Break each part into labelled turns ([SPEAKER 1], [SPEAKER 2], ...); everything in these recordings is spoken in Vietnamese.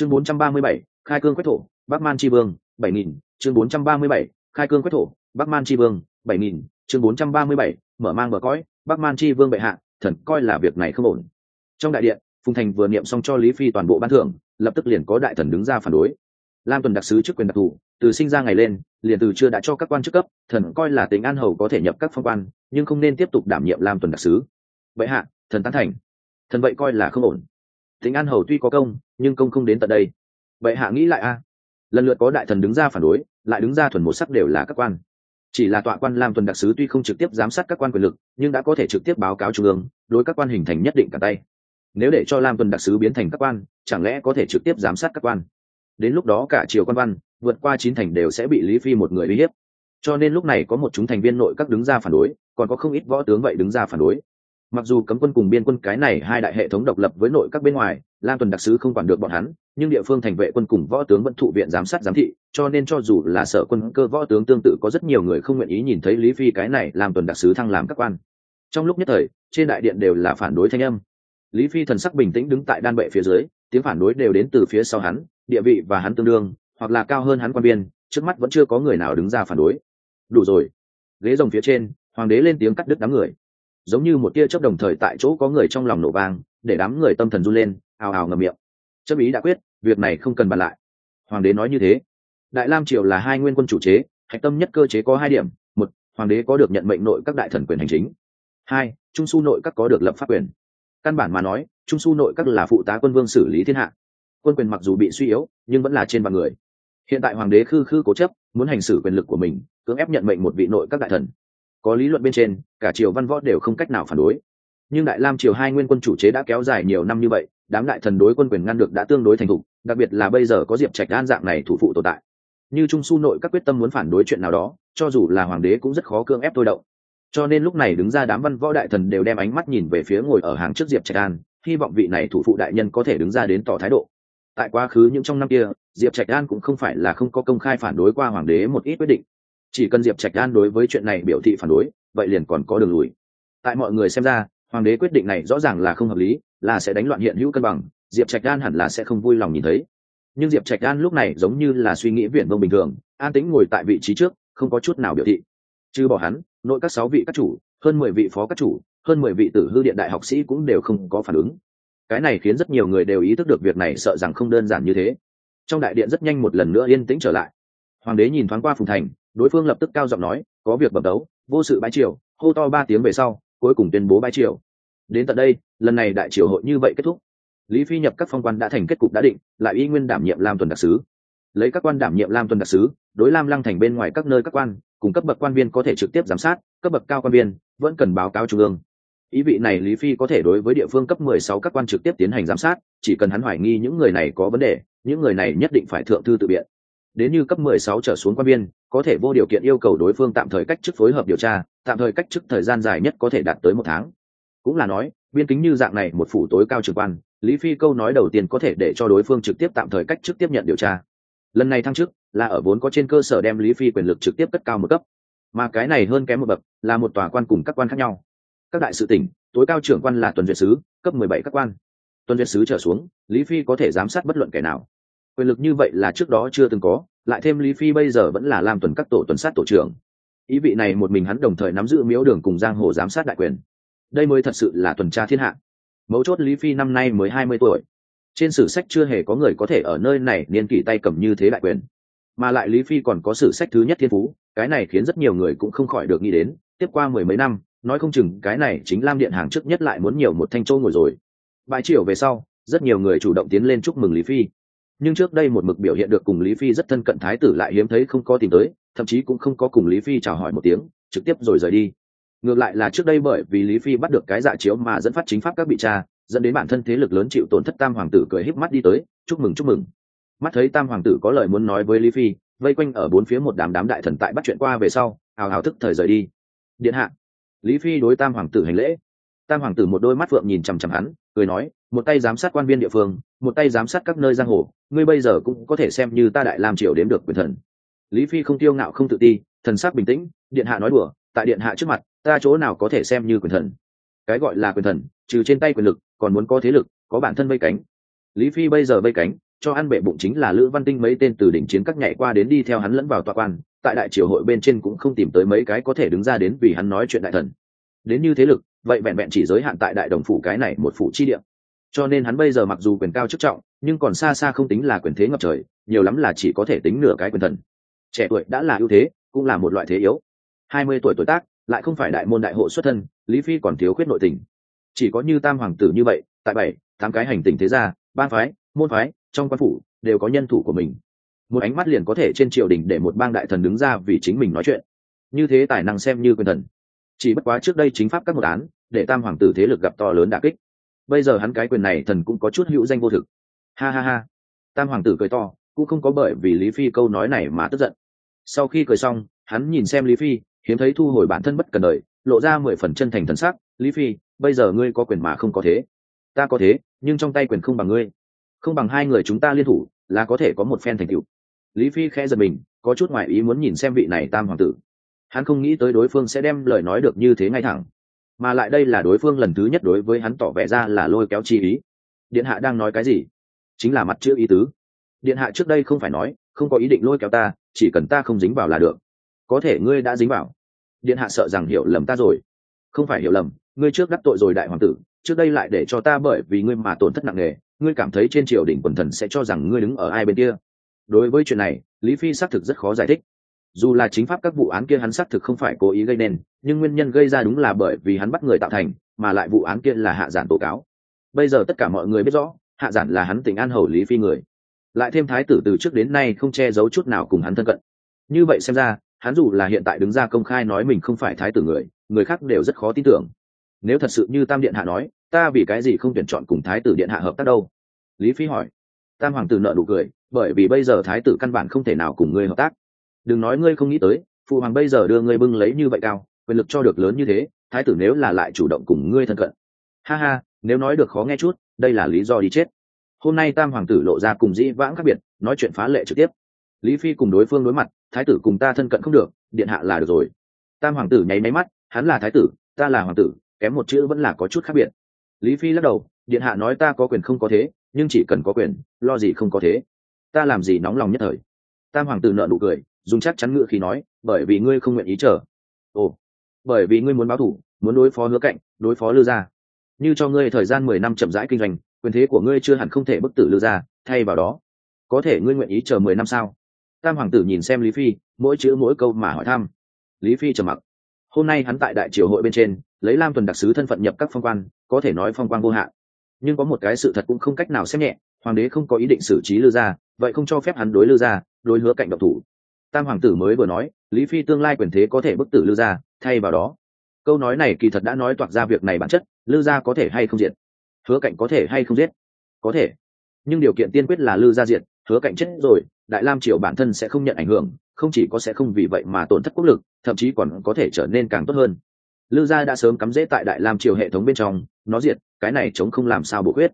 [SPEAKER 1] chương 437, khai cương quét thổ bắc man tri vương bảy nghìn chương 437, khai cương quét thổ bắc man tri vương bảy nghìn chương 437, mở mang bờ cõi bắc man tri vương bệ hạ thần coi là việc này không ổn. Trong đại điện phùng thành vừa niệm xong cho lý phi toàn bộ ban thưởng lập tức liền có đại thần đứng ra phản đối. Lam tuần đặc sứ chức quyền đặc thù từ sinh ra ngày lên liền từ chưa đã cho các quan chức cấp thần coi là tính an hầu có thể nhập các phong quan nhưng không nên tiếp tục đảm nhiệm lam tuần đặc sứ. Bệ hạ thần tán thành. Thần vậy coi là không ổn tính an hầu tuy có công, nhưng công không đến tận đây. Vậy hạ nghĩ lại a. Lần lượt có đại thần đứng ra phản đối, lại đứng ra thuần một sắc đều là các quan. Chỉ là tọa quan lam tuần đặc sứ tuy không trực tiếp giám sát các quan quyền lực, nhưng đã có thể trực tiếp báo cáo trung ương, đối các quan hình thành nhất định cả tay. Nếu để cho lam tuần đặc sứ biến thành các quan, chẳng lẽ có thể trực tiếp giám sát các quan? Đến lúc đó cả triều quan văn, vượt qua chín thành đều sẽ bị lý phi một người uy hiếp. Cho nên lúc này có một chúng thành viên nội các đứng ra phản đối, còn có không ít võ tướng vậy đứng ra phản đối mặc dù cấm quân cùng biên quân cái này hai đại hệ thống độc lập với nội các bên ngoài, lam tuần đặc sứ không quản được bọn hắn, nhưng địa phương thành vệ quân cùng võ tướng vẫn thụ viện giám sát giám thị, cho nên cho dù là sở quân cơ võ tướng tương tự có rất nhiều người không nguyện ý nhìn thấy lý phi cái này làm tuần đặc sứ thăng làm các quan. Trong lúc nhất thời, trên đại điện đều là phản đối thanh âm. Lý phi thần sắc bình tĩnh đứng tại đan bệ phía dưới, tiếng phản đối đều đến từ phía sau hắn, địa vị và hắn tương đương, hoặc là cao hơn hắn quan biên, trước mắt vẫn chưa có người nào đứng ra phản đối. Đủ rồi. Ghế rồng phía trên, hoàng đế lên tiếng cắt đứt đám người giống như một tia chớp đồng thời tại chỗ có người trong lòng nổ vang, để đám người tâm thần run lên, ào ào ngầm miệng. Chấp ý đã quyết, việc này không cần bàn lại. Hoàng đế nói như thế. Đại lam triều là hai nguyên quân chủ chế, hạch tâm nhất cơ chế có hai điểm, một, hoàng đế có được nhận mệnh nội các đại thần quyền hành chính. Hai, trung su nội các có được lập pháp quyền. Căn bản mà nói, trung su nội các là phụ tá quân vương xử lý thiên hạ. Quân quyền mặc dù bị suy yếu, nhưng vẫn là trên bàn người. Hiện tại hoàng đế khư khư cố chấp, muốn hành xử quyền lực của mình, cưỡng ép nhận mệnh một vị nội các đại thần có lý luận bên trên, cả triều văn võ đều không cách nào phản đối. Nhưng đại lam triều hai nguyên quân chủ chế đã kéo dài nhiều năm như vậy, đám đại thần đối quân quyền ngăn được đã tương đối thành thục, đặc biệt là bây giờ có diệp trạch an dạng này thủ phụ tồn tại. Như trung su nội các quyết tâm muốn phản đối chuyện nào đó, cho dù là hoàng đế cũng rất khó cưỡng ép thôi động. Cho nên lúc này đứng ra đám văn võ đại thần đều đem ánh mắt nhìn về phía ngồi ở hàng trước diệp trạch an, hy vọng vị này thủ phụ đại nhân có thể đứng ra đến tỏ thái độ. Tại quá khứ những trong năm kia, diệp trạch an cũng không phải là không có công khai phản đối qua hoàng đế một ít quyết định chỉ cần diệp trạch an đối với chuyện này biểu thị phản đối, vậy liền còn có đường lùi. Tại mọi người xem ra, hoàng đế quyết định này rõ ràng là không hợp lý, là sẽ đánh loạn hiện hữu cân bằng, diệp trạch an hẳn là sẽ không vui lòng nhìn thấy. Nhưng diệp trạch an lúc này giống như là suy nghĩ viển vông bình thường, an tính ngồi tại vị trí trước, không có chút nào biểu thị. Chứ bỏ hắn, nội các sáu vị các chủ, hơn mười vị phó các chủ, hơn mười vị tử hư điện đại học sĩ cũng đều không có phản ứng. Cái này khiến rất nhiều người đều ý thức được việc này sợ rằng không đơn giản như thế. Trong đại điện rất nhanh một lần nữa yên tĩnh trở lại. Hoàng đế nhìn thoáng qua phùng thành đối phương lập tức cao giọng nói, có việc bẩm đấu, vô sự bãi triều, hô to ba tiếng về sau, cuối cùng tuyên bố bãi triều. Đến tận đây, lần này đại triều hội như vậy kết thúc. Lý phi nhập các phong quan đã thành kết cục đã định, lại y nguyên đảm nhiệm lam tuần đặc sứ. Lấy các quan đảm nhiệm lam tuần đặc sứ, đối lam lăng thành bên ngoài các nơi các quan, cùng cấp bậc quan viên có thể trực tiếp giám sát, cấp bậc cao quan viên vẫn cần báo cáo trung ương. Ý vị này lý phi có thể đối với địa phương cấp 16 các quan trực tiếp tiến hành giám sát, chỉ cần hắn hoài nghi những người này có vấn đề, những người này nhất định phải thượng thư tự biện. Đến như cấp 16 trở xuống quan viên có thể vô điều kiện yêu cầu đối phương tạm thời cách chức phối hợp điều tra, tạm thời cách chức thời gian dài nhất có thể đạt tới một tháng. Cũng là nói, biên kính như dạng này một phủ tối cao trực quan, lý phi câu nói đầu tiên có thể để cho đối phương trực tiếp tạm thời cách chức tiếp nhận điều tra. Lần này thăng chức, là ở vốn có trên cơ sở đem lý phi quyền lực trực tiếp cất cao một cấp. Mà cái này hơn kém một bậc, là một tòa quan cùng các quan khác nhau. Các đại sự tỉnh, tối cao trưởng quan là tuần duyệt sứ, cấp mười bảy các quan. Tuần duyệt sứ trở xuống, lý phi có thể giám sát bất luận kẻ nào quyền lực như vậy là trước đó chưa từng có, lại thêm lý phi bây giờ vẫn là làm tuần các tổ tuần sát tổ trưởng. Ý vị này một mình hắn đồng thời nắm giữ miếu đường cùng giang hồ giám sát đại quyền. Đây mới thật sự là tuần tra thiên hạ. Mấu chốt lý phi năm nay mới hai mươi tuổi. Trên sử sách chưa hề có người có thể ở nơi này niên kỷ tay cầm như thế đại quyền. Mà lại lý phi còn có sử sách thứ nhất thiên phú, cái này khiến rất nhiều người cũng không khỏi được nghĩ đến, tiếp qua mười mấy năm, nói không chừng cái này chính lam điện hàng trước nhất lại muốn nhiều một thanh châu ngồi rồi. Bãi triều về sau, rất nhiều người chủ động tiến lên chúc mừng lý phi nhưng trước đây một mực biểu hiện được cùng lý phi rất thân cận thái tử lại hiếm thấy không có tìm tới, thậm chí cũng không có cùng lý phi chào hỏi một tiếng, trực tiếp rồi rời đi. Ngược lại là trước đây bởi vì lý phi bắt được cái dạ chiếu mà dẫn phát chính pháp các bị cha dẫn đến bản thân thế lực lớn chịu tổn thất tam hoàng tử cười híp mắt đi tới, chúc mừng chúc mừng. Mắt thấy tam hoàng tử có lời muốn nói với lý phi, vây quanh ở bốn phía một đám đám đại thần tại bắt chuyện qua về sau, hào hào thức thời rời đi. Điện hạ, lý phi đối tam hoàng tử hành lễ. Tam hoàng tử một đôi mắt phượng nhìn chằm chằm hắn, cười nói một tay giám sát quan viên địa phương, một tay giám sát các nơi giang hồ, ngươi bây giờ cũng có thể xem như ta đại làm triều đếm được quyền thần. Lý phi không tiêu ngạo, không tự ti, thần sắc bình tĩnh, điện hạ nói đùa, tại điện hạ trước mặt, ta chỗ nào có thể xem như quyền thần? Cái gọi là quyền thần, trừ trên tay quyền lực, còn muốn có thế lực, có bản thân vây cánh. Lý phi bây giờ vây cánh, cho ăn bệ bụng chính là lữ văn tinh mấy tên từ đỉnh chiến các nhảy qua đến đi theo hắn lẫn vào tòa quan, tại đại triều hội bên trên cũng không tìm tới mấy cái có thể đứng ra đến vì hắn nói chuyện đại thần. Đến như thế lực, vậy vẹn vẹn chỉ giới hạn tại đại đồng phủ cái này một phủ chi địa cho nên hắn bây giờ mặc dù quyền cao chức trọng, nhưng còn xa xa không tính là quyền thế ngập trời, nhiều lắm là chỉ có thể tính nửa cái quyền thần. Trẻ tuổi đã là ưu thế, cũng là một loại thế yếu. Hai mươi tuổi tuổi tác, lại không phải đại môn đại hộ xuất thân, lý phi còn thiếu khuyết nội tình. Chỉ có như tam hoàng tử như vậy, tại bảy, tám cái hành tình thế gia ban phái, môn phái, trong quan phủ, đều có nhân thủ của mình. Một ánh mắt liền có thể trên triều đình để một bang đại thần đứng ra vì chính mình nói chuyện. Như thế tài năng xem như quyền thần. Chỉ bất quá trước đây chính pháp các một án, để tam hoàng tử thế lực gặp to lớn đà kích bây giờ hắn cái quyền này thần cũng có chút hữu danh vô thực. Ha ha ha. Tam hoàng tử cười to, cũng không có bởi vì lý phi câu nói này mà tức giận. Sau khi cười xong, hắn nhìn xem lý phi, hiếm thấy thu hồi bản thân bất cần đời, lộ ra mười phần chân thành thần sắc. Lý phi, bây giờ ngươi có quyền mà không có thế. Ta có thế, nhưng trong tay quyền không bằng ngươi. Không bằng hai người chúng ta liên thủ, là có thể có một phen thành tựu. Lý phi khẽ giật mình, có chút ngoại ý muốn nhìn xem vị này tam hoàng tử. Hắn không nghĩ tới đối phương sẽ đem lời nói được như thế ngay thẳng mà lại đây là đối phương lần thứ nhất đối với hắn tỏ vẻ ra là lôi kéo chi ý. Điện hạ đang nói cái gì? Chính là mặt chữ ý tứ. Điện hạ trước đây không phải nói, không có ý định lôi kéo ta, chỉ cần ta không dính vào là được. Có thể ngươi đã dính vào. Điện hạ sợ rằng hiểu lầm ta rồi. Không phải hiểu lầm, ngươi trước đắc tội rồi đại hoàng tử, trước đây lại để cho ta bởi vì ngươi mà tổn thất nặng nề, ngươi cảm thấy trên triều đình quần thần sẽ cho rằng ngươi đứng ở ai bên kia. Đối với chuyện này, lý phi xác thực rất khó giải thích dù là chính pháp các vụ án kia hắn xác thực không phải cố ý gây nên, nhưng nguyên nhân gây ra đúng là bởi vì hắn bắt người tạo thành, mà lại vụ án kia là hạ giản tố cáo. Bây giờ tất cả mọi người biết rõ, hạ giản là hắn tỉnh an hầu lý phi người. Lại thêm thái tử từ trước đến nay không che giấu chút nào cùng hắn thân cận. Như vậy xem ra, hắn dù là hiện tại đứng ra công khai nói mình không phải thái tử người người khác đều rất khó tin tưởng. Nếu thật sự như tam điện hạ nói, ta vì cái gì không tuyển chọn cùng thái tử điện hạ hợp tác đâu? Lý phi hỏi. Tam hoàng tử nợ nụ cười, bởi vì bây giờ thái tử căn bản không thể nào cùng ngươi hợp tác đừng nói ngươi không nghĩ tới, phụ hoàng bây giờ đưa ngươi bưng lấy như vậy cao, quyền lực cho được lớn như thế, thái tử nếu là lại chủ động cùng ngươi thân cận. Ha ha, nếu nói được khó nghe chút, đây là lý do đi chết. Hôm nay tam hoàng tử lộ ra cùng dĩ vãng khác biệt, nói chuyện phá lệ trực tiếp. Lý phi cùng đối phương đối mặt, thái tử cùng ta thân cận không được, điện hạ là được rồi. Tam hoàng tử nháy máy mắt, hắn là thái tử, ta là hoàng tử, kém một chữ vẫn là có chút khác biệt. Lý phi lắc đầu, điện hạ nói ta có quyền không có thế, nhưng chỉ cần có quyền, lo gì không có thế. Ta làm gì nóng lòng nhất thời. Tam hoàng tử nợ nụ cười dùng chắc chắn ngựa khi nói, bởi vì ngươi không nguyện ý chờ. Ồ, bởi vì ngươi muốn báo thủ, muốn đối phó hứa cạnh, đối phó lư gia. Như cho ngươi thời gian mười năm chậm rãi kinh doanh, quyền thế của ngươi chưa hẳn không thể bức tử lư gia, thay vào đó, có thể ngươi nguyện ý chờ mười năm sao? Tam hoàng tử nhìn xem lý phi, mỗi chữ mỗi câu mà hỏi thăm. Lý phi trầm mặc. Hôm nay hắn tại đại triều hội bên trên, lấy lam tuần đặc sứ thân phận nhập các phong quan, có thể nói phong quan vô hạn. Nhưng có một cái sự thật cũng không cách nào xem nhẹ, hoàng đế không có ý định xử trí lư gia, vậy không cho phép hắn đối lư gia, đối hứa cạnh độc thủ tam hoàng tử mới vừa nói, lý phi tương lai quyền thế có thể bức tử lư gia, thay vào đó. Câu nói này kỳ thật đã nói toạc ra việc này bản chất lư gia có thể hay không diệt? Hứa cạnh có thể hay không giết? Có thể. Nhưng điều kiện tiên quyết là lư gia diệt, hứa cạnh chết rồi, đại lam triều bản thân sẽ không nhận ảnh hưởng, không chỉ có sẽ không vì vậy mà tổn thất quốc lực, thậm chí còn có thể trở nên càng tốt hơn. Lư gia đã sớm cắm rễ tại đại lam triều hệ thống bên trong, nó diệt, cái này chống không làm sao bổ quyết.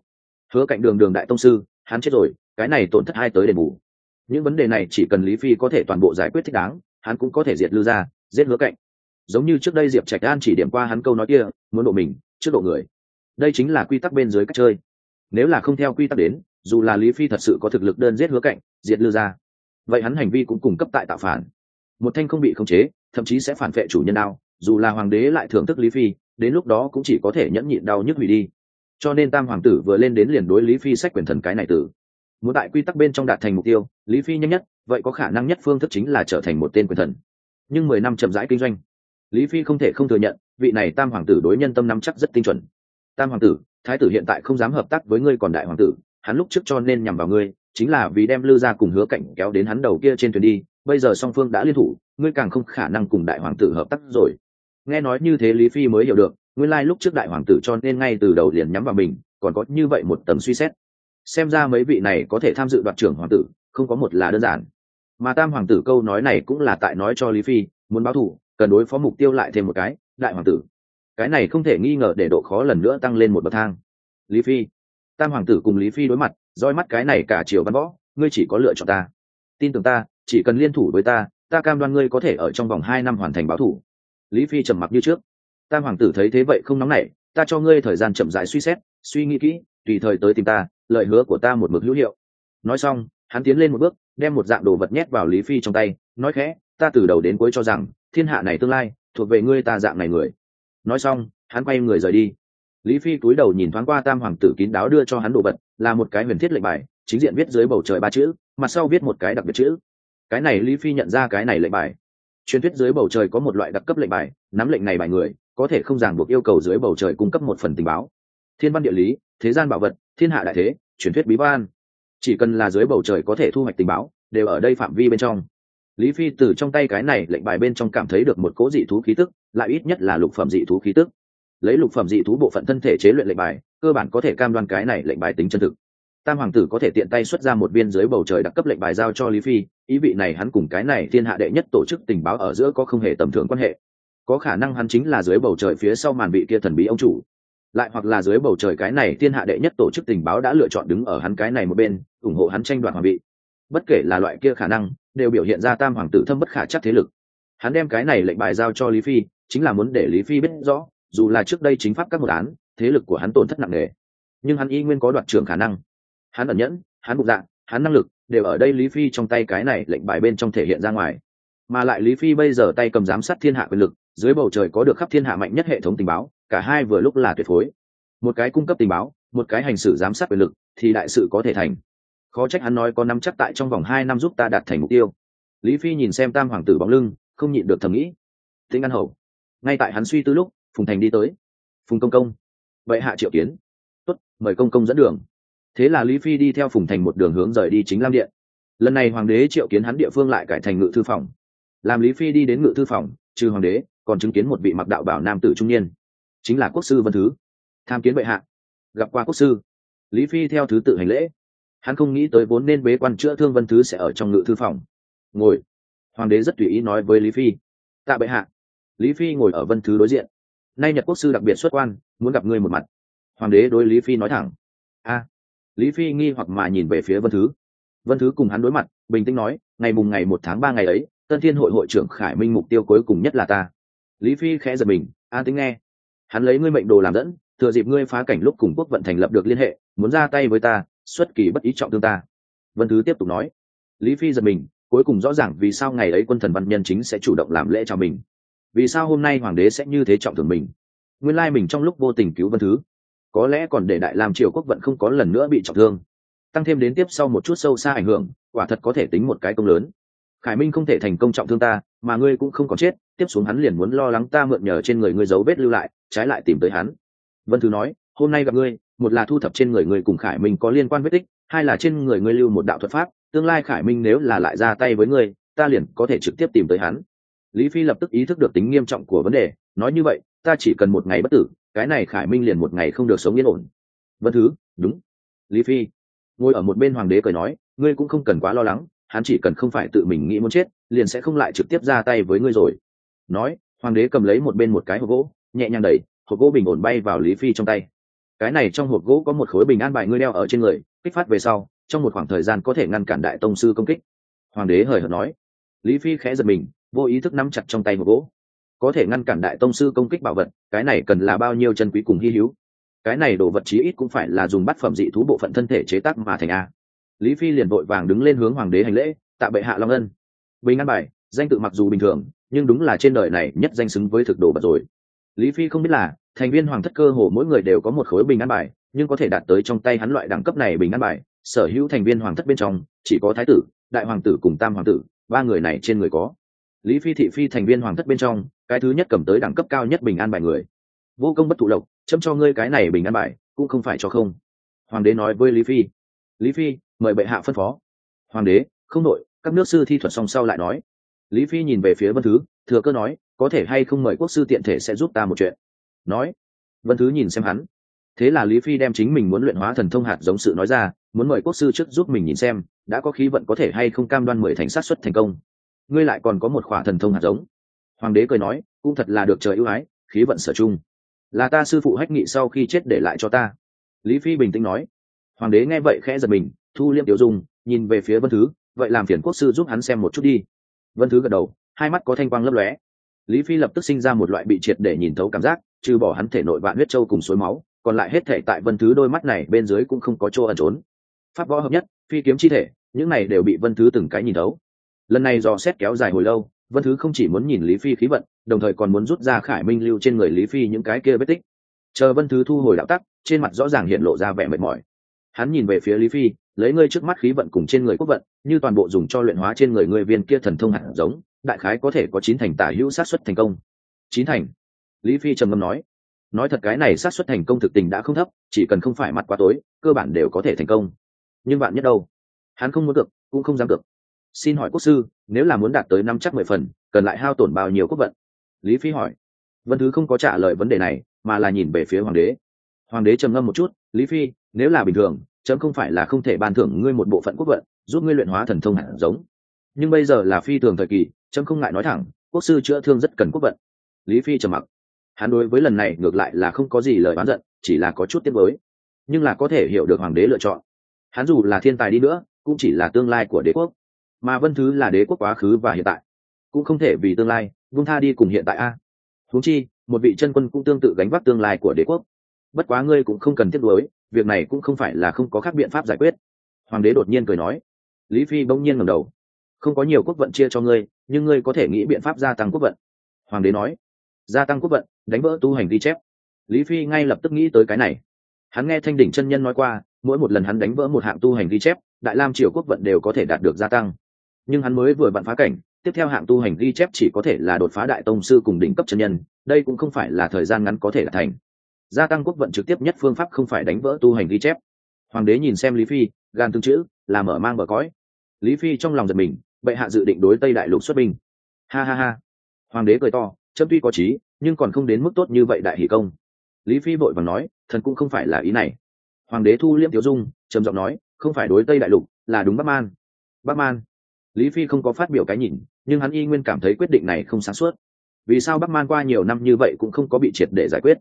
[SPEAKER 1] Hứa cạnh đường đường đại tông sư, hắn chết rồi, cái này tổn thất hai tới đền bù những vấn đề này chỉ cần lý phi có thể toàn bộ giải quyết thích đáng, hắn cũng có thể diệt lư gia, giết hứa cạnh. Giống như trước đây diệp trạch an chỉ điểm qua hắn câu nói kia, muốn độ mình, trước độ người. Đây chính là quy tắc bên dưới cách chơi. Nếu là không theo quy tắc đến, dù là lý phi thật sự có thực lực đơn giết hứa cạnh, diệt lư gia, vậy hắn hành vi cũng cung cấp tại tạo phản. Một thanh không bị khống chế, thậm chí sẽ phản vệ chủ nhân đao, dù là hoàng đế lại thưởng thức lý phi, đến lúc đó cũng chỉ có thể nhẫn nhịn đau nhức hủy đi. Cho nên tam hoàng tử vừa lên đến liền đối lý phi sách quyền thần cái này tử muốn tại quy tắc bên trong đạt thành mục tiêu, lý phi nhanh nhất, vậy có khả năng nhất phương thức chính là trở thành một tên quyền thần. Nhưng mười năm chậm rãi kinh doanh, lý phi không thể không thừa nhận, vị này tam hoàng tử đối nhân tâm nắm chắc rất tinh chuẩn. Tam hoàng tử, thái tử hiện tại không dám hợp tác với ngươi còn đại hoàng tử, hắn lúc trước cho nên nhằm vào ngươi, chính là vì đem lư ra cùng hứa cảnh kéo đến hắn đầu kia trên thuyền đi, bây giờ song phương đã liên thủ, ngươi càng không khả năng cùng đại hoàng tử hợp tác rồi. Nghe nói như thế lý phi mới hiểu được, nguyên lai lúc trước đại hoàng tử cho nên ngay từ đầu liền nhắm vào mình, còn có như vậy một tầm suy xét xem ra mấy vị này có thể tham dự đoạt trưởng hoàng tử, không có một là đơn giản. Mà tam hoàng tử câu nói này cũng là tại nói cho lý phi, muốn báo thù, cần đối phó mục tiêu lại thêm một cái, đại hoàng tử. Cái này không thể nghi ngờ để độ khó lần nữa tăng lên một bậc thang. Lý phi, tam hoàng tử cùng lý phi đối mặt, roi mắt cái này cả chiều văn võ, ngươi chỉ có lựa chọn ta. Tin tưởng ta, chỉ cần liên thủ với ta ta cam đoan ngươi có thể ở trong vòng hai năm hoàn thành báo thủ lý phi trầm mặc như trước. Tam hoàng tử thấy thế vậy không nóng nảy, ta cho ngươi thời gian chậm rãi suy xét, suy nghĩ kỹ tùy thời tới tìm ta, lời hứa của ta một mực hữu hiệu. Nói xong, hắn tiến lên một bước, đem một dạng đồ vật nhét vào lý phi trong tay, nói khẽ, ta từ đầu đến cuối cho rằng, thiên hạ này tương lai, thuộc về ngươi ta dạng này người. Nói xong, hắn quay người rời đi. Lý phi cúi đầu nhìn thoáng qua tam hoàng tử kín đáo đưa cho hắn đồ vật, là một cái huyền thiết lệnh bài, chính diện viết dưới bầu trời ba chữ, mặt sau viết một cái đặc biệt chữ. Cái này lý phi nhận ra cái này lệnh bài. Truyền thuyết dưới bầu trời có một loại đặc cấp lệnh bài, nắm lệnh này bài người, có thể không ràng buộc yêu cầu dưới bầu trời cung cấp một phần tình báo thiên văn địa lý, thế gian bảo vật, thiên hạ đại thế, truyền thuyết bí văn. Chỉ cần là dưới bầu trời có thể thu hoạch tình báo, đều ở đây phạm vi bên trong. Lý phi từ trong tay cái này lệnh bài bên trong cảm thấy được một cố dị thú khí tức, lại ít nhất là lục phẩm dị thú khí tức. Lấy lục phẩm dị thú bộ phận thân thể chế luyện lệnh bài, cơ bản có thể cam đoan cái này lệnh bài tính chân thực. Tam hoàng tử có thể tiện tay xuất ra một viên dưới bầu trời đặc cấp lệnh bài giao cho lý phi, ý vị này hắn cùng cái này thiên hạ đệ nhất tổ chức tình báo ở giữa có không hề tầm thường quan hệ. Có khả năng hắn chính là dưới bầu trời phía sau màn vị kia thần bí ông chủ lại hoặc là dưới bầu trời cái này thiên hạ đệ nhất tổ chức tình báo đã lựa chọn đứng ở hắn cái này một bên, ủng hộ hắn tranh đoạt hoàng vị. Bất kể là loại kia khả năng, đều biểu hiện ra tam hoàng tử thâm bất khả chắc thế lực. Hắn đem cái này lệnh bài giao cho lý phi, chính là muốn để lý phi biết rõ, dù là trước đây chính pháp các một án, thế lực của hắn tổn thất nặng nề. Nhưng hắn y nguyên có đoạt trưởng khả năng. Hắn ẩn nhẫn, hắn bụng dạng hắn năng lực, đều ở đây lý phi trong tay cái này lệnh bài bên trong thể hiện ra ngoài. Mà lại lý phi bây giờ tay cầm giám sát thiên hạ quyền lực, dưới bầu trời có được khắp thiên hạ mạnh nhất hệ thống tình báo cả hai vừa lúc là tuyệt phối. Một cái cung cấp tình báo, một cái hành xử giám sát quyền lực, thì đại sự có thể thành. Khó trách hắn nói có năm chắc tại trong vòng hai năm giúp ta đạt thành mục tiêu. Lý phi nhìn xem tam hoàng tử bóng lưng, không nhịn được thầm nghĩ. Tĩnh an hầu, ngay tại hắn suy tư lúc, phùng thành đi tới. Phùng công công vậy hạ triệu kiến. Tốt, mời công công dẫn đường. Thế là lý phi đi theo phùng thành một đường hướng rời đi chính lam điện. Lần này hoàng đế triệu kiến hắn địa phương lại cải thành ngự thư phòng. Làm lý phi đi đến ngự thư phòng, trừ hoàng đế, còn chứng kiến một vị mặc đạo bảo nam tử trung niên chính là quốc sư vân thứ. Tham kiến bệ hạ. Gặp qua quốc sư. Lý phi theo thứ tự hành lễ. Hắn không nghĩ tới vốn nên bế quan chữa thương vân thứ sẽ ở trong ngự thư phòng. Ngồi. Hoàng đế rất tùy ý nói với lý phi. Tạ bệ hạ. Lý phi ngồi ở vân thứ đối diện. Nay nhật quốc sư đặc biệt xuất quan, muốn gặp ngươi một mặt. Hoàng đế đối lý phi nói thẳng. A. Lý phi nghi hoặc mà nhìn về phía vân thứ. Vân thứ cùng hắn đối mặt, bình tĩnh nói, ngày mùng ngày một tháng ba ngày ấy, tân thiên hội hội trưởng khải minh mục tiêu cuối cùng nhất là ta. Lý phi khẽ giật mình, an tính nghe hắn lấy ngươi mệnh đồ làm dẫn, thừa dịp ngươi phá cảnh lúc cùng quốc vận thành lập được liên hệ, muốn ra tay với ta, xuất kỳ bất ý trọng thương ta. Vân thứ tiếp tục nói. Lý phi giật mình, cuối cùng rõ ràng vì sao ngày ấy quân thần văn nhân chính sẽ chủ động làm lễ cho mình. Vì sao hôm nay hoàng đế sẽ như thế trọng thường mình? Nguyên lai mình trong lúc vô tình cứu vân thứ, có lẽ còn để đại làm triều quốc vận không có lần nữa bị trọng thương. Tăng thêm đến tiếp sau một chút sâu xa ảnh hưởng, quả thật có thể tính một cái công lớn khải minh không thể thành công trọng thương ta, mà ngươi cũng không còn chết, tiếp xuống hắn liền muốn lo lắng ta mượn nhờ trên người ngươi dấu vết lưu lại, trái lại tìm tới hắn. Vân thứ nói, hôm nay gặp ngươi, một là thu thập trên người ngươi cùng khải minh có liên quan vết tích, hai là trên người ngươi lưu một đạo thuật pháp, tương lai khải minh nếu là lại ra tay với ngươi, ta liền có thể trực tiếp tìm tới hắn. Lý phi lập tức ý thức được tính nghiêm trọng của vấn đề, nói như vậy, ta chỉ cần một ngày bất tử, cái này khải minh liền một ngày không được sống yên ổn. Vân thứ đúng. Lý phi ngồi ở một bên hoàng đế cười nói, ngươi cũng không cần quá lo lắng hắn chỉ cần không phải tự mình nghĩ muốn chết, liền sẽ không lại trực tiếp ra tay với ngươi rồi. Nói, hoàng đế cầm lấy một bên một cái hộp gỗ, nhẹ nhàng đẩy, hộp gỗ bình ổn bay vào lý phi trong tay. Cái này trong hộp gỗ có một khối bình an bài ngươi đeo ở trên người, kích phát về sau, trong một khoảng thời gian có thể ngăn cản đại tông sư công kích. Hoàng đế hời hợt nói. Lý phi khẽ giật mình, vô ý thức nắm chặt trong tay hộp gỗ. Có thể ngăn cản đại tông sư công kích bảo vật, cái này cần là bao nhiêu chân quý cùng hy hữu? Cái này đồ vật chí ít cũng phải là dùng bát phẩm dị thú bộ phận thân thể chế tác mà thành a lý phi liền vội vàng đứng lên hướng hoàng đế hành lễ, tạ bệ hạ long ân. Bình an bài, danh tự mặc dù bình thường, nhưng đúng là trên đời này nhất danh xứng với thực đồ bật rồi. Lý phi không biết là, thành viên hoàng thất cơ hồ mỗi người đều có một khối bình an bài, nhưng có thể đạt tới trong tay hắn loại đẳng cấp này bình an bài, sở hữu thành viên hoàng thất bên trong, chỉ có thái tử, đại hoàng tử cùng tam hoàng tử, ba người này trên người có. Lý phi thị phi thành viên hoàng thất bên trong, cái thứ nhất cầm tới đẳng cấp cao nhất bình an bài người. Vô công bất thụ lộc, chấm cho ngươi cái này bình an bài, cũng không phải cho không. Hoàng đế nói với lý phi. Lý phi mời bệ hạ phân phó. Hoàng đế, không đội các nước sư thi thuật song sau lại nói. Lý phi nhìn về phía vân thứ, thừa cơ nói, có thể hay không mời quốc sư tiện thể sẽ giúp ta một chuyện. Nói. Vân thứ nhìn xem hắn. Thế là lý phi đem chính mình muốn luyện hóa thần thông hạt giống sự nói ra, muốn mời quốc sư trước giúp mình nhìn xem, đã có khí vận có thể hay không cam đoan mười thành sát xuất thành công. Ngươi lại còn có một khỏa thần thông hạt giống. Hoàng đế cười nói, cũng thật là được trời ưu ái, khí vận sở chung là ta sư phụ hách nghị sau khi chết để lại cho ta. Lý phi bình tĩnh nói. Hoàng đế nghe vậy khẽ giật mình thu liêm tiểu dung, nhìn về phía vân thứ, vậy làm phiền quốc sư giúp hắn xem một chút đi. Vân thứ gật đầu, hai mắt có thanh quang lấp lóe. Lý phi lập tức sinh ra một loại bị triệt để nhìn thấu cảm giác, trừ bỏ hắn thể nội vạn huyết châu cùng suối máu, còn lại hết thể tại vân thứ đôi mắt này bên dưới cũng không có chỗ ẩn trốn. Pháp võ hợp nhất, phi kiếm chi thể, những này đều bị vân thứ từng cái nhìn thấu. Lần này dò xét kéo dài hồi lâu, vân thứ không chỉ muốn nhìn lý phi khí vận, đồng thời còn muốn rút ra khải minh lưu trên người lý phi những cái kia vết tích. Chờ vân thứ thu hồi đạo tắc, trên mặt rõ ràng hiện lộ ra vẻ mệt mỏi. Hắn nhìn về phía lý phi lấy ngươi trước mắt khí vận cùng trên người quốc vận, như toàn bộ dùng cho luyện hóa trên người ngươi viên kia thần thông hạt giống, đại khái có thể có chín thành tả hữu sát xuất thành công. Chín thành? Lý phi trầm ngâm nói. Nói thật cái này sát xuất thành công thực tình đã không thấp, chỉ cần không phải mặt quá tối, cơ bản đều có thể thành công. Nhưng bạn nhất đâu? Hắn không muốn được, cũng không dám được. Xin hỏi quốc sư, nếu là muốn đạt tới năm chắc mười phần, cần lại hao tổn bao nhiêu quốc vận? Lý phi hỏi. Vân thứ không có trả lời vấn đề này, mà là nhìn về phía hoàng đế. Hoàng đế trầm ngâm một chút. Lý phi, nếu là bình thường chấm không phải là không thể ban thưởng ngươi một bộ phận quốc vận, giúp ngươi luyện hóa thần thông hạt giống. Nhưng bây giờ là phi thường thời kỳ, chấm không ngại nói thẳng, quốc sư chữa thương rất cần quốc vận. Lý phi trầm mặc. Hắn đối với lần này ngược lại là không có gì lời oán giận, chỉ là có chút tiếc mới nhưng là có thể hiểu được hoàng đế lựa chọn. Hắn dù là thiên tài đi nữa, cũng chỉ là tương lai của đế quốc. Mà vân thứ là đế quốc quá khứ và hiện tại. Cũng không thể vì tương lai vung tha đi cùng hiện tại a. Huống chi, một vị chân quân cũng tương tự gánh vác tương lai của đế quốc bất quá ngươi cũng không cần tiếc nuối, việc này cũng không phải là không có khác biện pháp giải quyết. Hoàng đế đột nhiên cười nói. Lý phi bỗng nhiên ngầm đầu. Không có nhiều quốc vận chia cho ngươi, nhưng ngươi có thể nghĩ biện pháp gia tăng quốc vận. Hoàng đế nói. Gia tăng quốc vận, đánh vỡ tu hành ghi chép. Lý phi ngay lập tức nghĩ tới cái này. Hắn nghe thanh đỉnh chân nhân nói qua, mỗi một lần hắn đánh vỡ một hạng tu hành ghi chép, đại lam triều quốc vận đều có thể đạt được gia tăng. Nhưng hắn mới vừa vặn phá cảnh, tiếp theo hạng tu hành ghi chép chỉ có thể là đột phá đại tông sư cùng đỉnh cấp chân nhân, đây cũng không phải là thời gian ngắn có thể là thành gia tăng quốc vận trực tiếp nhất phương pháp không phải đánh vỡ tu hành ghi chép. Hoàng đế nhìn xem lý phi, gan tương chữ, là mở mang bờ cõi. Lý phi trong lòng giật mình, bệ hạ dự định đối tây đại lục xuất binh. Ha ha ha. Hoàng đế cười to trâm tuy có trí nhưng còn không đến mức tốt như vậy đại hỷ công. Lý phi vội vàng nói, thần cũng không phải là ý này. Hoàng đế thu liêm tiểu dung, trầm giọng nói, không phải đối tây đại lục, là đúng bắc man. Bắc man. Lý phi không có phát biểu cái nhìn, nhưng hắn y nguyên cảm thấy quyết định này không sáng suốt. Vì sao bắc man qua nhiều năm như vậy cũng không có bị triệt để giải quyết?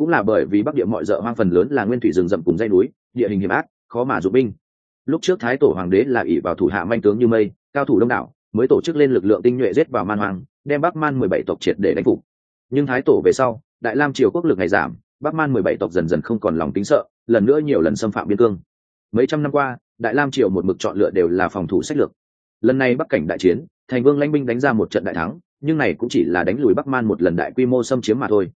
[SPEAKER 1] Cũng là bởi vì bắc địa mọi d hoang phần lớn là nguyên thủy rừng rậm cùng dây núi, địa hình hiểm ác, khó mà dụng binh. Lúc trước thái tổ hoàng đế là ỷ vào thủ hạ manh tướng như mây, cao thủ đông đảo, mới tổ chức lên lực lượng tinh nhuệ giết vào man hoàng đem bắc man mười bảy tộc triệt để đánh phục. Nhưng thái tổ về sau, đại lam triều quốc lực ngày giảm, bắc man mười bảy tộc dần dần không còn lòng tính sợ, lần nữa nhiều lần xâm phạm biên cương. Mấy trăm năm qua, đại lam triều một mực chọn lựa đều là phòng thủ sách lược. Lần này bắc cảnh đại chiến, thành vương lãnh binh đánh ra một trận đại thắng, nhưng này cũng chỉ là đánh lùi bắc man một lần đại quy mô xâm chiếm mà thôi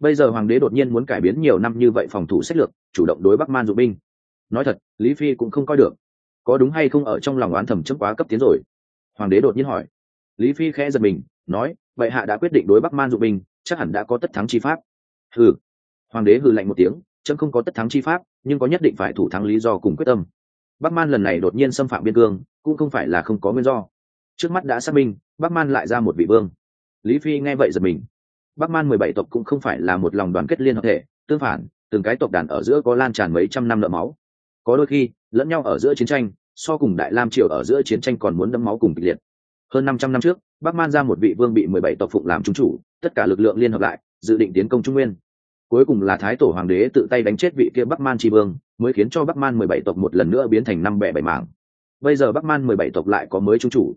[SPEAKER 1] bây giờ hoàng đế đột nhiên muốn cải biến nhiều năm như vậy phòng thủ sách lược, chủ động đối bắc man dụ binh. Nói thật, lý phi cũng không coi được. Có đúng hay không ở trong lòng oán thầm chấm quá cấp tiến rồi? Hoàng đế đột nhiên hỏi. Lý phi khẽ giật mình, nói vậy hạ đã quyết định đối bắc man dụ binh, chắc hẳn đã có tất thắng chi pháp. Hừ. Hoàng đế hừ lạnh một tiếng, chấm không có tất thắng chi pháp, nhưng có nhất định phải thủ thắng lý do cùng quyết tâm. Bắc man lần này đột nhiên xâm phạm biên cương, cũng không phải là không có nguyên do. Trước mắt đã xác minh, bắc man lại ra một vị vương. Lý phi nghe vậy giật mình bắc man mười bảy tộc cũng không phải là một lòng đoàn kết liên hợp thể, tương phản, từng cái tộc đàn ở giữa có lan tràn mấy trăm năm nợ máu. Có đôi khi, lẫn nhau ở giữa chiến tranh, so cùng đại lam triều ở giữa chiến tranh còn muốn đấm máu cùng kịch liệt. Hơn năm trăm năm trước, bắc man ra một vị vương bị mười bảy tộc phụng làm trung chủ, tất cả lực lượng liên hợp lại, dự định tiến công trung nguyên. Cuối cùng là thái tổ hoàng đế tự tay đánh chết vị kia bắc man tri vương, mới khiến cho bắc man mười bảy tộc một lần nữa biến thành năm bẻ bảy mảng. Bây giờ bắc man mười bảy tộc lại có mới trung chủ.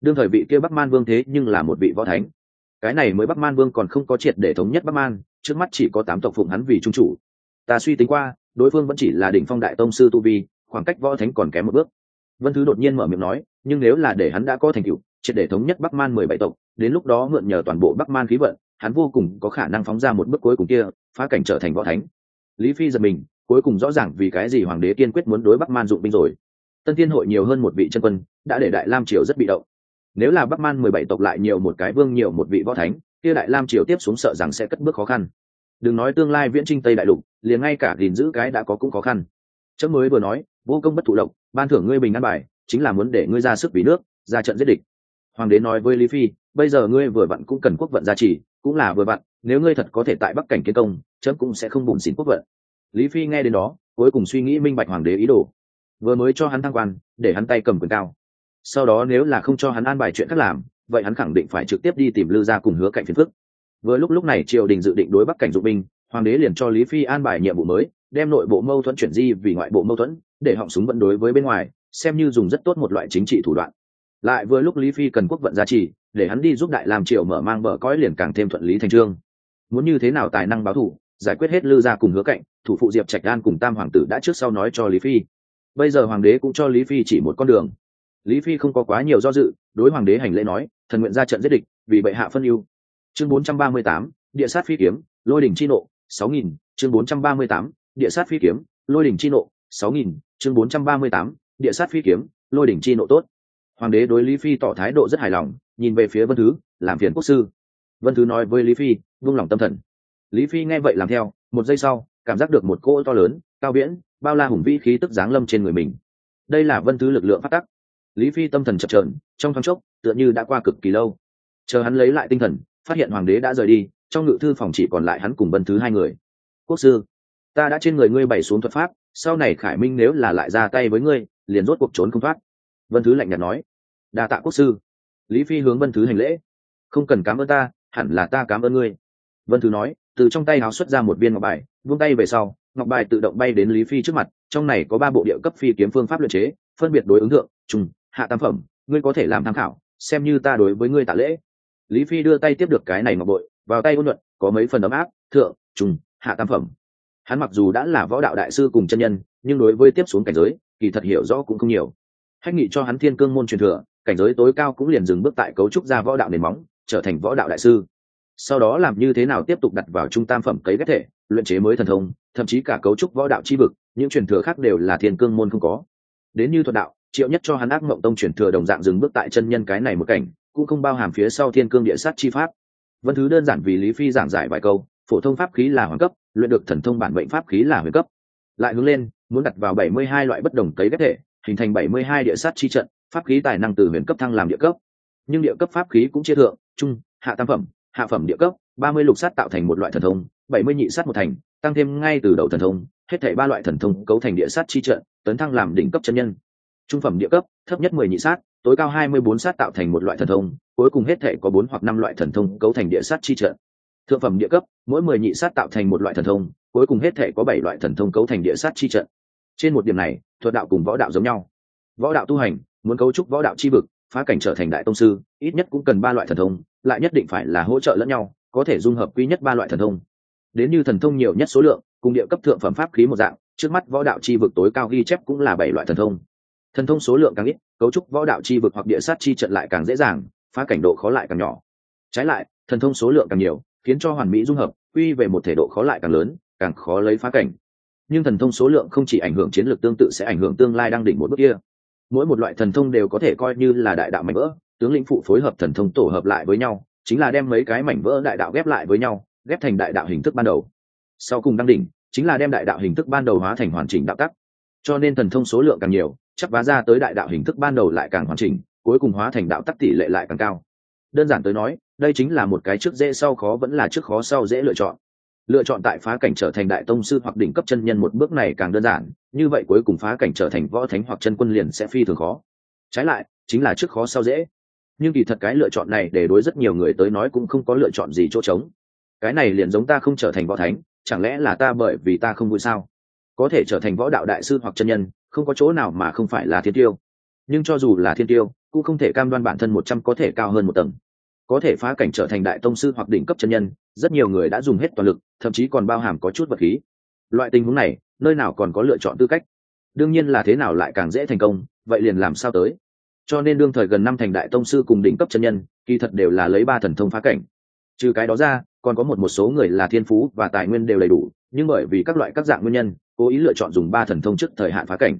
[SPEAKER 1] Đương thời vị kia bắc man vương thế nhưng là một vị võ thánh cái này mới bắc man vương còn không có triệt để thống nhất bắc man, trước mắt chỉ có tám tộc phụng hắn vì trung chủ. Ta suy tính qua, đối phương vẫn chỉ là đỉnh phong đại tông sư tu vi, khoảng cách võ thánh còn kém một bước. Vân thứ đột nhiên mở miệng nói, nhưng nếu là để hắn đã có thành tựu, triệt để thống nhất bắc man mười bảy tộc, đến lúc đó mượn nhờ toàn bộ bắc man khí vận, hắn vô cùng có khả năng phóng ra một bước cuối cùng kia, phá cảnh trở thành võ thánh. Lý phi giật mình, cuối cùng rõ ràng vì cái gì hoàng đế kiên quyết muốn đối bắc man dụng binh rồi. Tân thiên hội nhiều hơn một vị chân quân, đã để đại lam triều rất bị động nếu là bắc man mười bảy tộc lại nhiều một cái vương, nhiều một vị võ thánh, kia đại lam triều tiếp xuống sợ rằng sẽ cất bước khó khăn. Đừng nói tương lai viễn trinh tây đại lục, liền ngay cả gìn giữ cái đã có cũng khó khăn. Chấm mới vừa nói, vô công bất thụ lộc, ban thưởng ngươi bình an bài, chính là muốn để ngươi ra sức vì nước, ra trận giết địch. Hoàng đế nói với lý phi, bây giờ ngươi vừa vặn cũng cần quốc vận gia trì, cũng là vừa vặn, nếu ngươi thật có thể tại bắc cảnh kiến công, chấm cũng sẽ không bùn xỉn quốc vận. Lý phi nghe đến đó, cuối cùng suy nghĩ minh bạch hoàng đế ý đồ. Vừa mới cho hắn thăng quan, để hắn tay cầm quyền cao sau đó nếu là không cho hắn an bài chuyện khác làm, vậy hắn khẳng định phải trực tiếp đi tìm lư gia cùng hứa cạnh phiền phức. Vừa lúc lúc này triều đình dự định đối bắc cảnh dụng binh, hoàng đế liền cho lý phi an bài nhiệm vụ mới, đem nội bộ mâu thuẫn chuyển di vì ngoại bộ mâu thuẫn, để họng súng vẫn đối với bên ngoài, xem như dùng rất tốt một loại chính trị thủ đoạn. Lại vừa lúc lý phi cần quốc vận gia trì, để hắn đi giúp đại làm triều mở mang bờ cõi liền càng thêm thuận lý thành trương. Muốn như thế nào tài năng báo thủ, giải quyết hết lư gia cùng hứa cạnh, thủ phụ diệp trạch an cùng tam hoàng tử đã trước sau nói cho lý phi. Bây giờ hoàng đế cũng cho lý phi chỉ một con đường lý phi không có quá nhiều do dự đối hoàng đế hành lễ nói thần nguyện ra trận giết địch vì bệ hạ phân ưu. Chương 438, địa sát phi kiếm lôi đỉnh chi nộ 6000, chương 438, địa sát phi kiếm lôi đỉnh chi nộ 6000, chương 438, địa sát phi kiếm lôi đỉnh chi nộ tốt. Hoàng đế đối lý phi tỏ thái độ rất hài lòng nhìn về phía vân thứ làm phiền quốc sư. Vân thứ nói với lý phi vung lòng tâm thần. Lý phi nghe vậy làm theo một giây sau cảm giác được một cỗ to lớn cao viễn bao la hùng vĩ khí tức giáng lâm trên người mình. Đây là vân thứ lực lượng phát tắc lý phi tâm thần chập trờn trong thoáng chốc, tựa như đã qua cực kỳ lâu. Chờ hắn lấy lại tinh thần, phát hiện hoàng đế đã rời đi, trong ngự thư phòng chỉ còn lại hắn cùng vân thứ hai người. Quốc sư, ta đã trên người ngươi bày xuống thuật pháp, sau này khải minh nếu là lại ra tay với ngươi, liền rốt cuộc trốn không thoát. Vân thứ lạnh nhạt nói. Đa tạ quốc sư. Lý phi hướng vân thứ hành lễ. Không cần cám ơn ta, hẳn là ta cám ơn ngươi. Vân thứ nói, từ trong tay áo xuất ra một viên ngọc bài, vung tay về sau, ngọc bài tự động bay đến lý phi trước mặt, trong này có ba bộ địa cấp phi kiếm phương pháp luyện chế, phân biệt đối ứng thượng trung hạ tam phẩm, ngươi có thể làm tham khảo, xem như ta đối với ngươi tạ lễ. Lý phi đưa tay tiếp được cái này ngọc bội, vào tay ôn luận có mấy phần ấm áp, thượng trung hạ tam phẩm. Hắn mặc dù đã là võ đạo đại sư cùng chân nhân, nhưng đối với tiếp xuống cảnh giới, kỳ thật hiểu rõ cũng không nhiều. Hách nghị cho hắn thiên cương môn truyền thừa, cảnh giới tối cao cũng liền dừng bước tại cấu trúc ra võ đạo nền móng, trở thành võ đạo đại sư. Sau đó làm như thế nào tiếp tục đặt vào trung tam phẩm cấy ghép thể, luyện chế mới thần thông, thậm chí cả cấu trúc võ đạo chi vực, những truyền thừa khác đều là thiên cương môn không có. Đến như thuật đạo triệu nhất cho hắn ác mộng tông chuyển thừa đồng dạng dừng bước tại chân nhân cái này một cảnh, cũng không bao hàm phía sau thiên cương địa sát chi pháp. Vân thứ đơn giản vì lý phi giảng giải vài câu, phổ thông pháp khí là hoàng cấp, luyện được thần thông bản mệnh pháp khí là huyền cấp. Lại hướng lên, muốn đặt vào bảy mươi hai loại bất đồng cấy ghép thể, hình thành bảy mươi hai địa sát chi trận, pháp khí tài năng từ huyền cấp thăng làm địa cấp. Nhưng địa cấp pháp khí cũng chia thượng, trung, hạ tam phẩm, hạ phẩm địa cấp, ba mươi lục sát tạo thành một loại thần thông, bảy mươi nhị sát một thành, tăng thêm ngay từ đầu thần thông, hết thảy ba loại thần thông cấu thành địa sát chi trận, tấn thăng làm đỉnh cấp chân nhân trung phẩm địa cấp, thấp nhất mười nhị sát, tối cao hai mươi bốn sát tạo thành một loại thần thông, cuối cùng hết thể có bốn hoặc năm loại thần thông cấu thành địa sát chi trận. Thượng phẩm địa cấp, mỗi mười nhị sát tạo thành một loại thần thông, cuối cùng hết thể có bảy loại thần thông cấu thành địa sát chi trận. Trên một điểm này, thuật đạo cùng võ đạo giống nhau. Võ đạo tu hành, muốn cấu trúc võ đạo chi vực, phá cảnh trở thành đại tông sư, ít nhất cũng cần ba loại thần thông, lại nhất định phải là hỗ trợ lẫn nhau, có thể dung hợp quy nhất ba loại thần thông. Đến như thần thông nhiều nhất số lượng, cùng địa cấp thượng phẩm pháp khí một dạng, trước mắt võ đạo chi vực tối cao ghi chép cũng là bảy loại thần thông thần thông số lượng càng ít, cấu trúc võ đạo chi vực hoặc địa sát chi trận lại càng dễ dàng, phá cảnh độ khó lại càng nhỏ. Trái lại, thần thông số lượng càng nhiều, khiến cho hoàn mỹ dung hợp, quy về một thể độ khó lại càng lớn, càng khó lấy phá cảnh. Nhưng thần thông số lượng không chỉ ảnh hưởng chiến lược tương tự sẽ ảnh hưởng tương lai đang đỉnh một bước kia. Mỗi một loại thần thông đều có thể coi như là đại đạo mảnh vỡ, tướng lĩnh phụ phối hợp thần thông tổ hợp lại với nhau, chính là đem mấy cái mảnh vỡ đại đạo ghép lại với nhau, ghép thành đại đạo hình thức ban đầu. Sau cùng đăng đỉnh, chính là đem đại đạo hình thức ban đầu hóa thành hoàn chỉnh đạo tắc. Cho nên thần thông số lượng càng nhiều chắc vá ra tới đại đạo hình thức ban đầu lại càng hoàn chỉnh, cuối cùng hóa thành đạo tắc tỷ lệ lại càng cao. Đơn giản tới nói, đây chính là một cái trước dễ sau khó vẫn là trước khó sau dễ lựa chọn. Lựa chọn tại phá cảnh trở thành đại tông sư hoặc đỉnh cấp chân nhân một bước này càng đơn giản, như vậy cuối cùng phá cảnh trở thành võ thánh hoặc chân quân liền sẽ phi thường khó. Trái lại, chính là trước khó sau dễ. Nhưng kỳ thật cái lựa chọn này để đối rất nhiều người tới nói cũng không có lựa chọn gì chỗ trống. Cái này liền giống ta không trở thành võ thánh, chẳng lẽ là ta bởi vì ta không vui sao? Có thể trở thành võ đạo đại sư hoặc chân nhân không có chỗ nào mà không phải là thiên tiêu. Nhưng cho dù là thiên tiêu, cũng không thể cam đoan bản thân một trăm có thể cao hơn một tầng. Có thể phá cảnh trở thành đại tông sư hoặc đỉnh cấp chân nhân, rất nhiều người đã dùng hết toàn lực, thậm chí còn bao hàm có chút vật khí. Loại tình huống này, nơi nào còn có lựa chọn tư cách? Đương nhiên là thế nào lại càng dễ thành công, vậy liền làm sao tới? Cho nên đương thời gần năm thành đại tông sư cùng đỉnh cấp chân nhân, kỳ thật đều là lấy ba thần thông phá cảnh. Trừ cái đó ra còn có một một số người là thiên phú và tài nguyên đều đầy đủ, nhưng bởi vì các loại các dạng nguyên nhân, cố ý lựa chọn dùng ba thần thông trước thời hạn phá cảnh.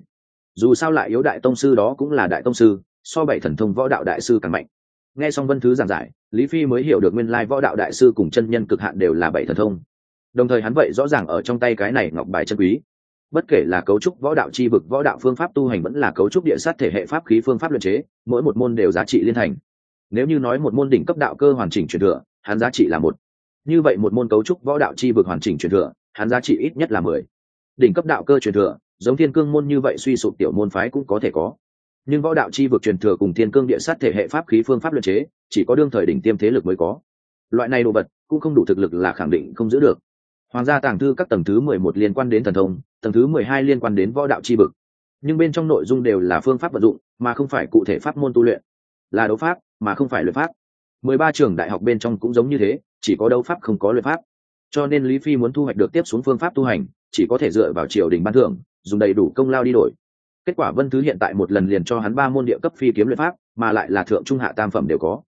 [SPEAKER 1] Dù sao lại yếu đại tông sư đó cũng là đại tông sư, so bảy thần thông võ đạo đại sư càng mạnh. Nghe xong vân thứ giảng giải, lý phi mới hiểu được nguyên lai võ đạo đại sư cùng chân nhân cực hạn đều là bảy thần thông. Đồng thời hắn vậy rõ ràng ở trong tay cái này ngọc bài chân quý. Bất kể là cấu trúc võ đạo c h i vực, võ đạo phương pháp tu hành vẫn là cấu trúc địa sát thể hệ pháp khí phương pháp luận chế, mỗi một môn đều giá trị liên thành. Nếu như nói một môn đỉnh cấp đạo cơ hoàn chỉnh truyền thừa, hắn giá trị là một như vậy một môn cấu trúc võ đạo chi vực hoàn chỉnh truyền thừa, hắn giá trị ít nhất là mười. Đỉnh cấp đạo cơ truyền thừa, giống thiên cương môn như vậy suy sụp tiểu môn phái cũng có thể có. Nhưng võ đạo chi vực truyền thừa cùng thiên cương địa sát thể hệ pháp khí phương pháp luận chế, chỉ có đương thời đỉnh tiêm thế lực mới có. Loại này đồ vật cũng không đủ thực lực là khẳng định không giữ được. Hoàng gia tàng thư các tầng thứ mười một liên quan đến thần thông, tầng thứ mười hai liên quan đến võ đạo chi vực. Nhưng bên trong nội dung đều là phương pháp vận dụng, mà không phải cụ thể pháp môn tu luyện. Là đấu pháp, mà không phải luyện pháp mười ba trường đại học bên trong cũng giống như thế, chỉ có đấu pháp không có luyện pháp. Cho nên lý phi muốn thu hoạch được tiếp xuống phương pháp tu hành, chỉ có thể dựa vào triều đình ban thưởng, dùng đầy đủ công lao đi đổi. Kết quả vân thứ hiện tại một lần liền cho hắn ba môn địa cấp phi kiếm luyện pháp, mà lại là thượng trung hạ tam phẩm đều có.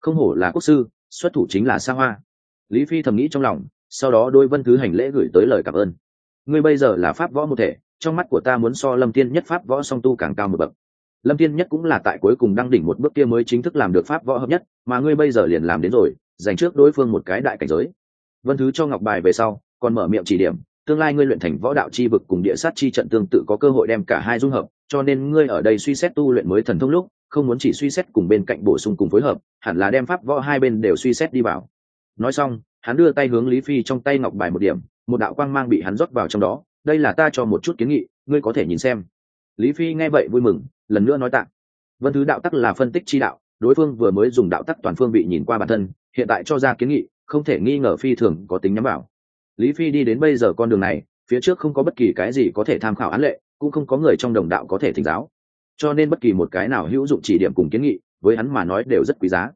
[SPEAKER 1] Không hổ là quốc sư, xuất thủ chính là xa hoa. Lý phi thầm nghĩ trong lòng, sau đó đôi vân thứ hành lễ gửi tới lời cảm ơn. Ngươi bây giờ là pháp võ một thể, trong mắt của ta muốn so lâm tiên nhất pháp võ song tu càng cao một bậc lâm Thiên nhất cũng là tại cuối cùng đăng đỉnh một bước kia mới chính thức làm được pháp võ hợp nhất, mà ngươi bây giờ liền làm đến rồi, dành trước đối phương một cái đại cảnh giới. Vân thứ cho ngọc bài về sau, còn mở miệng chỉ điểm, tương lai ngươi luyện thành võ đạo chi vực cùng địa sát chi trận tương tự có cơ hội đem cả hai dung hợp, cho nên ngươi ở đây suy xét tu luyện mới thần thông lúc, không muốn chỉ suy xét cùng bên cạnh bổ sung cùng phối hợp, hẳn là đem pháp võ hai bên đều suy xét đi vào. Nói xong, hắn đưa tay hướng lý phi trong tay ngọc bài một điểm, một đạo quang mang bị hắn rót vào trong đó, đây là ta cho một chút kiến nghị, ngươi có thể nhìn xem. Lý phi nghe vậy vui mừng lần nữa nói tạng vân thứ đạo tắc là phân tích chi đạo, đối phương vừa mới dùng đạo tắc toàn phương bị nhìn qua bản thân, hiện tại cho ra kiến nghị, không thể nghi ngờ phi thường có tính nhắm vào. Lý phi đi đến bây giờ con đường này, phía trước không có bất kỳ cái gì có thể tham khảo án lệ, cũng không có người trong đồng đạo có thể thỉnh giáo. Cho nên bất kỳ một cái nào hữu dụng chỉ điểm cùng kiến nghị, với hắn mà nói đều rất quý giá.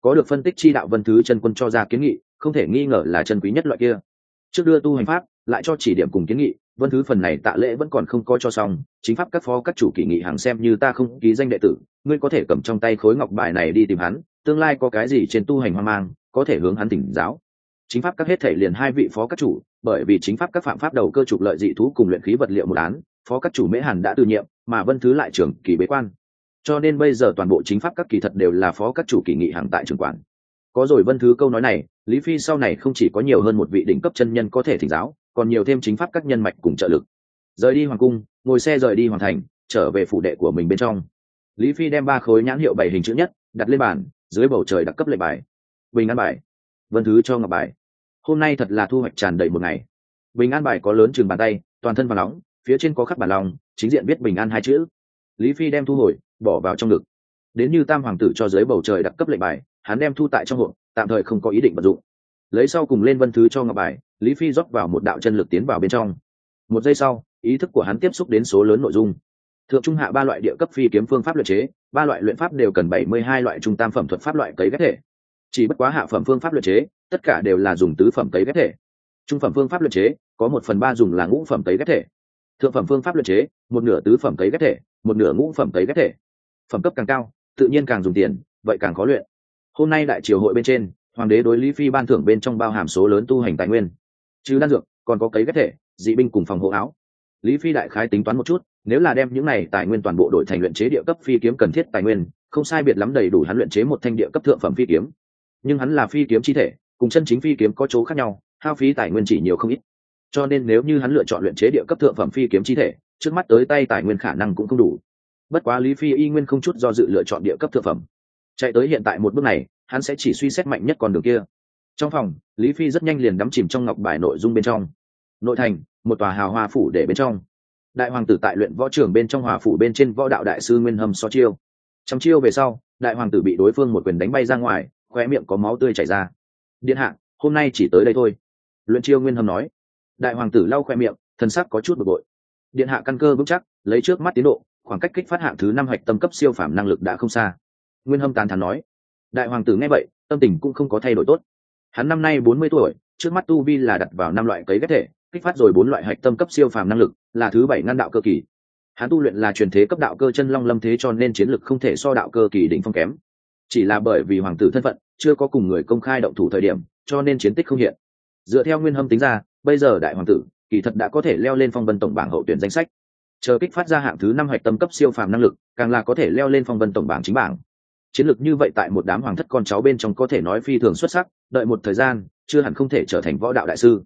[SPEAKER 1] Có được phân tích chi đạo vân thứ chân quân cho ra kiến nghị, không thể nghi ngờ là chân quý nhất loại kia. Trước đưa tu hành pháp lại cho chỉ điểm cùng kiến nghị, vân thứ phần này tạ lễ vẫn còn không có cho xong, chính pháp các phó các chủ kỳ nghị hàng xem như ta không ký danh đệ tử, ngươi có thể cầm trong tay khối ngọc bài này đi tìm hắn, tương lai có cái gì trên tu hành hoang mang, có thể hướng hắn tỉnh giáo. Chính pháp các hết thể liền hai vị phó các chủ, bởi vì chính pháp các phạm pháp đầu cơ trục lợi dị thú cùng luyện khí vật liệu một án, phó các chủ mễ hàn đã từ nhiệm, mà vân thứ lại trưởng kỳ bế quan. Cho nên bây giờ toàn bộ chính pháp các kỳ thật đều là phó các chủ kỳ nghị hàng tại trường quản. Có rồi vân thứ câu nói này, lý phi sau này không chỉ có nhiều hơn một vị đỉnh cấp chân nhân có thể thỉnh giáo còn nhiều thêm chính pháp các nhân mạch cùng trợ lực. Rời đi hoàng cung, ngồi xe rời đi hoàng thành, trở về phủ đệ của mình bên trong. Lý phi đem ba khối nhãn hiệu bảy hình chữ nhất, đặt lên bàn, dưới bầu trời đặc cấp lệnh bài. Bình an bài. Vân thứ cho ngọc bài. Hôm nay thật là thu hoạch tràn đầy một ngày. Bình an bài có lớn chừng bàn tay, toàn thân và nóng, phía trên có khắc bản lòng, chính diện biết bình an hai chữ. Lý phi đem thu hồi, bỏ vào trong ngực. Đến như tam hoàng tử cho dưới bầu trời đặc cấp lệnh bài, hắn đem thu tại trong hộp, tạm thời không có ý định vận dụng lấy sau cùng lên vân thứ cho ngọc bài, lý phi rót vào một đạo chân lực tiến vào bên trong. Một giây sau, ý thức của hắn tiếp xúc đến số lớn nội dung. Thượng trung hạ ba loại địa cấp phi kiếm phương pháp luyện chế, ba loại luyện pháp đều cần bảy mươi hai loại trung tam phẩm thuật pháp loại cấy ghép thể. Chỉ bất quá hạ phẩm phương pháp luyện chế, tất cả đều là dùng tứ phẩm cấy ghép thể. Trung phẩm phương pháp luyện chế, có một phần ba dùng là ngũ phẩm cấy ghép thể. Thượng phẩm phương pháp luyện chế, một nửa tứ phẩm cấy ghép thể, một nửa ngũ phẩm cấy ghép thể. Phẩm cấp càng cao, tự nhiên càng dùng tiền, vậy càng khó luyện. Hôm nay đại triều hội bên trên hoàng đế đối lý phi ban thưởng bên trong bao hàm số lớn tu hành tài nguyên. Chứ đan dược, còn có cấy ghép thể, dị binh cùng phòng hộ áo. Lý phi đại khái tính toán một chút, nếu là đem những này tài nguyên toàn bộ đổi thành luyện chế địa cấp phi kiếm cần thiết tài nguyên, không sai biệt lắm đầy đủ hắn luyện chế một thanh địa cấp thượng phẩm phi kiếm. Nhưng hắn là phi kiếm chi thể, cùng chân chính phi kiếm có chỗ khác nhau, hao phí tài nguyên chỉ nhiều không ít. Cho nên nếu như hắn lựa chọn luyện chế địa cấp thượng phẩm phi kiếm chi thể, trước mắt tới tay tài nguyên khả năng cũng không đủ. Bất quá lý phi y nguyên không chút do dự lựa chọn địa cấp thượng phẩm. Chạy tới hiện tại một bước này hắn sẽ chỉ suy xét mạnh nhất con đường kia. Trong phòng, lý phi rất nhanh liền đắm chìm trong ngọc bài nội dung bên trong. Nội thành, một tòa hào hoa phủ để bên trong. Đại hoàng tử tại luyện võ trưởng bên trong hòa phủ bên trên võ đạo đại sư nguyên hâm so chiêu. Trong chiêu về sau, đại hoàng tử bị đối phương một quyền đánh bay ra ngoài khoe miệng có máu tươi chảy ra. Điện hạ, hôm nay chỉ tới đây thôi. Luyện chiêu nguyên hâm nói. Đại hoàng tử lau khoe miệng thân sắc có chút bực bội. Điện hạ căn cơ vững chắc, lấy trước mắt tiến độ, khoảng cách kích phát hạng thứ năm hạch tâm cấp siêu phảm năng lực đã không xa. Nguyên hâm tán thán nói đại hoàng tử nghe vậy, tâm tình cũng không có thay đổi tốt. Hắn năm nay bốn mươi tuổi, trước mắt tu vi là đặt vào năm loại cấy ghép thể, kích phát rồi bốn loại hạch tâm cấp siêu phàm năng lực, là thứ bảy ngăn đạo cơ kỳ. Hắn tu luyện là truyền thế cấp đạo cơ chân long lâm thế cho nên chiến lực không thể so đạo cơ kỳ đỉnh phong kém. Chỉ là bởi vì hoàng tử thân phận, chưa có cùng người công khai động thủ thời điểm, cho nên chiến tích không hiện. Dựa theo nguyên hâm tính ra, bây giờ đại hoàng tử, kỳ thật đã có thể leo lên phong vân tổng bảng hậu tuyển danh sách. Chờ kích phát ra hạng thứ năm hạch tâm cấp siêu phàm năng lực, càng là có thể leo lên phong vân tổng bảng chính bảng chiến lược như vậy tại một đám hoàng thất con cháu bên trong có thể nói phi thường xuất sắc, đợi một thời gian, chưa hẳn không thể trở thành võ đạo đại sư.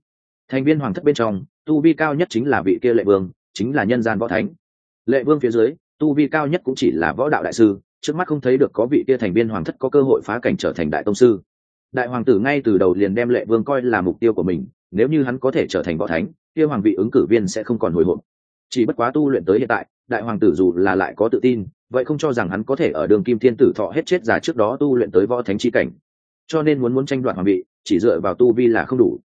[SPEAKER 1] Thành viên hoàng thất bên trong, tu vi cao nhất chính là vị kia lệ vương, chính là nhân gian võ thánh. Lệ vương phía dưới, tu vi cao nhất cũng chỉ là võ đạo đại sư, trước mắt không thấy được có vị kia thành viên hoàng thất có cơ hội phá cảnh trở thành đại tông sư. Đại hoàng tử ngay từ đầu liền đem lệ vương coi là mục tiêu của mình, nếu như hắn có thể trở thành võ thánh, kia hoàng vị ứng cử viên sẽ không còn hồi hộp chỉ bất quá tu luyện tới hiện tại, đại hoàng tử dù là lại có tự tin, vậy không cho rằng hắn có thể ở đường kim thiên tử thọ hết chết già trước đó tu luyện tới võ thánh chi cảnh. Cho nên muốn muốn tranh đoạt hoàng vị, chỉ dựa vào tu vi là không đủ.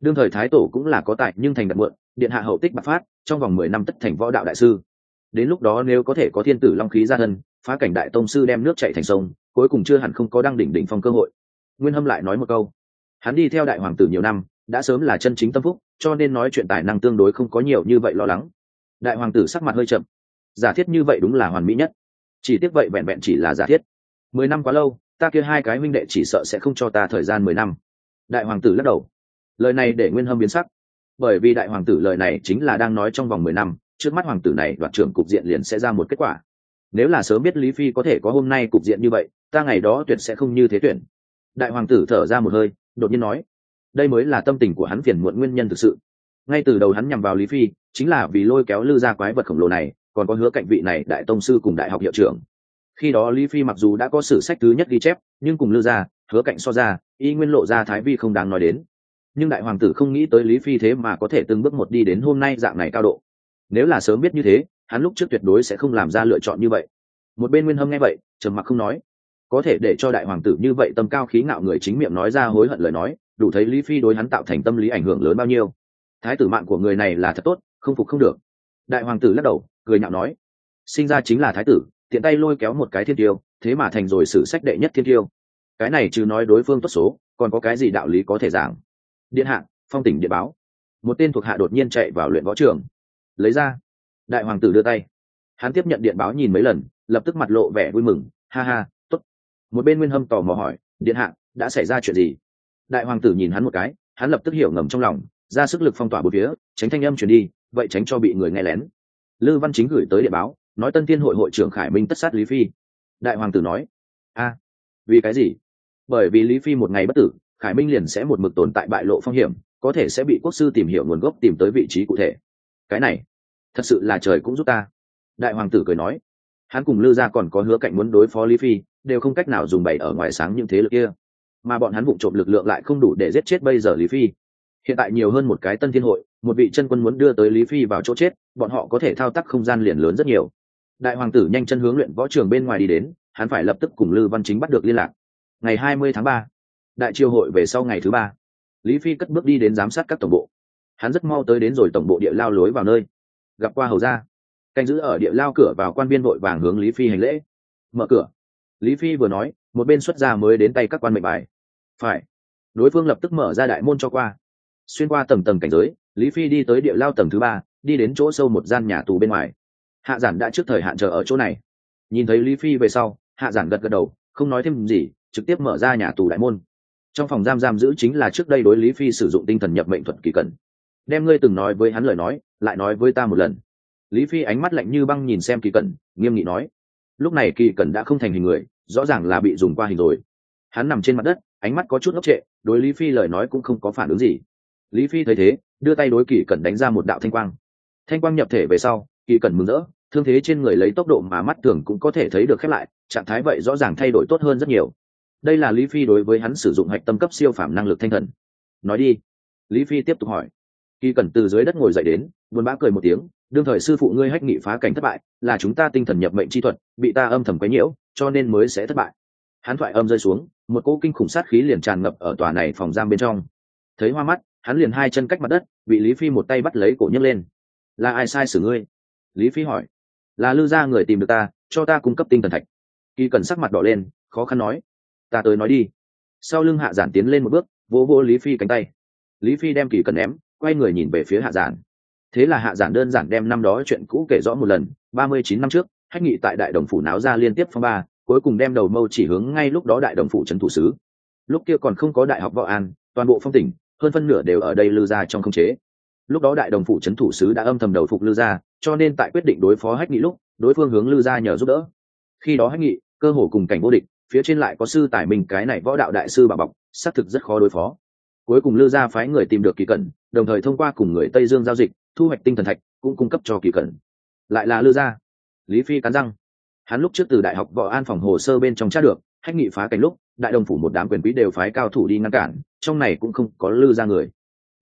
[SPEAKER 1] Đương thời thái tổ cũng là có tài nhưng thành đặt muộn điện hạ hậu tích bạc phát, trong vòng mười năm tất thành võ đạo đại sư. Đến lúc đó nếu có thể có thiên tử long khí ra thân, phá cảnh đại tông sư đem nước chạy thành sông, cuối cùng chưa hẳn không có đăng đỉnh đỉnh phong cơ hội. Nguyên hâm lại nói một câu, hắn đi theo đại hoàng tử nhiều năm, đã sớm là chân chính tâm phúc, cho nên nói chuyện tài năng tương đối không có nhiều như vậy lo lắng đại hoàng tử sắc mặt hơi chậm. Giả thiết như vậy đúng là hoàn mỹ nhất. Chỉ tiếc vậy vẹn vẹn chỉ là giả thiết. Mười năm quá lâu, ta kia hai cái huynh đệ chỉ sợ sẽ không cho ta thời gian mười năm. Đại hoàng tử lắc đầu. Lời này để nguyên hâm biến sắc. Bởi vì đại hoàng tử lời này chính là đang nói trong vòng mười năm, trước mắt hoàng tử này đoạt trưởng cục diện liền sẽ ra một kết quả. Nếu là sớm biết lý phi có thể có hôm nay cục diện như vậy, ta ngày đó tuyệt sẽ không như thế tuyển. Đại hoàng tử thở ra một hơi, đột nhiên nói, đây mới là tâm tình của hắn phiền muộn nguyên nhân thực sự. Ngay từ đầu hắn nhằm vào lý phi chính là vì lôi kéo lư ra quái vật khổng lồ này, còn có hứa cạnh vị này đại tông sư cùng đại học hiệu trưởng. Khi đó lý phi mặc dù đã có sử sách thứ nhất ghi chép, nhưng cùng lư ra hứa cạnh so ra, y nguyên lộ ra thái vi không đáng nói đến. Nhưng đại hoàng tử không nghĩ tới lý phi thế mà có thể từng bước một đi đến hôm nay dạng này cao độ. Nếu là sớm biết như thế, hắn lúc trước tuyệt đối sẽ không làm ra lựa chọn như vậy. Một bên nguyên hâm nghe vậy, trầm mặc không nói. Có thể để cho đại hoàng tử như vậy tâm cao khí ngạo người chính miệng nói ra hối hận lời nói, đủ thấy lý phi đối hắn tạo thành tâm lý ảnh hưởng lớn bao nhiêu. Thái tử mạng của người này là thật tốt không phục không được. Đại hoàng tử lắc đầu, cười nhạo nói, sinh ra chính là thái tử, tiện tay lôi kéo một cái thiên tiêu, thế mà thành rồi sử sách đệ nhất thiên tiêu. Cái này chứ nói đối phương tốt số, còn có cái gì đạo lý có thể giảng? Điện hạ, phong tỉnh điện báo. Một tên thuộc hạ đột nhiên chạy vào luyện võ trường. Lấy ra. Đại hoàng tử đưa tay. Hắn tiếp nhận điện báo nhìn mấy lần, lập tức mặt lộ vẻ vui mừng, ha ha t ố t một bên nguyên hâm tò mò hỏi, điện hạ, đã xảy ra chuyện gì? Đại hoàng tử nhìn hắn một cái, hắn lập tức hiểu ngầm trong lòng, ra sức lực phong tỏa bốn phía, tránh thanh âm chuyển đi vậy tránh cho bị người nghe lén. Lư văn chính gửi tới địa báo, nói tân Thiên hội hội trưởng khải minh tất sát lý phi. Đại hoàng tử nói, a, vì cái gì? Bởi vì lý phi một ngày bất tử, khải minh liền sẽ một mực tồn tại bại lộ phong hiểm, có thể sẽ bị quốc sư tìm hiểu nguồn gốc tìm tới vị trí cụ thể. Cái này, thật sự là trời cũng giúp ta. Đại hoàng tử cười nói, hắn cùng lư gia còn có hứa cạnh muốn đối phó lý phi, đều không cách nào dùng bày ở ngoài sáng những thế lực kia. Mà bọn hắn vụ trộm lực lượng lại không đủ để giết chết bây giờ lý phi hiện tại nhiều hơn một cái tân thiên hội, một vị chân quân muốn đưa tới lý phi vào chỗ chết, bọn họ có thể thao tác không gian liền lớn rất nhiều. Đại hoàng tử nhanh chân hướng luyện võ trường bên ngoài đi đến, hắn phải lập tức cùng lư văn chính bắt được liên lạc. Ngày hai mươi tháng ba, đại triều hội về sau ngày thứ ba, lý phi cất bước đi đến giám sát các tổng bộ. Hắn rất mau tới đến rồi tổng bộ địa lao lối vào nơi. Gặp qua hầu ra canh giữ ở địa lao cửa vào quan viên vội vàng hướng lý phi hành lễ. Mở cửa. Lý phi vừa nói, một bên xuất ra mới đến tay các quan mệnh bài. Phải. Đối phương lập tức mở ra đại môn cho qua xuyên qua tầng tầng cảnh giới, lý phi đi tới địa lao tầng thứ ba, đi đến chỗ sâu một gian nhà tù bên ngoài. Hạ giản đã trước thời hạn chờ ở chỗ này. Nhìn thấy lý phi về sau, hạ giản gật gật đầu, không nói thêm gì, trực tiếp mở ra nhà tù đại môn. Trong phòng giam giam giữ chính là trước đây đối lý phi sử dụng tinh thần nhập mệnh thuật kỳ cẩn. Đem ngươi từng nói với hắn lời nói, lại nói với ta một lần. Lý phi ánh mắt lạnh như băng nhìn xem kỳ cẩn, nghiêm nghị nói. Lúc này kỳ cẩn đã không thành hình người, rõ ràng là bị dùng qua hình rồi. Hắn nằm trên mặt đất, ánh mắt có chút ngốc trệ, đối lý phi lời nói cũng không có phản ứng gì lý phi thấy thế, đưa tay đối kỳ cẩn đánh ra một đạo thanh quang. Thanh quang nhập thể về sau, kỳ cẩn mừng rỡ, thương thế trên người lấy tốc độ mà mắt thường cũng có thể thấy được khép lại, trạng thái vậy rõ ràng thay đổi tốt hơn rất nhiều. Đây là lý phi đối với hắn sử dụng hạch tâm cấp siêu phạm năng lực thanh thần. Nói đi. Lý phi tiếp tục hỏi. Kỳ cẩn từ dưới đất ngồi dậy đến, buồn bã cười một tiếng, đương thời sư phụ ngươi hách nghị phá cảnh thất bại, là chúng ta tinh thần nhập mệnh chi thuật, bị ta âm thầm quấy nhiễu, cho nên mới sẽ thất bại. Hắn thoại âm rơi xuống, một cỗ kinh khủng sát khí liền tràn ngập ở tòa này phòng giam bên trong. Thấy hoa mắt hắn liền hai chân cách mặt đất, bị lý phi một tay bắt lấy cổ nhấc lên. Là ai sai xử ngươi? Lý phi hỏi. Là lư gia người tìm được ta, cho ta cung cấp tinh thần thạch. Kỳ cần sắc mặt đỏ lên, khó khăn nói. Ta tới nói đi. Sau lưng hạ giản tiến lên một bước, vỗ vỗ lý phi cánh tay. Lý phi đem kỳ cần ném, quay người nhìn về phía hạ giản. Thế là hạ giản đơn giản đem năm đó chuyện cũ kể rõ một lần, ba mươi chín năm trước, hách nghị tại đại đồng phủ náo ra liên tiếp phong ba, cuối cùng đem đầu mâu chỉ hướng ngay lúc đó đại đồng phủ trấn thủ sứ. Lúc kia còn không có đại học võ an, toàn bộ phong tỉnh hơn phân nửa đều ở đây lư gia trong không chế. Lúc đó đại đồng phủ trấn thủ sứ đã âm thầm đầu phục lư gia, cho nên tại quyết định đối phó hách nghị lúc, đối phương hướng lư gia nhờ giúp đỡ. Khi đó hách nghị, cơ hồ cùng cảnh vô địch, phía trên lại có sư tài mình cái này võ đạo đại sư bà bọc, xác thực rất khó đối phó. Cuối cùng lư gia phái người tìm được kỳ cẩn, đồng thời thông qua cùng người tây dương giao dịch, thu hoạch tinh thần thạch, cũng cung cấp cho kỳ cẩn. Lại là lư gia. Lý phi cắn răng. Hắn lúc trước từ đại học võ an phòng hồ sơ bên trong tra được, hách nghị phá cảnh lúc đại đồng phủ một đám quyền quý đều phái cao thủ đi ngăn cản, trong này cũng không có lư ra người.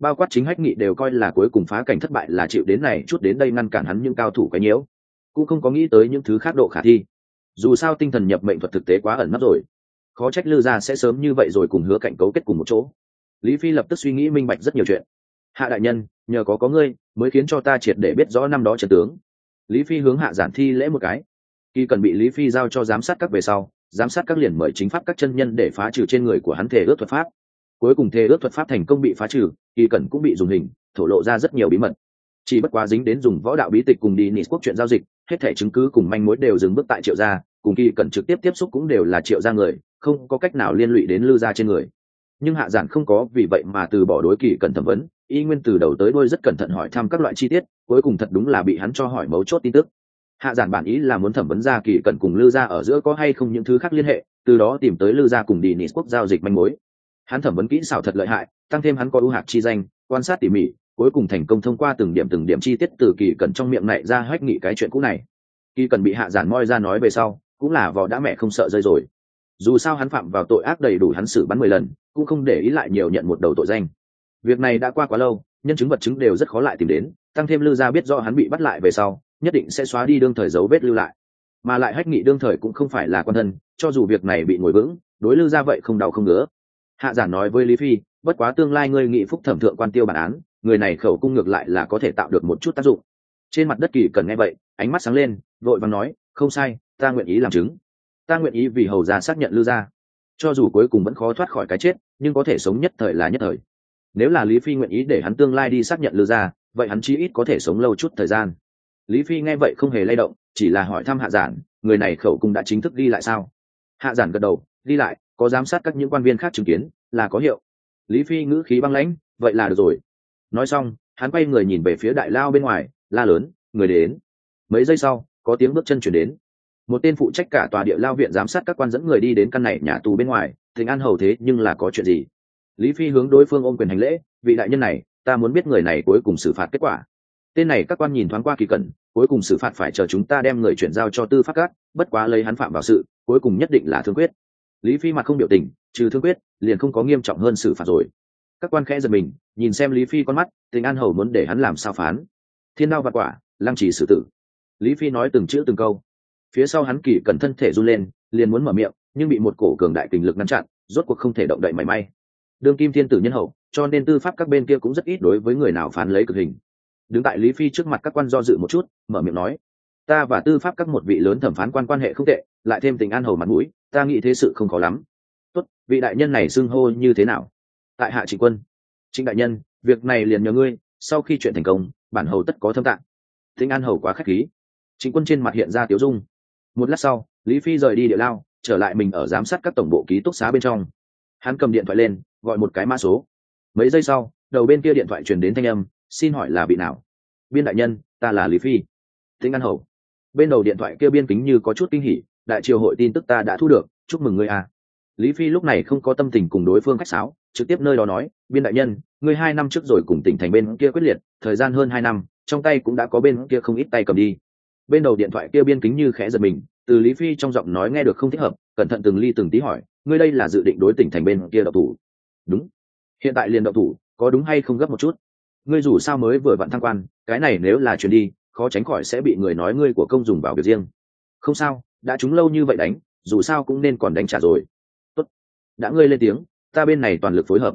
[SPEAKER 1] Bao quát chính hách nghị đều coi là cuối cùng phá cảnh thất bại là chịu đến này, chút đến đây ngăn cản hắn những cao thủ cái nhiễu. Cũng không có nghĩ tới những thứ khác độ khả thi. Dù sao tinh thần nhập mệnh thuật thực tế quá ẩn nấp rồi. Khó trách lư gia sẽ sớm như vậy rồi cùng hứa cạnh cấu kết cùng một chỗ. Lý phi lập tức suy nghĩ minh bạch rất nhiều chuyện. Hạ đại nhân, nhờ có có ngươi, mới khiến cho ta triệt để biết rõ năm đó trận tướng. Lý phi hướng hạ giản thi lễ một cái. Khi cần bị lý phi giao cho giám sát các về sau giám sát các liền mời chính pháp các chân nhân để phá trừ trên người của hắn thể ước thuật pháp. Cuối cùng thể ước thuật pháp thành công bị phá trừ, kỳ cẩn cũng bị dùng hình, thổ lộ ra rất nhiều bí mật. Chỉ bất quá dính đến dùng võ đạo bí tịch cùng đi nị quốc chuyện giao dịch, hết thẻ chứng cứ cùng manh mối đều dừng bước tại triệu gia, cùng kỳ cẩn trực tiếp tiếp xúc cũng đều là triệu gia người, không có cách nào liên lụy đến lư gia trên người. Nhưng hạ giản không có, vì vậy mà từ bỏ đối kỳ cẩn thẩm vấn, y nguyên từ đầu tới đôi rất cẩn thận hỏi thăm các loại chi tiết, cuối cùng thật đúng là bị hắn cho hỏi mấu chốt tin tức hạ giản bản ý là muốn thẩm vấn ra kỳ cận cùng lư gia ở giữa có hay không những thứ khác liên hệ, từ đó tìm tới lư gia cùng đi nị quốc giao dịch manh mối. Hắn thẩm vấn kỹ xảo thật lợi hại, tăng thêm hắn có ưu hạc chi danh, quan sát tỉ mỉ, cuối cùng thành công thông qua từng điểm từng điểm chi tiết từ kỳ cận trong miệng này ra hách nghị cái chuyện cũ này. Kỳ cần bị hạ giản moi ra nói về sau, cũng là vò đã mẹ không sợ rơi rồi. Dù sao hắn phạm vào tội ác đầy đủ hắn xử bắn mười lần, cũng không để ý lại nhiều nhận một đầu tội danh. Việc này đã qua quá lâu, nhân chứng vật chứng đều rất khó lại tìm đến, tăng thêm lư gia biết do hắn bị bắt lại về sau nhất định sẽ xóa đi đương thời dấu vết lưu lại. Mà lại hách nghị đương thời cũng không phải là quan thân, cho dù việc này bị ngồi vững, đối lư gia vậy không đau không ngứa. Hạ giản nói với lý phi, bất quá tương lai ngươi nghị phúc thẩm thượng quan tiêu bản án, người này khẩu cung ngược lại là có thể tạo được một chút tác dụng. Trên mặt đất kỳ cần nghe vậy, ánh mắt sáng lên, vội vàng nói, không sai, ta nguyện ý làm chứng. Ta nguyện ý vì hầu gia xác nhận lư gia. Cho dù cuối cùng vẫn khó thoát khỏi cái chết, nhưng có thể sống nhất thời là nhất thời. Nếu là lý phi nguyện ý để hắn tương lai đi xác nhận lư gia, vậy hắn chí ít có thể sống lâu chút thời gian lý phi nghe vậy không hề lay động, chỉ là hỏi thăm hạ giản, người này khẩu cung đã chính thức ghi lại sao? Hạ giản gật đầu, ghi lại, có giám sát các những quan viên khác chứng kiến, là có hiệu. Lý phi ngữ khí băng lãnh, vậy là được rồi. Nói xong, hắn quay người nhìn về phía đại lao bên ngoài, la lớn, người đến. Mấy giây sau, có tiếng bước chân chuyển đến. Một tên phụ trách cả tòa địa lao viện giám sát các quan dẫn người đi đến căn này nhà tù bên ngoài thịnh an hầu thế, nhưng là có chuyện gì? Lý phi hướng đối phương ôm quyền hành lễ, vị đại nhân này, ta muốn biết người này cuối cùng xử phạt kết quả tên này các quan nhìn thoáng qua kỳ cẩn, cuối cùng xử phạt phải chờ chúng ta đem người chuyển giao cho tư pháp các, bất quá lấy hắn phạm vào sự, cuối cùng nhất định là thương quyết. Lý phi mặt không biểu tình, trừ thương quyết, liền không có nghiêm trọng hơn xử phạt rồi. Các quan khẽ giật mình, nhìn xem lý phi con mắt, tình an hầu muốn để hắn làm sao phán. Thiên đao và quả, lăng trì xử tử. Lý phi nói từng chữ từng câu. Phía sau hắn kỳ cẩn thân thể run lên, liền muốn mở miệng, nhưng bị một cổ cường đại tình lực ngăn chặn, rốt cuộc không thể động đậy mảy may. Đương kim thiên tử nhân hậu, cho nên tư pháp các bên kia cũng rất ít đối với người nào phán lấy cực hình đứng tại lý phi trước mặt các quan do dự một chút, mở miệng nói, ta và tư pháp các một vị lớn thẩm phán quan quan hệ không tệ, lại thêm tình an hầu mặt mũi, ta nghĩ thế sự không khó lắm. Tốt, vị đại nhân này xưng hô như thế nào? Tại hạ trịnh quân. Trịnh đại nhân, việc này liền nhờ ngươi, sau khi chuyện thành công, bản hầu tất có thâm tạng. Tình an hầu quá k h á c h khí. Trịnh quân trên mặt hiện ra tiếu dung. Một lát sau, lý phi rời đi địa lao, trở lại mình ở giám sát các tổng bộ ký túc xá bên trong. Hắn cầm điện thoại lên, gọi một cái mã số. Mấy giây sau, đầu bên kia điện thoại truyền đến thanh âm xin hỏi là bị nào? Biên đại nhân, ta là lý phi. Thính an hầu. Bên đầu điện thoại kia biên kính như có chút kinh hỉ, đại triều hội tin tức ta đã thu được, chúc mừng ngươi à. lý phi lúc này không có tâm tình cùng đối phương khách sáo, trực tiếp nơi đó nói, biên đại nhân, ngươi hai năm trước rồi cùng tỉnh thành bên kia quyết liệt, thời gian hơn hai năm, trong tay cũng đã có bên kia không ít tay cầm đi. Bên đầu điện thoại kia biên kính như khẽ giật mình, từ lý phi trong giọng nói nghe được không thích hợp, cẩn thận từng ly từng tí hỏi, ngươi đây là dự định đối tỉnh thành bên kia độc thủ? Đúng. Hiện tại liền độc thủ, có đúng hay không gấp một chút? Ngươi dù sao mới vừa vặn thăng quan, cái này nếu là chuyển đi, khó tránh khỏi sẽ bị người nói ngươi của công dùng vào việc riêng. Không sao, đã trúng lâu như vậy đánh, dù sao cũng nên còn đánh trả rồi. Tốt. đã ngươi lên tiếng, ta bên này toàn lực phối hợp.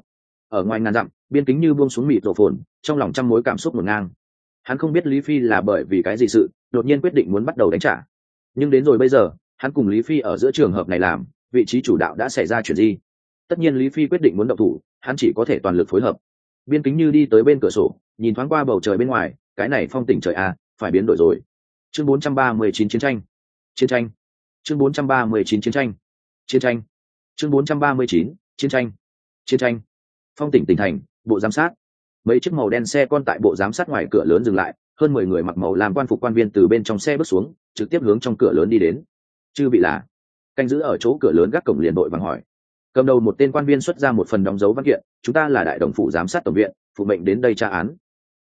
[SPEAKER 1] Ở ngoài ngàn dặm, biên kính như buông xuống mịt rộ phồn, trong lòng trăm mối cảm xúc ngổn ngang. Hắn không biết lý phi là bởi vì cái gì sự, đột nhiên quyết định muốn bắt đầu đánh trả. Nhưng đến rồi bây giờ, hắn cùng lý phi ở giữa trường hợp này làm, vị trí chủ đạo đã xảy ra chuyện gì? Tất nhiên lý phi quyết định muốn động thủ, hắn chỉ có thể toàn lực phối hợp biên kính như đi tới bên cửa sổ, nhìn thoáng qua bầu trời bên ngoài, cái này phong tỉnh trời a phải biến đổi rồi. Chương 439 chiến tranh. Chiến tranh. Chương 439 chiến tranh. Chiến tranh. Chương 439 chiến tranh. Chiến tranh. Phong tỉnh tỉnh thành, bộ giám sát. Mấy chiếc màu đen xe con tại bộ giám sát ngoài cửa lớn dừng lại, hơn mười người mặc màu làm quan phục quan viên từ bên trong xe bước xuống, trực tiếp hướng trong cửa lớn đi đến. Chư bị là, canh giữ ở chỗ cửa lớn gác cổng liền đội vàng hỏi cầm đầu một tên quan viên xuất ra một phần đóng dấu văn kiện, chúng ta là đại đồng phụ giám sát tổng viện, phụ mệnh đến đây tra án.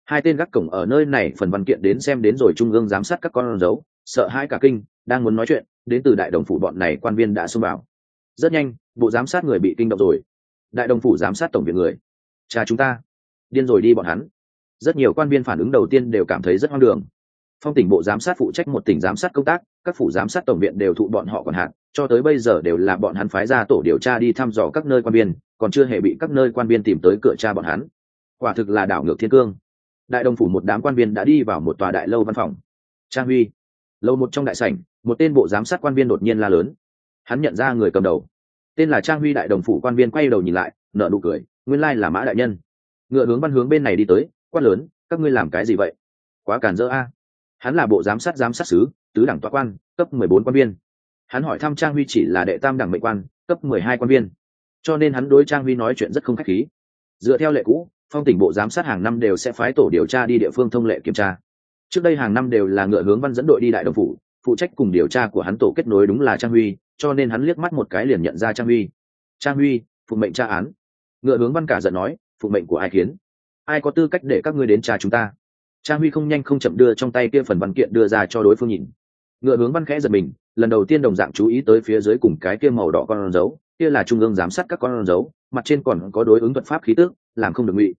[SPEAKER 1] Hai tên gác cổng ở nơi này phần văn kiện đến xem đến rồi trung ương giám sát các con dấu, sợ hai cả kinh, đang muốn nói chuyện, đến từ đại đồng phủ bọn này quan viên đã xông vào. Rất nhanh, bộ giám sát người bị kinh động rồi. Đại đồng phủ giám sát tổng viện người cha chúng ta. Điên rồi đi bọn hắn. Rất nhiều quan viên phản ứng đầu tiên đều cảm thấy rất hoang đường phong tỉnh bộ giám sát phụ trách một tỉnh giám sát công tác các phủ giám sát tổng viện đều thụ bọn họ còn hạn cho tới bây giờ đều là bọn hắn phái ra tổ điều tra đi thăm dò các nơi quan biên, còn chưa hề bị các nơi quan biên tìm tới cửa cha bọn hắn. Quả thực là đảo ngược thiên cương. Đại đồng phủ một đám quan viên đã đi vào một tòa đại lâu văn phòng. Trang huy. Lâu một trong đại sảnh một tên bộ giám sát quan viên đột nhiên la lớn. Hắn nhận ra người cầm đầu. Tên là trang huy đại đồng phủ quan viên quay đầu nhìn lại nợ nụ cười nguyên lai là mã đại nhân. Ngựa hướng văn hướng bên này đi tới quát lớn các ngươi làm cái gì vậy? Quá cản dỡ a hắn là bộ giám sát giám sát sứ, tứ đẳng tọa quan, cấp mười bốn quan viên. Hắn hỏi thăm trang huy chỉ là đệ tam đẳng mệnh quan, cấp mười hai quan viên. Cho nên hắn đối trang huy nói chuyện rất không khách khí. Dựa theo lệ cũ, phong tỉnh bộ giám sát hàng năm đều sẽ phái tổ điều tra đi địa phương thông lệ kiểm tra. Trước đây hàng năm đều là ngựa hướng văn dẫn đội đi đại đồng phủ, phụ trách cùng điều tra của hắn tổ kết nối đúng là trang huy, cho nên hắn liếc mắt một cái liền nhận ra trang huy. Trang huy, phụ mệnh tra án. Ngựa hướng văn cả giận nói, phụ mệnh của ai khiến ai có tư cách để các ngươi đến tra chúng ta? Trang huy không nhanh không chậm đưa trong tay kia phần văn kiện đưa ra cho đối phương nhìn. Ngựa hướng văn khẽ giật mình, lần đầu tiên đồng dạng chú ý tới phía dưới cùng cái kia màu đỏ con dấu, kia là trung ương giám sát các con dấu, mặt trên còn có đối ứng thuật pháp khí tước làm không được ngụy.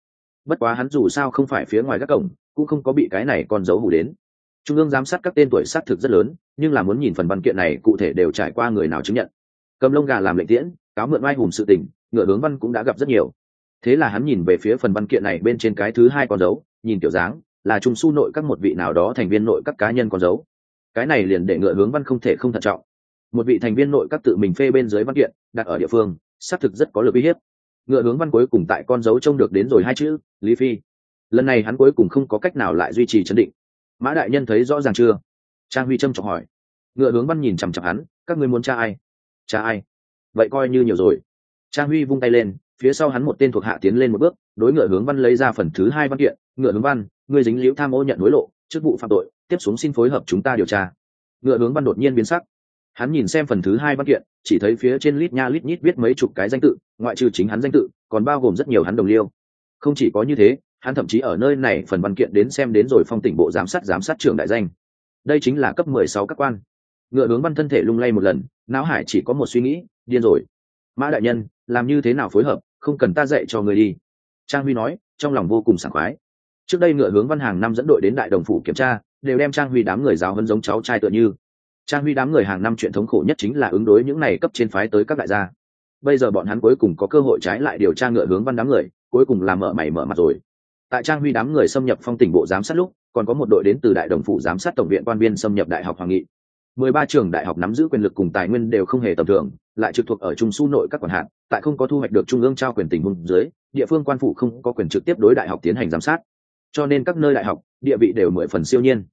[SPEAKER 1] Bất quá hắn dù sao không phải phía ngoài các cổng, cũng không có bị cái này con dấu hủ đến. Trung ương giám sát các tên tuổi xác thực rất lớn, nhưng là muốn nhìn phần văn kiện này cụ thể đều trải qua người nào chứng nhận. Cầm lông gà làm lệnh tiễn, cáo mượn mai hùng sự tình, ngựa hướng văn cũng đã gặp rất nhiều. Thế là hắn nhìn về phía phần văn kiện này bên trên cái thứ hai con dấu, nhìn kiểu dáng là trung su nội các một vị nào đó thành viên nội các cá nhân con dấu. Cái này liền để ngựa hướng văn không thể không thận trọng. Một vị thành viên nội các tự mình phê bên dưới văn kiện, đặt ở địa phương, xác thực rất có lực uy hiếp. Ngựa hướng văn cuối cùng tại con dấu trông được đến rồi hai chữ, lý phi. Lần này hắn cuối cùng không có cách nào lại duy trì chấn định. Mã đại nhân thấy rõ ràng chưa? Trang huy trâm trọng hỏi. Ngựa hướng văn nhìn chằm chặp hắn, các ngươi muốn cha ai? Cha ai? Vậy coi như nhiều rồi. Trang huy vung tay lên, phía sau hắn một tên thuộc hạ tiến lên một bước, đối ngựa hướng văn lấy ra phần thứ hai văn kiện, ngựa hướng văn ngươi dính liễu tham ô nhận hối lộ, chức vụ phạm tội, tiếp xuống xin phối hợp chúng ta điều tra. Ngựa hướng văn đột nhiên biến sắc. Hắn nhìn xem phần thứ hai văn kiện, chỉ thấy phía trên lít nha lít nhít viết mấy chục cái danh tự, ngoại trừ chính hắn danh tự, còn bao gồm rất nhiều hắn đồng liêu. Không chỉ có như thế, hắn thậm chí ở nơi này phần văn kiện đến xem đến rồi phong tỉnh bộ giám sát giám sát trưởng đại danh. Đây chính là cấp mười sáu các quan. Ngựa hướng văn thân thể lung lay một lần, não hải chỉ có một suy nghĩ, điên rồi. Mã đại nhân, làm như thế nào phối hợp, không cần ta dạy cho người đi. Trang huy nói, trong lòng vô cùng sảng khoái trước đây ngựa hướng văn hàng năm dẫn đội đến đại đồng phủ kiểm tra, đều đem trang huy đám người giáo hấn giống cháu trai tựa như. Trang huy đám người hàng năm chuyện thống khổ nhất chính là ứng đối những này cấp trên phái tới các đại gia. Bây giờ bọn hắn cuối cùng có cơ hội trái lại điều tra ngựa hướng văn đám người, cuối cùng làm mở mày mở mặt rồi. Tại trang huy đám người xâm nhập phong tỉnh bộ giám sát lúc, còn có một đội đến từ đại đồng phủ giám sát tổng viện quan viên xâm nhập đại học hoàng nghị. Mười ba trường đại học nắm giữ quyền lực cùng tài nguyên đều không hề tầm thường, lại trực thuộc ở trung su nội các quản hạt, tại không có thu hoạch được trung ương trao quyền tình hùng dưới, địa phương quan phủ không có quyền trực tiếp đối đại học tiến hành giám sát cho nên các nơi đại học, địa vị đều mười phần siêu nhiên.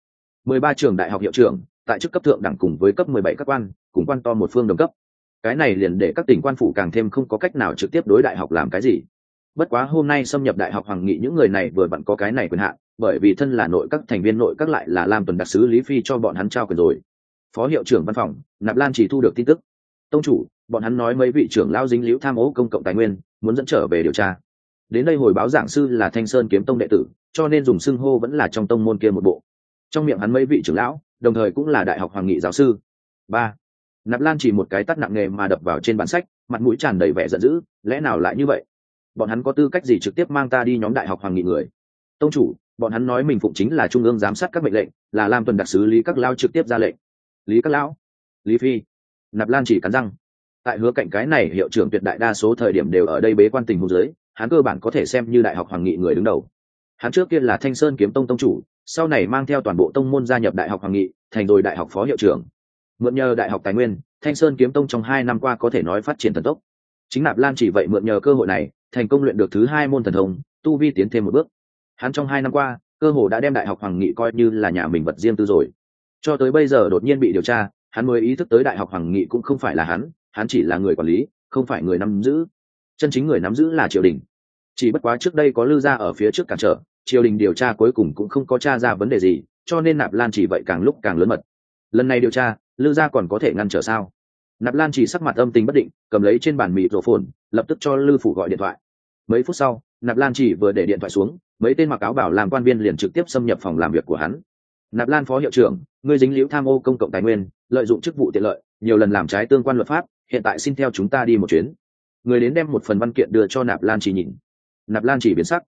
[SPEAKER 1] Mười ba trường đại học hiệu trưởng, tại chức cấp thượng đẳng cùng với cấp mười bảy các quan, cùng quan to một phương đồng cấp. Cái này liền để các tỉnh quan phủ càng thêm không có cách nào trực tiếp đối đại học làm cái gì. Bất quá hôm nay xâm nhập đại học hoàng nghị những người này vừa bận có cái này quyền hạn, bởi vì thân là nội các thành viên nội các lại là lam tuần đặc sứ lý phi cho bọn hắn trao quyền rồi. Phó hiệu trưởng văn phòng, nạp lan chỉ thu được tin tức. Tông chủ, bọn hắn nói mấy vị trưởng lao dính liễu tham ô công cộng tài nguyên, muốn dẫn trở về điều tra. Đến đây hồi báo giảng sư là thanh sơn kiếm tông đệ tử cho nên dùng xưng hô vẫn là trong tông môn kia một bộ. Trong miệng hắn mấy vị trưởng lão, đồng thời cũng là đại học hoàng nghị giáo sư. Ba. Nạp lan chỉ một cái tắt nặng nề mà đập vào trên bản sách, mặt mũi tràn đầy vẻ giận dữ, lẽ nào lại như vậy? Bọn hắn có tư cách gì trực tiếp mang ta đi nhóm đại học hoàng nghị người? Tông chủ, bọn hắn nói mình phụng chính là trung ương giám sát các mệnh lệnh, là làm tuần đặc sứ lý các lao trực tiếp ra lệnh. Lý các lão, lý phi. Nạp lan chỉ cắn răng. Tại hứa cạnh cái này, hiệu trưởng tuyệt đại đa số thời điểm đều ở đây bế quan tình hôn giới hắn cơ bản có thể xem như đại học hoàng nghị người đứng đầu hắn trước kia là thanh sơn kiếm tông tông chủ, sau này mang theo toàn bộ tông môn gia nhập đại học hoàng nghị, thành rồi đại học phó hiệu trưởng. Mượn nhờ đại học tài nguyên, thanh sơn kiếm tông trong hai năm qua có thể nói phát triển thần tốc. Chính nạp lan chỉ vậy mượn nhờ cơ hội này, thành công luyện được thứ hai môn thần thông, tu vi tiến thêm một bước. Hắn trong hai năm qua, cơ hồ đã đem đại học hoàng nghị coi như là nhà mình vật riêng tư rồi. Cho tới bây giờ đột nhiên bị điều tra, hắn mới ý thức tới đại học hoàng nghị cũng không phải là hắn hắn chỉ là người quản lý, không phải người nắm giữ. Chân chính người nắm giữ là triều đình. Chỉ bất quá trước đây có lư gia ở phía trước cản trở triều đình điều tra cuối cùng cũng không có t r a ra vấn đề gì, cho nên nạp lan chỉ vậy càng lúc càng lớn mật. Lần này điều tra, lư gia còn có thể ngăn trở sao? Nạp lan chỉ sắc mặt âm tình bất định, cầm lấy trên bàn mịt rổ phồn, lập tức cho lư phủ gọi điện thoại. Mấy phút sau, nạp lan chỉ vừa để điện thoại xuống, mấy tên mặc áo bảo làm quan viên liền trực tiếp xâm nhập phòng làm việc của hắn. Nạp lan phó hiệu trưởng người dính liễu tham ô công cộng tài nguyên, lợi dụng chức vụ tiện lợi, nhiều lần làm trái tương quan luật pháp, hiện tại xin theo chúng ta đi một chuyến. Người đến đem một phần văn kiện đưa cho nạp lan chỉ nhìn. Nạp lan chỉ biến sắc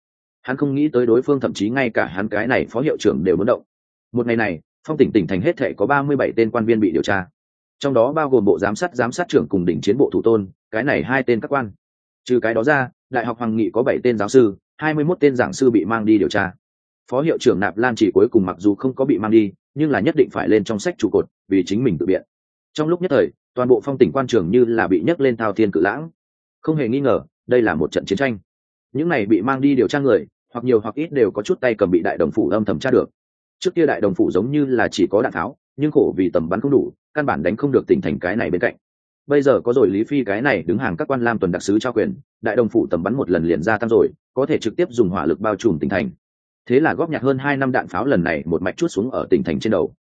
[SPEAKER 1] hắn không nghĩ tới đối phương thậm chí ngay cả hắn cái này phó hiệu trưởng đều muốn động. Một ngày này, phong tỉnh tỉnh thành hết thể có ba mươi bảy tên quan viên bị điều tra. Trong đó bao gồm bộ giám sát giám sát trưởng cùng đỉnh chiến bộ thủ tôn, cái này hai tên các quan. Trừ cái đó ra, đại học hoàng nghị có bảy tên giáo sư, hai mươi mốt tên giảng sư bị mang đi điều tra. Phó hiệu trưởng nạp lan chỉ cuối cùng mặc dù không có bị mang đi, nhưng là nhất định phải lên trong sách trụ cột, vì chính mình tự biện. Trong lúc nhất thời, toàn bộ phong tỉnh quan trường như là bị nhấc lên thao thiên cự lãng. Không hề nghi ngờ, đây là một trận chiến tranh những này bị mang đi điều tra người, hoặc nhiều hoặc ít đều có chút tay cầm bị đại đồng phủ âm thầm tra được. Trước kia đại đồng phủ giống như là chỉ có đạn tháo, nhưng khổ vì tầm bắn không đủ, căn bản đánh không được tỉnh thành cái này bên cạnh. Bây giờ có rồi lý phi cái này đứng hàng các quan lam tuần đặc sứ trao quyền, đại đồng phủ tầm bắn một lần liền ra tăng rồi, có thể trực tiếp dùng hỏa lực bao trùm tỉnh thành. Thế là góp nhặt hơn hai năm đạn pháo lần này một mạch chút xuống ở tỉnh thành trên đầu.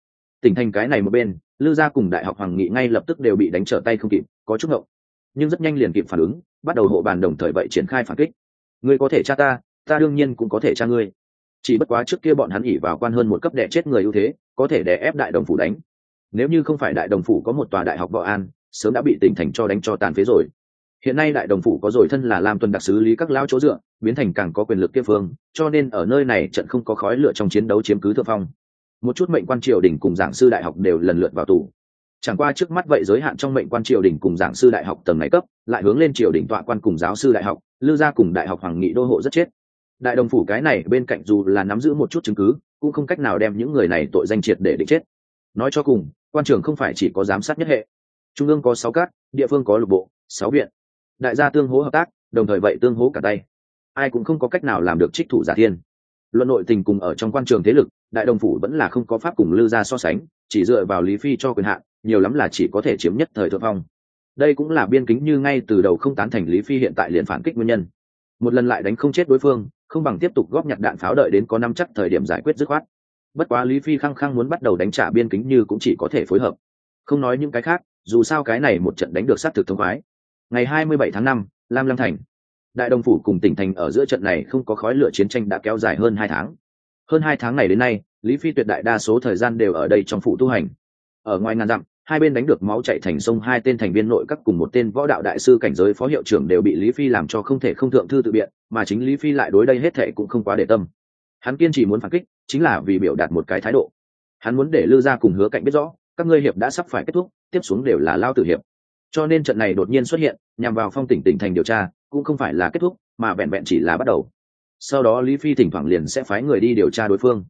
[SPEAKER 1] Tỉnh thành cái này một bên, lư gia cùng đại học hoàng nghị ngay lập tức đều bị đánh trở tay không kịp, có chút ngậu nhưng rất nhanh liền kịp phản ứng, bắt đầu hộ bàn đồng thời vậy triển khai phản kích ngươi có thể tra ta ta đương nhiên cũng có thể tra ngươi. Chỉ bất quá trước kia bọn hắn ỉ vào quan hơn một cấp đẻ chết người ưu thế, có thể đè ép đại đồng phủ đánh. Nếu như không phải đại đồng phủ có một tòa đại học võ an, sớm đã bị tỉnh thành cho đánh cho tàn phế rồi. Hiện nay đại đồng phủ có rồi thân là làm tuần đặc sứ lý các lao chỗ dựa, biến thành càng có quyền lực kia phương, cho nên ở nơi này trận không có khói lửa trong chiến đấu chiếm cứ thượng phong. Một chút mệnh quan triều đình cùng giảng sư đại học đều lần lượt vào tù chẳng qua trước mắt vậy giới hạn trong mệnh quan triều đình cùng giảng sư đại học tầng này cấp, lại hướng lên triều đình tọa quan cùng giáo sư đại học, lư gia cùng đại học hoàng nghị đô hộ rất chết. Đại đồng phủ cái này bên cạnh dù là nắm giữ một chút chứng cứ, cũng không cách nào đem những người này tội danh triệt để định chết. Nói cho cùng, quan trường không phải chỉ có giám sát nhất hệ. Trung ương có sáu cát địa phương có lục bộ, sáu viện. Đại gia tương hố hợp tác, đồng thời vậy tương hố cả tay. Ai cũng không có cách nào làm được trích thủ giả thiên. Luận nội tình cùng ở trong quan trường thế lực, đại đồng phủ vẫn là không có pháp cùng lư gia so sánh, chỉ dựa vào lý phi cho quyền hạn nhiều lắm là chỉ có thể chiếm nhất thời thượng phong. Đây cũng là biên kính như ngay từ đầu không tán thành lý phi hiện tại liền phản kích nguyên nhân. Một lần lại đánh không chết đối phương không bằng tiếp tục góp nhặt đạn pháo đợi đến có năm chắc thời điểm giải quyết dứt khoát. Bất quá lý phi khăng khăng muốn bắt đầu đánh trả biên kính như cũng chỉ có thể phối hợp. Không nói những cái khác dù sao cái này một trận đánh được xác thực thông khoái. Ngày 27 tháng 5, lam lăng thành. Đại đồng phủ cùng tỉnh thành ở giữa trận này không có khói lửa chiến tranh đã kéo dài hơn hai tháng. Hơn hai tháng này đến nay lý phi tuyệt đại đa số thời gian đều ở đây trong phủ tu hành ở ngoài ngàn dặm, hai bên đánh được máu chạy thành sông, hai tên thành viên nội các cùng một tên võ đạo đại sư cảnh giới phó hiệu trưởng đều bị lý phi làm cho không thể không thượng thư tự biện, mà chính lý phi lại đối đây hết thệ cũng không quá để tâm. Hắn kiên trì muốn phản kích, chính là vì biểu đạt một cái thái độ. Hắn muốn để lư ra cùng hứa cạnh biết rõ, các ngươi hiệp đã sắp phải kết thúc, tiếp xuống đều là lao tử hiệp. Cho nên trận này đột nhiên xuất hiện, nhằm vào phong tỉnh tỉnh thành điều tra, cũng không phải là kết thúc, mà vẹn vẹn chỉ là bắt đầu. Sau đó lý phi thỉnh thoảng liền sẽ phái người đi điều tra đối phương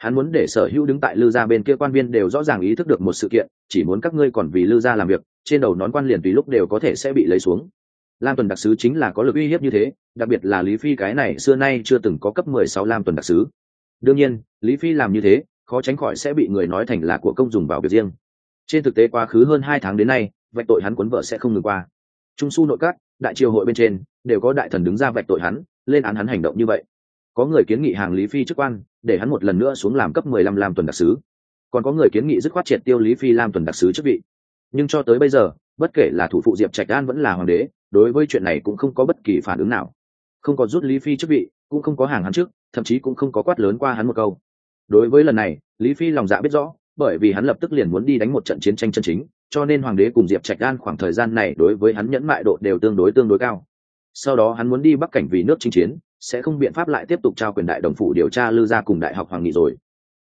[SPEAKER 1] hắn muốn để sở hữu đứng tại lư gia bên kia quan viên đều rõ ràng ý thức được một sự kiện, chỉ muốn các ngươi còn vì lư gia làm việc, trên đầu nón quan liền tùy lúc đều có thể sẽ bị lấy xuống. Lam tuần đặc sứ chính là có lực uy hiếp như thế, đặc biệt là lý phi cái này xưa nay chưa từng có cấp mười sáu lam tuần đặc sứ. Đương nhiên, lý phi làm như thế, khó tránh khỏi sẽ bị người nói thành là của công dùng vào việc riêng. Trên thực tế quá khứ hơn hai tháng đến nay, vạch tội hắn quấn vợ sẽ không ngừng qua. Trung su nội các, đại triều hội bên trên, đều có đại thần đứng ra vạch tội hắn, lên án hắn hành động như vậy có người kiến nghị hàng lý phi chức quan, để hắn một lần nữa xuống làm cấp mười lăm lam tuần đặc sứ. Còn có người kiến nghị dứt khoát triệt tiêu lý phi lam tuần đặc sứ chức vị. Nhưng cho tới bây giờ, bất kể là thủ phụ diệp trạch an vẫn là hoàng đế, đối với chuyện này cũng không có bất kỳ phản ứng nào. Không có rút lý phi chức vị, cũng không có hàng hắn trước, thậm chí cũng không có quát lớn qua hắn một câu. Đối với lần này, lý phi lòng dạ biết rõ, bởi vì hắn lập tức liền muốn đi đánh một trận chiến tranh chân chính, cho nên hoàng đế cùng diệp trạch an khoảng thời gian này đối với hắn nhẫn mại độ đều tương đối tương đối cao. Sau đó hắn muốn đi bắc cảnh vì nước chinh chiến sẽ không biện pháp lại tiếp tục trao quyền đại đồng phủ điều tra lư ra cùng đại học hoàng nghị rồi.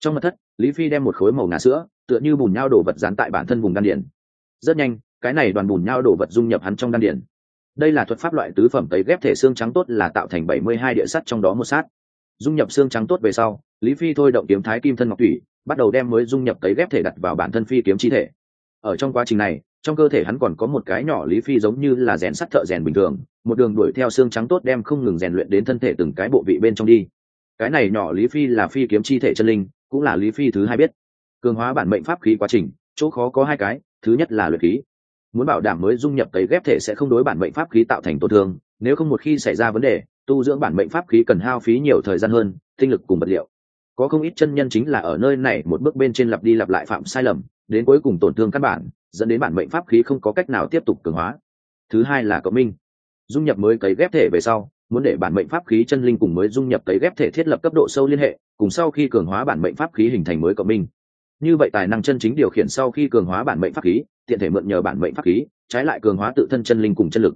[SPEAKER 1] Trong mặt thất, lý phi đem một khối màu ngà sữa, tựa như bùn nhau đổ vật dán tại bản thân vùng đan điển rất nhanh, cái này đoàn bùn nhau đổ vật dung nhập hắn trong đan điển đây là thuật pháp loại tứ phẩm tấy ghép thể xương trắng tốt là tạo thành bảy mươi hai địa sắt trong đó một sát. Dung nhập xương trắng tốt về sau, lý phi thôi động kiếm thái kim thân ngọc thủy, bắt đầu đem mới dung nhập tấy ghép thể đặt vào bản thân phi kiếm chi thể. Ở trong quá trình này trong cơ thể hắn còn có một cái nhỏ lý phi giống như là rèn sắt thợ rèn bình thường, một đường đuổi theo xương trắng tốt đem không ngừng rèn luyện đến thân thể từng cái bộ vị bên trong đi. Cái này nhỏ lý phi là phi kiếm chi thể chân linh, cũng là lý phi thứ hai biết. Cường hóa bản mệnh pháp khí quá trình, chỗ khó có hai cái, thứ nhất là luyện khí. Muốn bảo đảm mới dung nhập cấy ghép thể sẽ không đối bản mệnh pháp khí tạo thành tổn thương, nếu không một khi xảy ra vấn đề, tu dưỡng bản mệnh pháp khí cần hao phí nhiều thời gian hơn, tinh lực cùng vật liệu. Có không ít chân nhân chính là ở nơi này một bước bên trên lặp đi lặp lại phạm sai lầm, đến cuối cùng tổn thương căn bản dẫn đến bản mệnh pháp khí không có cách nào tiếp tục cường hóa. Thứ hai là cộng minh. Dung nhập mới cấy ghép thể về sau, muốn để bản mệnh pháp khí chân linh cùng mới dung nhập cấy ghép thể thiết lập cấp độ sâu liên hệ, cùng sau khi cường hóa bản mệnh pháp khí hình thành mới cộng minh. Như vậy tài năng chân chính điều khiển sau khi cường hóa bản mệnh pháp khí, tiện thể mượn nhờ bản mệnh pháp khí, trái lại cường hóa tự thân chân linh cùng chân lực.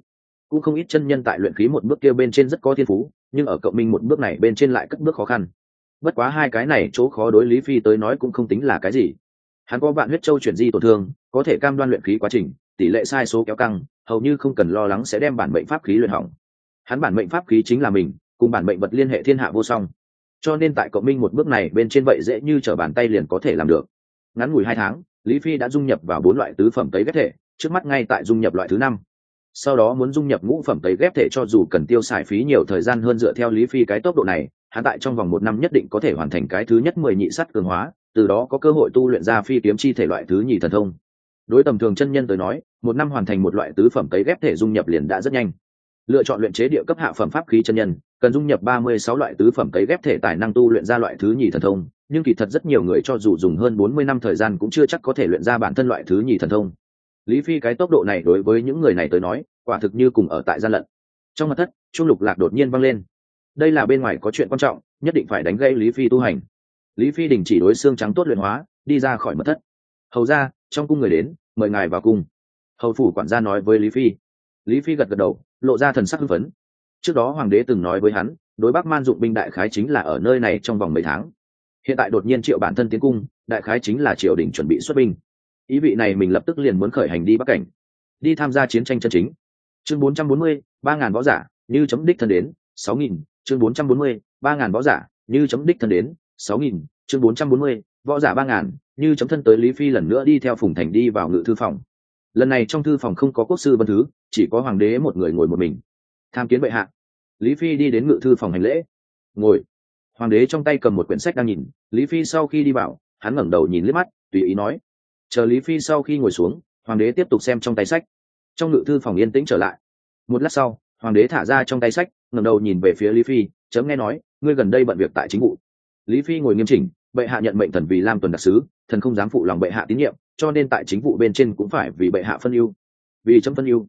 [SPEAKER 1] Cũng không ít chân nhân tại luyện khí một bước kia bên trên rất có thiên phú, nhưng ở cộng minh một bước này bên trên lại cất bước khó khăn. Bất quá hai cái này chỗ khó đối lý phi tới nói cũng không tính là cái gì hắn có vạn huyết châu chuyển di tổn thương, có thể cam đoan luyện khí quá trình, tỷ lệ sai số kéo căng, hầu như không cần lo lắng sẽ đem bản mệnh pháp khí luyện hỏng. Hắn bản mệnh pháp khí chính là mình, cùng bản mệnh vật liên hệ thiên hạ vô song. Cho nên tại cộng minh một bước này bên trên vậy dễ như t r ở bàn tay liền có thể làm được. Ngắn ngủi hai tháng, lý phi đã dung nhập vào bốn loại tứ phẩm tấy ghép thể, trước mắt ngay tại dung nhập loại thứ năm. Sau đó muốn dung nhập ngũ phẩm tấy ghép thể cho dù cần tiêu xài phí nhiều thời gian hơn dựa theo lý phi cái tốc độ này, hắn tại trong vòng một năm nhất định có thể hoàn thành cái thứ nhất mười nhị sắt cường hóa từ đó có cơ hội tu luyện ra phi kiếm chi thể loại thứ nhì thần thông. Đối tầm thường chân nhân tới nói, một năm hoàn thành một loại tứ phẩm cấy ghép thể dung nhập liền đã rất nhanh. Lựa chọn luyện chế địa cấp hạ phẩm pháp khí chân nhân, cần dung nhập ba mươi sáu loại tứ phẩm cấy ghép thể tài năng tu luyện ra loại thứ nhì thần thông, nhưng kỳ thật rất nhiều người cho dù dùng hơn bốn mươi năm thời gian cũng chưa chắc có thể luyện ra bản thân loại thứ nhì thần thông. Lý phi cái tốc độ này đối với những người này tới nói, quả thực như cùng ở tại gian lận. Trong mặt thất, trung lục lạc đột nhiên vang lên. Đây là bên ngoài có chuyện quan trọng, nhất định phải đánh gây lý phi tu hành lý phi đình chỉ đối xương trắng tốt luyện hóa đi ra khỏi mật thất. Hầu ra trong cung người đến mời ngài vào cung. Hầu phủ quản gia nói với lý phi. Lý phi gật gật đầu lộ ra thần sắc hưng phấn. Trước đó hoàng đế từng nói với hắn đối bắc man dụng binh đại khái chính là ở nơi này trong vòng mấy tháng. Hiện tại đột nhiên triệu bản thân tiến cung đại khái chính là triều đình chuẩn bị xuất binh. Ý vị này mình lập tức liền muốn khởi hành đi bắc cảnh. Đi tham gia chiến tranh chân chính. Chương 440, ba ngàn võ giả như chấm đích thân đến sáu nghìn chương 440, ba ngàn võ giả như chấm đích thân đến sáu nghìn chương 440, võ giả ba ngàn như chấm thân tới lý phi lần nữa đi theo phùng thành đi vào ngự thư phòng. Lần này trong thư phòng không có quốc sư vân thứ chỉ có hoàng đế một người ngồi một mình. Tham kiến bệ hạ. Lý phi đi đến ngự thư phòng hành lễ. Ngồi. Hoàng đế trong tay cầm một quyển sách đang nhìn lý phi sau khi đi vào hắn ngẩng đầu nhìn liếc mắt tùy ý nói. Chờ lý phi sau khi ngồi xuống hoàng đế tiếp tục xem trong tay sách. Trong ngự thư phòng yên tĩnh trở lại. Một lát sau hoàng đế thả ra trong tay sách ngẩng đầu nhìn về phía lý phi chấm nghe nói ngươi gần đây bận việc tại chính vụ lý phi ngồi nghiêm chỉnh, bệ hạ nhận mệnh thần vì lam tuần đặc sứ, thần không dám phụ lòng bệ hạ tín nhiệm, cho nên tại chính vụ bên trên cũng phải vì bệ hạ phân ưu. Vì chấm phân ưu.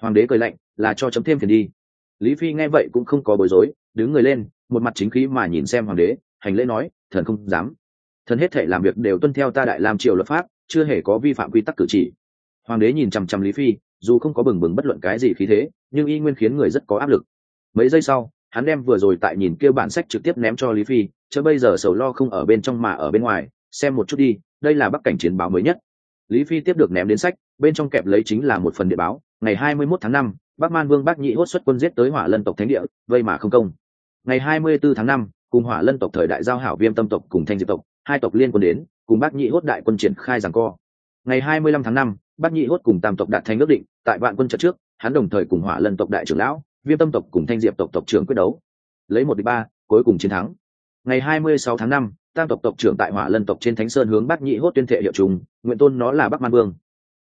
[SPEAKER 1] Hoàng đế cười lạnh, là cho chấm thêm phiền đi. Lý phi nghe vậy cũng không có bối rối, đứng người lên, một mặt chính khí mà nhìn xem hoàng đế, hành lễ nói, thần không dám. Thần hết thể làm việc đều tuân theo ta đại làm triều luật pháp, chưa hề có vi phạm quy tắc cử chỉ. Hoàng đế nhìn chằm chằm lý phi, dù không có bừng bừng bất luận cái gì khí thế, nhưng y nguyên khiến người rất có áp lực. Mấy giây sau hắn đem vừa rồi tại nhìn kêu bản sách trực tiếp ném cho lý phi, chớ bây giờ sầu lo không ở bên trong mà ở bên ngoài, xem một chút đi, đây là bắc cảnh chiến báo mới nhất. Lý phi tiếp được ném đến sách, bên trong kẹp lấy chính là một phần địa báo, ngày hai mươi 21 tháng năm, bắc man vương bắc nhị hốt xuất quân giết tới hỏa lân tộc thánh địa, vây mà không công. Ngày hai mươi 24 tháng năm, cùng hỏa lân tộc thời đại giao hảo viêm tâm tộc cùng thanh diệp tộc, hai tộc liên quân đến, cùng bắc nhị hốt đại quân triển khai giằng co. Ngày hai mươi lăm tháng năm, bắc nhị hốt cùng tam tộc đạt thành ước định, tại vạn quân trận trước, hắn đồng thời cùng hỏa lân tộc đại trưởng lão viêm tâm tộc cùng thanh diệp tộc tộc trưởng quyết đấu. Lấy một đi ba, cuối cùng chiến thắng. Ngày hai mươi sáu tháng năm, tam tộc tộc trưởng tại hỏa lân tộc trên thánh sơn hướng bác nhị hốt tuyên thệ hiệu trùng, nguyện tôn nó là bắc man vương.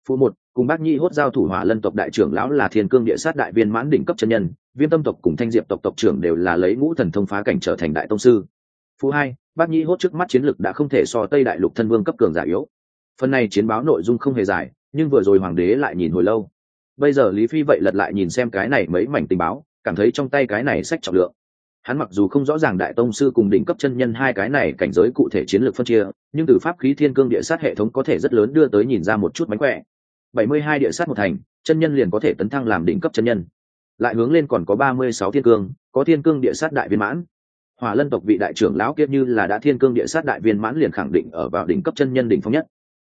[SPEAKER 1] Phụ một, cùng bác nhị hốt giao thủ hỏa lân tộc đại trưởng lão là thiên cương địa sát đại viên mãn đỉnh cấp chân nhân, viêm tâm tộc cùng thanh diệp tộc tộc trưởng đều là lấy ngũ thần thông phá cảnh trở thành đại tông sư. Phụ hai, bác nhị hốt trước mắt chiến lực đã không thể so tây đại lục thân vương cấp cường giả yếu. Phần này chiến báo nội dung không hề dài, nhưng vừa rồi hoàng đế lại nhìn hồi lâu bây giờ lý phi vậy lật lại nhìn xem cái này mấy mảnh tình báo, cảm thấy trong tay cái này sách trọng lượng. Hắn mặc dù không rõ ràng đại tông sư cùng đỉnh cấp chân nhân hai cái này cảnh giới cụ thể chiến lược phân chia, nhưng từ pháp khí thiên cương địa sát hệ thống có thể rất lớn đưa tới nhìn ra một chút mánh khỏe. Bảy mươi hai địa sát một thành, chân nhân liền có thể tấn thăng làm đỉnh cấp chân nhân. Lại hướng lên còn có ba mươi sáu thiên cương, có thiên cương địa sát đại viên mãn. Hỏa lân tộc vị đại trưởng lão kiếp như là đã thiên cương địa sát đại viên mãn liền khẳng định ở vào đỉnh cấp chân nhân đỉnh phong nhất.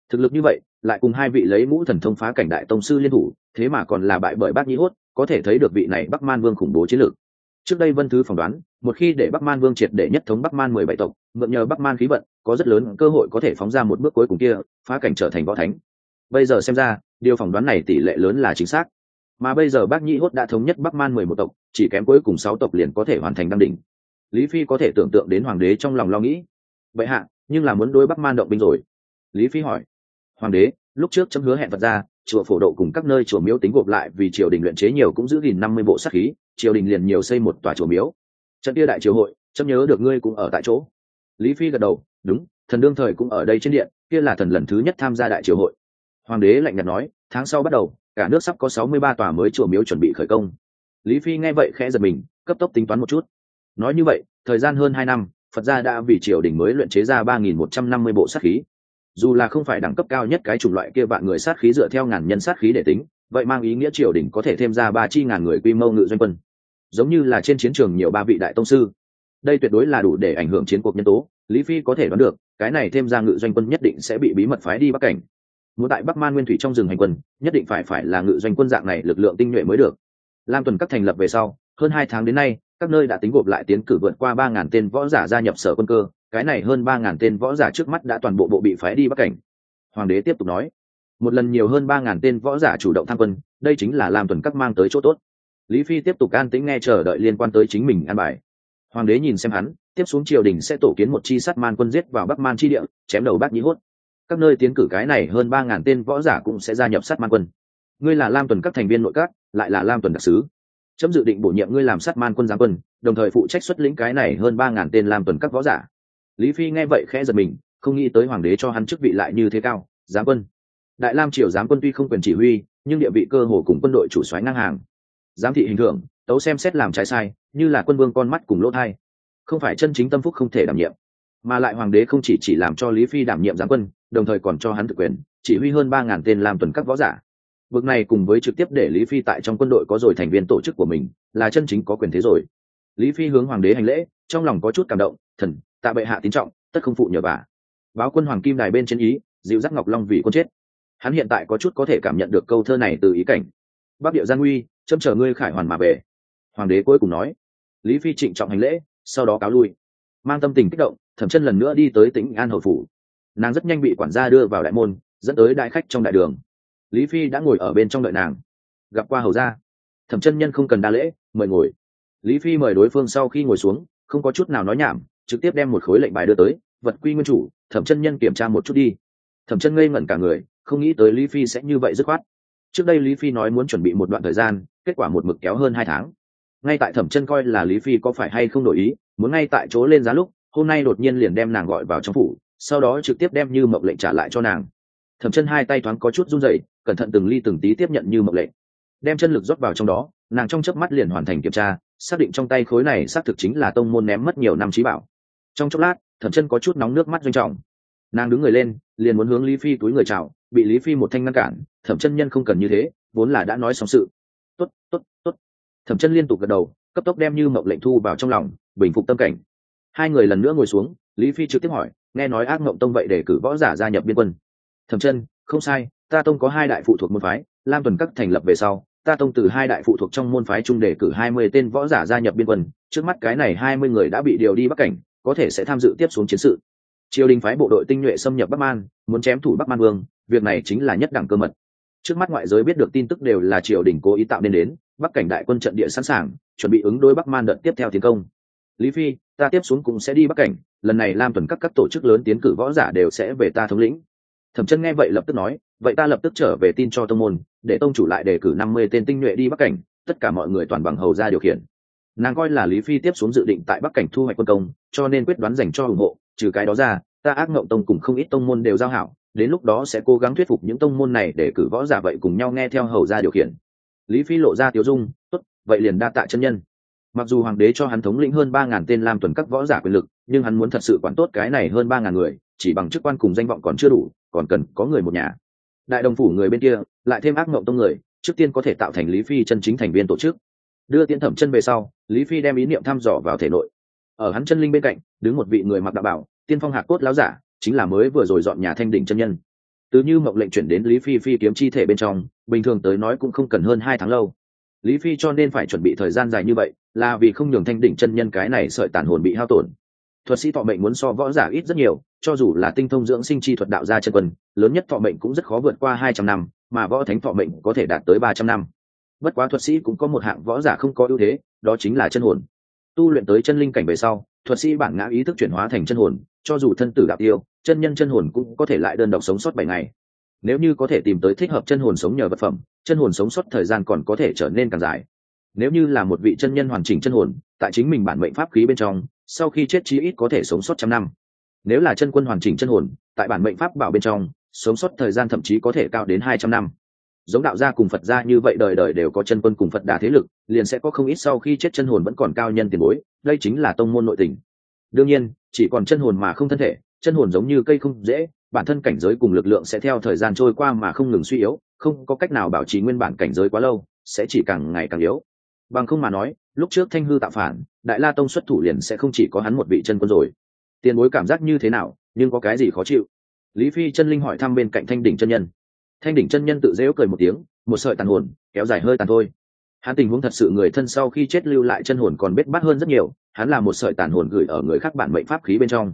[SPEAKER 1] Thực lực như vậy lại cùng hai vị lấy mũ thần thông phá cảnh đại tông sư liên thủ, thế mà còn là bại bởi bác nhĩ hốt, có thể thấy được vị này bắc man vương khủng bố chiến lược. Trước đây vân thứ phỏng đoán, một khi để bắc man vương triệt để nhất thống bắc man mười bảy tộc, mượn nhờ bắc man khí vận, có rất lớn cơ hội có thể phóng ra một bước cuối cùng kia, phá cảnh trở thành võ thánh. Bây giờ xem ra, điều phỏng đoán này tỷ lệ lớn là chính xác. Mà bây giờ bác nhĩ hốt đã thống nhất bắc man mười một tộc, chỉ kém cuối cùng sáu tộc liền có thể hoàn thành đăng đỉnh. Lý phi có thể tưởng tượng đến hoàng đế trong lòng lo nghĩ. Vậy hạ, nhưng là muốn đối bắc man động binh rồi. Lý phi hỏi hoàng đế, lúc trước chấm hứa hẹn Phật ra, chùa phổ độ cùng các nơi chùa miếu tính gộp lại vì triều đình luyện chế nhiều cũng giữ gìn năm mươi bộ sát khí, triều đình liền nhiều xây một tòa chùa miếu. Trận kia đại triều hội, chấm nhớ được ngươi cũng ở tại chỗ. Lý phi gật đầu, đúng, thần đương thời cũng ở đây trên điện, kia là thần lần thứ nhất tham gia đại triều hội. Hoàng đế lạnh nhạt nói, tháng sau bắt đầu, cả nước sắp có sáu mươi ba tòa mới chùa miếu chuẩn bị khởi công. Lý phi nghe vậy khẽ giật mình, cấp tốc tính toán một chút. Nói như vậy, thời gian hơn hai năm, phật gia đã vì triều đình mới luyện chế ra ba nghìn một trăm năm mươi bộ sát khí dù là không phải đẳng cấp cao nhất cái chủng loại kia vạn người sát khí dựa theo ngàn nhân sát khí để tính, vậy mang ý nghĩa triều đình có thể thêm ra ba chi ngàn người quy mô ngự doanh quân. Giống như là trên chiến trường nhiều ba vị đại tông sư. Đây tuyệt đối là đủ để ảnh hưởng chiến cuộc nhân tố, lý phi có thể đoán được, cái này thêm ra ngự doanh quân nhất định sẽ bị bí mật phái đi bắc cảnh. Muốn tại bắc man nguyên thủy trong rừng hành quân, nhất định phải phải là ngự doanh quân dạng này lực lượng tinh nhuệ mới được. Lam tuần các thành lập về sau, hơn hai tháng đến nay, các nơi đã tính gộp lại tiến cử vượt qua ba ngàn tên võ giả gia nhập sở quân cơ cái này hơn ba ngàn tên võ giả trước mắt đã toàn bộ bộ bị phái đi bắc cảnh. Hoàng đế tiếp tục nói, một lần nhiều hơn ba ngàn tên võ giả chủ động tham quân, đây chính là làm tuần các mang tới chỗ tốt. Lý phi tiếp tục an tĩnh nghe chờ đợi liên quan tới chính mình an bài. Hoàng đế nhìn xem hắn, tiếp xuống triều đình sẽ tổ kiến một chi sát man quân giết vào bắc man chi địa, chém đầu bác nhĩ hốt. Các nơi tiến cử cái này hơn ba ngàn tên võ giả cũng sẽ gia nhập sát man quân. Ngươi là lam tuần các thành viên nội các, lại là lam tuần đặc sứ. Chấm dự định bổ nhiệm ngươi làm sát man quân giám quân, đồng thời phụ trách xuất lĩnh cái này hơn ba ngàn tên lam tuần các võ giả lý phi nghe vậy khẽ giật mình, không nghĩ tới hoàng đế cho hắn chức vị lại như thế cao, Giám quân. Đại lam triều giám quân tuy không quyền chỉ huy, nhưng địa vị cơ hồ cùng quân đội chủ soái ngang hàng. Giám thị hình thưởng, tấu xem xét làm trái sai, như là quân vương con mắt cùng lỗ thai. Không phải chân chính tâm phúc không thể đảm nhiệm. Mà lại hoàng đế không chỉ chỉ làm cho lý phi đảm nhiệm giám quân, đồng thời còn cho hắn thực quyền, chỉ huy hơn ba ngàn tên làm tuần các võ giả. Vực này cùng với trực tiếp để lý phi tại trong quân đội có rồi thành viên tổ chức của mình, là chân chính có quyền thế rồi. Lý phi hướng hoàng đế hành lễ, trong lòng có chút cảm động, thần tạ bệ hạ tín trọng, tất không phụ nhờ bà. Báo quân hoàng kim đài bên trên ý, dịu dắt ngọc long vì quân chết. Hắn hiện tại có chút có thể cảm nhận được câu thơ này từ ý cảnh. Bắc địa gian nguy châm chờ ngươi khải hoàn mà về. Hoàng đế cuối cùng nói. Lý phi trịnh trọng hành lễ, sau đó cáo lui. Mang tâm tình kích động, thẩm chân lần nữa đi tới tỉnh an hậu phủ. Nàng rất nhanh bị quản gia đưa vào đại môn, dẫn tới đại khách trong đại đường. Lý phi đã ngồi ở bên trong đợi nàng. Gặp qua hầu gia. Thẩm chân nhân không cần đa lễ, mời ngồi. Lý phi mời đối phương sau khi ngồi xuống, không có chút nào nói nhảm trực tiếp đem một khối lệnh bài đưa tới, vật quy nguyên chủ, thẩm chân nhân kiểm tra một chút đi. Thẩm chân ngây ngẩn cả người, không nghĩ tới lý phi sẽ như vậy dứt khoát. Trước đây lý phi nói muốn chuẩn bị một đoạn thời gian, kết quả một mực kéo hơn hai tháng. Ngay tại thẩm chân coi là lý phi có phải hay không đổi ý, muốn ngay tại chỗ lên giá lúc, hôm nay đột nhiên liền đem nàng gọi vào trong phủ, sau đó trực tiếp đem như mộng lệnh trả lại cho nàng. Thẩm chân hai tay thoáng có chút run rẩy, cẩn thận từng ly từng tí tiếp nhận như mộng lệnh. Đem chân lực rót vào trong đó, nàng trong chớp mắt liền hoàn thành kiểm tra, xác định trong tay khối này xác thực chính là tông môn ném mất nhiều năm trí bảo trong chốc lát, thẩm chân có chút nóng nước mắt doanh trọng. Nàng đứng người lên, liền muốn hướng lý phi túi người chào, bị lý phi một thanh ngăn cản, thẩm chân nhân không cần như thế, vốn là đã nói xong sự. Tốt tốt tốt. Thẩm chân liên tục gật đầu, cấp tốc đem như mộng lệnh thu vào trong lòng, bình phục tâm cảnh. Hai người lần nữa ngồi xuống, lý phi trực tiếp hỏi, nghe nói ác mộng tông vậy để cử võ giả gia nhập biên quân. Thẩm chân, không sai, ta tông có hai đại phụ thuộc môn phái, lam tuần các thành lập về sau, ta tông từ hai đại phụ thuộc trong môn phái chung đề cử hai mươi tên võ giả gia nhập biên quân. Trước mắt cái này hai mươi người đã bị điều đi bắc cảnh có thể sẽ tham dự tiếp xuống chiến sự. Triều đình phái bộ đội tinh nhuệ xâm nhập bắc man, muốn chém thủ bắc man vương, việc này chính là nhất đẳng cơ mật. Trước mắt ngoại giới biết được tin tức đều là triều đình cố ý tạo nên đến, bắc cảnh đại quân trận địa sẵn sàng, chuẩn bị ứng đối bắc man đợt tiếp theo tiến công. Lý phi, ta tiếp xuống cũng sẽ đi bắc cảnh, lần này lam tuần các các tổ chức lớn tiến cử võ giả đều sẽ về ta thống lĩnh. Thẩm chân nghe vậy lập tức nói, vậy ta lập tức trở về tin cho tông môn, để tông chủ lại đề cử năm mươi tên tinh nhuệ đi bắc cảnh, tất cả mọi người toàn bằng hầu ra điều khiển nàng coi là lý phi tiếp xuống dự định tại bắc cảnh thu hoạch quân công, cho nên quyết đoán dành cho ủng hộ, trừ cái đó ra, ta ác ngộng tông cùng không ít tông môn đều giao hảo, đến lúc đó sẽ cố gắng thuyết phục những tông môn này để cử võ giả vậy cùng nhau nghe theo hầu ra điều khiển. Lý phi lộ ra Tiểu dung, tốt, vậy liền đa tạ chân nhân. Mặc dù hoàng đế cho hắn thống lĩnh hơn ba ngàn tên làm tuần các võ giả quyền lực, nhưng hắn muốn thật sự quản tốt cái này hơn ba ngàn người, chỉ bằng chức quan cùng danh vọng còn chưa đủ, còn cần có người một nhà. Đại đồng phủ người bên kia, lại thêm ác mộng tông người, trước tiên có thể tạo thành lý phi chân chính thành viên tổ chức đưa tiễn thẩm chân về sau, lý phi đem ý niệm thăm dò vào thể nội. Ở hắn chân linh bên cạnh, đứng một vị người mặc đạo bảo, tiên phong hạc cốt láo giả, chính là mới vừa rồi dọn nhà thanh đỉnh chân nhân. Từ như mộng lệnh chuyển đến lý phi phi kiếm chi thể bên trong, bình thường tới nói cũng không cần hơn hai tháng lâu. Lý phi cho nên phải chuẩn bị thời gian dài như vậy, là vì không nhường thanh đỉnh chân nhân cái này sợi tàn hồn bị hao tổn. Thuật sĩ thọ mệnh muốn so võ giả ít rất nhiều, cho dù là tinh thông dưỡng sinh chi thuật đạo gia chân quân, lớn nhất thọ mệnh cũng rất khó vượt qua hai trăm năm, mà võ thánh thọ mệnh có thể đạt tới ba trăm năm bất quá thuật sĩ cũng có một hạng võ giả không có ưu thế, đó chính là chân hồn. Tu luyện tới chân linh cảnh về sau, thuật sĩ bản ngã ý thức chuyển hóa thành chân hồn, cho dù thân tử đạo tiêu, chân nhân chân hồn cũng có thể lại đơn độc sống sót bảy ngày. Nếu như có thể tìm tới thích hợp chân hồn sống nhờ vật phẩm, chân hồn sống sót thời gian còn có thể trở nên càng dài. Nếu như là một vị chân nhân hoàn chỉnh chân hồn, tại chính mình bản mệnh pháp khí bên trong, sau khi chết chí ít có thể sống sót trăm năm. Nếu là chân quân hoàn chỉnh chân hồn, tại bản mệnh pháp bảo bên trong, sống sót thời gian thậm chí có thể cao đến hai trăm năm giống đạo gia cùng phật gia như vậy đời đời đều có chân quân cùng phật đà thế lực, liền sẽ có không ít sau khi chết chân hồn vẫn còn cao nhân tiền bối, đây chính là tông môn nội tình. Đương nhiên, chỉ còn chân hồn mà không thân thể, chân hồn giống như cây không dễ, bản thân cảnh giới cùng lực lượng sẽ theo thời gian trôi qua mà không ngừng suy yếu, không có cách nào bảo trì nguyên bản cảnh giới quá lâu, sẽ chỉ càng ngày càng yếu. Bằng không mà nói, lúc trước thanh hư tạo phản, đại la tông xuất thủ liền sẽ không chỉ có hắn một vị chân quân rồi. Tiền bối cảm giác như thế nào, nhưng có cái gì khó chịu? Lý phi chân linh hỏi thăm bên cạnh thanh đỉnh chân nhân thanh đỉnh chân nhân tự dễu cười một tiếng, một sợi tàn hồn, kéo dài hơi tàn thôi. Hắn tình huống thật sự người thân sau khi chết lưu lại chân hồn còn bết bắt hơn rất nhiều, hắn là một sợi tàn hồn gửi ở người khác bản mệnh pháp khí bên trong.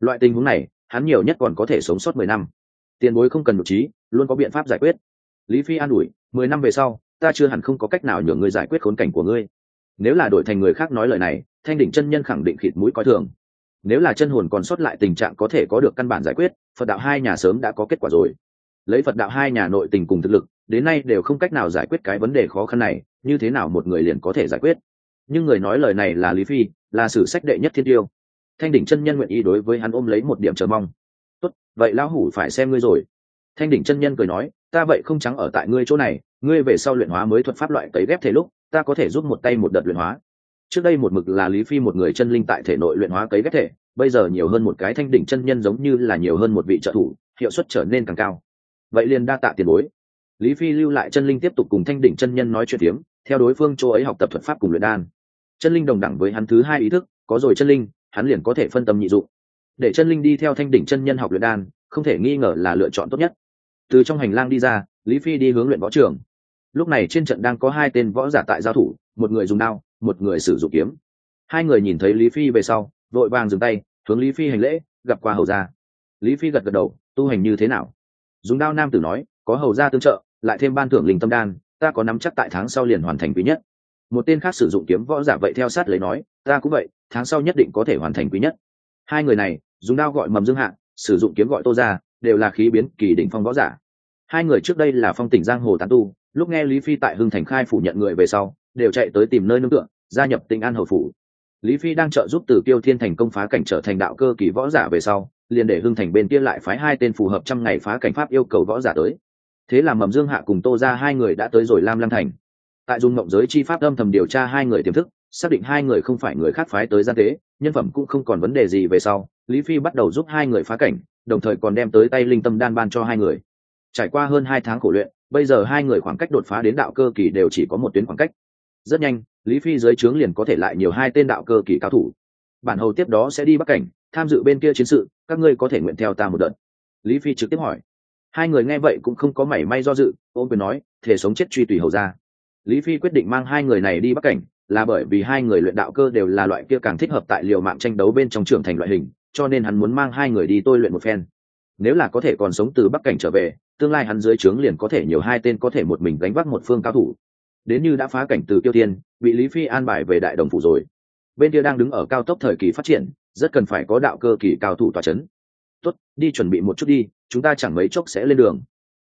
[SPEAKER 1] Loại tình huống này, hắn nhiều nhất còn có thể sống sót mười năm. Tiền bối không cần một trí, luôn có biện pháp giải quyết. Lý phi an ủi, mười năm về sau, ta chưa hẳn không có cách nào nhường ngươi giải quyết khốn cảnh của ngươi. Nếu là đổi thành người khác nói lời này, thanh đỉnh chân nhân khẳng định khịt mũi coi thường. Nếu là chân hồn còn sót lại tình trạng có thể có được căn bản giải quyết, phật đạo hai nhà sớm đã có kết quả rồi lấy phật đạo hai nhà nội tình cùng thực lực, đến nay đều không cách nào giải quyết cái vấn đề khó khăn này, như thế nào một người liền có thể giải quyết? Nhưng người nói lời này là lý phi, là sử sách đệ nhất thiên tiêu. Thanh đỉnh chân nhân nguyện ý đối với hắn ôm lấy một điểm chờ mong. Tốt, vậy lão hủ phải xem ngươi rồi. Thanh đỉnh chân nhân cười nói, ta vậy không trắng ở tại ngươi chỗ này, ngươi về sau luyện hóa mới thuật pháp loại cấy ghép thể lúc, ta có thể giúp một tay một đợt luyện hóa. Trước đây một mực là lý phi một người chân linh tại thể nội luyện hóa cấy ghép thể, bây giờ nhiều hơn một cái thanh đỉnh chân nhân giống như là nhiều hơn một vị trợ thủ, hiệu suất trở nên càng cao vậy liền đa tạ tiền bối. Lý phi lưu lại chân linh tiếp tục cùng thanh đỉnh chân nhân nói chuyện tiếng theo đối phương chỗ ấy học tập thuật pháp cùng luyện đan. Chân linh đồng đẳng với hắn thứ hai ý thức, có rồi chân linh, hắn liền có thể phân tâm nhị dụng. Để chân linh đi theo thanh đỉnh chân nhân học luyện đan, không thể nghi ngờ là lựa chọn tốt nhất. Từ trong hành lang đi ra, lý phi đi hướng luyện võ trường. Lúc này trên trận đang có hai tên võ giả tại giao thủ, một người dùng đao, một người sử dụng kiếm. Hai người nhìn thấy lý phi về sau, vội vàng dừng tay, hướng lý phi hành lễ, gặp qua hầu gia. Lý phi gật gật đầu, tu hành như thế nào? Dùng đao nam tử nói, có hầu gia tương trợ, lại thêm ban thưởng linh tâm đan, ta có nắm chắc tại tháng sau liền hoàn thành quý nhất. Một tên khác sử dụng kiếm võ giả vậy theo sát lấy nói, ta cũng vậy, tháng sau nhất định có thể hoàn thành quý nhất. Hai người này, dùng đao gọi mầm dương hạ, sử dụng kiếm gọi tô ra đều là khí biến kỳ đỉnh phong võ giả. Hai người trước đây là phong tỉnh giang hồ tán tu, lúc nghe lý phi tại hưng thành khai phủ nhận người về sau, đều chạy tới tìm nơi nương tựa, gia nhập tỉnh an hầu phủ. Lý phi đang trợ giúp từ kiêu thiên thành công phá cảnh trở thành đạo cơ kỳ võ giả về sau liền để hưng thành bên kia lại phái hai tên phù hợp trăm ngày phá cảnh pháp yêu cầu võ giả tới. Thế là mầm dương hạ cùng tô ra hai người đã tới rồi lam lăng thành. Tại dùng mộng giới chi pháp âm thầm điều tra hai người tiềm thức, xác định hai người không phải người khác phái tới gian tế, nhân phẩm cũng không còn vấn đề gì về sau, lý phi bắt đầu giúp hai người phá cảnh, đồng thời còn đem tới tay linh tâm đan ban cho hai người. Trải qua hơn hai tháng khổ luyện, bây giờ hai người khoảng cách đột phá đến đạo cơ kỳ đều chỉ có một tuyến khoảng cách. Rất nhanh, lý phi dưới trướng liền có thể lại nhiều hai tên đạo cơ kỳ cao thủ. Bản hầu tiếp đó sẽ đi bắc cảnh, tham dự bên kia chiến sự các ngươi có thể nguyện theo ta một đợt? Lý phi trực tiếp hỏi. Hai người nghe vậy cũng không có mảy may do dự ôm quyền nói, thể sống chết truy tùy hầu ra lý phi quyết định mang hai người này đi bắc cảnh, là bởi vì hai người luyện đạo cơ đều là loại kia càng thích hợp tại liều mạng tranh đấu bên trong trưởng thành loại hình, cho nên hắn muốn mang hai người đi tôi luyện một phen. Nếu là có thể còn sống từ bắc cảnh trở về, tương lai hắn dưới trướng liền có thể nhiều hai tên có thể một mình đánh vác một phương cao thủ. Đến như đã phá cảnh từ tiêu tiên, bị lý phi an bài về đại đồng phủ rồi. Bên kia đang đứng ở cao tốc thời kỳ phát triển rất cần phải có đạo cơ kỳ cao thủ tòa c h ấ n tốt, đi chuẩn bị một chút đi, chúng ta chẳng mấy chốc sẽ lên đường.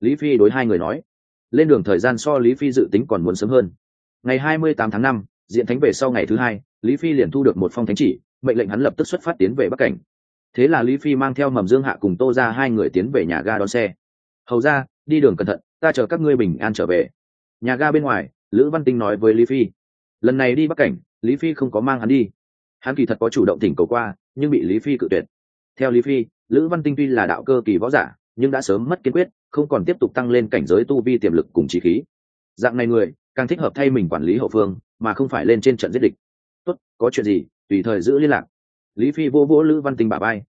[SPEAKER 1] Lý phi đối hai người nói. Lên đường thời gian so lý phi dự tính còn muốn sớm hơn. Ngày hai mươi tám tháng năm, diện thánh về sau ngày thứ hai, lý phi liền thu được một phong thánh chỉ, mệnh lệnh hắn lập tức xuất phát tiến về bắc cảnh. Thế là lý phi mang theo mầm dương hạ cùng tô ra hai người tiến về nhà ga đón xe. Hầu ra đi đường cẩn thận, ta chờ các ngươi bình an trở về. Nhà ga bên ngoài, lữ văn tinh nói với lý phi. Lần này đi bắc cảnh, lý phi không có mang hắn đi hắn kỳ thật có chủ động tỉnh cầu qua, nhưng bị lý phi cự tuyệt. Theo lý phi, lữ văn tinh tuy là đạo cơ kỳ võ giả, nhưng đã sớm mất kiên quyết, không còn tiếp tục tăng lên cảnh giới tu vi tiềm lực cùng trí khí. Dạng này người, càng thích hợp thay mình quản lý hậu phương, mà không phải lên trên trận giết địch. Tốt, có chuyện gì, tùy thời giữ liên lạc. Lý phi vô vỗ lữ văn tinh bà bay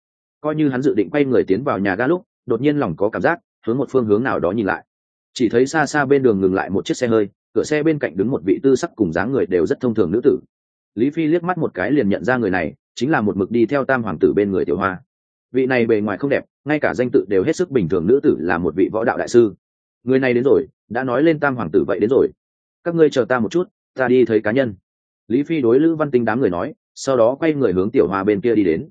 [SPEAKER 1] coi như hắn dự định quay người tiến vào nhà ga lúc, đột nhiên lòng có cảm giác, hướng một phương hướng nào đó nhìn lại. Chỉ thấy xa xa bên đường ngừng lại một chiếc xe hơi, cửa xe bên cạnh đứng một vị tư sắc cùng dáng người đều rất thông thường nữ tử lý phi liếc mắt một cái liền nhận ra người này chính là một mực đi theo tam hoàng tử bên người tiểu hoa. Vị này bề ngoài không đẹp, ngay cả danh tự đều hết sức bình thường nữ tử là một vị võ đạo đại sư. Người này đến rồi, đã nói lên tam hoàng tử vậy đến rồi. Các ngươi chờ ta một chút, ta đi thấy cá nhân. Lý phi đối lữ văn tinh đám người nói, sau đó quay người hướng tiểu hoa bên kia đi đến.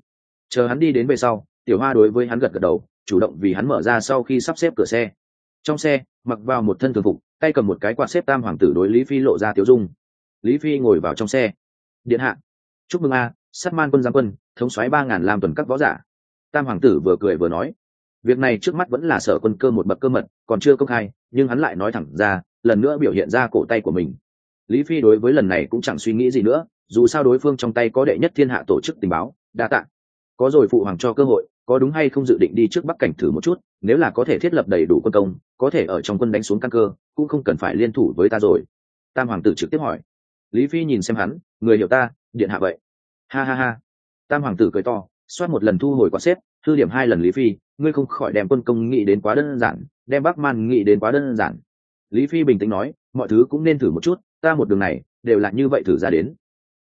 [SPEAKER 1] Chờ hắn đi đến về sau, tiểu hoa đối với hắn gật gật đầu, chủ động vì hắn mở ra sau khi sắp xếp cửa xe. Trong xe, mặc vào một thân thường phục, tay cầm một cái quạt xếp tam hoàng tử đối lý phi lộ ra tiểu dung. Lý phi ngồi vào trong xe điện hạ. Chúc mừng a, sát man quân giang quân, thống xoáy ba ngàn làm tuần các võ giả. Tam hoàng tử vừa cười vừa nói, việc này trước mắt vẫn là sở quân cơ một bậc cơ mật, còn chưa công khai, nhưng hắn lại nói thẳng ra, lần nữa biểu hiện ra cổ tay của mình. Lý phi đối với lần này cũng chẳng suy nghĩ gì nữa, dù sao đối phương trong tay có đệ nhất thiên hạ tổ chức tình báo, đa t ạ có rồi phụ hoàng cho cơ hội, có đúng hay không dự định đi trước bắc cảnh thử một chút, nếu là có thể thiết lập đầy đủ quân công, có thể ở trong quân đánh xuống căn cơ, cũng không cần phải liên thủ với ta rồi. Tam hoàng tử trực tiếp hỏi. Lý phi nhìn xem hắn người hiểu ta điện hạ vậy. Ha ha ha. Tam hoàng tử cười to xoát một lần thu hồi quả xếp thư điểm hai lần lý phi ngươi không khỏi đem quân công nghĩ đến quá đơn giản đem bắc man nghĩ đến quá đơn giản. Lý phi bình tĩnh nói mọi thứ cũng nên thử một chút ta một đường này đều là như vậy thử ra đến.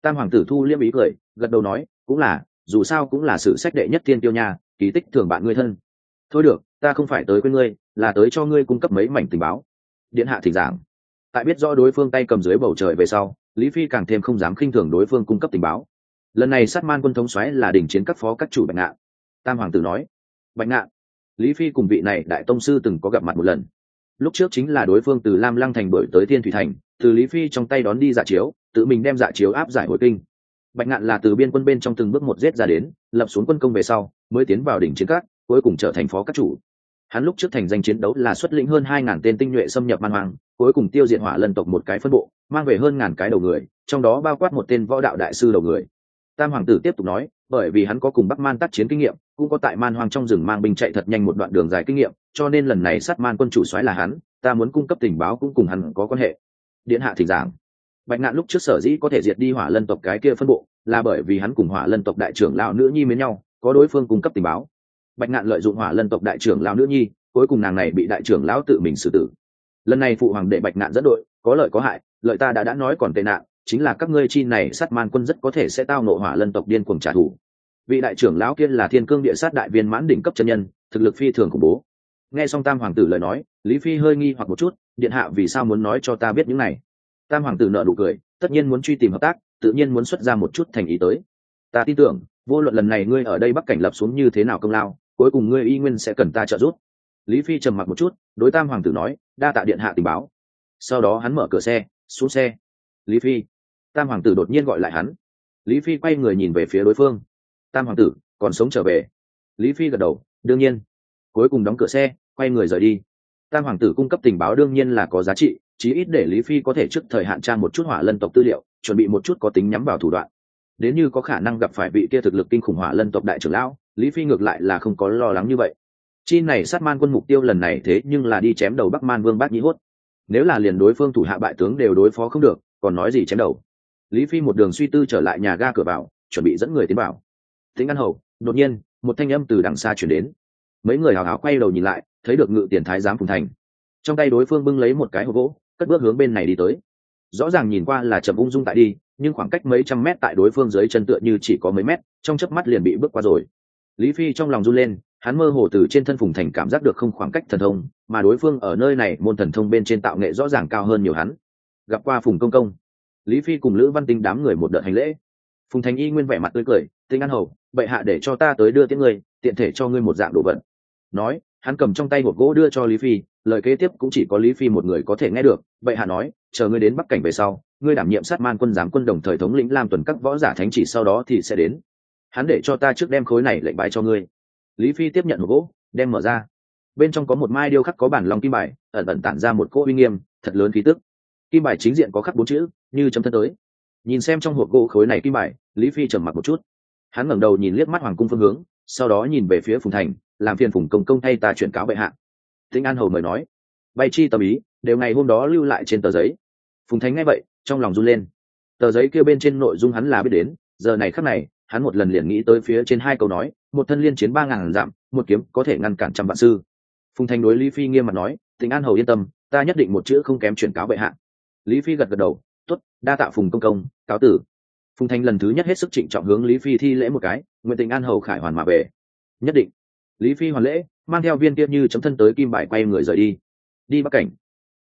[SPEAKER 1] Tam hoàng tử thu liêm ý cười gật đầu nói cũng là dù sao cũng là sự sách đệ nhất thiên tiêu nhà, kỳ tích thường bạn ngươi thân. Thôi được ta không phải tới quên ngươi là tới cho ngươi cung cấp mấy mảnh tình báo. Điện hạ thỉnh giảng. Tại biết rõ đối phương tay cầm dưới bầu trời về sau lý phi càng thêm không dám khinh thường đối phương cung cấp tình báo. Lần này sát man quân thống xoáy là đỉnh chiến các phó các chủ bạch ngạn. Tam hoàng tử nói, bạch ngạn, lý phi cùng vị này đại tông sư từng có gặp mặt một lần. Lúc trước chính là đối phương từ lam lăng thành bởi tới thiên thủy thành, từ lý phi trong tay đón đi dạ chiếu, tự mình đem dạ chiếu áp giải hồi kinh. Bạch ngạn là từ biên quân bên trong từng bước một giết ra đến, lập xuống quân công về sau, mới tiến vào đỉnh chiến các, cuối cùng trở thành phó các chủ. Hắn lúc trước thành danh chiến đấu là xuất lĩnh hơn hai ngàn tên tinh nhuệ xâm nhập man hoàng cuối cùng tiêu diệt hỏa lân tộc một cái phân bộ, mang về hơn ngàn cái đầu người, trong đó bao quát một tên võ đạo đại sư đầu người. Tam hoàng tử tiếp tục nói, bởi vì hắn có cùng bắc man tác chiến kinh nghiệm, cũng có tại man hoang trong rừng mang binh chạy thật nhanh một đoạn đường dài kinh nghiệm, cho nên lần này sát man quân chủ soái là hắn, ta muốn cung cấp tình báo cũng cùng hắn có quan hệ. Điện hạ thỉnh giảng. Bạch ngạn lúc trước sở dĩ có thể diệt đi hỏa lân tộc cái kia phân bộ, là bởi vì hắn cùng hỏa lân tộc đại trưởng lão nữ nhi mến nhau, có đối phương cung cấp tình báo. Bạch ngạn lợi dụng hỏa lân tộc đại trưởng lão nữ nhi, cuối cùng nàng này bị đại trưởng lão tự mình xử tử lần này phụ hoàng đệ bạch nạn dẫn đội, có lợi có hại, lợi ta đã đã nói còn tệ nạn, chính là các ngươi chi này sát man quân rất có thể sẽ tao nộ hỏa lân tộc điên cuồng trả thù. Vị đại trưởng lão kia là thiên cương địa sát đại viên mãn đỉnh cấp chân nhân, thực lực phi thường khủng bố. Nghe xong tam hoàng tử lời nói, lý phi hơi nghi hoặc một chút, điện hạ vì sao muốn nói cho ta biết những này? Tam hoàng tử nợ nụ cười, tất nhiên muốn truy tìm hợp tác, tự nhiên muốn xuất ra một chút thành ý tới. Ta tin tưởng, vô luận lần này ngươi ở đây bắc cảnh lập xuống như thế nào công lao, cuối cùng ngươi y nguyên sẽ cần ta trợ giúp lý phi trầm mặc một chút, đối tam hoàng tử nói, đa tạ điện hạ tình báo. Sau đó hắn mở cửa xe, xuống xe. Lý phi. Tam hoàng tử đột nhiên gọi lại hắn. Lý phi quay người nhìn về phía đối phương. Tam hoàng tử, còn sống trở về? Lý phi gật đầu, đương nhiên. Cuối cùng đóng cửa xe, quay người rời đi. Tam hoàng tử cung cấp tình báo đương nhiên là có giá trị, chí ít để lý phi có thể trước thời hạn trang một chút hỏa lân tộc tư liệu, chuẩn bị một chút có tính nhắm vào thủ đoạn. Đến như có khả năng gặp phải vị kia thực lực kinh khủng hỏa lân tộc đại trưởng lão, lý phi ngược lại là không có lo lắng như vậy chi này sát man quân mục tiêu lần này thế nhưng là đi chém đầu bắc man vương bác nhĩ hốt. Nếu là liền đối phương thủ hạ bại tướng đều đối phó không được, còn nói gì chém đầu? Lý phi một đường suy tư trở lại nhà ga cửa vào, chuẩn bị dẫn người tiến vào. Tính ăn hầu, đột nhiên, một thanh âm từ đằng xa chuyển đến. Mấy người hào hào quay đầu nhìn lại, thấy được ngự tiền thái giám phùng thành. Trong tay đối phương bưng lấy một cái hộp gỗ, cất bước hướng bên này đi tới. Rõ ràng nhìn qua là chậm ung dung tại đi, nhưng khoảng cách mấy trăm mét tại đối phương dưới chân tựa như chỉ có mấy mét, trong chớp mắt liền bị bước qua rồi. Lý phi trong lòng run lên hắn mơ hồ từ trên thân phùng thành cảm giác được không khoảng cách thần thông, mà đối phương ở nơi này môn thần thông bên trên tạo nghệ rõ ràng cao hơn nhiều hắn. Gặp qua phùng công công, lý phi cùng lữ văn tinh đám người một đợt hành lễ. Phùng thành y nguyên vẻ mặt tươi cười, tinh ăn hầu, bệ hạ để cho ta tới đưa tiếng người tiện thể cho ngươi một dạng đồ vật. Nói, hắn cầm trong tay hộp gỗ đưa cho lý phi, lời kế tiếp cũng chỉ có lý phi một người có thể nghe được. Bệ hạ nói, chờ ngươi đến bắc cảnh về sau, ngươi đảm nhiệm sát man quân giám quân đồng thời thống lĩnh lam tuần các võ giả thánh chỉ sau đó thì sẽ đến. Hắn để cho ta trước đem khối này lệnh bài cho ngươi lý phi tiếp nhận hộp gỗ, đem mở ra. Bên trong có một mai điêu khắc có bản lòng kim bài, ẩn ẩn tản ra một cỗ uy nghiêm, thật lớn khí tức. Kim bài chính diện có khắc bốn chữ, như chấm thân tới. Nhìn xem trong hộp gỗ khối này kim bài, lý phi trầm mặc một chút. Hắn ngẩng đầu nhìn liếc mắt hoàng cung phương hướng, sau đó nhìn về phía phùng thành, làm phiền phùng công công thay ta chuyển cáo bệ hạ. Tinh an hầu mời nói bay chi tâm ý, đều ngày hôm đó lưu lại trên tờ giấy. Phùng thành nghe vậy, trong lòng run lên. Tờ giấy kêu bên trên nội dung hắn là biết đến, giờ này khắc này hắn một lần liền nghĩ tới phía trên hai câu nói, một thân liên chiến ba ngàn dặm, một kiếm có thể ngăn cản trăm vạn sư. Phùng thành đối lý phi nghiêm mặt nói tình an hầu yên tâm, ta nhất định một chữ không kém chuyển cáo bệ hạ. Lý phi gật gật đầu t ố t đa tạ phùng công công, cáo tử. Phùng thành lần thứ nhất hết sức trịnh trọng hướng lý phi thi lễ một cái, nguyện tình an hầu khải hoàn mà về. Nhất định. Lý phi hoàn lễ, mang theo viên kia như chấm thân tới kim bài quay người rời đi. Đi bắc cảnh.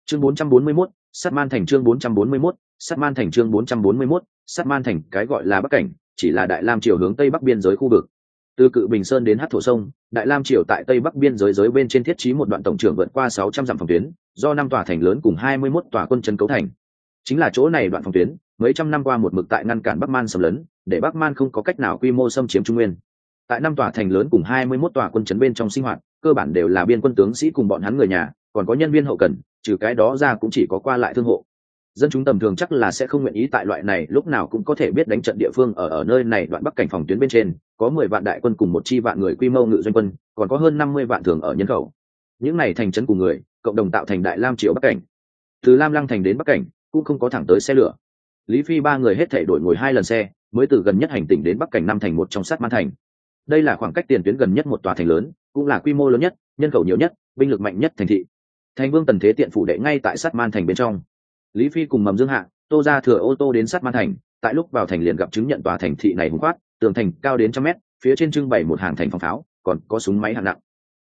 [SPEAKER 1] Chương bốn trăm bốn mươi mốt sắt man thành chương bốn trăm bốn mươi mốt sắt man thành chương bốn trăm bốn mươi mốt sắt man thành, cái gọi là bắc cảnh chỉ là đại lam triều hướng tây bắc biên giới khu vực. Từ cự bình sơn đến hát thổ sông, đại lam triều tại tây bắc biên giới giới bên trên thiết trí một đoạn tổng trưởng vượt qua sáu trăm dặm phòng tuyến, do năm tòa thành lớn cùng hai mươi mốt tòa quân chân cấu thành. Chính là chỗ này đoạn phòng tuyến, mấy trăm năm qua một mực tại ngăn cản bắc man xâm lấn, để bắc man không có cách nào quy mô xâm chiếm trung nguyên. Tại năm tòa thành lớn cùng hai mươi mốt tòa quân chấn bên trong sinh hoạt, cơ bản đều là biên quân tướng sĩ cùng bọn hắn người nhà, còn có nhân viên hậu cần, trừ cái đó ra cũng chỉ có qua lại thương hộ dân chúng tầm thường chắc là sẽ không nguyện ý tại loại này lúc nào cũng có thể biết đánh trận địa phương ở ở nơi này đoạn bắc cảnh phòng tuyến bên trên, có mười vạn đại quân cùng một chi vạn người quy mô ngự doanh quân, còn có hơn năm mươi vạn thường ở nhân khẩu. Những này thành trấn của người, cộng đồng tạo thành đại lam triệu bắc cảnh. Từ lam lăng thành đến bắc cảnh, cũng không có thẳng tới xe lửa. Lý phi ba người hết thể đổi ngồi hai lần xe, mới từ gần nhất hành tỉnh đến bắc cảnh năm thành một trong sát man thành. Đây là khoảng cách tiền tuyến gần nhất một tòa thành lớn, cũng là quy mô lớn nhất, nhân khẩu nhiều nhất, binh lực mạnh nhất thành thị. Thành vương tần thế tiện phủ đệ ngay tại sát man thành bên trong lý phi cùng mầm dương hạ, tô ra thừa ô tô đến sát man thành, tại lúc vào thành liền gặp chứng nhận tòa thành thị này hùng khoát, tường thành cao đến trăm mét, phía trên trưng bày một hàng thành phòng pháo, còn có súng máy hạng nặng.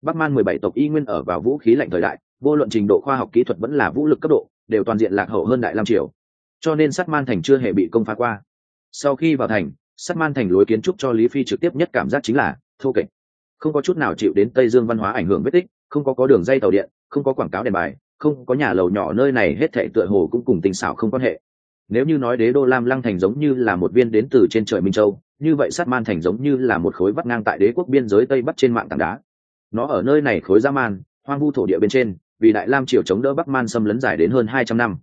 [SPEAKER 1] Bắc man mười bảy tộc y nguyên ở vào vũ khí lạnh thời đại, vô luận trình độ khoa học kỹ thuật vẫn là vũ lực cấp độ, đều toàn diện lạc hậu hơn đại lam triều. Cho nên sát man thành chưa hề bị công phá qua. Sau khi vào thành, sát man thành lối kiến trúc cho lý phi trực tiếp nhất cảm giác chính là thô kệch. Không có chút nào chịu đến tây dương văn hóa ảnh hưởng vết tích, không có có đường dây tàu điện, không có quảng cáo đèn bài không có nhà lầu nhỏ nơi này, hết thệ tựa hồ cũng cùng tình xảo không quan hệ. Nếu như nói đế đô lam lăng thành giống như là một viên đến từ trên trời minh châu, như vậy sát man thành giống như là một khối vắt ngang tại đế quốc biên giới tây bắc trên mạng tảng đá. Nó ở nơi này khối gia man, hoang vu thổ địa bên trên, vì đại lam triều chống đỡ bắc man xâm lấn dài đến hơn hai trăm năm.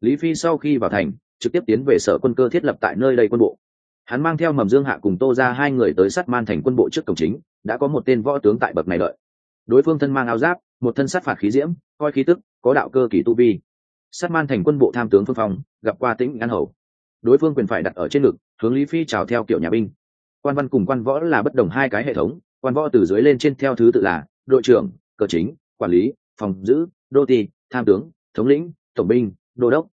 [SPEAKER 1] Lý phi sau khi vào thành, trực tiếp tiến về sở quân cơ thiết lập tại nơi đây quân bộ. Hắn mang theo mầm dương hạ cùng tô ra hai người tới sát man thành quân bộ trước cổng chính, đã có một tên võ tướng tại bậc này đợi đối phương thân mang áo giáp, một thân sát phạt khí diễm, coi khí tức, có đạo cơ kỳ tu vi. Sát man thành quân bộ tham tướng phương phong, gặp qua tĩnh an hầu. Đối phương quyền phải đặt ở trên ngực, hướng lý phi chào theo kiểu nhà binh. Quan văn cùng quan võ là bất đồng hai cái hệ thống, quan võ từ dưới lên trên theo thứ tự là đội trưởng, cờ chính, quản lý, phòng giữ, đô ti tham tướng, thống lĩnh, tổng binh, đô đốc.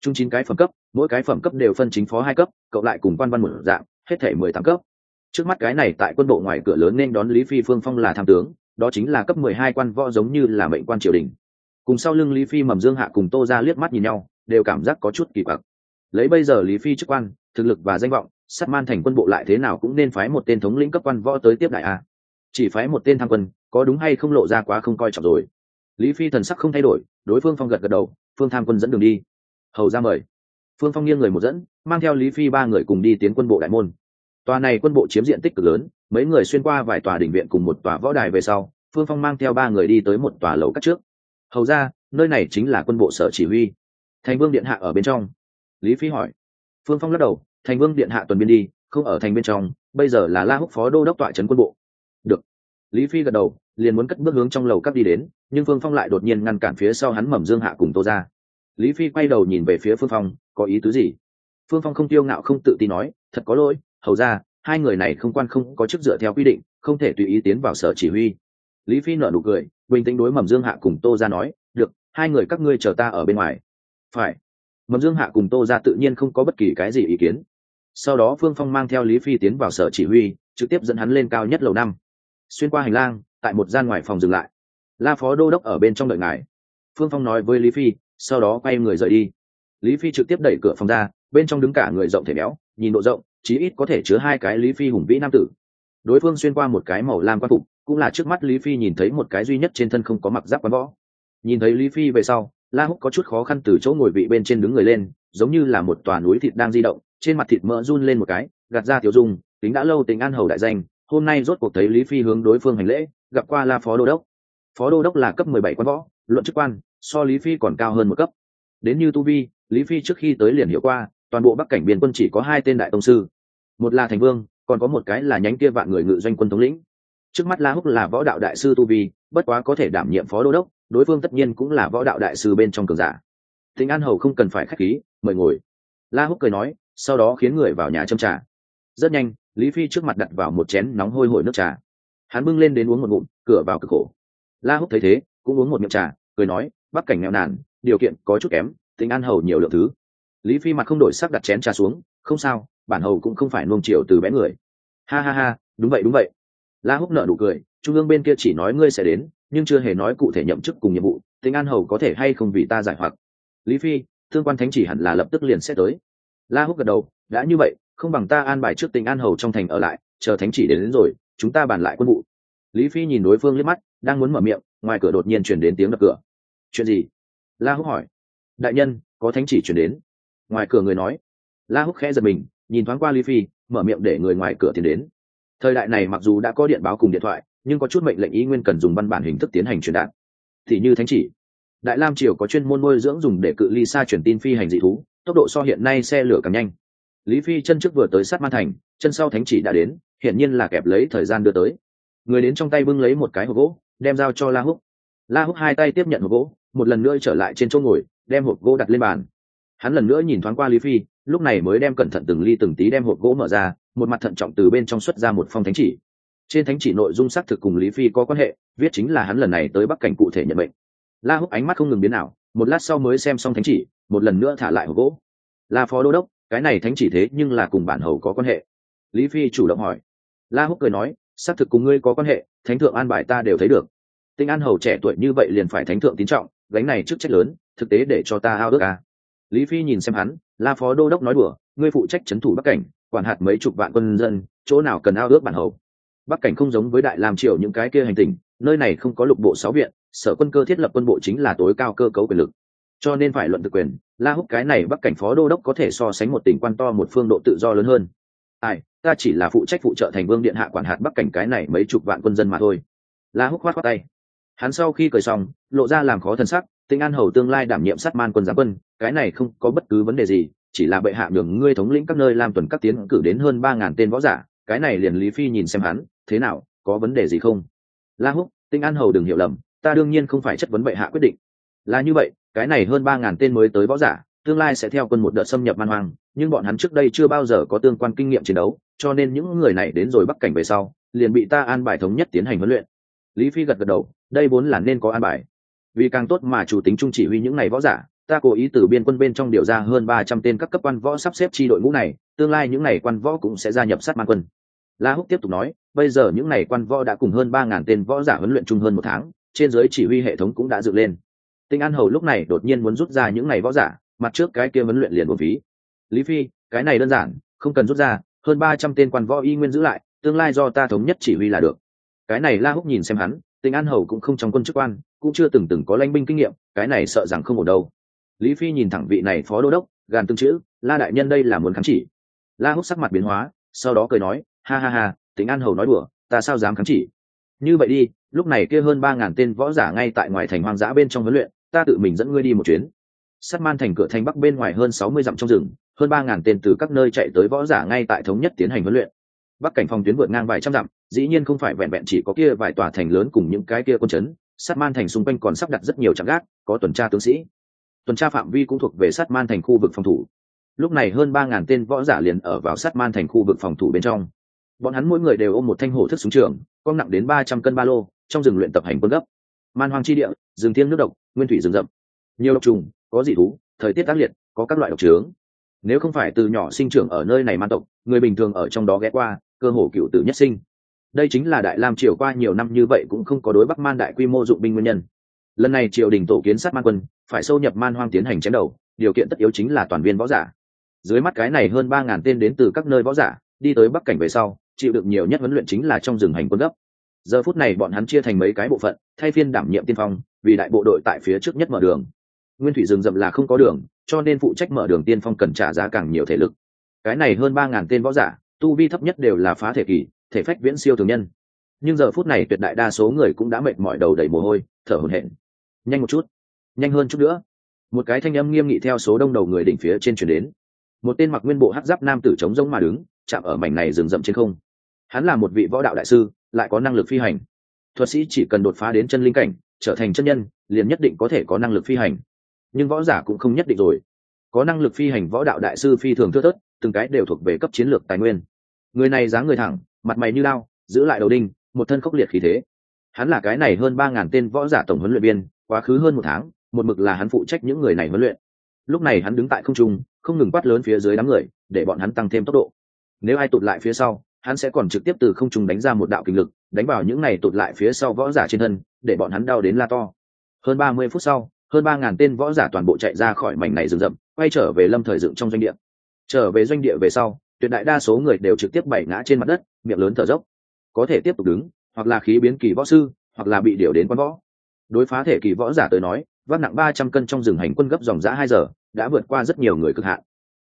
[SPEAKER 1] Chung chín cái phẩm cấp, mỗi cái phẩm cấp đều phân chính phó hai cấp, cộng lại cùng quan văn một dạng, hết thể mười tám cấp. Trước mắt cái này tại quân bộ ngoài cửa lớn nên đón lý phi phương phong là tham tướng đó chính là cấp mười hai quan võ giống như là mệnh quan triều đình. Cùng sau lưng lý phi mầm dương hạ cùng tô ra liếc mắt nhìn nhau, đều cảm giác có chút kỳ bậc lấy bây giờ lý phi chức quan, thực lực và danh vọng, sát man thành quân bộ lại thế nào cũng nên phái một tên thống lĩnh cấp quan võ tới tiếp đại a. Chỉ phái một tên tham quân, có đúng hay không lộ ra quá không coi trọng rồi. Lý phi thần sắc không thay đổi, đối phương phong gật gật đầu, phương tham quân dẫn đường đi. Hầu ra mời. Phương phong nghiêng người một dẫn, mang theo lý phi ba người cùng đi tiến quân bộ đại môn. Tòa này quân bộ chiếm diện tích cực lớn mấy người xuyên qua vài tòa đỉnh viện cùng một tòa võ đài về sau, phương phong mang theo ba người đi tới một tòa lầu cắt trước. Hầu ra, nơi này chính là quân bộ sở chỉ huy. Thành vương điện hạ ở bên trong. Lý phi hỏi. Phương phong lắc đầu, thành vương điện hạ tuần biên đi, không ở thành bên trong, bây giờ là la húc phó đô đốc tọa trấn quân bộ. Được. Lý phi gật đầu, liền muốn cất bước hướng trong lầu cắt đi đến, nhưng phương phong lại đột nhiên ngăn cản phía sau hắn mầm dương hạ cùng tô ra lý phi quay đầu nhìn về phía phương phong, có ý tứ gì? Phương phong không tiêu ngạo không tự tin nói, thật có lỗi, hầu ra hai người này không quan không có chức dựa theo quy định, không thể tùy ý tiến vào sở chỉ huy. Lý phi nở nụ cười, bình tĩnh đối mầm dương hạ cùng tô ra nói, được, hai người các ngươi chờ ta ở bên ngoài. Phải. Mầm dương hạ cùng tô ra tự nhiên không có bất kỳ cái gì ý kiến. Sau đó phương phong mang theo lý phi tiến vào sở chỉ huy, trực tiếp dẫn hắn lên cao nhất lầu năm. Xuyên qua hành lang, tại một gian ngoài phòng dừng lại. La phó đô đốc ở bên trong đợi ngài. Phương phong nói với lý phi, sau đó quay người rời đi. Lý phi trực tiếp đẩy cửa phòng ra, bên trong đứng cả người rộng thể béo, nhìn độ rộng chí ít có thể chứa hai cái lý phi hùng vĩ nam tử. Đối phương xuyên qua một cái màu lam quan phục, cũng là trước mắt lý phi nhìn thấy một cái duy nhất trên thân không có mặc giáp quán võ. Nhìn thấy lý phi về sau, la húc có chút khó khăn từ chỗ ngồi vị bên trên đứng người lên, giống như là một tòa núi thịt đang di động, trên mặt thịt mỡ run lên một cái, gạt ra tiểu dung, tính đã lâu tính an hầu đại danh, hôm nay rốt cuộc thấy lý phi hướng đối phương hành lễ, gặp qua la phó đô đốc. Phó đô đốc là cấp mười bảy quan võ, luận chức quan, so lý phi còn cao hơn một cấp. Đến như tu vi, lý phi trước khi tới liền hiểu qua toàn bộ bắc cảnh biên quân chỉ có hai tên đại tông sư. Một là thành vương, còn có một cái là nhánh kia vạn người ngự doanh quân thống lĩnh. Trước mắt la húc là võ đạo đại sư tu vi, bất quá có thể đảm nhiệm phó đô đốc, đối phương tất nhiên cũng là võ đạo đại sư bên trong cường giả. Thịnh an hầu không cần phải k h á c h khí, mời ngồi. La húc cười nói, sau đó khiến người vào nhà châm trà. Rất nhanh, lý phi trước mặt đặt vào một chén nóng hôi hổi nước trà. Hắn bưng lên đến uống một ngụm, cửa vào cực khổ. La húc thấy thế, cũng uống một miệng trà, cười nói, bắc cảnh nghèo nàn, điều kiện có chút kém tính an hầu nhiều lượng thứ lý phi mặt không đổi sắc đặt chén trà xuống không sao bản hầu cũng không phải nuông chiều từ bé người. Ha ha ha đúng vậy đúng vậy. La húc nợ nụ cười trung ương bên kia chỉ nói ngươi sẽ đến nhưng chưa hề nói cụ thể nhậm chức cùng nhiệm vụ tính an hầu có thể hay không vì ta giải hoặc. Lý phi thương quan thánh chỉ hẳn là lập tức liền sẽ tới. La húc gật đầu đã như vậy không bằng ta an bài trước tình an hầu trong thành ở lại chờ thánh chỉ đến, đến rồi chúng ta bàn lại quân vụ. Lý phi nhìn đối phương liếc mắt đang muốn mở miệng ngoài cửa đột nhiên chuyển đến tiếng đập cửa. Chuyện gì? La húc hỏi. Đại nhân có thánh chỉ chuyển đến ngoài cửa người nói. La húc khẽ giật mình, nhìn thoáng qua lý phi, mở miệng để người ngoài cửa tiến đến. Thời đại này mặc dù đã có điện báo cùng điện thoại, nhưng có chút mệnh lệnh ý nguyên cần dùng văn bản hình thức tiến hành truyền đạt. Thì như thánh chỉ, đại lam triều có chuyên môn nuôi dưỡng dùng để cự ly xa truyền tin phi hành dị thú, tốc độ so hiện nay xe lửa càng nhanh. Lý phi chân trước vừa tới sát man thành, chân sau thánh chỉ đã đến hiện nhiên là kẹp lấy thời gian đưa tới. Người đến trong tay bưng lấy một cái hộp gỗ, đem giao cho la húc. La húc hai tay tiếp nhận hộp gỗ, một lần nữa trở lại trên chỗ ngồi, đem hộp gỗ đặt lên bàn hắn lần nữa nhìn thoáng qua lý phi, lúc này mới đem cẩn thận từng ly từng tí đem hộp gỗ mở ra, một mặt thận trọng từ bên trong xuất ra một phong thánh chỉ. Trên thánh chỉ nội dung xác thực cùng lý phi có quan hệ, viết chính là hắn lần này tới bắc cảnh cụ thể nhận bệnh la húc ánh mắt không ngừng biến nào một lát sau mới xem xong thánh chỉ, một lần nữa thả lại hộp gỗ. La phó đô đốc, cái này thánh chỉ thế nhưng là cùng bản hầu có quan hệ. Lý phi chủ động hỏi. La húc cười nói, xác thực cùng ngươi có quan hệ, thánh thượng an bài ta đều thấy được. Tinh an hầu trẻ tuổi như vậy liền phải thánh thượng tín trọng, gánh này chức trách lớn, thực tế để cho ta ao ước à lý phi nhìn xem hắn, la phó đô đốc nói đùa, ngươi phụ trách c thủ bắc cảnh, quản hạt mấy chục vạn quân dân, chỗ nào cần ao ước bản hầu? Bắc cảnh không giống với đại làm triều những cái kia hành tình nơi này không có lục bộ sáu viện, sở quân cơ thiết lập quân bộ chính là tối cao cơ cấu quyền lực. Cho nên phải luận thực quyền, la húc cái này bắc cảnh phó đô đốc có thể so sánh một tỉnh quan to một phương độ tự do lớn hơn. Ai, ta chỉ là phụ trách phụ trợ thành vương điện hạ quản hạt bắc cảnh cái này mấy chục vạn quân dân mà thôi. La húc khoát khoát tay. Hắn sau khi cười xong, lộ ra làm khó thân sắc tinh an hầu tương lai đảm nhiệm sát man quân giám quân, cái này không có bất cứ vấn đề gì, chỉ là bệ hạ nhường ngươi thống lĩnh các nơi làm tuần các tiến cử đến hơn ba ngàn tên võ giả, cái này liền lý phi nhìn xem hắn, thế nào, có vấn đề gì không? La húc tinh an hầu đừng hiểu lầm, ta đương nhiên không phải chất vấn bệ hạ quyết định. Là như vậy, cái này hơn ba ngàn tên mới tới võ giả, tương lai sẽ theo quân một đợt xâm nhập man hoang, nhưng bọn hắn trước đây chưa bao giờ có tương quan kinh nghiệm chiến đấu, cho nên những người này đến rồi bắc cảnh về sau, liền bị ta an bài thống nhất tiến hành huấn luyện. Lý phi gật gật đầu, đây vốn là nên có an bài vì càng tốt mà chủ tính trung chỉ huy những này võ giả, ta cố ý từ biên quân bên trong điều ra hơn ba trăm tên các cấp quan võ sắp xếp chi đội ngũ này, tương lai những này quan võ cũng sẽ gia nhập sát man quân. La húc tiếp tục nói, bây giờ những này quan võ đã cùng hơn ba ngàn tên võ giả huấn luyện chung hơn một tháng, trên giới chỉ huy hệ thống cũng đã dựng lên. Tinh an hầu lúc này đột nhiên muốn rút ra những này võ giả, mặt trước cái kia huấn luyện liền một phí. Lý phi, cái này đơn giản, không cần rút ra, hơn ba trăm tên quan võ y nguyên giữ lại, tương lai do ta thống nhất chỉ huy là được. Cái này la húc nhìn xem hắn tình an hầu cũng không trong quân chức quan, cũng chưa từng từng có lãnh binh kinh nghiệm, cái này sợ rằng không ổn đâu. Lý phi nhìn thẳng vị này phó đô đốc, gàn tương chữ, la đại nhân đây là muốn kháng chỉ. La húc sắc mặt biến hóa, sau đó cười nói, ha ha ha, tình an hầu nói đùa, ta sao dám kháng chỉ? Như vậy đi, lúc này kia hơn ba ngàn tên võ giả ngay tại ngoài thành hoang dã bên trong huấn luyện, ta tự mình dẫn ngươi đi một chuyến. Sát man thành cửa thành bắc bên ngoài hơn sáu mươi dặm trong rừng, hơn ba ngàn tên từ các nơi chạy tới võ giả ngay tại thống nhất tiến hành huấn luyện bắc cảnh phòng tuyến vượt ngang vài trăm dặm, dĩ nhiên không phải vẹn vẹn chỉ có kia vài tòa thành lớn cùng những cái kia quân trấn sát man thành xung quanh còn sắp đặt rất nhiều trạm gác, có tuần tra tướng sĩ. Tuần tra phạm vi cũng thuộc về sát man thành khu vực phòng thủ. Lúc này hơn ba ngàn tên võ giả liền ở vào sát man thành khu vực phòng thủ bên trong. Bọn hắn mỗi người đều ôm một thanh hổ thức súng trường con nặng đến ba trăm cân ba lô, trong rừng luyện tập hành quân gấp. Man hoang chi địa, rừng thiêng nước độc, nguyên thủy rừng rậm. Nhiều độc trùng, có dị thú, thời tiết tác liệt, có các loại độc trướng nếu không phải từ nhỏ sinh trưởng ở nơi này man tộc, người bình thường ở trong đó ghé qua cơ hồ cựu tử nhất sinh. Đây chính là đại lam triều qua nhiều năm như vậy cũng không có đối bắc man đại quy mô dụng binh nguyên nhân. Lần này triều đình tổ kiến sát man quân, phải sâu nhập man hoang tiến hành chém đầu, điều kiện tất yếu chính là toàn viên võ giả. Dưới mắt cái này hơn ba ngàn tên đến từ các nơi võ giả, đi tới bắc cảnh về sau, chịu được nhiều nhất huấn luyện chính là trong rừng hành quân gấp. Giờ phút này bọn hắn chia thành mấy cái bộ phận, thay phiên đảm nhiệm tiên phong, vì đại bộ đội tại phía trước nhất mở đường. Nguyên thủy rừng rậm là không có đường, cho nên phụ trách mở đường tiên phong cần trả giá càng nhiều thể lực. Cái này hơn ba ngàn tên võ giả tu vi thấp nhất đều là phá thể kỳ, thể phách viễn siêu thường nhân. Nhưng giờ phút này tuyệt đại đa số người cũng đã mệt mỏi đầu đầy mồ hôi, thở hổn hển. Nhanh một chút, nhanh hơn chút nữa. Một cái thanh âm nghiêm nghị theo số đông đầu người đỉnh phía trên chuyển đến. Một tên mặc nguyên bộ hát giáp nam tử chống rông mà đứng, chạm ở mảnh này rừng rậm trên không. Hắn là một vị võ đạo đại sư, lại có năng lực phi hành. Thuật sĩ chỉ cần đột phá đến chân linh cảnh, trở thành chân nhân, liền nhất định có thể có năng lực phi hành. Nhưng võ giả cũng không nhất định rồi. Có năng lực phi hành võ đạo đại sư phi thường thưa thớt, từng cái đều thuộc về cấp chiến lược tài nguyên người này dáng người thẳng, mặt mày như lao, giữ lại đầu đinh, một thân khốc liệt khí thế. Hắn là cái này hơn ba ngàn tên võ giả tổng huấn luyện viên, quá khứ hơn một tháng, một mực là hắn phụ trách những người này huấn luyện. Lúc này hắn đứng tại không trung, không ngừng quát lớn phía dưới đám người, để bọn hắn tăng thêm tốc độ. Nếu ai tụt lại phía sau, hắn sẽ còn trực tiếp từ không trung đánh ra một đạo kinh lực, đánh vào những này tụt lại phía sau võ giả trên thân, để bọn hắn đau đến la to. Hơn ba mươi phút sau, hơn ba ngàn tên võ giả toàn bộ chạy ra khỏi mảnh này rừng rậm, quay trở về lâm thời dựng trong doanh địa. Trở về doanh địa về sau tuyệt đại đa số người đều trực tiếp bảy ngã trên mặt đất, miệng lớn thở dốc. Có thể tiếp tục đứng, hoặc là khí biến kỳ võ sư, hoặc là bị điều đến quan võ. Đối phá thể kỳ võ giả tới nói, vác nặng ba trăm cân trong rừng hành quân gấp dòng giã hai giờ, đã vượt qua rất nhiều người cực hạn.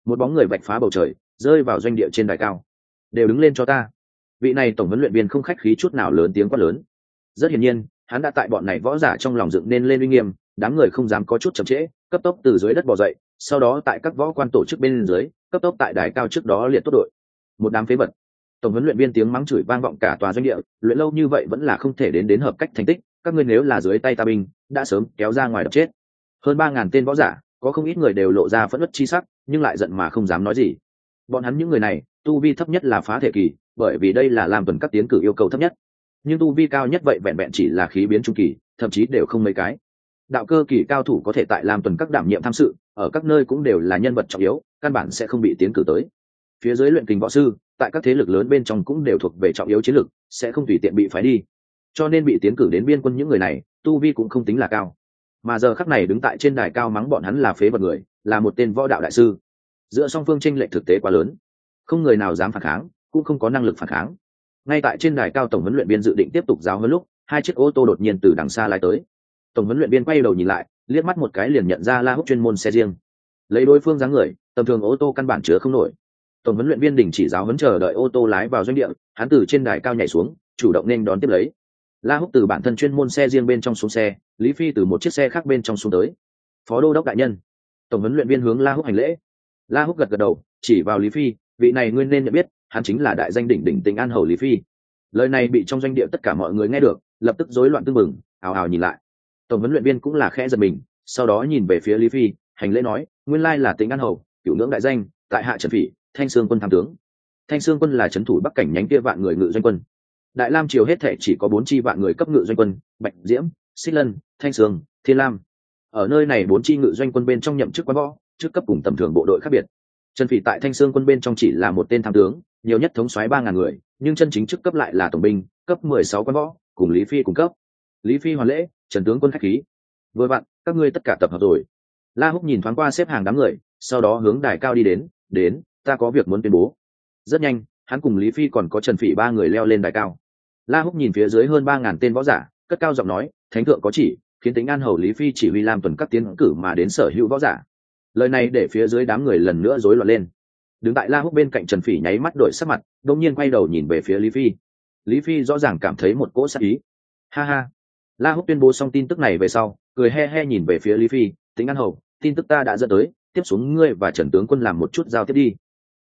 [SPEAKER 1] Một bóng người vạch phá bầu trời, rơi vào doanh địa trên đài cao. Đều đứng lên cho ta. Vị này tổng huấn luyện viên không khách khí chút nào lớn tiếng quát lớn. Rất hiển nhiên, hắn đã tại bọn này võ giả trong lòng dựng nên lên uy nghiêm, đám người không dám có chút chậm trễ, cấp tốc từ dưới đất bò dậy sau đó tại các võ quan tổ chức bên dưới, cấp tốc tại đài cao trước đó liệt tốt đội. Một đám phế vật. Tổng huấn luyện viên tiếng mắng chửi vang vọng cả tòa doanh địa, luyện lâu như vậy vẫn là không thể đến đến hợp cách thành tích, các ngươi nếu là dưới tay ta binh, đã sớm kéo ra ngoài đập chết. Hơn ba ngàn tên võ giả, có không ít người đều lộ ra phẫn nứt chi sắc, nhưng lại giận mà không dám nói gì. Bọn hắn những người này, tu vi thấp nhất là phá thể kỳ, bởi vì đây là làm tuần các tiến cử yêu cầu thấp nhất. Nhưng tu vi cao nhất vậy vẹn vẹn chỉ là khí biến trung kỳ, thậm chí đều không mấy cái đạo cơ kỳ cao thủ có thể tại làm tuần các đảm nhiệm tham sự, ở các nơi cũng đều là nhân vật trọng yếu, căn bản sẽ không bị tiến cử tới. Phía dưới luyện kình võ sư, tại các thế lực lớn bên trong cũng đều thuộc về trọng yếu chiến lược sẽ không tùy tiện bị phái đi. Cho nên bị tiến cử đến biên quân những người này, tu vi cũng không tính là cao. Mà giờ khắc này đứng tại trên đài cao mắng bọn hắn là phế vật người, là một tên võ đạo đại sư. Giữa song phương tranh lệch thực tế quá lớn. Không người nào dám phản kháng, cũng không có năng lực phản kháng. Ngay tại trên đài cao tổng huấn luyện viên dự định tiếp tục giáo hơn lúc, hai chiếc ô tô đột nhiên từ đằng xa lái tới tổng huấn luyện viên quay đầu nhìn lại, liếc mắt một cái liền nhận ra la húc chuyên môn xe riêng. Lấy đối phương dáng người, tầm thường ô tô căn bản chứa không nổi. Tổng huấn luyện viên đình chỉ giáo huấn chờ đợi ô tô lái vào doanh địa, hắn từ trên đài cao nhảy xuống, chủ động nên đón tiếp lấy. La húc từ bản thân chuyên môn xe riêng bên trong xuống xe, lý phi từ một chiếc xe khác bên trong xuống tới. Phó đô đốc đại nhân. Tổng huấn luyện viên hướng la húc hành lễ. La húc gật gật đầu, chỉ vào lý phi, vị này nguyên nên nhận biết, hắn chính là đại danh đỉnh đỉnh tỉnh an hầu lý phi. Lời này bị trong doanh địa tất cả mọi người nghe được, lập tức rối loạn tưng bừng ào ào nhìn lại tổng huấn luyện viên cũng là khẽ giật mình, sau đó nhìn về phía lý phi, hành lễ nói, nguyên lai là tính an hầu, cựu ngưỡng đại danh, tại hạ trần phỉ, thanh sương quân tham tướng. Thanh sương quân là trấn thủ bắc cảnh nhánh kia vạn người ngự doanh quân. Đại lam triều hết thể chỉ có bốn chi vạn người cấp ngự doanh quân, bạch diễm, xích lân, thanh sương, thiên lam. Ở nơi này bốn chi ngự doanh quân bên trong nhậm chức quan võ, chức cấp cùng tầm thường bộ đội khác biệt. Trần phỉ tại thanh sương quân bên trong chỉ là một tên tham tướng, nhiều nhất thống soái ba ngàn người, nhưng chân chính chức cấp lại là tổng binh, cấp mười sáu quan võ, cùng lý phi cung cấp lý phi hoàn lễ, trần tướng quân khách khí. Vừa vặn, các ngươi tất cả tập hợp rồi. La húc nhìn thoáng qua xếp hàng đám người, sau đó hướng đài cao đi đến đến, ta có việc muốn tuyên bố. Rất nhanh, hắn cùng lý phi còn có trần phỉ ba người leo lên đài cao. La húc nhìn phía dưới hơn ba ngàn tên võ giả, cất cao giọng nói, thánh thượng có chỉ, khiến tính an hầu lý phi chỉ huy làm tuần các tiến cử mà đến sở hữu võ giả. Lời này để phía dưới đám người lần nữa rối loạn lên. Đứng tại la húc bên cạnh trần phỉ nháy mắt đổi sắc mặt đông nhiên quay đầu nhìn về phía lý phi. Lý phi rõ ràng cảm thấy một cỗ sắc ý. Ha ha la húc tuyên bố xong tin tức này về sau, cười he he nhìn về phía lý phi tính ăn hầu, tin tức ta đã dẫn tới, tiếp xuống ngươi và trần tướng quân làm một chút giao tiếp đi.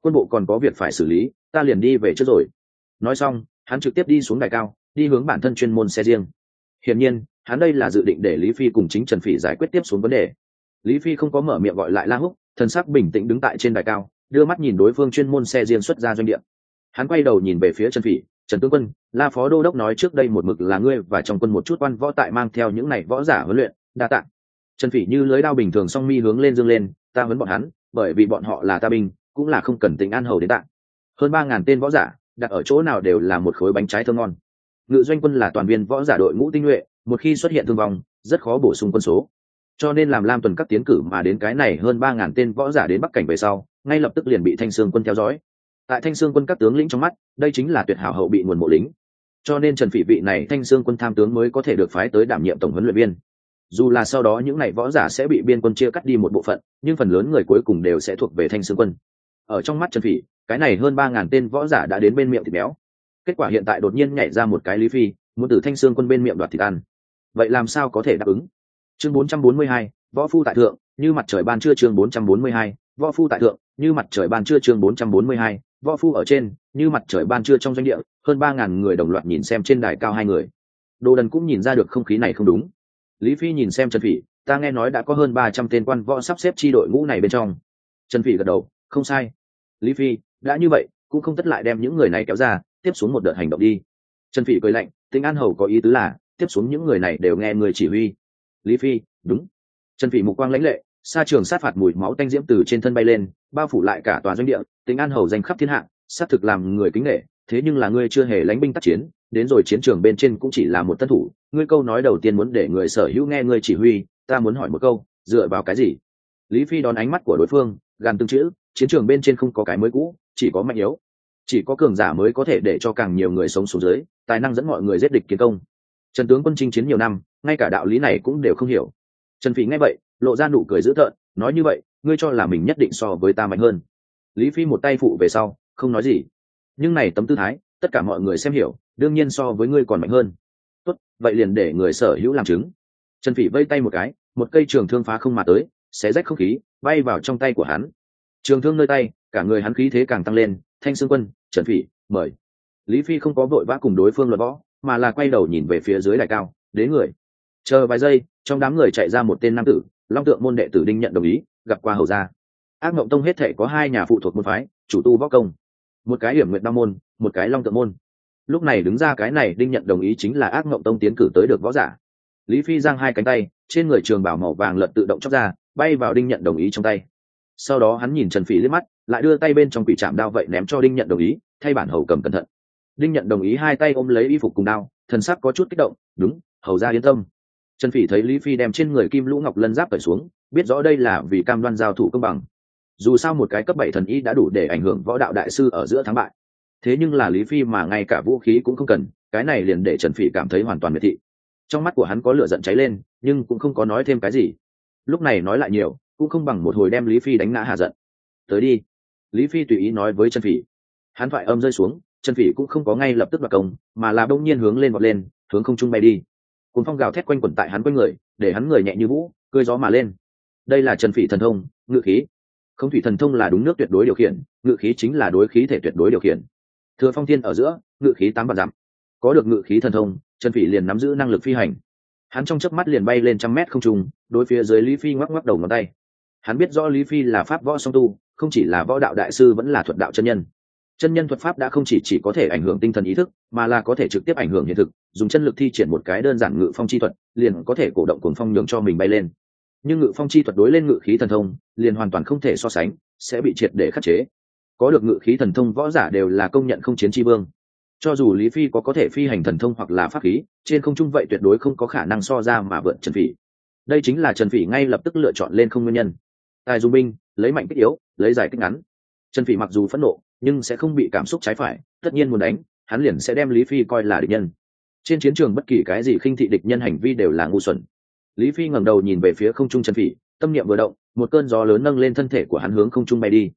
[SPEAKER 1] Quân bộ còn có việc phải xử lý, ta liền đi về trước rồi. Nói xong, hắn trực tiếp đi xuống đài cao, đi hướng bản thân chuyên môn xe riêng. Hiển nhiên, hắn đây là dự định để lý phi cùng chính trần phỉ giải quyết tiếp xuống vấn đề. Lý phi không có mở miệng gọi lại la húc, thần sắc bình tĩnh đứng tại trên đài cao, đưa mắt nhìn đối phương chuyên môn xe riêng xuất ra doanh địa. Hắn quay đầu nhìn về phía trần phỉ trần tướng quân, la phó đô đốc nói trước đây một mực là ngươi và trong quân một chút quan võ tại mang theo những này võ giả huấn luyện, đa tạng trần phỉ như lưới đao bình thường song mi hướng lên dương lên, ta huấn bọn hắn, bởi vì bọn họ là ta binh, cũng là không cần tính an hầu đến tạng hơn ba ngàn tên võ giả, đặt ở chỗ nào đều là một khối bánh trái thơm ngon. Ngự doanh quân là toàn viên võ giả đội ngũ tinh nhuệ, một khi xuất hiện thương vong, rất khó bổ sung quân số. Cho nên làm lam tuần các tiến cử mà đến cái này hơn ba ngàn tên võ giả đến bắc cảnh về sau, ngay lập tức liền bị thanh sương quân theo dõi tại thanh sương quân các tướng lĩnh trong mắt đây chính là tuyệt hảo hậu bị nguồn mộ lính. Cho nên trần phỉ vị này thanh sương quân tham tướng mới có thể được phái tới đảm nhiệm tổng huấn luyện viên. Dù là sau đó những n à y võ giả sẽ bị biên quân chia cắt đi một bộ phận nhưng phần lớn người cuối cùng đều sẽ thuộc về thanh sương quân. Ở trong mắt trần phỉ cái này hơn ba ngàn tên võ giả đã đến bên miệng thịt béo. Kết quả hiện tại đột nhiên nhảy ra một cái lý phi muốn từ thanh sương quân bên miệng đoạt thịt ăn. Vậy làm sao có thể đáp ứng? Chương 442, võ phu tại thượng như mặt trời ban trưa chương 442, võ phu tại thượng như mặt trời ban trưa chương 442, võ phu ở trên, như mặt trời ban trưa trong doanh địa, hơn ba ngàn người đồng loạt nhìn xem trên đài cao hai người. Đồ đần cũng nhìn ra được không khí này không đúng. Lý phi nhìn xem trần phỉ, ta nghe nói đã có hơn ba trăm tên quan võ sắp xếp chi đội ngũ này bên trong. Trần phỉ gật đầu, không sai. Lý phi, đã như vậy, cũng không tất lại đem những người này kéo ra, tiếp xuống một đợt hành động đi. Trần phỉ cười lạnh, tính an hầu có ý tứ là, tiếp xuống những người này đều nghe người chỉ huy. Lý phi, đúng. Trần phỉ mục quang lãnh lệ xa trường sát phạt mùi máu tanh diễm từ trên thân bay lên, bao phủ lại cả toàn doanh địa, tính an hầu danh khắp thiên hạ, sát thực làm người kính nghệ thế nhưng là ngươi chưa hề lánh binh tác chiến, đến rồi chiến trường bên trên cũng chỉ là một tân thủ, ngươi câu nói đầu tiên muốn để người sở hữu nghe ngươi chỉ huy, ta muốn hỏi một câu, dựa vào cái gì? Lý phi đón ánh mắt của đối phương, gàn từng chữ, chiến trường bên trên không có cái mới cũ, chỉ có mạnh yếu. Chỉ có cường giả mới có thể để cho càng nhiều người sống xuống dưới, tài năng dẫn mọi người giết địch kiến công. Trần tướng quân chinh chiến nhiều năm, ngay cả đạo lý này cũng đều không hiểu. Trần phỉ nghe vậy lộ ra nụ cười dữ thợn nói như vậy, ngươi cho là mình nhất định so với ta mạnh hơn. Lý phi một tay phụ về sau, không nói gì. Nhưng này tấm tư thái, tất cả mọi người xem hiểu, đương nhiên so với ngươi còn mạnh hơn. Tốt, vậy liền để người sở hữu làm chứng. Trần phỉ vây tay một cái, một cây trường thương phá không mà tới, xé rách không khí, bay vào trong tay của hắn. Trường thương nơi tay, cả người hắn khí thế càng tăng lên, thanh sương quân, trần phỉ, mời. Lý phi không có vội vã cùng đối phương luật võ, mà là quay đầu nhìn về phía dưới đài cao, đến người. Chờ vài giây, trong đám người chạy ra một tên nam tử long tượng môn đệ tử đinh nhận đồng ý, gặp qua hầu gia. Ác mộng tông hết thể có hai nhà phụ thuộc môn phái, chủ tu võ công. Một cái hiểm nguyện đao môn, một cái long tượng môn. Lúc này đứng ra cái này đinh nhận đồng ý chính là ác mộng tông tiến cử tới được võ giả. Lý phi giang hai cánh tay, trên người trường bảo màu vàng lật tự động chóc ra, bay vào đinh nhận đồng ý trong tay. Sau đó hắn nhìn trần phỉ liếc mắt, lại đưa tay bên trong quỷ chạm đao vậy ném cho đinh nhận đồng ý, thay bản hầu cầm cẩn thận. Đinh nhận đồng ý hai tay ôm lấy y phục cùng đao, thần sắc có chút kích động, đúng, hầu ra yên tâm trần phỉ thấy lý phi đem trên người kim lũ ngọc lân giáp cởi xuống, biết rõ đây là vì cam đoan giao thủ công bằng. Dù sao một cái cấp bảy thần y đã đủ để ảnh hưởng võ đạo đại sư ở giữa thắng bại. Thế nhưng là lý phi mà ngay cả vũ khí cũng không cần, cái này liền để trần phỉ cảm thấy hoàn toàn miệt thị. Trong mắt của hắn có lửa giận cháy lên, nhưng cũng không có nói thêm cái gì. Lúc này nói lại nhiều, cũng không bằng một hồi đem lý phi đánh ngã hạ giận. Tới đi. Lý phi tùy ý nói với trần phỉ. Hắn thoại âm rơi xuống, trần phỉ cũng không có ngay lập tức đoạt công, mà là đông nhiên hướng lên vọt lên, hướng không trung bay đi cùng phong gào thét quanh quẩn tại hắn quanh người, để hắn người nhẹ như vũ, cười gió mà lên. Đây là trần phỉ thần thông, ngự khí. Không thủy thần thông là đúng nước tuyệt đối điều khiển, ngự khí chính là đối khí thể tuyệt đối điều khiển. Thừa phong thiên ở giữa, ngự khí tám vạn dặm. Có được ngự khí thần thông, trần phỉ liền nắm giữ năng lực phi hành. Hắn trong chớp mắt liền bay lên trăm mét không trùng đối phía dưới lý phi ngoắc ngoắc đầu ngón tay. Hắn biết rõ lý phi là pháp võ song tu, không chỉ là võ đạo đại sư vẫn là thuật đạo chân nhân chân nhân thuật pháp đã không chỉ chỉ có thể ảnh hưởng tinh thần ý thức, mà là có thể trực tiếp ảnh hưởng hiện thực, dùng chân lực thi triển một cái đơn giản ngự phong chi thuật, liền có thể cổ động cuồng phong nhường cho mình bay lên. Nhưng ngự phong chi thuật đối lên ngự khí thần thông, liền hoàn toàn không thể so sánh, sẽ bị triệt để khắc chế. Có được ngự khí thần thông võ giả đều là công nhận không chiến tri vương. Cho dù lý phi có có thể phi hành thần thông hoặc là pháp khí, trên không trung vậy tuyệt đối không có khả năng so ra mà vượt trần phỉ. Đây chính là trần phỉ ngay lập tức lựa chọn lên không nguyên nhân. Tài dung binh, lấy mạnh kích yếu, lấy dài kích ngắn. Trần phỉ mặc dù phẫn nộ nhưng sẽ không bị cảm xúc trái phải, tất nhiên muốn đánh, hắn liền sẽ đem lý phi coi là địch nhân. Trên chiến trường bất kỳ cái gì khinh thị địch nhân hành vi đều là ngu xuẩn. Lý phi ngẩng đầu nhìn về phía không trung trần phỉ, tâm niệm vừa động, một cơn gió lớn nâng lên thân thể của hắn hướng không trung bay đi.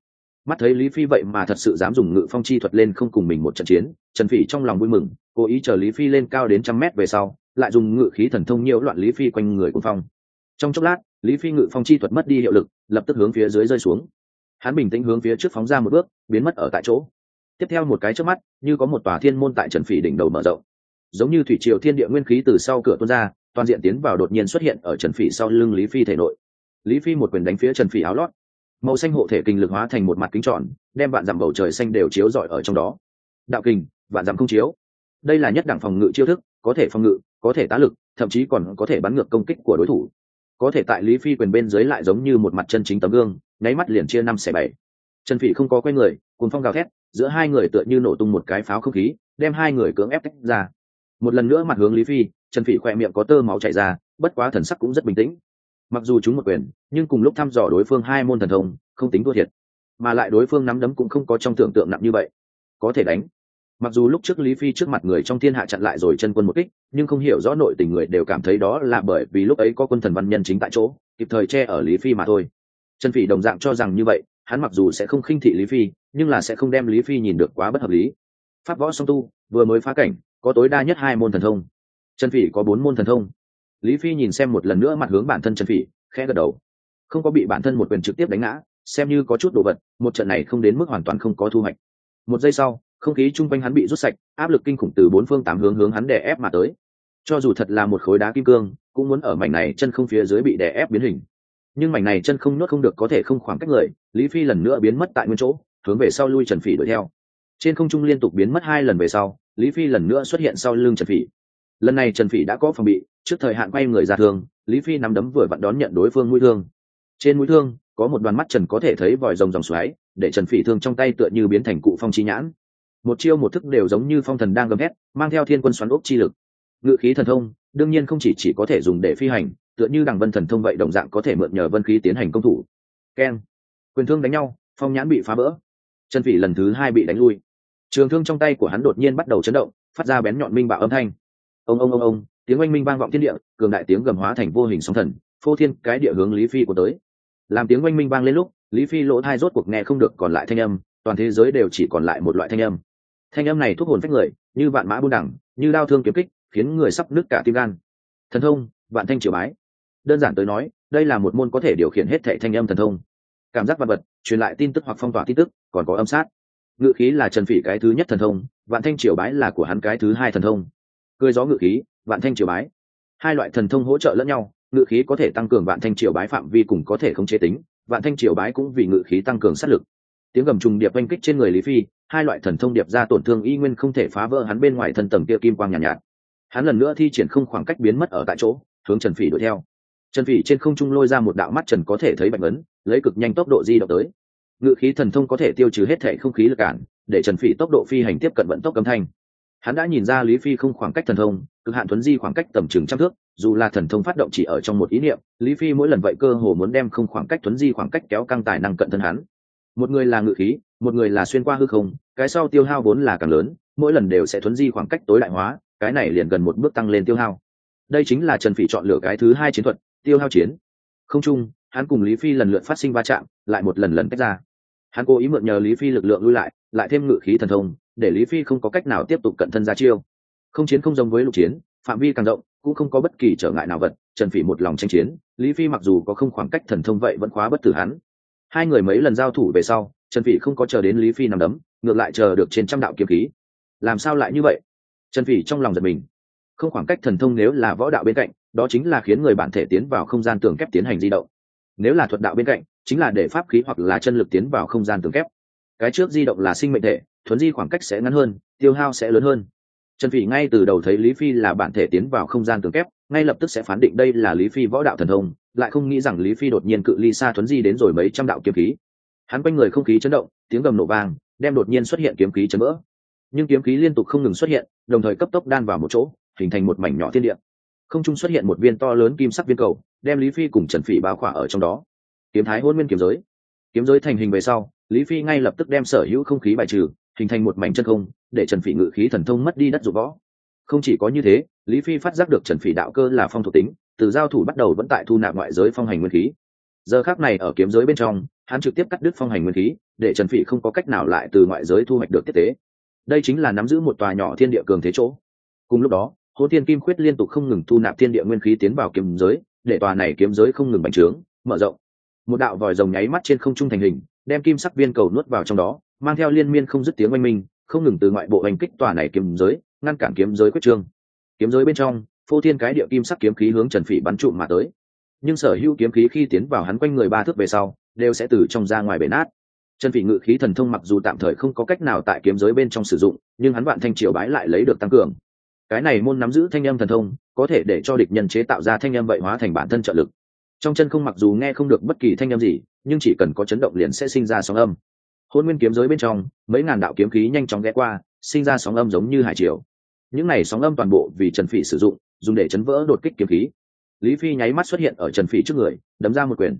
[SPEAKER 1] Mắt thấy lý phi vậy mà thật sự dám dùng ngự phong chi thuật lên không cùng mình một trận chiến trần phỉ trong lòng vui mừng, cố ý chờ lý phi lên cao đến trăm mét về sau, lại dùng ngự khí thần thông nhiều loạn lý phi quanh người quân phong. Trong chốc lát, lý phi ngự phong chi thuật mất đi hiệu lực, lập tức hướng phía dưới rơi xuống hắn bình tĩnh hướng phía trước phóng ra một bước, biến mất ở tại chỗ. Tiếp theo một cái trước mắt, như có một tòa thiên môn tại trần phỉ đỉnh đầu mở rộng. Giống như thủy triều thiên địa nguyên khí từ sau cửa tuôn ra, toàn diện tiến vào đột nhiên xuất hiện ở trần phỉ sau lưng lý phi thể nội. Lý phi một quyền đánh phía trần phỉ áo lót. Màu xanh hộ thể kinh lực hóa thành một mặt kính tròn, đem vạn dặm bầu trời xanh đều chiếu rọi ở trong đó. Đạo kình vạn dặm không chiếu. Đây là nhất đẳng phòng ngự chiêu thức, có thể phòng ngự, có thể tá lực, thậm chí còn có thể bắn ngược công kích của đối thủ có thể tại lý phi quyền bên dưới lại giống như một mặt chân chính tấm gương, nháy mắt liền chia năm xẻ bảy. Trần phỉ không có quay người cùng phong gào thét, giữa hai người tựa như nổ tung một cái pháo không khí, đem hai người cưỡng ép tách ra. Một lần nữa mặt hướng lý phi, trần phỉ khỏe miệng có tơ máu chảy ra, bất quá thần sắc cũng rất bình tĩnh. Mặc dù chúng một quyền, nhưng cùng lúc thăm dò đối phương hai môn thần thông, không tính thua thiệt. Mà lại đối phương nắm đấm cũng không có trong tưởng tượng nặng như vậy. Có thể đánh mặc dù lúc trước lý phi trước mặt người trong thiên hạ chặn lại rồi chân quân một kích, nhưng không hiểu rõ nội tình người đều cảm thấy đó là bởi vì lúc ấy có quân thần văn nhân chính tại chỗ, kịp thời che ở lý phi mà thôi. Trần phỉ đồng dạng cho rằng như vậy, hắn mặc dù sẽ không khinh thị lý phi, nhưng là sẽ không đem lý phi nhìn được quá bất hợp lý. Pháp võ song tu, vừa mới phá cảnh, có tối đa nhất hai môn thần thông. Trần phỉ có bốn môn thần thông. Lý phi nhìn xem một lần nữa mặt hướng bản thân trần phỉ, khẽ gật đầu. Không có bị bản thân một quyền trực tiếp đánh ngã, xem như có chút đồ vật, một trận này không đến mức hoàn toàn không có thu hoạch. Một giây sau không khí chung quanh hắn bị rút sạch, áp lực kinh khủng từ bốn phương tám hướng hướng hắn đè ép mà tới. Cho dù thật là một khối đá kim cương, cũng muốn ở mảnh này chân không phía dưới bị đè ép biến hình. Nhưng mảnh này chân không nuốt không được có thể không khoảng cách người, lý phi lần nữa biến mất tại nguyên chỗ, hướng về sau lui trần phỉ đuổi theo. Trên không trung liên tục biến mất hai lần về sau, lý phi lần nữa xuất hiện sau lưng trần phỉ. Lần này trần phỉ đã có phòng bị, trước thời hạn quay người ra thương lý phi nắm đấm vừa vặn đón nhận đối phương mũi thương. Trên mũi thương, có một đoàn mắt trần có thể thấy vòi rồng dòng xoáy, để trần phỉ thương trong tay tựa như biến thành cụ phong chi nhãn một chiêu một thức đều giống như phong thần đang gầm hét mang theo thiên quân xoắn ốc chi lực. Ngự khí thần thông, đương nhiên không chỉ chỉ có thể dùng để phi hành, tựa như đằng vân thần thông vậy đồng dạng có thể mượn nhờ vân khí tiến hành công thủ. Keng. Quyền thương đánh nhau, phong nhãn bị phá vỡ trần vị lần thứ hai bị đánh lui. Trường thương trong tay của hắn đột nhiên bắt đầu chấn động, phát ra bén nhọn minh bạo âm thanh. Ông ông ông ông, tiếng oanh minh vang vọng thiên địa, cường đại tiếng gầm hóa thành vô hình sóng thần, phô thiên cái địa hướng lý phi của tới. Làm tiếng oanh minh vang lên lúc, lý phi lỗ thai rốt cuộc nghe không được còn lại thanh âm, toàn thế giới đều chỉ còn lại một loại thanh âm thanh âm này thuốc hồn phách người, như vạn mã buôn đẳng, như đao thương kiếm kích, khiến người sắp nứt cả tim gan. Thần thông, vạn thanh triều bái. Đơn giản tới nói, đây là một môn có thể điều khiển hết thệ thanh âm thần thông. Cảm giác vật vật, truyền lại tin tức hoặc phong tỏa tin tức, còn có âm sát. Ngự khí là trần phỉ cái thứ nhất thần thông, vạn thanh triều bái là của hắn cái thứ hai thần thông. Cười gió ngự khí, vạn thanh triều bái. Hai loại thần thông hỗ trợ lẫn nhau, ngự khí có thể tăng cường vạn thanh triều bái phạm vi cùng có thể khống chế tính, vạn thanh triều bái cũng vì ngự khí tăng cường sát lực tiếng gầm trùng điệp oanh kích trên người lý phi hai loại thần thông điệp ra tổn thương y nguyên không thể phá vỡ hắn bên ngoài thân tầng kia kim quang nhàn nhạt, nhạt. Hắn lần nữa thi triển không khoảng cách biến mất ở tại chỗ hướng trần phỉ đuổi theo. Trần phỉ trên không trung lôi ra một đạo mắt trần có thể thấy bạch ấn lấy cực nhanh tốc độ di động tới. Ngự khí thần thông có thể tiêu trừ hết thể không khí lực cản để trần phỉ tốc độ phi hành tiếp cận vận tốc âm thanh. Hắn đã nhìn ra lý phi không khoảng cách thần thông cực hạn thuấn di khoảng cách tầm chừng trăm thước dù là thần thông phát động chỉ ở trong một ý niệm lý phi mỗi lần vậy cơ hồ muốn đem không khoảng cách thuấn di khoảng cách kéo căng tài năng cận thân hắn một người là ngự khí, một người là xuyên qua hư không, cái sau tiêu hao vốn là càng lớn, mỗi lần đều sẽ thuấn di khoảng cách tối đại hóa, cái này liền gần một bước tăng lên tiêu hao. Đây chính là trần phỉ chọn lựa cái thứ hai chiến thuật, tiêu hao chiến. Không chung, hắn cùng lý phi lần lượt phát sinh va chạm, lại một lần lần tách ra. Hắn cố ý mượn nhờ lý phi lực lượng lui lại lại thêm ngự khí thần thông, để lý phi không có cách nào tiếp tục cận thân ra chiêu. Không chiến không giống với lục chiến, phạm vi càng rộng, cũng không có bất kỳ trở ngại nào vật, trần phỉ một lòng tranh chiến, lý phi mặc dù có không khoảng cách thần thông vậy vẫn khóa bất tử hắn hai người mấy lần giao thủ về sau, trần phỉ không có chờ đến lý phi nằm đấm, ngược lại chờ được trên trăm đạo kiếm khí. Làm sao lại như vậy? Trần phỉ trong lòng giật mình. Không khoảng cách thần thông nếu là võ đạo bên cạnh, đó chính là khiến người bản thể tiến vào không gian tường kép tiến hành di động. Nếu là thuật đạo bên cạnh, chính là để pháp khí hoặc là chân lực tiến vào không gian tường kép. Cái trước di động là sinh mệnh thể, thuấn di khoảng cách sẽ ngắn hơn, tiêu hao sẽ lớn hơn. Trần phỉ ngay từ đầu thấy lý phi là bản thể tiến vào không gian tường kép ngay lập tức sẽ phán định đây là lý phi võ đạo thần thông, lại không nghĩ rằng lý phi đột nhiên cự ly xa thuấn di đến rồi mấy trăm đạo kiếm khí. Hắn quanh người không khí chấn động, tiếng gầm nổ vang, đem đột nhiên xuất hiện kiếm khí chấn vỡ. Nhưng kiếm khí liên tục không ngừng xuất hiện, đồng thời cấp tốc đan vào một chỗ, hình thành một mảnh nhỏ thiên địa. Không trung xuất hiện một viên to lớn kim sắc viên cầu, đem lý phi cùng trần phỉ bao khỏa ở trong đó. Kiếm thái hôn nguyên kiếm giới. Kiếm giới thành hình về sau, lý phi ngay lập tức đem sở hữu không khí bài trừ, hình thành một mảnh chân không, để trần phỉ ngự khí thần thông mất đi đất dụng võ không chỉ có như thế, lý phi phát giác được trần phỉ đạo cơ là phong thuộc tính, từ giao thủ bắt đầu vẫn tại thu nạp ngoại giới phong hành nguyên khí. Giờ khác này ở kiếm giới bên trong, hắn trực tiếp cắt đứt phong hành nguyên khí, để trần phỉ không có cách nào lại từ ngoại giới thu hoạch được tiếp tế. Đây chính là nắm giữ một tòa nhỏ thiên địa cường thế chỗ. Cùng lúc đó hô thiên kim khuyết liên tục không ngừng thu nạp thiên địa nguyên khí tiến vào kiếm giới, để tòa này kiếm giới không ngừng bành trướng, mở rộng. Một đạo vòi rồng nháy mắt trên không trung thành hình, đem kim sắc viên cầu nuốt vào trong đó, mang theo liên miên không dứt tiếng oanh minh, không ngừng từ ngoại bộ hành kích tòa này kiếm giới ngăn cản kiếm giới quyết trương. Kiếm giới bên trong, phô thiên cái địa kim sắc kiếm khí hướng trần phỉ bắn trụm mà tới. Nhưng sở hữu kiếm khí khi tiến vào hắn quanh người ba thước về sau, đều sẽ từ trong ra ngoài bể nát. Trần phỉ ngự khí thần thông mặc dù tạm thời không có cách nào tại kiếm giới bên trong sử dụng, nhưng hắn vạn thanh triều bái lại lấy được tăng cường. Cái này môn nắm giữ thanh âm thần thông, có thể để cho địch nhân chế tạo ra thanh âm vậy hóa thành bản thân trợ lực. Trong chân không mặc dù nghe không được bất kỳ thanh âm gì, nhưng chỉ cần có chấn động liền sẽ sinh ra sóng âm. Hôn nguyên kiếm giới bên trong, mấy ngàn đạo kiếm khí nhanh chóng ghé qua, sinh ra sóng âm giống như hải triều những này sóng âm toàn bộ vì trần phỉ sử dụng, dùng để chấn vỡ đột kích kiếm khí. Lý phi nháy mắt xuất hiện ở trần phỉ trước người, đấm ra một quyền.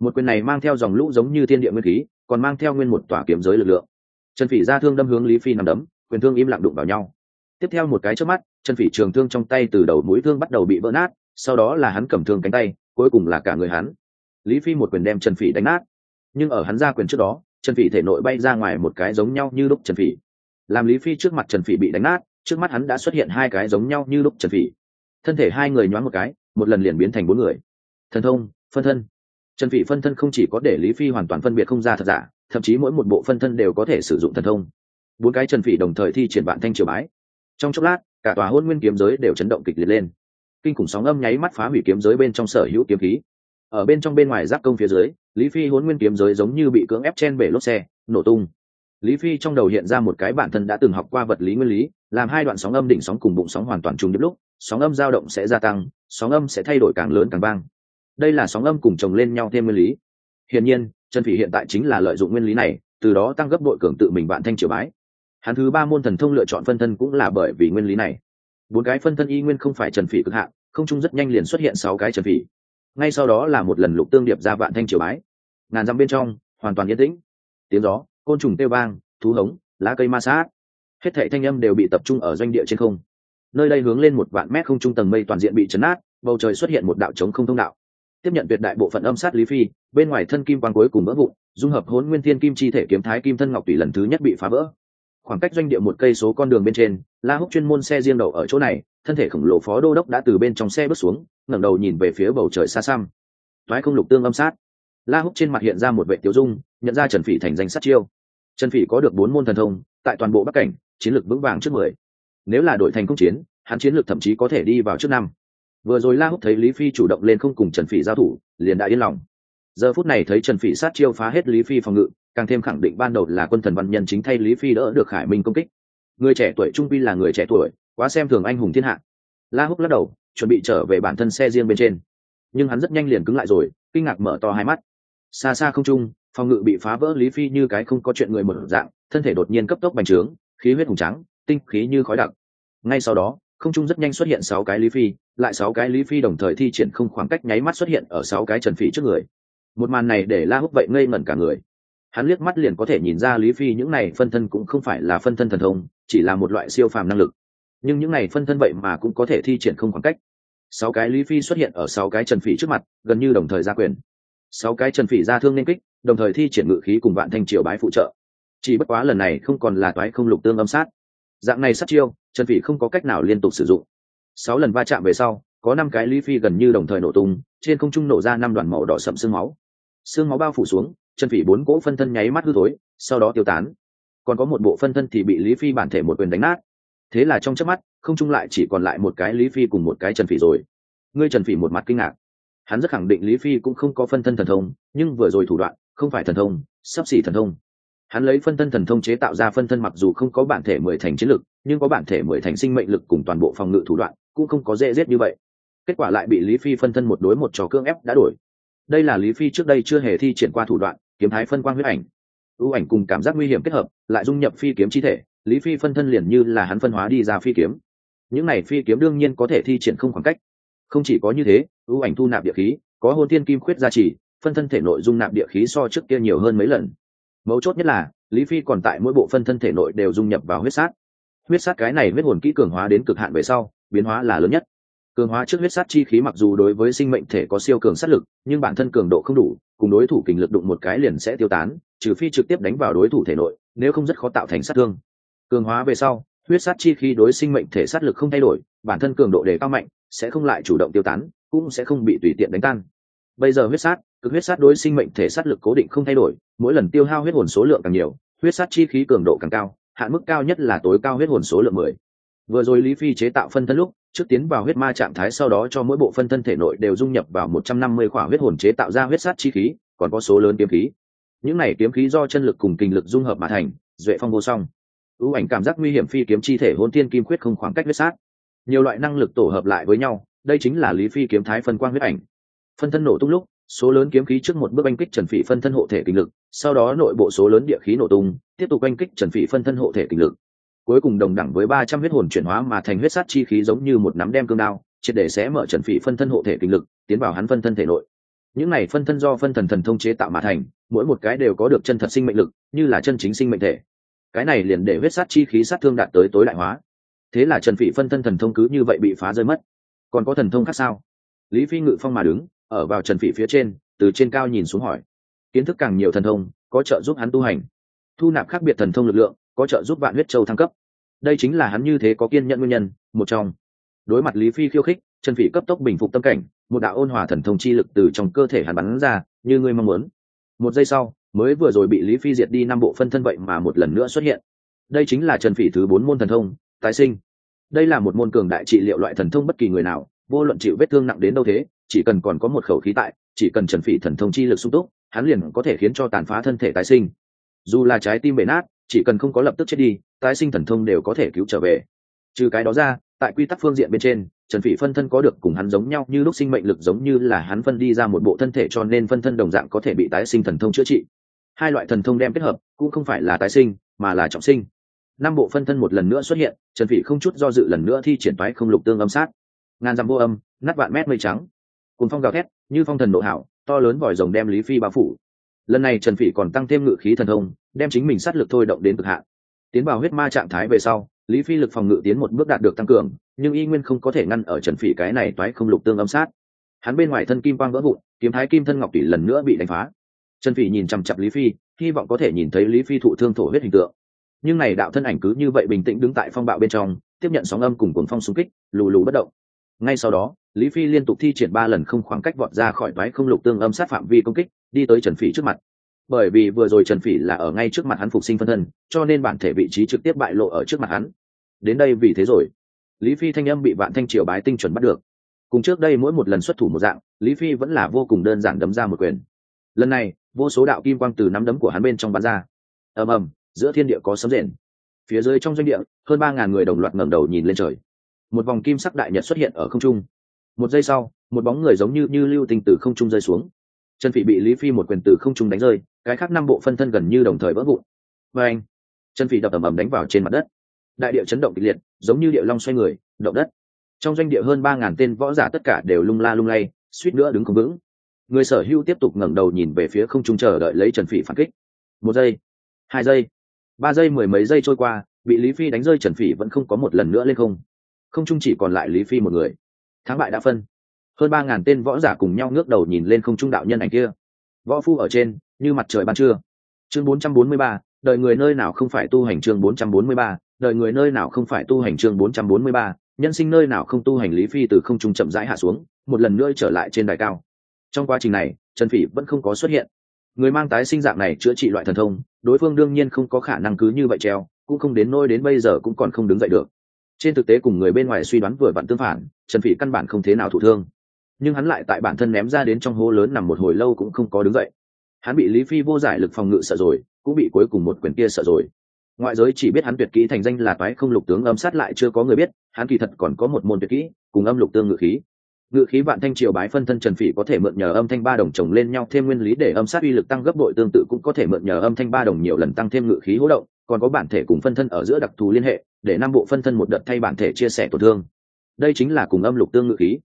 [SPEAKER 1] Một quyền này mang theo dòng lũ giống như thiên địa nguyên khí, còn mang theo nguyên một tòa kiếm giới lực lượng. Trần phỉ ra thương đâm hướng lý phi nằm đấm, quyền thương im lặng đụng vào nhau. Tiếp theo một cái trước mắt, trần phỉ trường thương trong tay từ đầu mũi thương bắt đầu bị vỡ nát, sau đó là hắn cầm thương cánh tay, cuối cùng là cả người hắn. Lý phi một quyền đem trần phỉ đánh nát. Nhưng ở hắn ra quyền trước đó, trần phỉ thể nội bay ra ngoài một cái giống nhau như lúc trần phỉ. Làm lý phi trước mặt trần phỉ bị đánh nát trước mắt hắn đã xuất hiện hai cái giống nhau như lúc trần phỉ. Thân thể hai người nhoáng một cái, một lần liền biến thành bốn người. Thần thông, phân thân. Trần phỉ phân thân không chỉ có để lý phi hoàn toàn phân biệt không ra thật giả, thậm chí mỗi một bộ phân thân đều có thể sử dụng thần thông. Bốn cái trần phỉ đồng thời thi triển bản thanh triều bái. Trong chốc lát, cả tòa hôn nguyên kiếm giới đều chấn động kịch liệt lên. Kinh khủng sóng âm nháy mắt phá hủy kiếm giới bên trong sở hữu kiếm khí. Ở bên trong bên ngoài giáp công phía dưới, lý phi hôn nguyên kiếm giới giống như bị cưỡng ép chen bể lốp xe, nổ tung. Lý phi trong đầu hiện ra một cái bản thân đã từng học qua vật lý nguyên lý làm hai đoạn sóng âm đỉnh sóng cùng bụng sóng hoàn toàn trùng điệp lúc, sóng âm dao động sẽ gia tăng, sóng âm sẽ thay đổi càng lớn càng vang. Đây là sóng âm cùng chồng lên nhau thêm nguyên lý. Hiển nhiên, trần phỉ hiện tại chính là lợi dụng nguyên lý này, từ đó tăng gấp đội cường tự mình bạn thanh triều bái. Hắn thứ ba môn thần thông lựa chọn phân thân cũng là bởi vì nguyên lý này. Bốn cái phân thân y nguyên không phải trần phỉ cực hạn không trung rất nhanh liền xuất hiện sáu cái trần phỉ. Ngay sau đó là một lần lục tương điệp ra vạn thanh triều bái. Ngàn dặm bên trong, hoàn toàn yên tĩnh. Tiếng gió, côn trùng têu vang, thú hống, lá cây ma sát hết thảy thanh âm đều bị tập trung ở doanh địa trên không. Nơi đây hướng lên một vạn mét không trung tầng mây toàn diện bị chấn át bầu trời xuất hiện một đạo trống không thông đạo. Tiếp nhận tuyệt đại bộ phận âm sát lý phi, bên ngoài thân kim quang cuối cùng vỡ vụn, dung hợp hỗn nguyên thiên kim chi thể kiếm thái kim thân ngọc tỷ lần thứ nhất bị phá vỡ. Khoảng cách doanh địa một cây số con đường bên trên, la húc chuyên môn xe riêng đậu ở chỗ này, thân thể khổng lồ phó đô đốc đã từ bên trong xe bước xuống, ngẩng đầu nhìn về phía bầu trời xa xăm. Toái không lục tương âm sát. La húc trên mặt hiện ra một vệ tiêu dung, nhận ra trần phỉ thành danh sát chiêu. Trần phỉ có được bốn môn thần thông, tại toàn bộ bắc cảnh chiến lược vững vàng trước mười. Nếu là đội thành công chiến, hắn chiến lược thậm chí có thể đi vào trước năm. Vừa rồi la húc thấy lý phi chủ động lên không cùng trần phỉ giao thủ, liền đã yên lòng. Giờ phút này thấy trần phỉ sát chiêu phá hết lý phi phòng ngự, càng thêm khẳng định ban đầu là quân thần văn nhân chính thay lý phi đỡ được khải minh công kích. Người trẻ tuổi trung vi là người trẻ tuổi, quá xem thường anh hùng thiên hạ. La húc lắc đầu, chuẩn bị trở về bản thân xe riêng bên trên. Nhưng hắn rất nhanh liền cứng lại rồi, kinh ngạc mở to hai mắt. Xa xa không trung, phòng ngự bị phá vỡ lý phi như cái không có chuyện người mở dạng, thân thể đột nhiên cấp tốc bành trướng khí huyết hùng trắng tinh khí như khói đặc. Ngay sau đó, không trung rất nhanh xuất hiện sáu cái lý phi, lại sáu cái lý phi đồng thời thi triển không khoảng cách nháy mắt xuất hiện ở sáu cái trần phỉ trước người. Một màn này để la húc vậy ngây ngẩn cả người. Hắn liếc mắt liền có thể nhìn ra lý phi những này phân thân cũng không phải là phân thân thần thông, chỉ là một loại siêu phàm năng lực. Nhưng những này phân thân vậy mà cũng có thể thi triển không khoảng cách. Sáu cái lý phi xuất hiện ở sáu cái trần phỉ trước mặt, gần như đồng thời ra quyền. Sáu cái trần phỉ ra thương nên kích, đồng thời thi triển ngự khí cùng vạn thanh triều bái phụ trợ chỉ bất quá lần này không còn là toái không lục tương âm sát. Dạng này sát chiêu, trần phỉ không có cách nào liên tục sử dụng. Sáu lần va chạm về sau, có năm cái lý phi gần như đồng thời nổ tung, trên không trung nổ ra năm đoàn màu đỏ sậm xương máu. Xương máu bao phủ xuống, trần phỉ bốn cỗ phân thân nháy mắt hư thối, sau đó tiêu tán. Còn có một bộ phân thân thì bị lý phi bản thể một quyền đánh nát. Thế là trong chớp mắt, không trung lại chỉ còn lại một cái lý phi cùng một cái trần phỉ rồi. Ngươi trần phỉ một mặt kinh ngạc. Hắn rất khẳng định lý phi cũng không có phân thân thần thông, nhưng vừa rồi thủ đoạn, không phải thần thông, sắp xỉ thần thông hắn lấy phân thân thần thông chế tạo ra phân thân mặc dù không có bản thể mười thành chiến lực, nhưng có bản thể mười thành sinh mệnh lực cùng toàn bộ phòng ngự thủ đoạn, cũng không có dễ giết như vậy. Kết quả lại bị lý phi phân thân một đối một trò cưỡng ép đã đổi. Đây là lý phi trước đây chưa hề thi triển qua thủ đoạn, kiếm thái phân quang huyết ảnh. Ưu ảnh cùng cảm giác nguy hiểm kết hợp, lại dung nhập phi kiếm chi thể, lý phi phân thân liền như là hắn phân hóa đi ra phi kiếm. Những này phi kiếm đương nhiên có thể thi triển không khoảng cách. Không chỉ có như thế, ưu ảnh thu nạp địa khí, có hôn thiên kim khuyết gia trì, phân thân thể nội dung nạp địa khí so trước kia nhiều hơn mấy lần mấu chốt nhất là, lý phi còn tại mỗi bộ phân thân thể nội đều dung nhập vào huyết sát. Huyết sát cái này huyết hồn kỹ cường hóa đến cực hạn về sau, biến hóa là lớn nhất. Cường hóa trước huyết sát chi khí mặc dù đối với sinh mệnh thể có siêu cường sát lực, nhưng bản thân cường độ không đủ, cùng đối thủ kình lực đụng một cái liền sẽ tiêu tán, trừ phi trực tiếp đánh vào đối thủ thể nội, nếu không rất khó tạo thành sát thương. Cường hóa về sau, huyết sát chi khí đối sinh mệnh thể sát lực không thay đổi, bản thân cường độ đề cao mạnh, sẽ không lại chủ động tiêu tán, cũng sẽ không bị tùy tiện đánh tan. Bây giờ huyết sát cực huyết sát đối sinh mệnh thể sát lực cố định không thay đổi, mỗi lần tiêu hao huyết hồn số lượng càng nhiều, huyết sát chi khí cường độ càng cao, hạn mức cao nhất là tối cao huyết hồn số lượng mười. Vừa rồi lý phi chế tạo phân thân lúc, trước tiến vào huyết ma trạng thái sau đó cho mỗi bộ phân thân thể nội đều dung nhập vào một trăm năm mươi khỏa huyết hồn chế tạo ra huyết sát chi khí, còn có số lớn kiếm khí. Những này kiếm khí do chân lực cùng kinh lực dung hợp mà thành, duệ phong vô song. Ưu ảnh cảm giác nguy hiểm phi kiếm chi thể hôn tiên kim quyết không khoảng cách huyết sát. Nhiều loại năng lực tổ hợp lại với nhau, đây chính là lý phi kiếm thái phân quang huyết ảnh. Phân thân nổ tung lúc số lớn kiếm khí trước một bước oanh kích trần phỉ phân thân hộ thể kinh lực, sau đó nội bộ số lớn địa khí nổ tung, tiếp tục oanh kích trần phỉ phân thân hộ thể kinh lực. Cuối cùng đồng đẳng với ba trăm huyết hồn chuyển hóa mà thành huyết sát chi khí giống như một nắm đem cương đao, triệt để sẽ mở trần phỉ phân thân hộ thể kinh lực, tiến vào hắn phân thân thể nội. Những này phân thân do phân thần thần thông chế tạo mà thành, mỗi một cái đều có được chân thật sinh mệnh lực, như là chân chính sinh mệnh thể. Cái này liền để huyết sát chi khí sát thương đạt tới tối đại hóa. Thế là trần phỉ phân thân thần thông cứ như vậy bị phá rơi mất. Còn có thần thông khác sao? Lý phi ngự phong mà đứng ở vào trần phỉ phía trên, từ trên cao nhìn xuống hỏi. Kiến thức càng nhiều thần thông, có trợ giúp hắn tu hành. Thu nạp khác biệt thần thông lực lượng, có trợ giúp bạn huyết châu thăng cấp. Đây chính là hắn như thế có kiên nhận nguyên nhân, một trong. Đối mặt lý phi khiêu khích, trần phỉ cấp tốc bình phục tâm cảnh, một đạo ôn hòa thần thông chi lực từ trong cơ thể hắn bắn ra, như ngươi mong muốn. Một giây sau, mới vừa rồi bị lý phi diệt đi năm bộ phân thân vậy mà một lần nữa xuất hiện. Đây chính là trần phỉ thứ bốn môn thần thông, tái sinh. Đây là một môn cường đại trị liệu loại thần thông bất kỳ người nào vô luận chịu vết thương nặng đến đâu thế, chỉ cần còn có một khẩu khí tại, chỉ cần trần phỉ thần thông chi lực sung túc, hắn liền có thể khiến cho tàn phá thân thể tái sinh. Dù là trái tim bể nát, chỉ cần không có lập tức chết đi, tái sinh thần thông đều có thể cứu trở về. Trừ cái đó ra, tại quy tắc phương diện bên trên, trần phỉ phân thân có được cùng hắn giống nhau như lúc sinh mệnh lực giống như là hắn phân đi ra một bộ thân thể cho nên phân thân đồng dạng có thể bị tái sinh thần thông chữa trị. Hai loại thần thông đem kết hợp, cũng không phải là tái sinh, mà là trọng sinh. Năm bộ phân thân một lần nữa xuất hiện, trần phỉ không chút do dự lần nữa thi triển toái không lục tương âm sát ngàn dặm vô âm, nát vạn mét mây trắng. Cùng phong gào thét, như phong thần nộ hảo, to lớn vòi rồng đem lý phi bao phủ. Lần này trần phỉ còn tăng thêm ngự khí thần thông, đem chính mình sát lực thôi động đến cực hạn. Tiến vào huyết ma trạng thái về sau, lý phi lực phòng ngự tiến một bước đạt được tăng cường, nhưng y nguyên không có thể ngăn ở trần phỉ cái này toái không lục tương âm sát. Hắn bên ngoài thân kim quang vỡ vụn, kiếm thái kim thân ngọc tỷ lần nữa bị đánh phá. Trần phỉ nhìn chằm chặp lý phi, hy vọng có thể nhìn thấy lý phi thụ thương thổ huyết hình tượng. Nhưng này đạo thân ảnh cứ như vậy bình tĩnh đứng tại phong bạo bên trong, tiếp nhận sóng âm cùng cuồng phong xung kích, lù lù bất động ngay sau đó, lý phi liên tục thi triển ba lần không khoảng cách vọt ra khỏi toái không lục tương âm sát phạm vi công kích, đi tới trần phỉ trước mặt. Bởi vì vừa rồi trần phỉ là ở ngay trước mặt hắn phục sinh phân thân, cho nên bản thể vị trí trực tiếp bại lộ ở trước mặt hắn. Đến đây vì thế rồi, lý phi thanh âm bị vạn thanh triều bái tinh chuẩn bắt được. Cùng trước đây mỗi một lần xuất thủ một dạng, lý phi vẫn là vô cùng đơn giản đấm ra một quyền. Lần này, vô số đạo kim quang từ nắm đấm của hắn bên trong bắn ra. Ầm ầm, giữa thiên địa có sấm rền. Phía dưới trong doanh địa, hơn ba ngàn người đồng loạt ngẩng đầu nhìn lên trời một vòng kim sắc đại nhật xuất hiện ở không trung. Một giây sau, một bóng người giống như như lưu tình từ không trung rơi xuống. Trần phỉ bị lý phi một quyền từ không trung đánh rơi, cái khác năm bộ phân thân gần như đồng thời vỡ vụn. Và anh trần phỉ đập ầm ầm đánh vào trên mặt đất. Đại địa chấn động kịch liệt, giống như địa long xoay người, động đất. Trong doanh địa hơn ba ngàn tên võ giả tất cả đều lung la lung lay, suýt nữa đứng không vững. Người sở hữu tiếp tục ngẩng đầu nhìn về phía không trung chờ đợi lấy trần phỉ phản kích. Một giây, hai giây, ba giây, mười mấy giây trôi qua, bị lý phi đánh rơi trần phỉ vẫn không có một lần nữa lên không không chung chỉ còn lại lý phi một người thắng bại đã phân hơn ba ngàn tên võ giả cùng nhau ngước đầu nhìn lên không trung đạo nhân ảnh kia võ phu ở trên như mặt trời ban trưa chương bốn trăm bốn mươi ba, đợi người nơi nào không phải tu hành chương bốn trăm bốn mươi ba, đợi người nơi nào không phải tu hành chương bốn trăm bốn mươi ba, nhân sinh nơi nào không tu hành lý phi từ không trung chậm rãi hạ xuống, một lần nữa trở lại trên đài cao. Trong quá trình này, trần phỉ vẫn không có xuất hiện. Người mang tái sinh dạng này chữa trị loại thần thông, đối phương đương nhiên không có khả năng cứ như vậy treo, cũng không đến nôi đến bây giờ cũng còn không đứng dậy được trên thực tế cùng người bên ngoài suy đoán vừa vặn tương phản, trần phỉ căn bản không thế nào thụ thương. Nhưng hắn lại tại bản thân ném ra đến trong hố lớn nằm một hồi lâu cũng không có đứng dậy. Hắn bị lý phi vô giải lực phòng ngự sợ rồi, cũng bị cuối cùng một quyền kia sợ rồi. Ngoại giới chỉ biết hắn tuyệt kỹ thành danh là toái không lục tướng, âm sát lại chưa có người biết, hắn kỳ thật còn có một môn tuyệt kỹ, cùng âm lục tương ngự khí. Ngự khí vạn thanh triều bái phân thân trần phỉ có thể mượn nhờ âm thanh ba đồng chồng lên nhau thêm nguyên lý để âm sát uy lực tăng gấp bội tương tự cũng có thể mượn nhờ âm thanh ba đồng nhiều lần tăng thêm ngự khí hỗ động, còn có bản thể cùng phân thân ở giữa đặc thù liên hệ để năm bộ phân thân một đợt thay bản thể chia sẻ tổn thương. Đây chính là cùng âm lục tương ngự khí.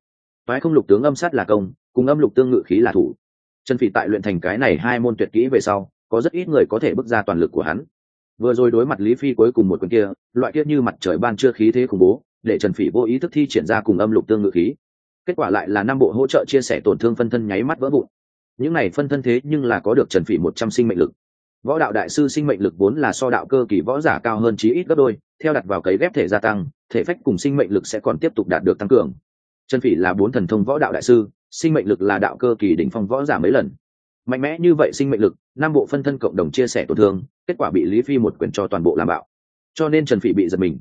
[SPEAKER 1] Phái không lục tướng âm sát là công, cùng âm lục tương ngự khí là thủ. Trần phỉ tại luyện thành cái này hai môn tuyệt kỹ về sau, có rất ít người có thể bước ra toàn lực của hắn. Vừa rồi đối mặt lý phi cuối cùng một quyền kia, loại kia như mặt trời ban chưa khí thế khủng bố, để trần phỉ vô ý thức thi triển ra cùng âm lục tương ngự khí. Kết quả lại là năm bộ hỗ trợ chia sẻ tổn thương phân thân nháy mắt vỡ vụn. Những này phân thân thế nhưng là có được trần phỉ một trăm sinh mệnh lực võ đạo đại sư sinh mệnh lực vốn là so đạo cơ kỳ võ giả cao hơn chí ít gấp đôi, theo đặt vào cấy ghép thể gia tăng, thể phách cùng sinh mệnh lực sẽ còn tiếp tục đạt được tăng cường. Trần phỉ là bốn thần thông võ đạo đại sư, sinh mệnh lực là đạo cơ kỳ đỉnh phong võ giả mấy lần. Mạnh mẽ như vậy sinh mệnh lực, năm bộ phân thân cộng đồng chia sẻ tổn thương, kết quả bị lý phi một quyền cho toàn bộ làm bạo. Cho nên trần phỉ bị giật mình.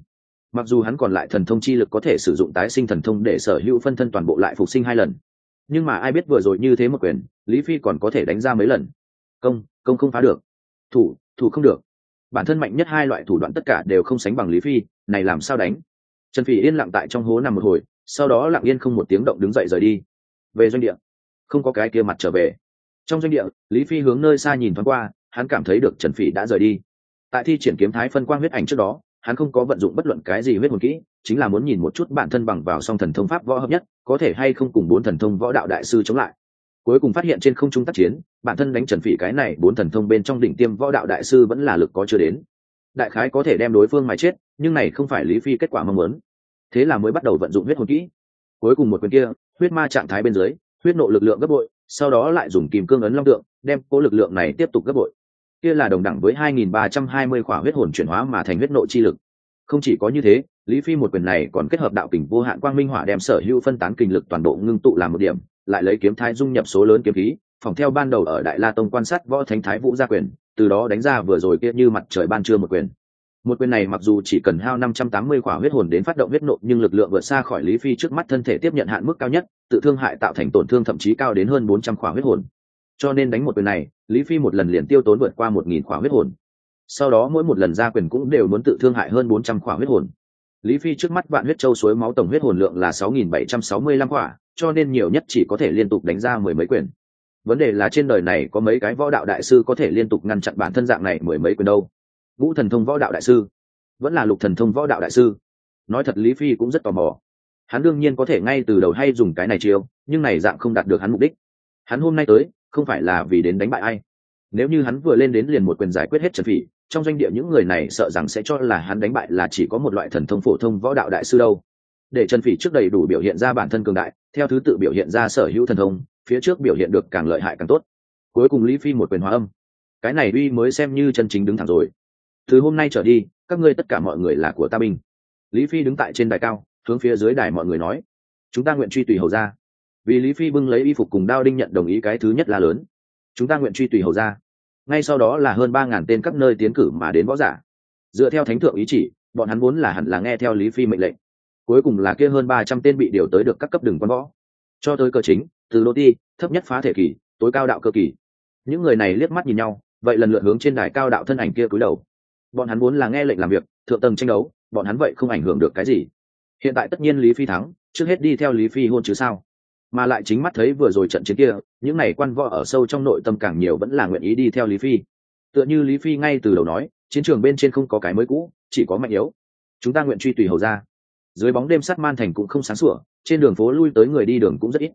[SPEAKER 1] Mặc dù hắn còn lại thần thông chi lực có thể sử dụng tái sinh thần thông để sở hữu phân thân toàn bộ lại phục sinh hai lần. Nhưng mà ai biết vừa rồi như thế một quyền, lý phi còn có thể đánh ra mấy lần. Công công không phá được thủ thủ không được. Bản thân mạnh nhất hai loại thủ đoạn tất cả đều không sánh bằng lý phi, này làm sao đánh? Trần phỉ yên lặng tại trong hố nằm một hồi, sau đó lặng yên không một tiếng động đứng dậy rời đi. Về doanh địa. Không có cái kia mặt trở về. Trong doanh địa, lý phi hướng nơi xa nhìn thoáng qua, hắn cảm thấy được trần phỉ đã rời đi. Tại thi triển kiếm thái phân quang huyết ảnh trước đó, hắn không có vận dụng bất luận cái gì huyết hồn kỹ, chính là muốn nhìn một chút bản thân bằng vào song thần thông pháp võ hợp nhất, có thể hay không cùng bốn thần thông võ đạo đại sư chống lại cuối cùng phát hiện trên không trung tác chiến, bản thân đánh trần phỉ cái này bốn thần thông bên trong đỉnh tiêm võ đạo đại sư vẫn là lực có chưa đến. Đại khái có thể đem đối phương mà chết, nhưng này không phải lý phi kết quả mong muốn. Thế là mới bắt đầu vận dụng huyết hồn kỹ. Cuối cùng một quyền kia, huyết ma trạng thái bên dưới, huyết nộ lực lượng gấp bội, sau đó lại dùng kìm cương ấn long tượng, đem cố lực lượng này tiếp tục gấp bội. Kia là đồng đẳng với 2.320 khỏa huyết hồn chuyển hóa mà thành huyết nộ chi lực. Không chỉ có như thế lý phi một quyền này còn kết hợp đạo kình vô hạn quang minh hỏa đem sở hữu phân tán kinh lực toàn bộ ngưng tụ làm một điểm, lại lấy kiếm thái dung nhập số lớn kiếm khí, phòng theo ban đầu ở đại la tông quan sát võ thánh thái vũ gia quyền, từ đó đánh ra vừa rồi kia như mặt trời ban trưa một quyền. Một quyền này mặc dù chỉ cần hao 580 khỏa huyết hồn đến phát động huyết nộ, nhưng lực lượng vượt xa khỏi lý phi trước mắt thân thể tiếp nhận hạn mức cao nhất, tự thương hại tạo thành tổn thương thậm chí cao đến hơn 400 khỏa huyết hồn. Cho nên đánh một quyền này, lý phi một lần liền tiêu tốn vượt qua 1.000 khỏa huyết hồn. Sau đó mỗi một lần ra quyền cũng đều muốn tự thương hại hơn 400 khỏa huyết hồn lý phi trước mắt vạn huyết châu suối máu tổng huyết hồn lượng là 6.765 quả, cho nên nhiều nhất chỉ có thể liên tục đánh ra mười mấy quyền. Vấn đề là trên đời này có mấy cái võ đạo đại sư có thể liên tục ngăn chặn bản thân dạng này mười mấy quyền đâu? Vũ thần thông võ đạo đại sư? Vẫn là lục thần thông võ đạo đại sư? Nói thật lý phi cũng rất tò mò. Hắn đương nhiên có thể ngay từ đầu hay dùng cái này chiêu nhưng này dạng không đạt được hắn mục đích. Hắn hôm nay tới không phải là vì đến đánh bại ai. Nếu như hắn vừa lên đến liền một quyền giải quyết hết trần phỉ trong doanh địa những người này sợ rằng sẽ cho là hắn đánh bại là chỉ có một loại thần thông phổ thông võ đạo đại sư đâu. Để trần phỉ trước đầy đủ biểu hiện ra bản thân cường đại, theo thứ tự biểu hiện ra sở hữu thần thông, phía trước biểu hiện được càng lợi hại càng tốt. Cuối cùng lý phi một quyền hóa âm. Cái này uy mới xem như chân chính đứng thẳng rồi. Từ hôm nay trở đi, các ngươi tất cả mọi người là của ta binh. Lý phi đứng tại trên đài cao, hướng phía dưới đài mọi người nói, chúng ta nguyện truy tùy hầu ra vì lý phi bưng lấy y phục cùng đao đinh nhận đồng ý cái thứ nhất là lớn. Chúng ta nguyện truy tùy hầu ra ngay sau đó là hơn ba ngàn tên các nơi tiến cử mà đến võ giả. Dựa theo thánh thượng ý chỉ, bọn hắn vốn là hẳn là nghe theo lý phi mệnh lệnh. Cuối cùng là kia hơn ba trăm tên bị điều tới được các cấp đường quan võ. Cho tới cơ chính, từ lô ti, thấp nhất phá thể kỳ, tối cao đạo cơ kỳ. Những người này liếc mắt nhìn nhau, vậy lần lượt hướng trên đài cao đạo thân ảnh kia cúi đầu. Bọn hắn vốn là nghe lệnh làm việc, thượng tầng tranh đấu, bọn hắn vậy không ảnh hưởng được cái gì. Hiện tại tất nhiên lý phi thắng, trước hết đi theo lý phi hôn chứ sao? Mà lại chính mắt thấy vừa rồi trận chiến kia, những n à y quan võ ở sâu trong nội tâm càng nhiều vẫn là nguyện ý đi theo lý phi. Tựa như lý phi ngay từ đầu nói, chiến trường bên trên không có cái mới cũ, chỉ có mạnh yếu. Chúng ta nguyện truy tùy hầu ra. Dưới bóng đêm sắt man thành cũng không sáng sủa, trên đường phố lui tới người đi đường cũng rất ít.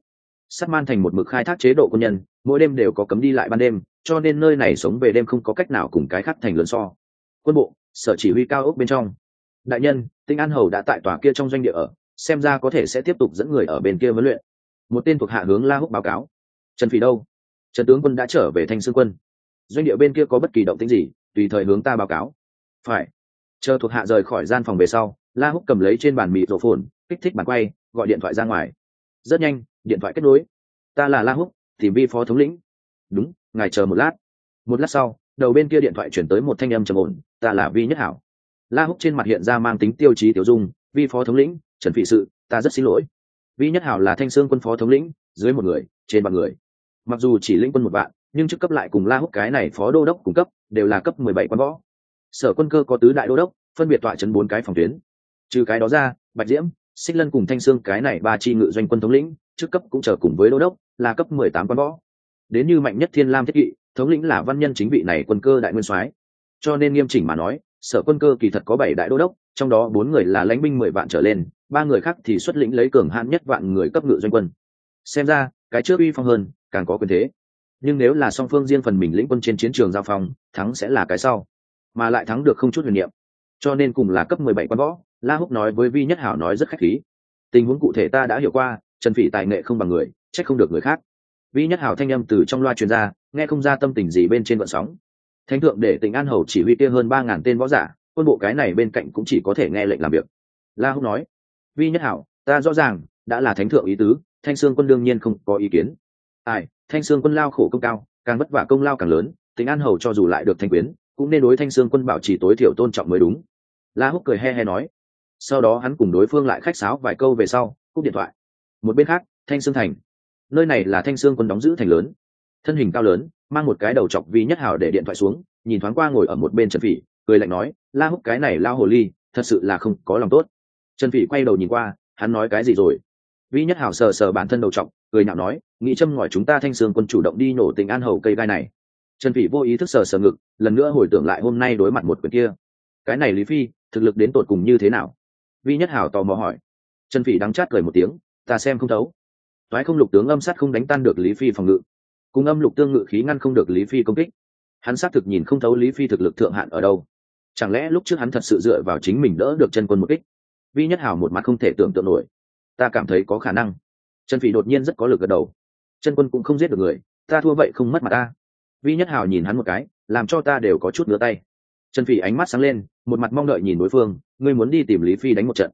[SPEAKER 1] Sắt man thành một mực khai thác chế độ quân nhân, mỗi đêm đều có cấm đi lại ban đêm, cho nên nơi này sống về đêm không có cách nào cùng cái khác thành lớn so. Quân bộ, sở chỉ huy cao ốc bên trong. Đại nhân, tinh an hầu đã tại tòa kia trong doanh địa ở, xem ra có thể sẽ tiếp tục dẫn người ở bên kia huấn luyện một tên thuộc hạ hướng la húc báo cáo. Trần phỉ đâu? Trần tướng quân đã trở về thanh sương quân. Doanh địa bên kia có bất kỳ động tĩnh gì, tùy thời hướng ta báo cáo. Phải. Chờ thuộc hạ rời khỏi gian phòng về sau, la húc cầm lấy trên bàn mịt rổ phồn, kích thích bàn quay, gọi điện thoại ra ngoài. Rất nhanh, điện thoại kết nối. Ta là la húc tìm vi phó thống lĩnh. Đúng, ngài chờ một lát. Một lát sau, đầu bên kia điện thoại chuyển tới một thanh âm trầm ổn, ta là vi nhất hảo. La húc trên mặt hiện ra mang tính tiêu chí tiểu dung, vi phó thống lĩnh, trần phị sự, ta rất xin lỗi vi nhất hảo là thanh sương quân phó thống lĩnh, dưới một người, trên ba người. Mặc dù chỉ lĩnh quân một vạn, nhưng chức cấp lại cùng la húc cái này phó đô đốc cung cấp, đều là cấp mười bảy quan võ. Sở quân cơ có tứ đại đô đốc, phân biệt tọa chấn bốn cái phòng tuyến. Trừ cái đó ra, bạch diễm, xích lân cùng thanh sương cái này ba chi ngự doanh quân thống lĩnh, chức cấp cũng chờ cùng với đô đốc, là cấp mười tám quan võ. Đến như mạnh nhất thiên lam thiết kỵ, thống lĩnh là văn nhân chính vị này quân cơ đại nguyên soái. Cho nên nghiêm chỉnh mà nói, sở quân cơ kỳ thật có bảy đại đô đốc, trong đó bốn người là lãnh binh mười vạn trở lên ba người khác thì xuất lĩnh lấy cường hãn nhất vạn người cấp ngự doanh quân. Xem ra, cái trước uy phong hơn, càng có quyền thế. Nhưng nếu là song phương riêng phần mình lĩnh quân trên chiến trường giao phong, thắng sẽ là cái sau. Mà lại thắng được không chút huyền niệm. Cho nên cùng là cấp mười bảy quan võ, la húc nói với vi nhất hảo nói rất khách khí. Tình huống cụ thể ta đã hiểu qua, trần phỉ tài nghệ không bằng người, trách không được người khác. Vi nhất hảo thanh âm từ trong loa truyền ra, nghe không ra tâm tình gì bên trên vận sóng. Thánh thượng để tỉnh an hầu chỉ huy kia hơn ba ngàn tên võ giả, quân bộ cái này bên cạnh cũng chỉ có thể nghe lệnh làm việc. La húc nói vi nhất hảo, ta rõ ràng, đã là thánh thượng ý tứ, thanh sương quân đương nhiên không có ý kiến. Ai, thanh sương quân lao khổ công cao, càng vất vả công lao càng lớn tính an hầu cho dù lại được thanh quyến, cũng nên đối thanh sương quân bảo trì tối thiểu tôn trọng mới đúng. La húc cười he he nói. Sau đó hắn cùng đối phương lại khách sáo vài câu về sau, cúp điện thoại. Một bên khác, thanh sương thành. Nơi này là thanh sương quân đóng giữ thành lớn. Thân hình cao lớn, mang một cái đầu chọc vi nhất hào để điện thoại xuống, nhìn thoáng qua ngồi ở một bên trần phỉ, cười lạnh nói, la húc cái này lao hồ ly, thật sự là không có lòng tốt trần phỉ quay đầu nhìn qua, hắn nói cái gì rồi? Vi nhất hào sờ sờ bản thân đầu chọc cười nhạo nói, nghĩ châm ngòi chúng ta thanh sương quân chủ động đi nổ tình an hầu cây gai này. Trần phỉ vô ý thức sờ sờ ngực, lần nữa hồi tưởng lại hôm nay đối mặt một quyền kia. Cái này lý phi, thực lực đến tột cùng như thế nào? Vi nhất hảo tò mò hỏi. Trần phỉ đắng chát cười một tiếng, ta xem không thấu. Toái không lục tướng âm sát không đánh tan được lý phi phòng ngự, cùng âm lục tương ngự khí ngăn không được lý phi công kích. Hắn xác thực nhìn không thấu lý phi thực lực thượng hạn ở đâu. Chẳng lẽ lúc trước hắn thật sự dựa vào chính mình đỡ được chân quân một kích? Vi nhất Hào một mặt không thể tưởng tượng nổi. Ta cảm thấy có khả năng. Trần phỉ đột nhiên rất có lực gật đầu. Chân quân cũng không giết được người, ta thua vậy không mất mặt ta. Vi nhất Hào nhìn hắn một cái, làm cho ta đều có chút ngứa tay. Trần phỉ ánh mắt sáng lên, một mặt mong đợi nhìn đối phương, ngươi muốn đi tìm lý phi đánh một trận.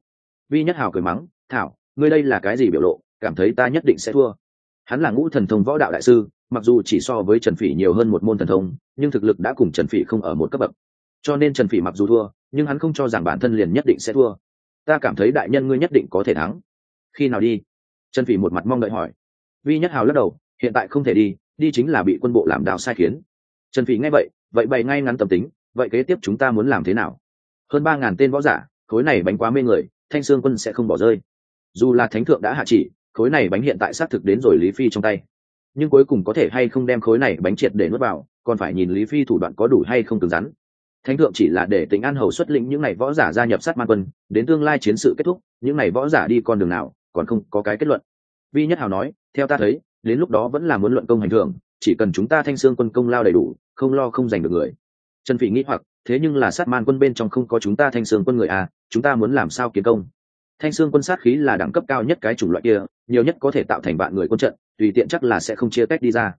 [SPEAKER 1] Vi nhất hào cười mắng, thảo, ngươi đây là cái gì biểu lộ, cảm thấy ta nhất định sẽ thua. Hắn là ngũ thần thông võ đạo đại sư, mặc dù chỉ so với trần phỉ nhiều hơn một môn thần thông, nhưng thực lực đã cùng trần phỉ không ở một cấp bậc. Cho nên trần phỉ mặc dù thua, nhưng hắn không cho rằng bản thân liền nhất định sẽ thua ta cảm thấy đại nhân ngươi nhất định có thể thắng. Khi nào đi? Trần phỉ một mặt mong đợi hỏi. Vi nhất hào lắc đầu, hiện tại không thể đi đi chính là bị quân bộ làm đạo sai khiến. Trần phỉ nghe vậy vậy bày ngay ngắn tâm tính, vậy kế tiếp chúng ta muốn làm thế nào? Hơn ba ngàn tên võ giả, khối này bánh quá mê người, thanh sương quân sẽ không bỏ rơi. Dù là thánh thượng đã hạ chỉ, khối này bánh hiện tại xác thực đến rồi lý phi trong tay. Nhưng cuối cùng có thể hay không đem khối này bánh triệt để nuốt vào, còn phải nhìn lý phi thủ đoạn có đủ hay không cứng rắn thánh thượng chỉ là để tỉnh an hầu xuất lĩnh những n à y võ giả gia nhập sát man quân, đến tương lai chiến sự kết thúc, những n à y võ giả đi con đường nào, còn không có cái kết luận. Vi nhất hào nói, theo ta thấy, đến lúc đó vẫn là muốn luận công hành thường chỉ cần chúng ta thanh sương quân công lao đầy đủ, không lo không giành được người. Trần phỉ nghĩ hoặc, thế nhưng là sát man quân bên trong không có chúng ta thanh sương quân người à chúng ta muốn làm sao kiến công? Thanh sương quân sát khí là đẳng cấp cao nhất cái chủng loại kia, nhiều nhất có thể tạo thành bạn người quân trận, tùy tiện chắc là sẽ không chia tách đi ra.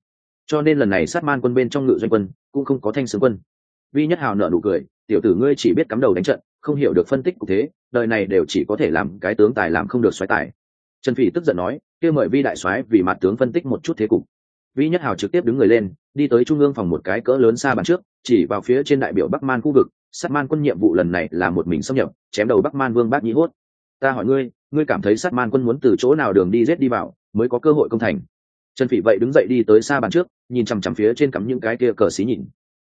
[SPEAKER 1] Cho nên lần này sát man quân bên trong ngự doanh quân, cũng không có thanh sương quân vi nhất hào nợ nụ cười, tiểu tử ngươi chỉ biết cắm đầu đánh trận, không hiểu được phân tích của thế, đời này đều chỉ có thể làm cái tướng tài làm không được xoáy tài. Trần phỉ tức giận nói, kia mời vi đại soái vì mặt tướng phân tích một chút thế cục. Vi nhất hào trực tiếp đứng người lên, đi tới trung ương phòng một cái cỡ lớn xa bàn trước, chỉ vào phía trên đại biểu bắc man khu vực, sát man quân nhiệm vụ lần này là một mình xâm nhập, chém đầu bắc man vương bác nhĩ hốt. Ta hỏi ngươi ngươi cảm thấy sát man quân muốn từ chỗ nào đường đi rết đi vào, mới có cơ hội công thành? Trần phỉ vậy đứng dậy đi tới xa bàn trước, nhìn chằm chằm phía trên cắm những cái kia cờ xí nhìn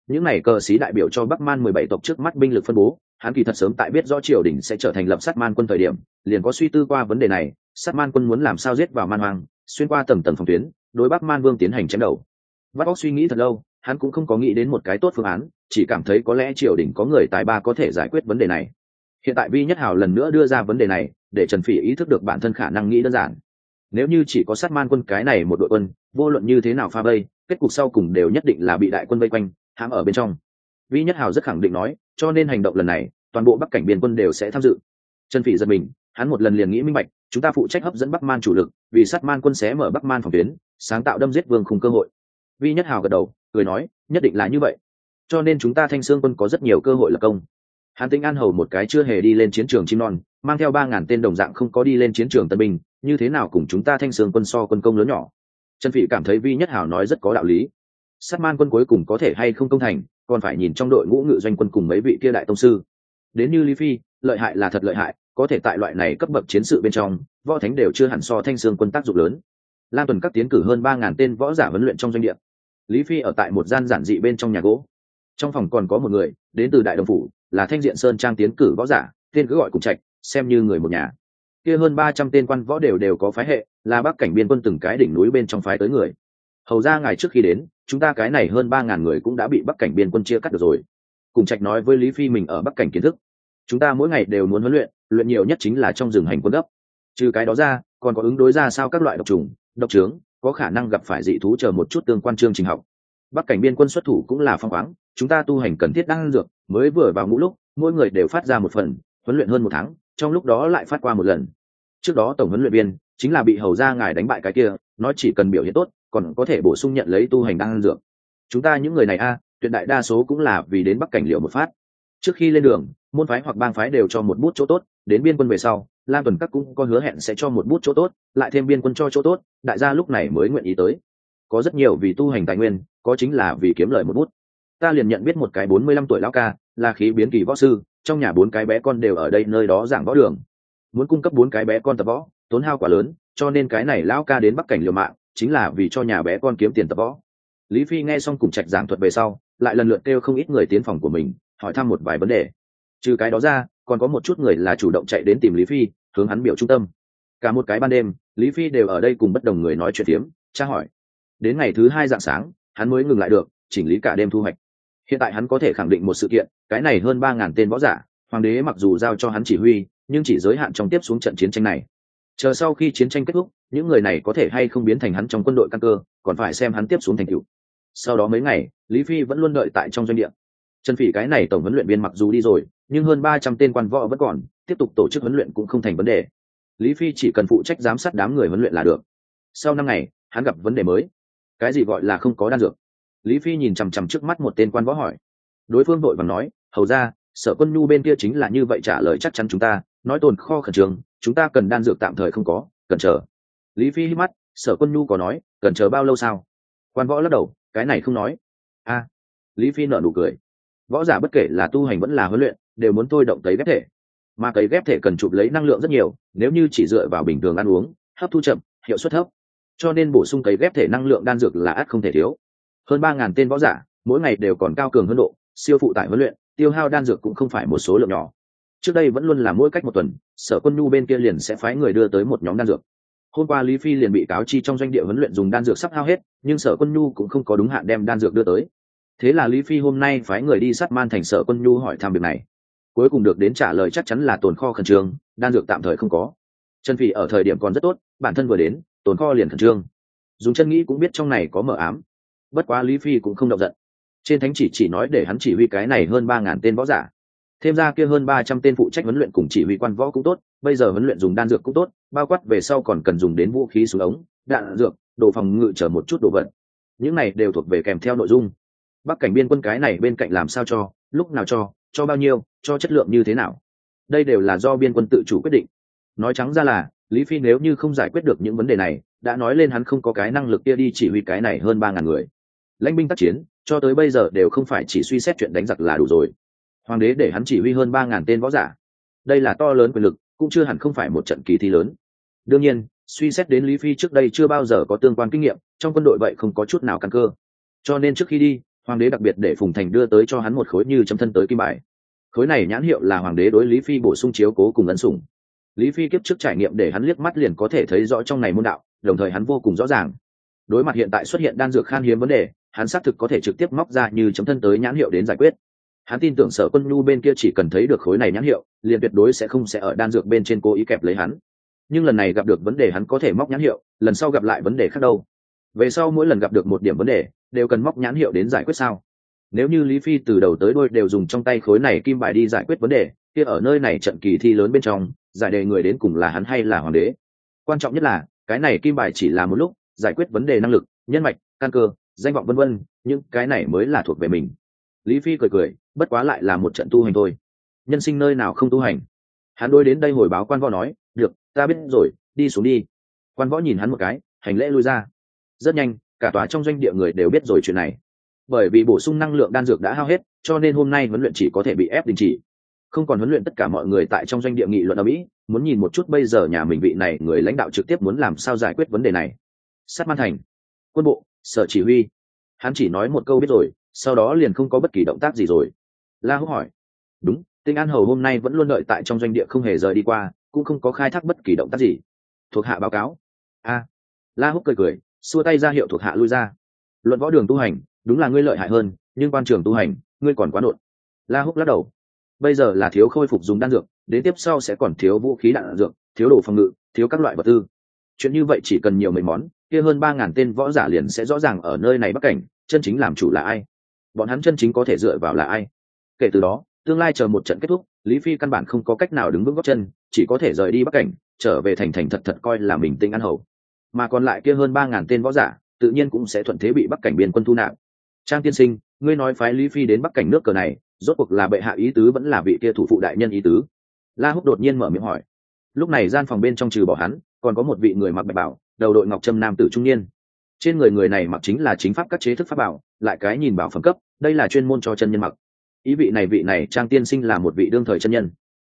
[SPEAKER 1] những này cờ xí đại biểu cho bắc man mười bảy tộc trước mắt binh lực phân bố, hắn kỳ thật sớm tại biết rõ triều đình sẽ trở thành lập sát man quân thời điểm, liền có suy tư qua vấn đề này, sát man quân muốn làm sao giết vào man hoang, xuyên qua tầng tầng phòng tuyến, đối bắc man vương tiến hành chém đầu. Vắt óc suy nghĩ thật lâu, hắn cũng không có nghĩ đến một cái tốt phương án, chỉ cảm thấy có lẽ triều đình có người tài ba có thể giải quyết vấn đề này. Hiện tại vi nhất hào lần nữa đưa ra vấn đề này, để trần phỉ ý thức được bản thân khả năng nghĩ đơn giản. Nếu như chỉ có sát man quân cái này một đội quân, vô luận như thế nào pha vây, kết cục sau cùng đều nhất định là bị đại quân vây quanh hãm ở bên trong. Vi nhất hào rất khẳng định nói, cho nên hành động lần này, toàn bộ bắc cảnh biên quân đều sẽ tham dự. Trần phỉ giật mình, hắn một lần liền nghĩ minh bạch, chúng ta phụ trách hấp dẫn bắc man chủ lực, vì sát man quân xé mở bắc man phòng tuyến, sáng tạo đâm giết vương khung cơ hội. Vi nhất hào gật đầu, cười nói, nhất định là như vậy. Cho nên chúng ta thanh sương quân có rất nhiều cơ hội lập công. Hắn tĩnh an hầu một cái chưa hề đi lên chiến trường chim non, mang theo ba ngàn tên đồng dạng không có đi lên chiến trường tân binh, như thế nào cùng chúng ta thanh sương quân so quân công lớn nhỏ? Trần phỉ cảm thấy vi nhất Hào nói rất có đạo lý sát man quân cuối cùng có thể hay không công thành, còn phải nhìn trong đội ngũ ngự doanh quân cùng mấy vị kia đại tông sư. Đến như lý phi, lợi hại là thật lợi hại, có thể tại loại này cấp bậc chiến sự bên trong, võ thánh đều chưa hẳn so thanh sương quân tác dụng lớn. Lan tuần các tiến cử hơn ba ngàn tên võ giả huấn luyện trong doanh địa. Lý phi ở tại một gian giản dị bên trong nhà gỗ. Trong phòng còn có một người, đến từ đại đồng phủ, là thanh diện sơn trang tiến cử võ giả, tên cứ gọi cùng trạch, xem như người một nhà. Kia hơn ba trăm tên quan võ đều đều có phái hệ, là bắc cảnh biên quân từng cái đỉnh núi bên trong phái tới người hầu ra ngày trước khi đến, chúng ta cái này hơn ba ngàn người cũng đã bị bắc cảnh biên quân chia cắt được rồi. Cùng trạch nói với lý phi mình ở bắc cảnh kiến thức. Chúng ta mỗi ngày đều muốn huấn luyện luyện nhiều nhất chính là trong rừng hành quân gấp. Trừ cái đó ra, còn có ứng đối ra sao các loại độc trùng, độc trướng, có khả năng gặp phải dị thú chờ một chút tương quan chương trình học. Bắc cảnh biên quân xuất thủ cũng là phong khoáng, chúng ta tu hành cần thiết đang dược, mới vừa vào ngũ lúc, mỗi người đều phát ra một phần, huấn luyện hơn một tháng, trong lúc đó lại phát qua một lần. Trước đó tổng huấn luyện viên chính là bị hầu ra ngài đánh bại cái kia, nói chỉ cần biểu hiện tốt còn có thể bổ sung nhận lấy tu hành đang dược. Chúng ta những người này a, tuyệt đại đa số cũng là vì đến bắc cảnh liệu một phát. Trước khi lên đường, môn phái hoặc bang phái đều cho một bút chỗ tốt, đến biên quân về sau, lam tuần các cũng có hứa hẹn sẽ cho một bút chỗ tốt, lại thêm biên quân cho chỗ tốt, đại gia lúc này mới nguyện ý tới. Có rất nhiều vì tu hành tài nguyên, có chính là vì kiếm lời một bút. Ta liền nhận biết một cái bốn mươi lăm tuổi lão ca, là khí biến kỳ võ sư, trong nhà bốn cái bé con đều ở đây nơi đó giảng võ đường. Muốn cung cấp bốn cái bé con tập võ, tốn hao quá lớn, cho nên cái này lão ca đến bắc cảnh liều mạng chính là vì cho nhà bé con kiếm tiền tập võ. Lý phi nghe xong cùng trạch giảng thuật về sau, lại lần lượt kêu không ít người tiến phòng của mình, hỏi thăm một vài vấn đề. Trừ cái đó ra, còn có một chút người là chủ động chạy đến tìm lý phi, hướng hắn biểu trung tâm. Cả một cái ban đêm, lý phi đều ở đây cùng bất đồng người nói chuyện tiếm tra hỏi. Đến ngày thứ hai dạng sáng, hắn mới ngừng lại được, chỉnh lý cả đêm thu hoạch. Hiện tại hắn có thể khẳng định một sự kiện, cái này hơn ba ngàn tên võ giả, hoàng đế mặc dù giao cho hắn chỉ huy, nhưng chỉ giới hạn trong tiếp xuống trận chiến tranh này chờ sau khi chiến tranh kết thúc, những người này có thể hay không biến thành hắn trong quân đội căn cơ, còn phải xem hắn tiếp xuống thành cựu sau đó mấy ngày, lý phi vẫn luôn đợi tại trong doanh địa. Trần phỉ cái này tổng huấn luyện viên mặc dù đi rồi, nhưng hơn ba trăm tên quan võ vẫn còn, tiếp tục tổ chức huấn luyện cũng không thành vấn đề. Lý phi chỉ cần phụ trách giám sát đám người huấn luyện là được. Sau năm ngày, hắn gặp vấn đề mới. Cái gì gọi là không có đan dược? Lý phi nhìn chằm chằm trước mắt một tên quan võ hỏi. Đối phương vội và nói, hầu ra, sở quân nhu bên kia chính là như vậy trả lời chắc chắn chúng ta nói tồn kho khẩn trương, chúng ta cần đan dược tạm thời không có, cần chờ. Lý phi hít mắt, sở quân nhu có nói, cần chờ bao lâu sao? Quan võ lắc đầu, cái này không nói. A. Lý phi nở nụ cười. Võ giả bất kể là tu hành vẫn là huấn luyện, đều muốn tôi động cấy ghép thể. Mà cấy ghép thể cần chụp lấy năng lượng rất nhiều, nếu như chỉ dựa vào bình thường ăn uống, hấp thu chậm, hiệu suất thấp. Cho nên bổ sung cấy ghép thể năng lượng đan dược là ắt không thể thiếu. Hơn ba ngàn tên võ giả, mỗi ngày đều còn cao cường hơn độ, siêu phụ tải huấn luyện, tiêu hao đan dược cũng không phải một số lượng nhỏ trước đây vẫn luôn là mỗi cách một tuần, sở quân nhu bên kia liền sẽ phái người đưa tới một nhóm đan dược. Hôm qua lý phi liền bị cáo chi trong doanh địa huấn luyện dùng đan dược sắp hao hết, nhưng sở quân nhu cũng không có đúng hạn đem đan dược đưa tới. Thế là lý phi hôm nay phái người đi sát man thành sở quân nhu hỏi thăm việc này. Cuối cùng được đến trả lời chắc chắn là tồn kho khẩn trương, đan dược tạm thời không có. Trần phỉ ở thời điểm còn rất tốt, bản thân vừa đến, tồn kho liền khẩn trương. Dùng chân nghĩ cũng biết trong này có mờ ám. Bất quá lý phi cũng không động giận. Trên thánh chỉ chỉ nói để hắn chỉ huy cái này hơn ba ngàn tên võ giả thêm ra kia hơn ba trăm tên phụ trách huấn luyện cùng chỉ huy quan võ cũng tốt, bây giờ huấn luyện dùng đan dược cũng tốt, bao quát về sau còn cần dùng đến vũ khí súng ống, đạn dược, đồ phòng ngự chở một chút đồ vật. Những này đều thuộc về kèm theo nội dung. Bắc cảnh biên quân cái này bên cạnh làm sao cho, lúc nào cho cho bao nhiêu, cho chất lượng như thế nào? Đây đều là do biên quân tự chủ quyết định. Nói trắng ra là, lý phi nếu như không giải quyết được những vấn đề này, đã nói lên hắn không có cái năng lực kia đi chỉ huy cái này hơn ba ngàn người. Lãnh binh tác chiến, cho tới bây giờ đều không phải chỉ suy xét chuyện đánh giặc là đủ rồi hoàng đế để hắn chỉ huy hơn ba ngàn tên võ giả. Đây là to lớn quyền lực, cũng chưa hẳn không phải một trận kỳ thi lớn. Đương nhiên, suy xét đến lý phi trước đây chưa bao giờ có tương quan kinh nghiệm, trong quân đội vậy không có chút nào căn cơ. Cho nên trước khi đi, hoàng đế đặc biệt để phùng thành đưa tới cho hắn một khối như chấm thân tới kim bài. Khối này nhãn hiệu là hoàng đế đối lý phi bổ sung chiếu cố cùng ấn sủng. Lý phi kiếp trước trải nghiệm để hắn liếc mắt liền có thể thấy rõ trong này môn đạo, đồng thời hắn vô cùng rõ ràng. Đối mặt hiện tại xuất hiện đan dược khan hiếm vấn đề, hắn xác thực có thể trực tiếp móc ra như chấm thân tới nhãn hiệu đến giải quyết hắn tin tưởng sở quân nhu bên kia chỉ cần thấy được khối này nhãn hiệu, liền tuyệt đối sẽ không sẽ ở đan dược bên trên cố ý kẹp lấy hắn. Nhưng lần này gặp được vấn đề hắn có thể móc nhãn hiệu, lần sau gặp lại vấn đề khác đâu. Về sau mỗi lần gặp được một điểm vấn đề, đều cần móc nhãn hiệu đến giải quyết sao? Nếu như lý phi từ đầu tới đôi đều dùng trong tay khối này kim bài đi giải quyết vấn đề, kia ở nơi này trận kỳ thi lớn bên trong, giải đề người đến cùng là hắn hay là hoàng đế? Quan trọng nhất là, cái này kim bài chỉ là một lúc, giải quyết vấn đề năng lực, nhân mạch, căn cơ, danh vọng vân vân những cái này mới là thuộc về mình lý phi cười cười, bất quá lại là một trận tu hành thôi. Nhân sinh nơi nào không tu hành? Hắn đôi đến đây hồi báo quan võ nói, được, ta biết rồi, đi xuống đi. Quan võ nhìn hắn một cái, hành lễ lui ra. Rất nhanh, cả tòa trong doanh địa người đều biết rồi chuyện này. Bởi vì bổ sung năng lượng đan dược đã hao hết, cho nên hôm nay huấn luyện chỉ có thể bị ép đình chỉ. Không còn huấn luyện tất cả mọi người tại trong doanh địa nghị luận ở mỹ, muốn nhìn một chút bây giờ nhà mình vị này người lãnh đạo trực tiếp muốn làm sao giải quyết vấn đề này. Sát man thành. Quân bộ, sở chỉ huy. Hắn chỉ nói một câu biết rồi sau đó liền không có bất kỳ động tác gì rồi. La húc hỏi, đúng, tinh an hầu hôm nay vẫn luôn đợi tại trong doanh địa không hề rời đi qua, cũng không có khai thác bất kỳ động tác gì. Thuộc hạ báo cáo. A. La húc cười cười, xua tay ra hiệu thuộc hạ lui ra. Luận võ đường tu hành, đúng là ngươi lợi hại hơn, nhưng quan trường tu hành, ngươi còn quá nộn. La húc lắc đầu. Bây giờ là thiếu khôi phục dùng đan dược, đến tiếp sau sẽ còn thiếu vũ khí đạn dược, thiếu đồ phòng ngự, thiếu các loại vật tư. Chuyện như vậy chỉ cần nhiều mấy món, kia hơn ba ngàn tên võ giả liền sẽ rõ ràng ở nơi này bắc cảnh, chân chính làm chủ là ai bọn hắn chân chính có thể dựa vào là ai? Kể từ đó, tương lai chờ một trận kết thúc, lý phi căn bản không có cách nào đứng vững góc chân, chỉ có thể rời đi bắc cảnh, trở về thành thành thật thật coi là mình tinh ăn hầu. Mà còn lại kia hơn ba ngàn tên võ giả, tự nhiên cũng sẽ thuận thế bị bắc cảnh biên quân thu nạp. Trang tiên sinh, ngươi nói phái lý phi đến bắc cảnh nước cờ này, rốt cuộc là bệ hạ ý tứ vẫn là vị kia thủ phụ đại nhân ý tứ? La húc đột nhiên mở miệng hỏi. Lúc này gian phòng bên trong trừ bỏ hắn, còn có một vị người mặc bạch bảo, đầu đội ngọc trâm nam tử trung niên. Trên người người này mặc chính là chính pháp các chế thức pháp bảo, lại cái nhìn bảo phẩm cấp đây là chuyên môn cho chân nhân mặc. Ý vị này vị này, trang tiên sinh là một vị đương thời chân nhân.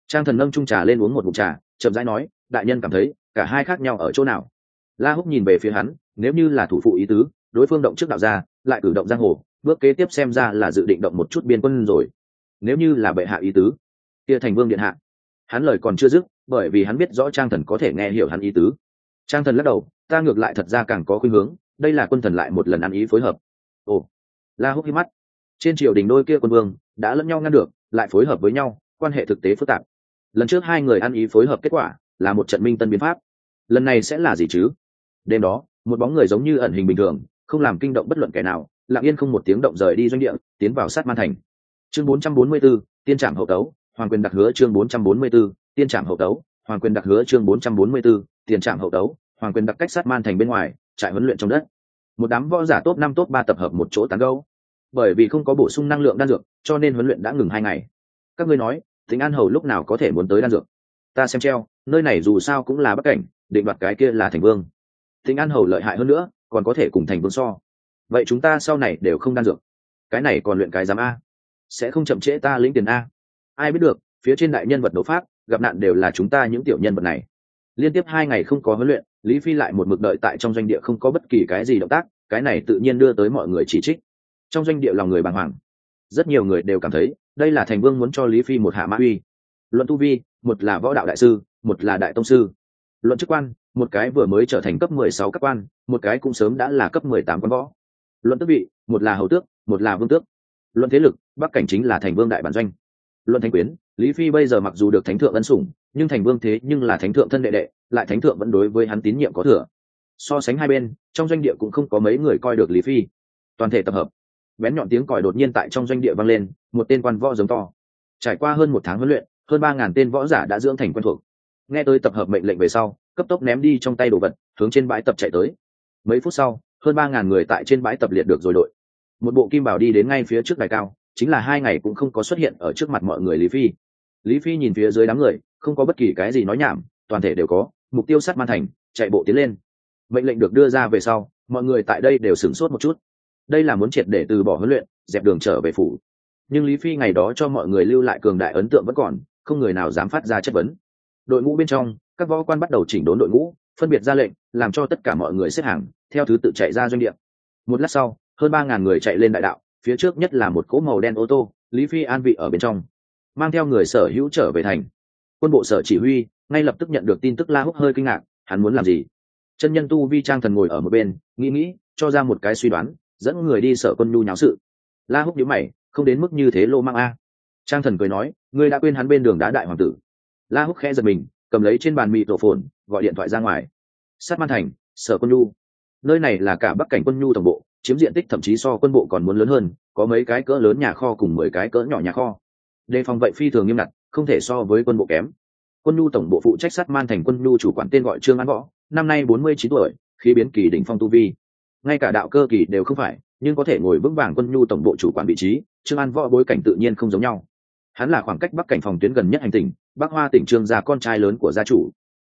[SPEAKER 1] Trang thần nâng trung trà lên uống một bụng trà, chậm rãi nói, đại nhân cảm thấy, cả hai khác nhau ở chỗ nào? La húc nhìn về phía hắn, nếu như là thủ phụ ý tứ, đối phương động trước đạo ra lại cử động giang hồ, bước kế tiếp xem ra là dự định động một chút biên quân rồi. Nếu như là bệ hạ ý tứ, kia thành vương điện hạ. Hắn lời còn chưa dứt, bởi vì hắn biết rõ trang thần có thể nghe hiểu hắn ý tứ. Trang thần lắc đầu, ta ngược lại thật ra càng có khuynh hướng, đây là quân thần lại một lần ăn ý phối hợp. Ồ. La húc khi mắt trên triều đình đôi kia quân vương đã lẫn nhau ngăn được lại phối hợp với nhau quan hệ thực tế phức tạp. Lần trước hai người ăn ý phối hợp kết quả là một trận minh tân biến pháp. Lần này sẽ là gì chứ? Đêm đó một bóng người giống như ẩn hình bình thường không làm kinh động bất luận kẻ nào lặng yên không một tiếng động rời đi doanh địa tiến vào sát man thành. Chương 444, tiên trạm hậu tấu hoàng quyền đặc hứa chương 444, tiên trạm hậu tấu hoàng quyền đặc hứa chương 444, tiền trạm hậu tấu hoàng quyền đặc cách sát man thành bên ngoài trại huấn luyện trong đất. Một đám võ giả top năm top ba tập hợp một chỗ tán gấu bởi vì không có bổ sung năng lượng đan dược, cho nên huấn luyện đã ngừng hai ngày. Các ngươi nói tính an hầu lúc nào có thể muốn tới đan dược? Ta xem treo, nơi này dù sao cũng là bắc cảnh, định đoạt cái kia là thành vương. Tính an hầu lợi hại hơn nữa, còn có thể cùng thành vương so. Vậy chúng ta sau này đều không đan dược. Cái này còn luyện cái giám a. Sẽ không chậm trễ ta lĩnh tiền a. Ai biết được, phía trên đại nhân vật đấu pháp, gặp nạn đều là chúng ta những tiểu nhân vật này. Liên tiếp hai ngày không có huấn luyện, lý phi lại một mực đợi tại trong doanh địa không có bất kỳ cái gì động tác, cái này tự nhiên đưa tới mọi người chỉ trích trong doanh địa lòng người bàng hoàng. Rất nhiều người đều cảm thấy, đây là thành vương muốn cho lý phi một hạ mã uy. Luận tu vi, một là võ đạo đại sư, một là đại tông sư. Luận chức quan, một cái vừa mới trở thành cấp mười sáu cấp quan, một cái cũng sớm đã là cấp mười tám quan võ. Luận tước vị, một là hầu tước, một là vương tước. Luận thế lực, bắc cảnh chính là thành vương đại bản doanh. Luận thanh quyến, lý phi bây giờ mặc dù được thánh thượng ân sủng, nhưng thành vương thế nhưng là thánh thượng thân đệ đệ, lại thánh thượng vẫn đối với hắn tín nhiệm có thừa. So sánh hai bên, trong doanh địa cũng không có mấy người coi được lý phi. Toàn thể tập hợp bén nhọn tiếng còi đột nhiên tại trong doanh địa vang lên, một tên quan võ giống to. Trải qua hơn một tháng huấn luyện, hơn ba ngàn tên võ giả đã dưỡng thành quen thuộc. Nghe tôi tập hợp mệnh lệnh về sau, cấp tốc ném đi trong tay đồ vật, hướng trên bãi tập chạy tới. Mấy phút sau, hơn ba ngàn người tại trên bãi tập liệt được rồi đội. Một bộ kim bảo đi đến ngay phía trước đài cao, chính là hai ngày cũng không có xuất hiện ở trước mặt mọi người lý phi. Lý phi nhìn phía dưới đám người, không có bất kỳ cái gì nói nhảm, toàn thể đều có, mục tiêu sát man thành, chạy bộ tiến lên. Mệnh lệnh được đưa ra về sau, mọi người tại đây đều sửng sốt một chút đây là muốn triệt để từ bỏ huấn luyện, dẹp đường trở về phủ. Nhưng lý phi ngày đó cho mọi người lưu lại cường đại ấn tượng vẫn còn, không người nào dám phát ra chất vấn. Đội ngũ bên trong, các võ quan bắt đầu chỉnh đốn đội ngũ, phân biệt ra lệnh, làm cho tất cả mọi người xếp hàng, theo thứ tự chạy ra doanh địa. Một lát sau, hơn ba ngàn người chạy lên đại đạo, phía trước nhất là một cỗ màu đen ô tô, lý phi an vị ở bên trong, mang theo người sở hữu trở về thành. Quân bộ sở chỉ huy, ngay lập tức nhận được tin tức la húc hơi kinh ngạc, hắn muốn làm gì? Chân nhân tu vi trang thần ngồi ở một bên, nghĩ nghĩ, cho ra một cái suy đoán dẫn người đi sở quân nhu nháo sự. La húc nhíu mày, không đến mức như thế lô mang a. Trang thần cười nói, ngươi đã quên hắn bên đường đá đại hoàng tử. La húc khẽ giật mình, cầm lấy trên bàn mị tổ phồn, gọi điện thoại ra ngoài. Sát man thành, sở quân nhu. Nơi này là cả bắc cảnh quân nhu tổng bộ, chiếm diện tích thậm chí so quân bộ còn muốn lớn hơn, có mấy cái cỡ lớn nhà kho cùng mười cái cỡ nhỏ nhà kho. Đề phòng vậy phi thường nghiêm ngặt, không thể so với quân bộ kém. Quân nhu tổng bộ phụ trách sát man thành quân nhu chủ quản tên gọi trương an võ, năm nay bốn mươi chín tuổi khi biến kỳ đỉnh phong tu vi ngay cả đạo cơ kỳ đều không phải, nhưng có thể ngồi vững vàng quân nhu tổng bộ chủ quản vị trí, trương an võ bối cảnh tự nhiên không giống nhau. Hắn là khoảng cách bắc cảnh phòng tuyến gần nhất hành tỉnh, bắc hoa tỉnh trương gia con trai lớn của gia chủ.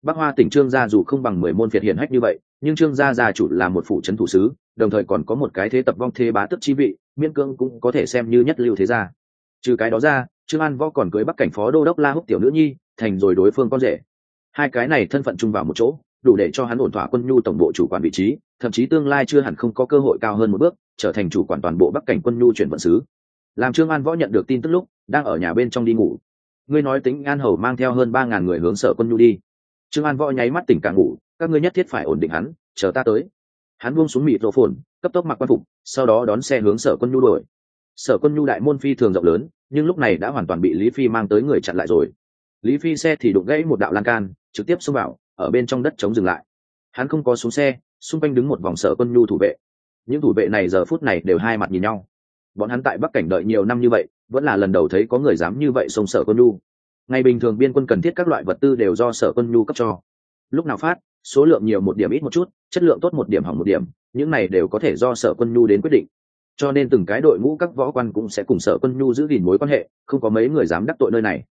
[SPEAKER 1] Bắc hoa tỉnh trương gia dù không bằng mười môn phiệt hiển hách như vậy, nhưng trương gia gia chủ là một phủ trấn thủ sứ, đồng thời còn có một cái thế tập vong thế bá tức chi vị miên cương cũng có thể xem như nhất lưu thế gia. Trừ cái đó ra, trương an võ còn cưới bắc cảnh phó đô đốc la húc tiểu nữ nhi, thành rồi đối phương con rể. Hai cái này thân phận chung vào một chỗ, đủ để cho hắn ổn thỏa quân nhu tổng bộ chủ quản vị trí thậm chí tương lai chưa hẳn không có cơ hội cao hơn một bước, trở thành chủ quản toàn bộ bắc cảnh quân nhu chuyển vận sứ. Làm trương an võ nhận được tin tức lúc, đang ở nhà bên trong đi ngủ. Ngươi nói tính an hầu mang theo hơn ba ngàn người hướng sở quân nhu đi. Trương an võ nháy mắt tỉnh càng ngủ, các ngươi nhất thiết phải ổn định hắn, chờ ta tới. Hắn buông xuống mịt rổ phồn cấp tốc mặc quan phục, sau đó đón xe hướng sở quân nhu đổi sở quân nhu đại môn phi thường rộng lớn, nhưng lúc này đã hoàn toàn bị lý phi mang tới người chặn lại rồi. Lý phi xe thì đụng gãy một đạo lan can, trực tiếp xông vào, ở bên trong đất chống dừng lại. Hắn không có xuống xe xung quanh đứng một vòng sở quân nhu thủ vệ. Những thủ vệ này giờ phút này đều hai mặt nhìn nhau. Bọn hắn tại bắc cảnh đợi nhiều năm như vậy, vẫn là lần đầu thấy có người dám như vậy xông sở quân nhu. Ngày bình thường biên quân cần thiết các loại vật tư đều do sở quân nhu cấp cho. Lúc nào phát, số lượng nhiều một điểm ít một chút, chất lượng tốt một điểm hỏng một điểm, những này đều có thể do sở quân nhu đến quyết định. Cho nên từng cái đội ngũ các võ quan cũng sẽ cùng sở quân nhu giữ gìn mối quan hệ, không có mấy người dám đắc tội nơi này.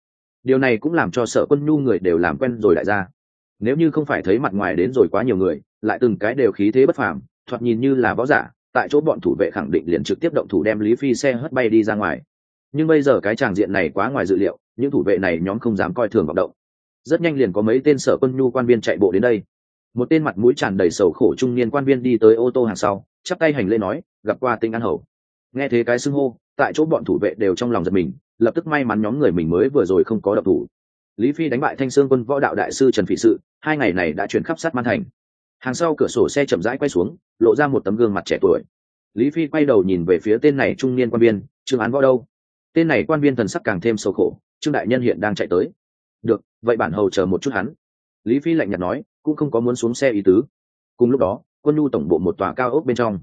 [SPEAKER 1] Điều này cũng làm cho sở quân nhu người đều làm quen rồi đại gia nếu như không phải thấy mặt ngoài đến rồi quá nhiều người, lại từng cái đều khí thế bất phàm, thoạt nhìn như là võ giả, tại chỗ bọn thủ vệ khẳng định liền trực tiếp động thủ đem lý phi xe hất bay đi ra ngoài. Nhưng bây giờ cái tràng diện này quá ngoài dự liệu, những thủ vệ này nhóm không dám coi thường vọng động. Rất nhanh liền có mấy tên sở quân nhu quan viên chạy bộ đến đây. Một tên mặt mũi tràn đầy sầu khổ trung niên quan viên đi tới ô tô hàng sau, chắp tay hành lễ nói, gặp qua tinh an hầu. Nghe thế cái xưng hô, tại chỗ bọn thủ vệ đều trong lòng giật mình, lập tức may mắn nhóm người mình mới vừa rồi không có độc thủ lý phi đánh bại thanh sương quân võ đạo đại sư trần phỉ sự, hai ngày này đã chuyển khắp sát man thành. Hàng sau cửa sổ xe chậm rãi quay xuống, lộ ra một tấm gương mặt trẻ tuổi. Lý phi quay đầu nhìn về phía tên này trung niên quan viên, trương án võ đâu? Tên này quan viên thần sắc càng thêm sâu khổ, trương đại nhân hiện đang chạy tới. Được, vậy bản hầu chờ một chút hắn. Lý phi lạnh nhạt nói, cũng không có muốn xuống xe ý tứ. Cùng lúc đó, quân nhu tổng bộ một tòa cao ốc bên trong.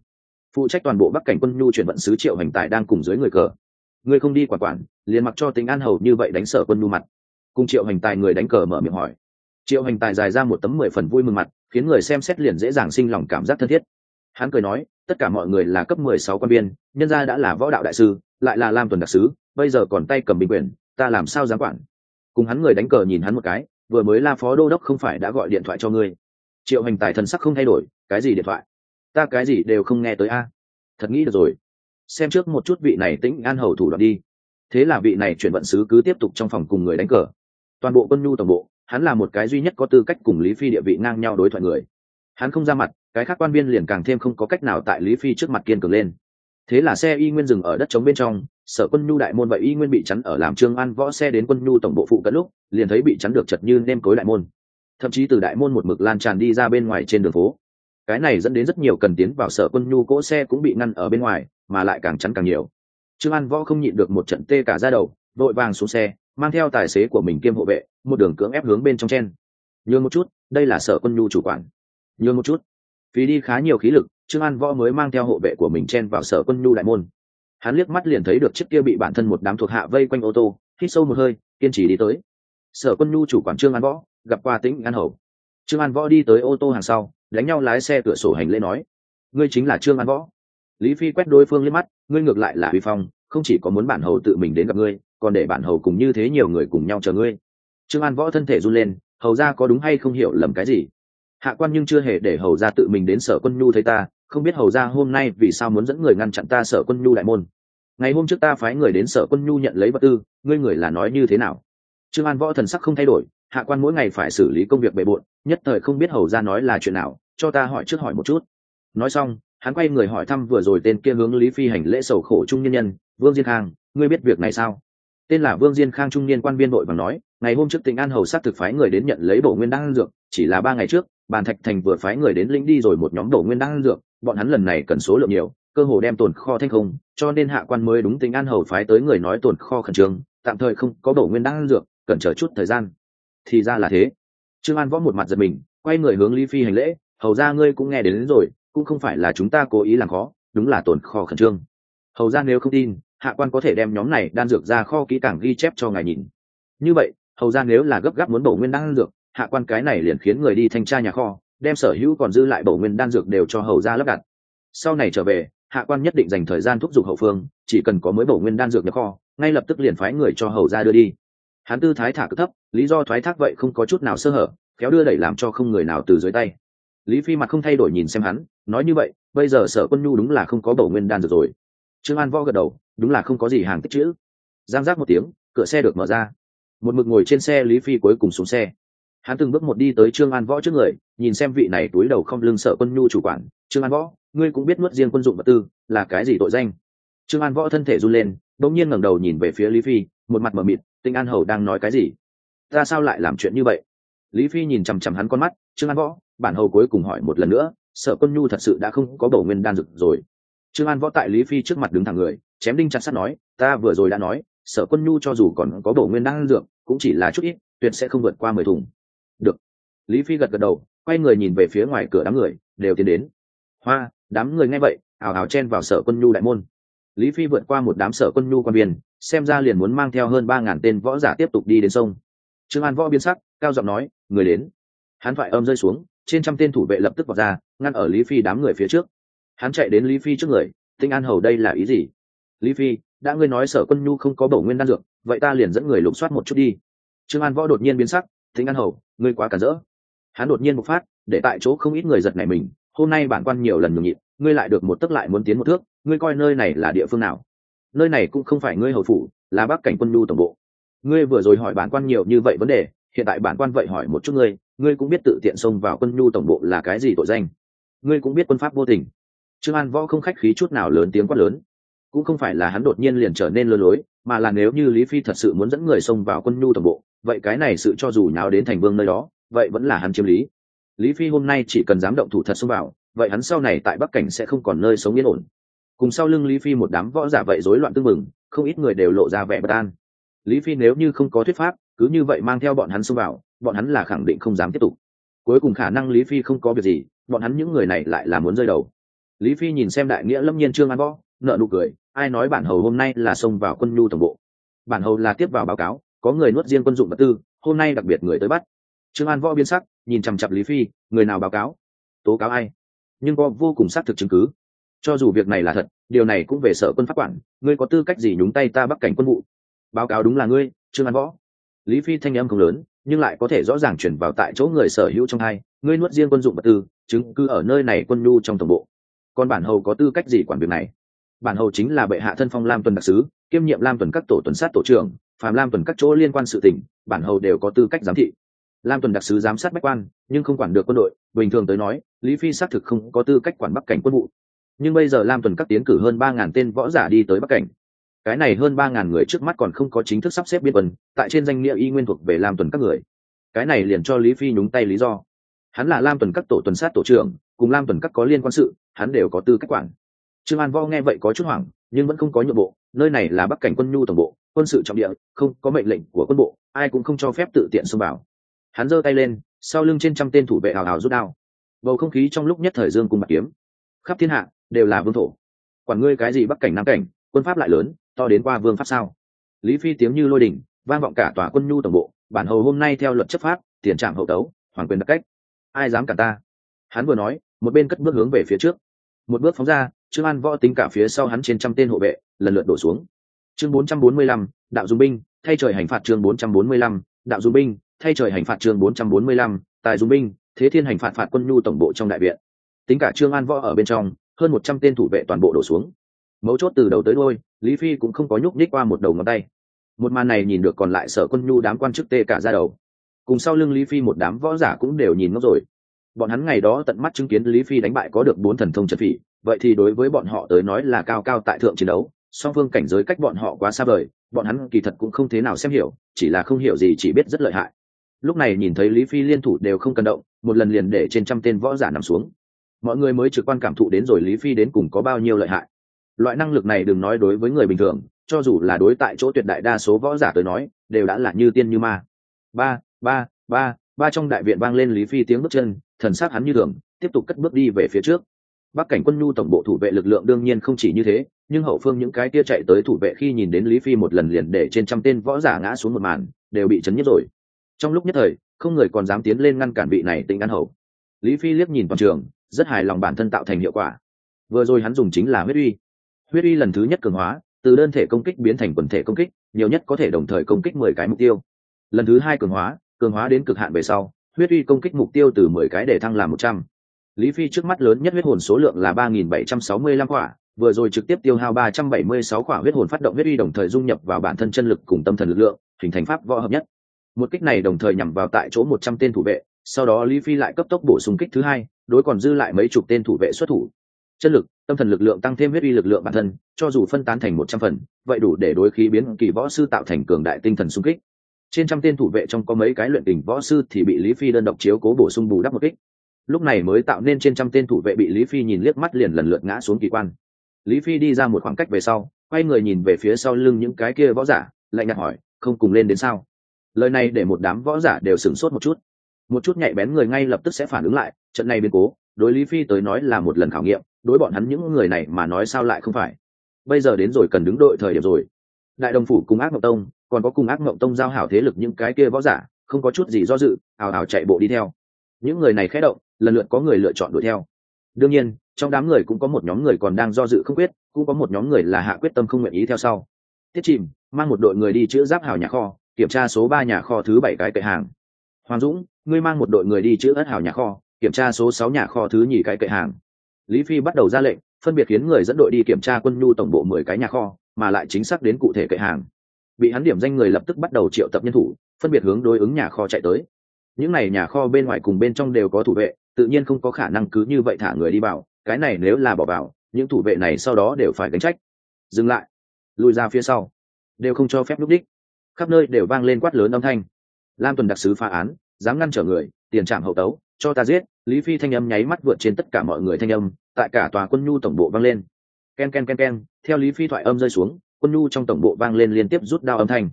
[SPEAKER 1] Phụ trách toàn bộ bắc cảnh quân nhu chuyển vận sứ triệu hành tài đang cùng dưới người cờ. Người không đi quản quản, liền mặc cho tính an hầu như vậy đánh sở quân nhu mặt cùng triệu hành tài người đánh cờ mở miệng hỏi. Triệu hành tài dài ra một tấm mười phần vui mừng mặt, khiến người xem xét liền dễ dàng sinh lòng cảm giác thân thiết. Hắn cười nói, tất cả mọi người là cấp mười sáu quan viên, nhân gia đã là võ đạo đại sư, lại là lam tuần đặc sứ, bây giờ còn tay cầm bình quyền, ta làm sao dám quản? Cùng hắn người đánh cờ nhìn hắn một cái, vừa mới la phó đô đốc không phải đã gọi điện thoại cho ngươi? Triệu hành tài thần sắc không thay đổi, cái gì điện thoại? Ta cái gì đều không nghe tới a. Thật nghĩ được rồi. Xem trước một chút vị này tĩnh an hầu thủ đoạn đi. Thế là vị này chuyển vận sứ cứ tiếp tục trong phòng cùng người đánh cờ toàn bộ quân nhu tổng bộ, hắn là một cái duy nhất có tư cách cùng lý phi địa vị ngang nhau đối thoại người. Hắn không ra mặt, cái khác quan viên liền càng thêm không có cách nào tại lý phi trước mặt kiên cường lên. Thế là xe y nguyên dừng ở đất trống bên trong, sở quân nhu đại môn vậy y nguyên bị chắn ở làm trương an võ xe đến quân nhu tổng bộ phụ cận lúc, liền thấy bị chắn được chật như nêm cối đại môn. Thậm chí từ đại môn một mực lan tràn đi ra bên ngoài trên đường phố. Cái này dẫn đến rất nhiều cần tiến vào sở quân nhu cỗ xe cũng bị ngăn ở bên ngoài, mà lại càng chắn càng nhiều. Trương an võ không nhịn được một trận tê cả ra đầu, vội vàng xuống xe mang theo tài xế của mình kiêm hộ vệ, một đường cưỡng ép hướng bên trong chen. Nhường một chút, đây là sở quân nhu chủ quản. Nhường một chút. Phí đi khá nhiều khí lực, trương an võ mới mang theo hộ vệ của mình chen vào sở quân nhu đại môn. Hắn liếc mắt liền thấy được chiếc kia bị bản thân một đám thuộc hạ vây quanh ô tô, hít sâu một hơi, kiên trì đi tới. Sở quân nhu chủ quản trương an võ, gặp qua tĩnh an hầu. Trương an võ đi tới ô tô hàng sau, đánh nhau lái xe cửa sổ hành lễ nói, ngươi chính là trương an võ. Lý phi quét đối phương liếc mắt, ngươi ngược lại là huy phong, không chỉ có muốn bản hầu tự mình đến gặp ngươi còn để bản hầu cùng như thế nhiều người cùng nhau chờ ngươi. Trương an võ thân thể run lên, hầu ra có đúng hay không hiểu lầm cái gì? Hạ quan nhưng chưa hề để hầu ra tự mình đến sở quân nhu thấy ta, không biết hầu ra hôm nay vì sao muốn dẫn người ngăn chặn ta sở quân nhu đại môn. Ngày hôm trước ta phái người đến sở quân nhu nhận lấy vật tư, ngươi người là nói như thế nào? Trương an võ thần sắc không thay đổi, hạ quan mỗi ngày phải xử lý công việc bề bộn, nhất thời không biết hầu ra nói là chuyện nào, cho ta hỏi trước hỏi một chút. Nói xong, hắn quay người hỏi thăm vừa rồi tên kia hướng lý phi hành lễ sầu khổ trung nhân nhân, vương diên khang, ngươi biết việc này sao? Tên là vương diên khang trung niên quan viên đội bằng nói ngày hôm trước tỉnh an hầu sát thực phái người đến nhận lấy bổ nguyên đan dược chỉ là ba ngày trước bàn thạch thành vừa phái người đến lĩnh đi rồi một nhóm bổ nguyên đan dược bọn hắn lần này cần số lượng nhiều cơ hồ đem tồn kho thanh không cho nên hạ quan mới đúng tỉnh an hầu phái tới người nói tồn kho khẩn trương tạm thời không có bổ nguyên đan dược cần chờ chút thời gian. Thì ra là thế. Trương an võ một mặt giật mình quay người hướng lý phi hành lễ hầu ra ngươi cũng nghe đến, đến rồi cũng không phải là chúng ta cố ý làm khó đúng là tồn kho khẩn trương. Hầu ra nếu không tin hạ quan có thể đem nhóm này đan dược ra kho kỹ càng ghi chép cho ngài nhìn. Như vậy, hầu ra nếu là gấp gáp muốn bổ nguyên đan dược, hạ quan cái này liền khiến người đi thanh tra nhà kho, đem sở hữu còn dư lại bổ nguyên đan dược đều cho hầu ra lắp đặt. Sau này trở về, hạ quan nhất định dành thời gian thúc giục hậu phương, chỉ cần có mới bổ nguyên đan dược nhập kho, ngay lập tức liền phái người cho hầu ra đưa đi. Hắn tư thái thả cực thấp, lý do thoái thác vậy không có chút nào sơ hở kéo đưa đẩy làm cho không người nào từ dưới tay. Lý phi mặt không thay đổi nhìn xem hắn, nói như vậy, bây giờ sở quân nhu đúng là không có bổ nguyên đan dược rồi. Trương an võ gật đầu đúng là không có gì hàng tích chữ. Giang giác một tiếng, cửa xe được mở ra. Một mực ngồi trên xe lý phi cuối cùng xuống xe. Hắn từng bước một đi tới trương an võ trước người, nhìn xem vị này túi đầu không lưng sợ quân nhu chủ quản. Trương an võ, ngươi cũng biết nuốt riêng quân dụng vật tư là cái gì tội danh? Trương an võ thân thể run lên đ ỗ n g nhiên ngẩng đầu nhìn về phía lý phi, một mặt mờ mịt, tinh an hầu đang nói cái gì? Ta sao lại làm chuyện như vậy? Lý phi nhìn chằm chằm hắn con mắt, trương an võ, bản hầu cuối cùng hỏi một lần nữa, sợ quân nhu thật sự đã không có bầu nguyên đan rực rồi. Trương an võ tại lý phi trước mặt đứng thẳng người chém đinh chặt sắt nói, ta vừa rồi đã nói, sở quân nhu cho dù còn có bổ nguyên năng dược, cũng chỉ là chút ít, tuyệt sẽ không vượt qua mười thùng. Được. Lý phi gật gật đầu, quay người nhìn về phía ngoài cửa đám người, đều tiến đến. Hoa, đám người nghe vậy ảo ảo chen vào sở quân nhu đại môn. Lý phi vượt qua một đám sở quân nhu quan viên, xem ra liền muốn mang theo hơn ba ngàn tên võ giả tiếp tục đi đến sông. Trương an võ biên sắc, cao giọng nói, người đến. Hắn thoại âm rơi xuống, trên trăm tên thủ vệ lập tức vào ra, ngăn ở lý phi đám người phía trước. Hắn chạy đến lý phi trước người, tinh an hầu đây là ý gì? Lý phi, đã ngươi nói sở quân nhu không có bổ nguyên đan dược, vậy ta liền dẫn người lục soát một chút đi. Trương an võ đột nhiên biến sắc, thính an hầu, ngươi quá cản rỡ. Hắn đột nhiên một phát, để tại chỗ không ít người giật này mình, hôm nay bản quan nhiều lần nhường nhịn, ngươi lại được một tức lại muốn tiến một thước, ngươi coi nơi này là địa phương nào? Nơi này cũng không phải ngươi hầu phủ, là bắc cảnh quân nhu tổng bộ. Ngươi vừa rồi hỏi bản quan nhiều như vậy vấn đề, hiện tại bản quan vậy hỏi một chút ngươi ngươi cũng biết tự tiện xông vào quân nhu tổng bộ là cái gì tội danh. Ngươi cũng biết quân pháp vô tình. Trương an võ không khách khí chút nào lớn tiếng quát lớn cũng không phải là hắn đột nhiên liền trở nên lơ lối, mà là nếu như lý phi thật sự muốn dẫn người xông vào quân nhu toàn bộ, vậy cái này sự cho dù nháo đến thành vương nơi đó, vậy vẫn là hắn chiếm lý. Lý phi hôm nay chỉ cần dám động thủ thật xông vào, vậy hắn sau này tại bắc cảnh sẽ không còn nơi sống yên ổn. Cùng sau lưng lý phi một đám võ giả vậy rối loạn tương mừng, không ít người đều lộ ra vẻ bất an. Lý phi nếu như không có thuyết pháp, cứ như vậy mang theo bọn hắn xông vào, bọn hắn là khẳng định không dám tiếp tục. Cuối cùng khả năng lý phi không có việc gì, bọn hắn những người này lại là muốn rơi đầu. Lý phi nhìn xem đại nghĩa lâm nhiên trương an võ nợ nụ cười, ai nói bản hầu hôm nay là xông vào quân nhu tổng bộ. Bản hầu là tiếp vào báo cáo, có người nuốt riêng quân dụng vật tư, hôm nay đặc biệt người tới bắt. Trương an võ biến sắc, nhìn chằm chặp lý phi, người nào báo cáo? Tố cáo ai? Nhưng có vô cùng xác thực chứng cứ. Cho dù việc này là thật, điều này cũng về sở quân pháp quản, ngươi có tư cách gì nhúng tay ta bắc cảnh quân vụ? Báo cáo đúng là ngươi, trương an võ. Lý phi thanh âm không lớn, nhưng lại có thể rõ ràng chuyển vào tại chỗ người sở hữu trong hai, ngươi nuốt riêng quân dụng vật tư, chứng cứ ở nơi này quân nhu trong tổng bộ. Còn bản hầu có tư cách gì quản việc này? Bản hầu chính là bệ hạ thân phong lam tuần đặc sứ, kiêm nhiệm lam tuần các tổ tuần sát tổ trưởng, phàm lam tuần các chỗ liên quan sự tỉnh bản hầu đều có tư cách giám thị. Lam tuần đặc sứ giám sát bách quan, nhưng không quản được quân đội, bình thường tới nói, lý phi xác thực không có tư cách quản bắc cảnh quân vụ. Nhưng bây giờ lam tuần các tiến cử hơn ba ngàn tên võ giả đi tới bắc cảnh. Cái này hơn ba ngàn người trước mắt còn không có chính thức sắp xếp biên quân, tại trên danh nghĩa y nguyên thuộc về lam tuần các người. Cái này liền cho lý phi nhúng tay lý do. Hắn là lam tuần các tổ tuần sát tổ trưởng, cùng lam tuần các có liên quan sự, hắn đều có tư cách quản trương an võ nghe vậy có chút hoảng, nhưng vẫn không có nhượng bộ, nơi này là bắc cảnh quân nhu tổng bộ, quân sự trọng địa, không có mệnh lệnh của quân bộ, ai cũng không cho phép tự tiện xông vào. Hắn giơ tay lên, sau lưng trên trăm tên thủ vệ hào hào rút đao. Bầu không khí trong lúc nhất thời dương cùng bạc kiếm. Khắp thiên hạ, đều là vương thổ. Quản ngươi cái gì bắc cảnh, nam cảnh, quân pháp lại lớn, to đến qua vương pháp sao? Lý phi tiếng như lôi đình, vang vọng cả tòa quân nhu tổng bộ, bản hầu hôm nay theo luật chấp pháp, tiền trạm hậu tấu hoàng quyền đặc cách. Ai dám cả ta? Hắn vừa nói, một bên cất bước hướng về phía trước. Một bước phóng ra trương an võ tính cả phía sau hắn trên trăm tên hộ vệ lần lượt đổ xuống. Chương 445, đạo dung binh thay trời hành phạt chương 445, đạo dung binh thay trời hành phạt chương 445, tài dung binh thế thiên hành phạt phạt quân nhu tổng bộ trong đại viện. Tính cả trương an võ ở bên trong hơn một trăm tên thủ vệ toàn bộ đổ xuống. Mấu chốt từ đầu tới đôi lý phi cũng không có nhúc nhích qua một đầu ngón tay. Một màn này nhìn được còn lại sở quân nhu đám quan chức tê cả ra đầu. Cùng sau lưng lý phi một đám võ giả cũng đều nhìn ngốc rồi. Bọn hắn ngày đó tận mắt chứng kiến lý phi đánh bại có được bốn thần thông trật phỉ vậy thì đối với bọn họ tới nói là cao cao tại thượng chiến đấu, song phương cảnh giới cách bọn họ quá xa vời, bọn hắn kỳ thật cũng không thế nào xem hiểu, chỉ là không hiểu gì chỉ biết rất lợi hại. Lúc này nhìn thấy lý phi liên thủ đều không cần động, một lần liền để trên trăm tên võ giả nằm xuống. Mọi người mới trực quan cảm thụ đến rồi lý phi đến cùng có bao nhiêu lợi hại. Loại năng lực này đừng nói đối với người bình thường, cho dù là đối tại chỗ tuyệt đại đa số võ giả tới nói, đều đã là như tiên như ma. Ba ba ba ba trong đại viện vang lên lý phi tiếng bước chân, thần s á c hắn như thường, tiếp tục cất bước đi về phía trước bắc cảnh quân nhu tổng bộ thủ vệ lực lượng đương nhiên không chỉ như thế, nhưng hậu phương những cái kia chạy tới thủ vệ khi nhìn đến lý phi một lần liền để trên trăm tên võ giả ngã xuống một màn, đều bị chấn nhất rồi. Trong lúc nhất thời, không người còn dám tiến lên ngăn cản vị này tính ăn hậu lý phi liếc nhìn toàn trường, rất hài lòng bản thân tạo thành hiệu quả. Vừa rồi hắn dùng chính là huyết uy. Huyết uy lần thứ nhất cường hóa, từ đơn thể công kích biến thành quần thể công kích, nhiều nhất có thể đồng thời công kích mười cái mục tiêu. Lần thứ hai cường hóa cường hóa đến cực hạn về sau, huyết uy công kích mục tiêu từ mười cái để thăng làm một trăm lý phi trước mắt lớn nhất huyết hồn số lượng là ba nghìn bảy trăm sáu mươi lăm quả, vừa rồi trực tiếp tiêu hao ba trăm bảy mươi sáu quả huyết hồn phát động huyết uy đồng thời dung nhập vào bản thân chân lực cùng tâm thần lực lượng, hình thành pháp võ hợp nhất. Một kích này đồng thời nhằm vào tại chỗ một trăm tên thủ vệ, sau đó lý phi lại cấp tốc bổ sung kích thứ hai, đối còn dư lại mấy chục tên thủ vệ xuất thủ. Chân lực, tâm thần lực lượng tăng thêm huyết uy lực lượng bản thân, cho dù phân tán thành một trăm phần, vậy đủ để đối khí biến kỳ võ sư tạo thành cường đại tinh thần xung kích. Trên trăm tên thủ vệ trong có mấy cái luyện tình võ sư thì bị lý phi đơn độc chiếu cố bổ sung bù đắp một kích lúc này mới tạo nên trên trăm tên thủ vệ bị lý phi nhìn liếc mắt liền lần lượt ngã xuống kỳ quan. Lý phi đi ra một khoảng cách về sau, quay người nhìn về phía sau lưng những cái kia võ giả, lạnh nhạt hỏi, không cùng lên đến sao? Lời này để một đám võ giả đều sửng sốt một chút. Một chút nhạy bén người ngay lập tức sẽ phản ứng lại, trận này biến cố, đối lý phi tới nói là một lần khảo nghiệm, đối bọn hắn những người này mà nói sao lại không phải. Bây giờ đến rồi cần đứng đội thời điểm rồi. Đại đồng phủ cùng ác mộng tông, còn có cùng ác mộng tông giao hảo thế lực những cái kia võ giả, không có chút gì do dự, ào ào chạy bộ đi theo. Những người này khé động lần lượt có người lựa chọn đuổi theo. Đương nhiên, trong đám người cũng có một nhóm người còn đang do dự không quyết, cũng có một nhóm người là hạ quyết tâm không nguyện ý theo sau. Tiết chìm, mang một đội người đi chữa giáp hào nhà kho, kiểm tra số ba nhà kho thứ bảy cái kệ hàng. Hoàng dũng, ngươi mang một đội người đi chữa ất hào nhà kho, kiểm tra số sáu nhà kho thứ nhì cái kệ hàng. Lý phi bắt đầu ra lệnh, phân biệt khiến người dẫn đội đi kiểm tra quân nhu tổng bộ mười cái nhà kho, mà lại chính xác đến cụ thể kệ hàng. Bị hắn điểm danh người lập tức bắt đầu triệu tập nhân thủ, phân biệt hướng đối ứng nhà kho chạy tới. Những n à y nhà kho bên ngoài cùng bên trong đều có thủ vệ tự nhiên không có khả năng cứ như vậy thả người đi vào, cái này nếu là bỏ vào, những thủ vệ này sau đó đều phải gánh trách. Dừng lại. Lùi ra phía sau. Đều không cho phép lúc đích. Khắp nơi đều vang lên quát lớn âm thanh. Lam tuần đặc sứ phá án, dám ngăn trở người, tiền trạm hậu tấu, cho ta giết. Lý phi thanh âm nháy mắt vượt trên tất cả mọi người thanh âm, tại cả tòa quân nhu tổng bộ vang lên. K e n k e n k e n k e n theo lý phi thoại âm rơi xuống, quân nhu trong tổng bộ vang lên liên tiếp rút đao âm thanh.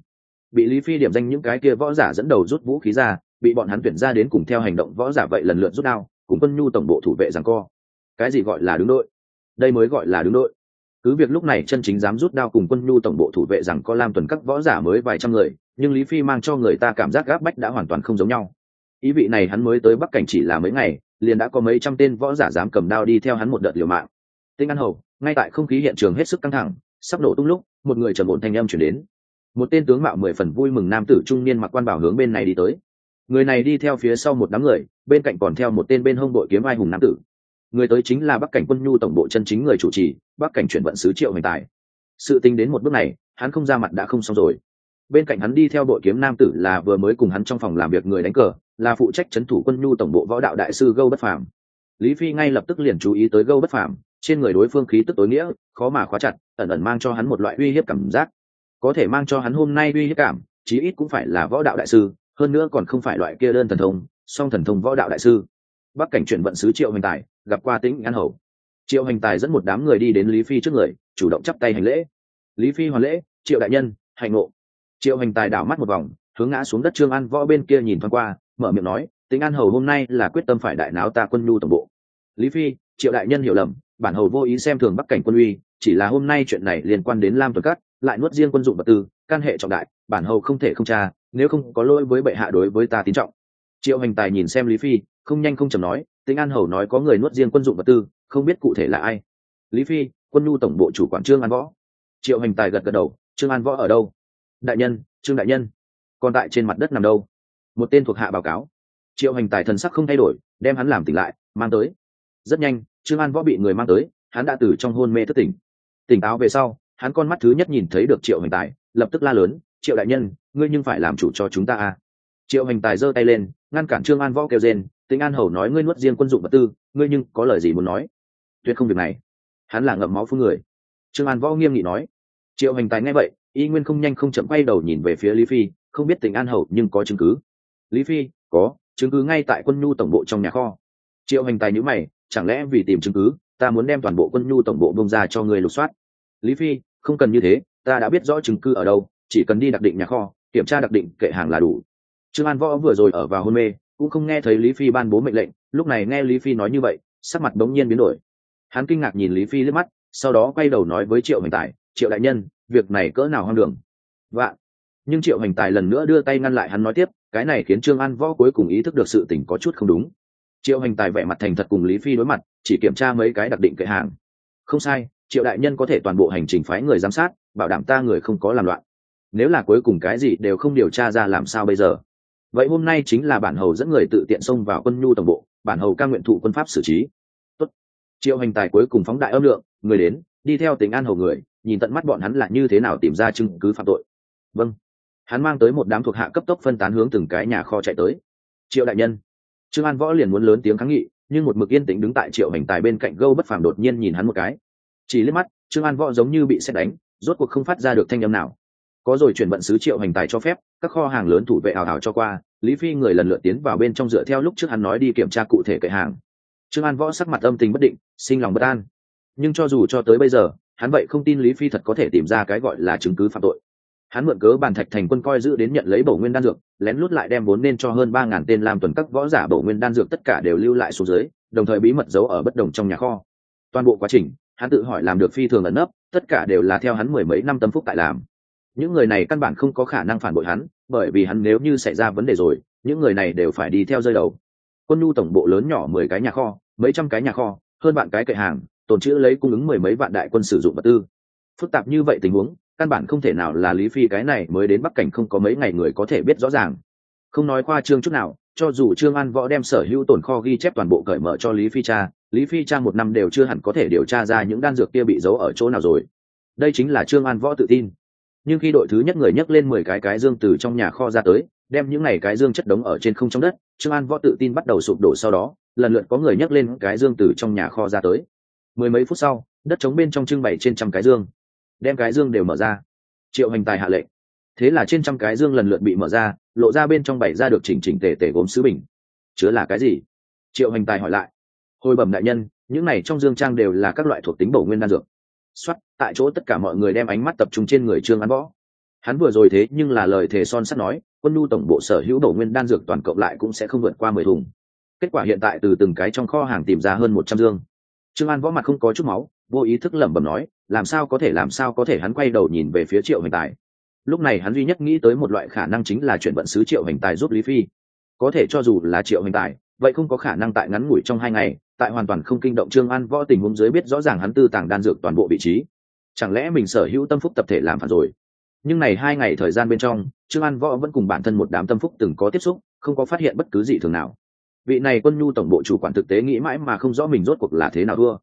[SPEAKER 1] Bị lý phi điểm danh những cái kia võ giả dẫn đầu rút vũ khí ra, bị bọn hắn tuyển ra đến cùng theo hành động võ giả vậy lần lượt rút đao cùng quân nhu tổng bộ thủ vệ rằng co. Cái gì gọi là đứng đội? Đây mới gọi là đứng đội. Cứ việc lúc này chân chính dám rút đao cùng quân nhu tổng bộ thủ vệ rằng có lam tuần các võ giả mới vài trăm người, nhưng lý phi mang cho người ta cảm giác gáp bách đã hoàn toàn không giống nhau. Ý vị này hắn mới tới bắc cảnh chỉ là mấy ngày, liền đã có mấy trăm tên võ giả dám cầm đao đi theo hắn một đợt liều mạng. Tinh an hầu, ngay tại không khí hiện trường hết sức căng thẳng, sắp nổ tung lúc, một người trầm ổn thanh âm chuyển đến. Một tên tướng mạo mười phần vui mừng nam tử trung niên mặc quan bảo hướng bên này đi tới người này đi theo phía sau một đám người, bên cạnh còn theo một tên bên hông đội kiếm ai hùng nam tử. Người tới chính là bắc cảnh quân nhu tổng bộ chân chính người chủ trì, bắc cảnh chuyển vận sứ triệu hoành tài. Sự tính đến một bước này, hắn không ra mặt đã không xong rồi. Bên cạnh hắn đi theo đội kiếm nam tử là vừa mới cùng hắn trong phòng làm việc người đánh cờ, là phụ trách c h ấ n thủ quân nhu tổng bộ võ đạo đại sư gâu bất phàm. Lý phi ngay lập tức liền chú ý tới gâu bất phàm, trên người đối phương khí tức tối nghĩa, khó mà khóa chặt, ẩn ẩn mang cho hắn một loại uy hiếp cảm giác. Có thể mang cho hắn hôm nay uy hiếp cảm, chí ít cũng phải là võ đạo đại sư hơn nữa còn không phải loại kia đơn thần thông, song thần thông võ đạo đại sư. Bắc cảnh chuyển vận sứ triệu hành tài, gặp qua tĩnh an hầu. Triệu hành tài dẫn một đám người đi đến lý phi trước người, chủ động chắp tay hành lễ. Lý phi hoàn lễ, triệu đại nhân hành ngộ. Triệu hành tài đảo mắt một vòng, hướng ngã xuống đất trương an võ bên kia nhìn thoáng qua, mở miệng nói, tĩnh an hầu hôm nay là quyết tâm phải đại náo ta quân nhu tổng bộ. Lý phi, triệu đại nhân hiểu lầm, bản hầu vô ý xem thường bắc cảnh quân uy, chỉ là hôm nay chuyện này liên quan đến lam tuần cắt lại nuốt riêng quân dụng vật tư, can hệ trọng đại, bản hầu không thể không tra nếu không có lỗi với bệ hạ đối với ta tín trọng. Triệu hành tài nhìn xem lý phi, không nhanh không chầm nói tính an hầu nói có người nuốt riêng quân dụng vật tư, không biết cụ thể là ai. Lý phi, quân nhu tổng bộ chủ quản trương an võ. Triệu hành tài gật gật đầu, trương an võ ở đâu? Đại nhân, trương đại nhân. Còn tại trên mặt đất nằm đâu? Một tên thuộc hạ báo cáo. Triệu hành tài thần sắc không thay đổi, đem hắn làm tỉnh lại, mang tới. Rất nhanh, trương an võ bị người mang tới, hắn đã từ trong hôn mê thất tỉnh. Tỉnh táo về sau, hắn con mắt thứ nhất nhìn thấy được triệu hành tài, lập tức la lớn triệu đại nhân, ngươi nhưng phải làm chủ cho chúng ta à? Triệu hành tài giơ tay lên, ngăn cản trương an võ kêu rên tính an hầu nói ngươi nuốt riêng quân dụng vật tư, ngươi nhưng có lời gì muốn nói? Tuyệt không việc này. Hắn là ngậm máu phương người. Trương an võ nghiêm nghị nói. Triệu hành tài nghe vậy, y nguyên không nhanh không chậm quay đầu nhìn về phía lý phi, không biết tình an hầu nhưng có chứng cứ. Lý phi, có, chứng cứ ngay tại quân nhu tổng bộ trong nhà kho. Triệu hành tài nhữ mày, chẳng lẽ vì tìm chứng cứ, ta muốn đem toàn bộ quân nhu tổng bộ bông ra cho người lục soát? Lý phi, không cần như thế, ta đã biết rõ chứng cứ ở đâu chỉ cần đi đặc định nhà kho, kiểm tra đặc định kệ hàng là đủ. Trương an võ vừa rồi ở vào hôn mê, cũng không nghe thấy lý phi ban bố mệnh lệnh, lúc này nghe lý phi nói như vậy, sắc mặt bỗng nhiên biến đổi. Hắn kinh ngạc nhìn lý phi liếc mắt, sau đó quay đầu nói với triệu hành tài, triệu đại nhân, việc này cỡ nào hoang đường? Vạ. Nhưng triệu hành tài lần nữa đưa tay ngăn lại hắn nói tiếp, cái này khiến trương an võ cuối cùng ý thức được sự tình có chút không đúng. Triệu hành tài vẻ mặt thành thật cùng lý phi đối mặt, chỉ kiểm tra mấy cái đặc định kệ hàng. Không sai, triệu đại nhân có thể toàn bộ hành trình phái người giám sát, bảo đảm ta người không có làm loạn nếu là cuối cùng cái gì đều không điều tra ra làm sao bây giờ. Vậy hôm nay chính là bản hầu dẫn người tự tiện xông vào quân nhu tổng bộ, bản hầu ca nguyện thụ quân pháp xử trí. Tốt. triệu hành tài cuối cùng phóng đại âm lượng, người đến, đi theo tính an hầu người, nhìn tận mắt bọn hắn là như thế nào tìm ra chứng cứ phạm tội. Vâng. Hắn mang tới một đám thuộc hạ cấp tốc phân tán hướng từng cái nhà kho chạy tới. Triệu đại nhân. Trương an võ liền muốn lớn tiếng kháng nghị, nhưng một mực yên tĩnh đứng tại triệu hành tài bên cạnh gâu bất phàm đột nhiên nhìn hắn một cái. Chỉ liếc mắt, trương an võ giống như bị xét đánh, rốt cuộc không phát ra được thanh âm nào có rồi chuyển vận sứ triệu hành tài cho phép, các kho hàng lớn thủ vệ hào hào cho qua, lý phi người lần lượt tiến vào bên trong dựa theo lúc trước hắn nói đi kiểm tra cụ thể cậy hàng. Trương an võ sắc mặt âm tình bất định, sinh lòng bất an. Nhưng cho dù cho tới bây giờ, hắn vậy không tin lý phi thật có thể tìm ra cái gọi là chứng cứ phạm tội. Hắn mượn cớ bàn thạch thành quân coi giữ đến nhận lấy bổ nguyên đan dược, lén lút lại đem vốn nên cho hơn ba ngàn tên làm tuần các võ giả bổ nguyên đan dược tất cả đều lưu lại xuống dưới, đồng thời bí mật giấu ở bất đồng trong nhà kho. Toàn bộ quá trình, hắn tự hỏi làm được phi thường ẩn nấp, tất cả đều là theo hắn mười mấy năm tâm phúc tại làm những người này căn bản không có khả năng phản bội hắn, bởi vì hắn nếu như xảy ra vấn đề rồi, những người này đều phải đi theo rơi đầu. Quân nhu tổng bộ lớn nhỏ mười cái nhà kho, mấy trăm cái nhà kho, hơn vạn cái kệ hàng, tồn chữ lấy cung ứng mười mấy vạn đại quân sử dụng vật tư. Phức tạp như vậy tình huống, căn bản không thể nào là lý phi cái này mới đến bắc cảnh không có mấy ngày người có thể biết rõ ràng. Không nói qua trương chút nào, cho dù trương an võ đem sở hữu tồn kho ghi chép toàn bộ cởi mở cho lý phi cha, lý phi cha một năm đều chưa hẳn có thể điều tra ra những đan dược kia bị giấu ở chỗ nào rồi. Đây chính là trương an võ tự tin nhưng khi đội thứ nhất người nhấc lên mười cái cái dương từ trong nhà kho ra tới, đem những này cái dương chất đống ở trên không trong đất, trương an võ tự tin bắt đầu sụp đổ sau đó, lần lượt có người nhấc lên cái dương từ trong nhà kho ra tới. Mười mấy phút sau, đất trống bên trong trưng bày trên trăm cái dương. Đem cái dương đều mở ra. Triệu hành tài hạ lệnh. Thế là trên trăm cái dương lần lượt bị mở ra, lộ ra bên trong bày ra được chỉnh chỉnh tề tề gốm sứ bình. Chứa là cái gì? Triệu hành tài hỏi lại. Hồi bẩm đại nhân, những này trong dương trang đều là các loại thuộc tính bổ nguyên đan dược xuất tại chỗ tất cả mọi người đem ánh mắt tập trung trên người trương an võ. Hắn vừa rồi thế nhưng là lời thề son sắt nói, quân nhu tổng bộ sở hữu bổ nguyên đan dược toàn cộng lại cũng sẽ không vượt qua mười thùng. Kết quả hiện tại từ từng cái trong kho hàng tìm ra hơn một trăm dương. Trương an võ mặt không có chút máu, vô ý thức lẩm bẩm nói, làm sao có thể, làm sao có thể, hắn quay đầu nhìn về phía triệu hành tài. Lúc này hắn duy nhất nghĩ tới một loại khả năng chính là chuyện vận sứ triệu hành tài giúp lý phi. Có thể cho dù là triệu hành tài, vậy không có khả năng tại ngắn ngủi trong hai ngày tại hoàn toàn không kinh động trương an võ tình huống dưới biết rõ ràng hắn tư tàng đan dược toàn bộ vị trí. Chẳng lẽ mình sở hữu tâm phúc tập thể làm phản rồi? Nhưng này hai ngày thời gian bên trong, trương an võ vẫn cùng bản thân một đám tâm phúc từng có tiếp xúc, không có phát hiện bất cứ gì thường nào. Vị này quân nhu tổng bộ chủ quản thực tế nghĩ mãi mà không rõ mình rốt cuộc là thế nào thua.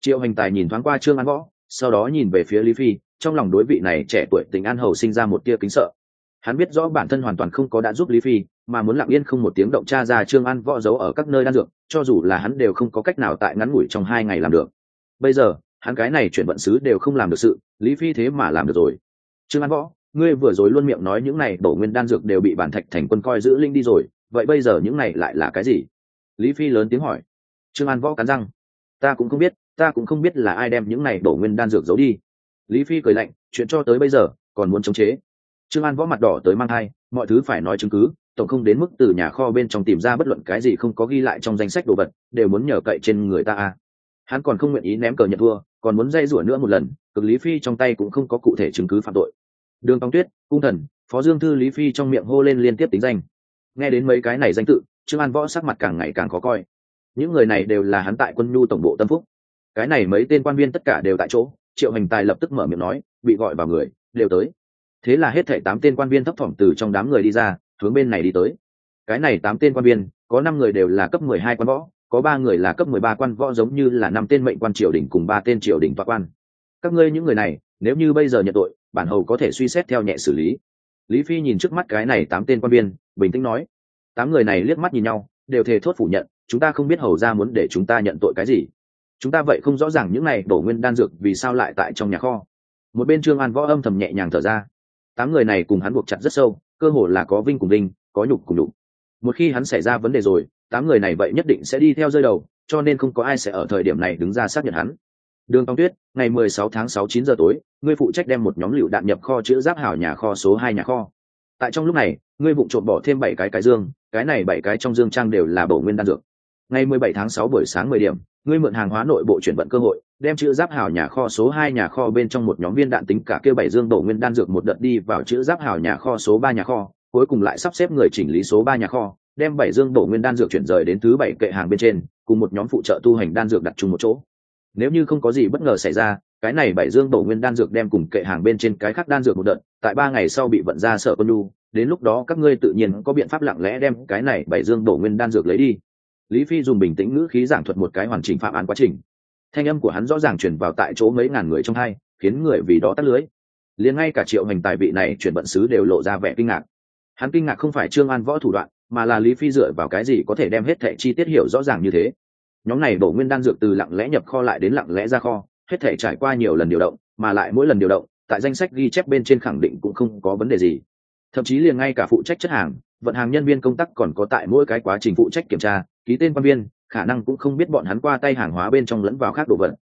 [SPEAKER 1] Triệu hành tài nhìn thoáng qua trương an võ, sau đó nhìn về phía lý phi, trong lòng đối vị này trẻ tuổi tình an hầu sinh ra một tia kính sợ. Hắn biết rõ bản thân hoàn toàn không có đã giúp lý phi, mà muốn lặng yên không một tiếng động tra ra trương an võ giấu ở các nơi đan dược cho dù là hắn đều không có cách nào tại ngắn ngủi trong hai ngày làm được. Bây giờ, hắn cái này chuyển vận sứ đều không làm được sự, lý phi thế mà làm được rồi. Trương an võ, ngươi vừa rồi luôn miệng nói những này bổ nguyên đan dược đều bị bản thạch thành quân coi giữ linh đi rồi, vậy bây giờ những này lại là cái gì? Lý phi lớn tiếng hỏi. Trương an võ cắn răng. Ta cũng không biết, ta cũng không biết là ai đem những này bổ nguyên đan dược giấu đi. Lý phi cười lạnh, chuyện cho tới bây giờ còn muốn chống chế. Trương an võ mặt đỏ tới mang thai, mọi thứ phải nói chứng cứ tổng không đến mức từ nhà kho bên trong tìm ra bất luận cái gì không có ghi lại trong danh sách đồ vật, đều muốn nhờ cậy trên người ta à. hắn còn không nguyện ý ném cờ nhận thua, còn muốn dây rủa nữa một lần, cực lý phi trong tay cũng không có cụ thể chứng cứ phạm tội. Đường tòng tuyết, cung thần, phó dương thư lý phi trong miệng hô lên liên tiếp tính danh. Nghe đến mấy cái này danh tự, trương an võ sắc mặt càng ngày càng khó coi. Những người này đều là hắn tại quân nhu tổng bộ tâm phúc. Cái này mấy tên quan viên tất cả đều tại chỗ, triệu hành tài lập tức mở miệng nói, bị gọi vào người, đều tới. Thế là hết thảy tám tên quan viên thấp thỏm từ trong đám người đi ra hướng bên này đi tới. Cái này tám tên quan viên, có năm người đều là cấp mười hai quan võ, có ba người là cấp mười ba quan võ giống như là năm tên mệnh quan triều đình cùng ba tên triều đình và quan. Các ngươi những người này, nếu như bây giờ nhận tội, bản hầu có thể suy xét theo nhẹ xử lý. Lý phi nhìn trước mắt cái này tám tên quan viên, bình tĩnh nói, tám người này liếc mắt nhìn nhau, đều thề thốt phủ nhận, chúng ta không biết hầu ra muốn để chúng ta nhận tội cái gì. Chúng ta vậy không rõ ràng những này đổ nguyên đan dược vì sao lại tại trong nhà kho. Một bên trương an võ âm thầm nhẹ nhàng thở ra. Tám người này cùng hắn buộc chặt rất sâu cơ hội là có vinh cùng vinh, có nhục cùng nhục. Một khi hắn xảy ra vấn đề rồi, tám người này vậy nhất định sẽ đi theo rơi đầu, cho nên không có ai sẽ ở thời điểm này đứng ra xác nhận hắn. Đường tòng tuyết, ngày mười sáu tháng sáu chín giờ tối, ngươi phụ trách đem một nhóm lựu đạn nhập kho chữ giáp hảo nhà kho số hai nhà kho. Tại trong lúc này, ngươi vụng trộm bỏ thêm bảy cái cái dương, cái này bảy cái trong dương trang đều là bổ nguyên đan dược. Ngày mười bảy tháng sáu buổi sáng mười điểm, ngươi mượn hàng hóa nội bộ chuyển vận cơ hội đem chữ giáp hào nhà kho số hai nhà kho bên trong một nhóm viên đạn tính cả kêu bảy dương bổ nguyên đan dược một đợt đi vào chữ giáp hào nhà kho số ba nhà kho, cuối cùng lại sắp xếp người chỉnh lý số ba nhà kho, đem bảy dương bổ nguyên đan dược chuyển rời đến thứ bảy kệ hàng bên trên, cùng một nhóm phụ trợ tu hành đan dược đặt chung một chỗ. Nếu như không có gì bất ngờ xảy ra, cái này bảy dương bổ nguyên đan dược đem cùng kệ hàng bên trên cái khác đan dược một đợt, tại ba ngày sau bị vận ra sở quân lu đến lúc đó các ngươi tự nhiên có biện pháp lặng lẽ đem cái này bảy dương bổ nguyên đan dược lấy đi. Lý phi dùng bình tĩnh ngữ khí giảng thuật một cái hoàn chỉnh phạm án quá trình thanh âm của hắn rõ ràng chuyển vào tại chỗ mấy ngàn người trong hai, khiến người vì đó tắt lưới. Liền ngay cả triệu hành tài vị này chuyển vận sứ đều lộ ra vẻ kinh ngạc. Hắn kinh ngạc không phải trương an võ thủ đoạn, mà là lý phi dựa vào cái gì có thể đem hết thẻ chi tiết hiểu rõ ràng như thế. Nhóm này bổ nguyên đan dược từ lặng lẽ nhập kho lại đến lặng lẽ ra kho, hết thể trải qua nhiều lần điều động, mà lại mỗi lần điều động, tại danh sách ghi chép bên trên khẳng định cũng không có vấn đề gì. Thậm chí liền ngay cả phụ trách chất hàng, vận hàng nhân viên công tác còn có tại mỗi cái quá trình phụ trách kiểm tra, ký tên quan viên khả năng cũng không biết bọn hắn qua tay hàng hóa bên trong lẫn vào khác đồ vật.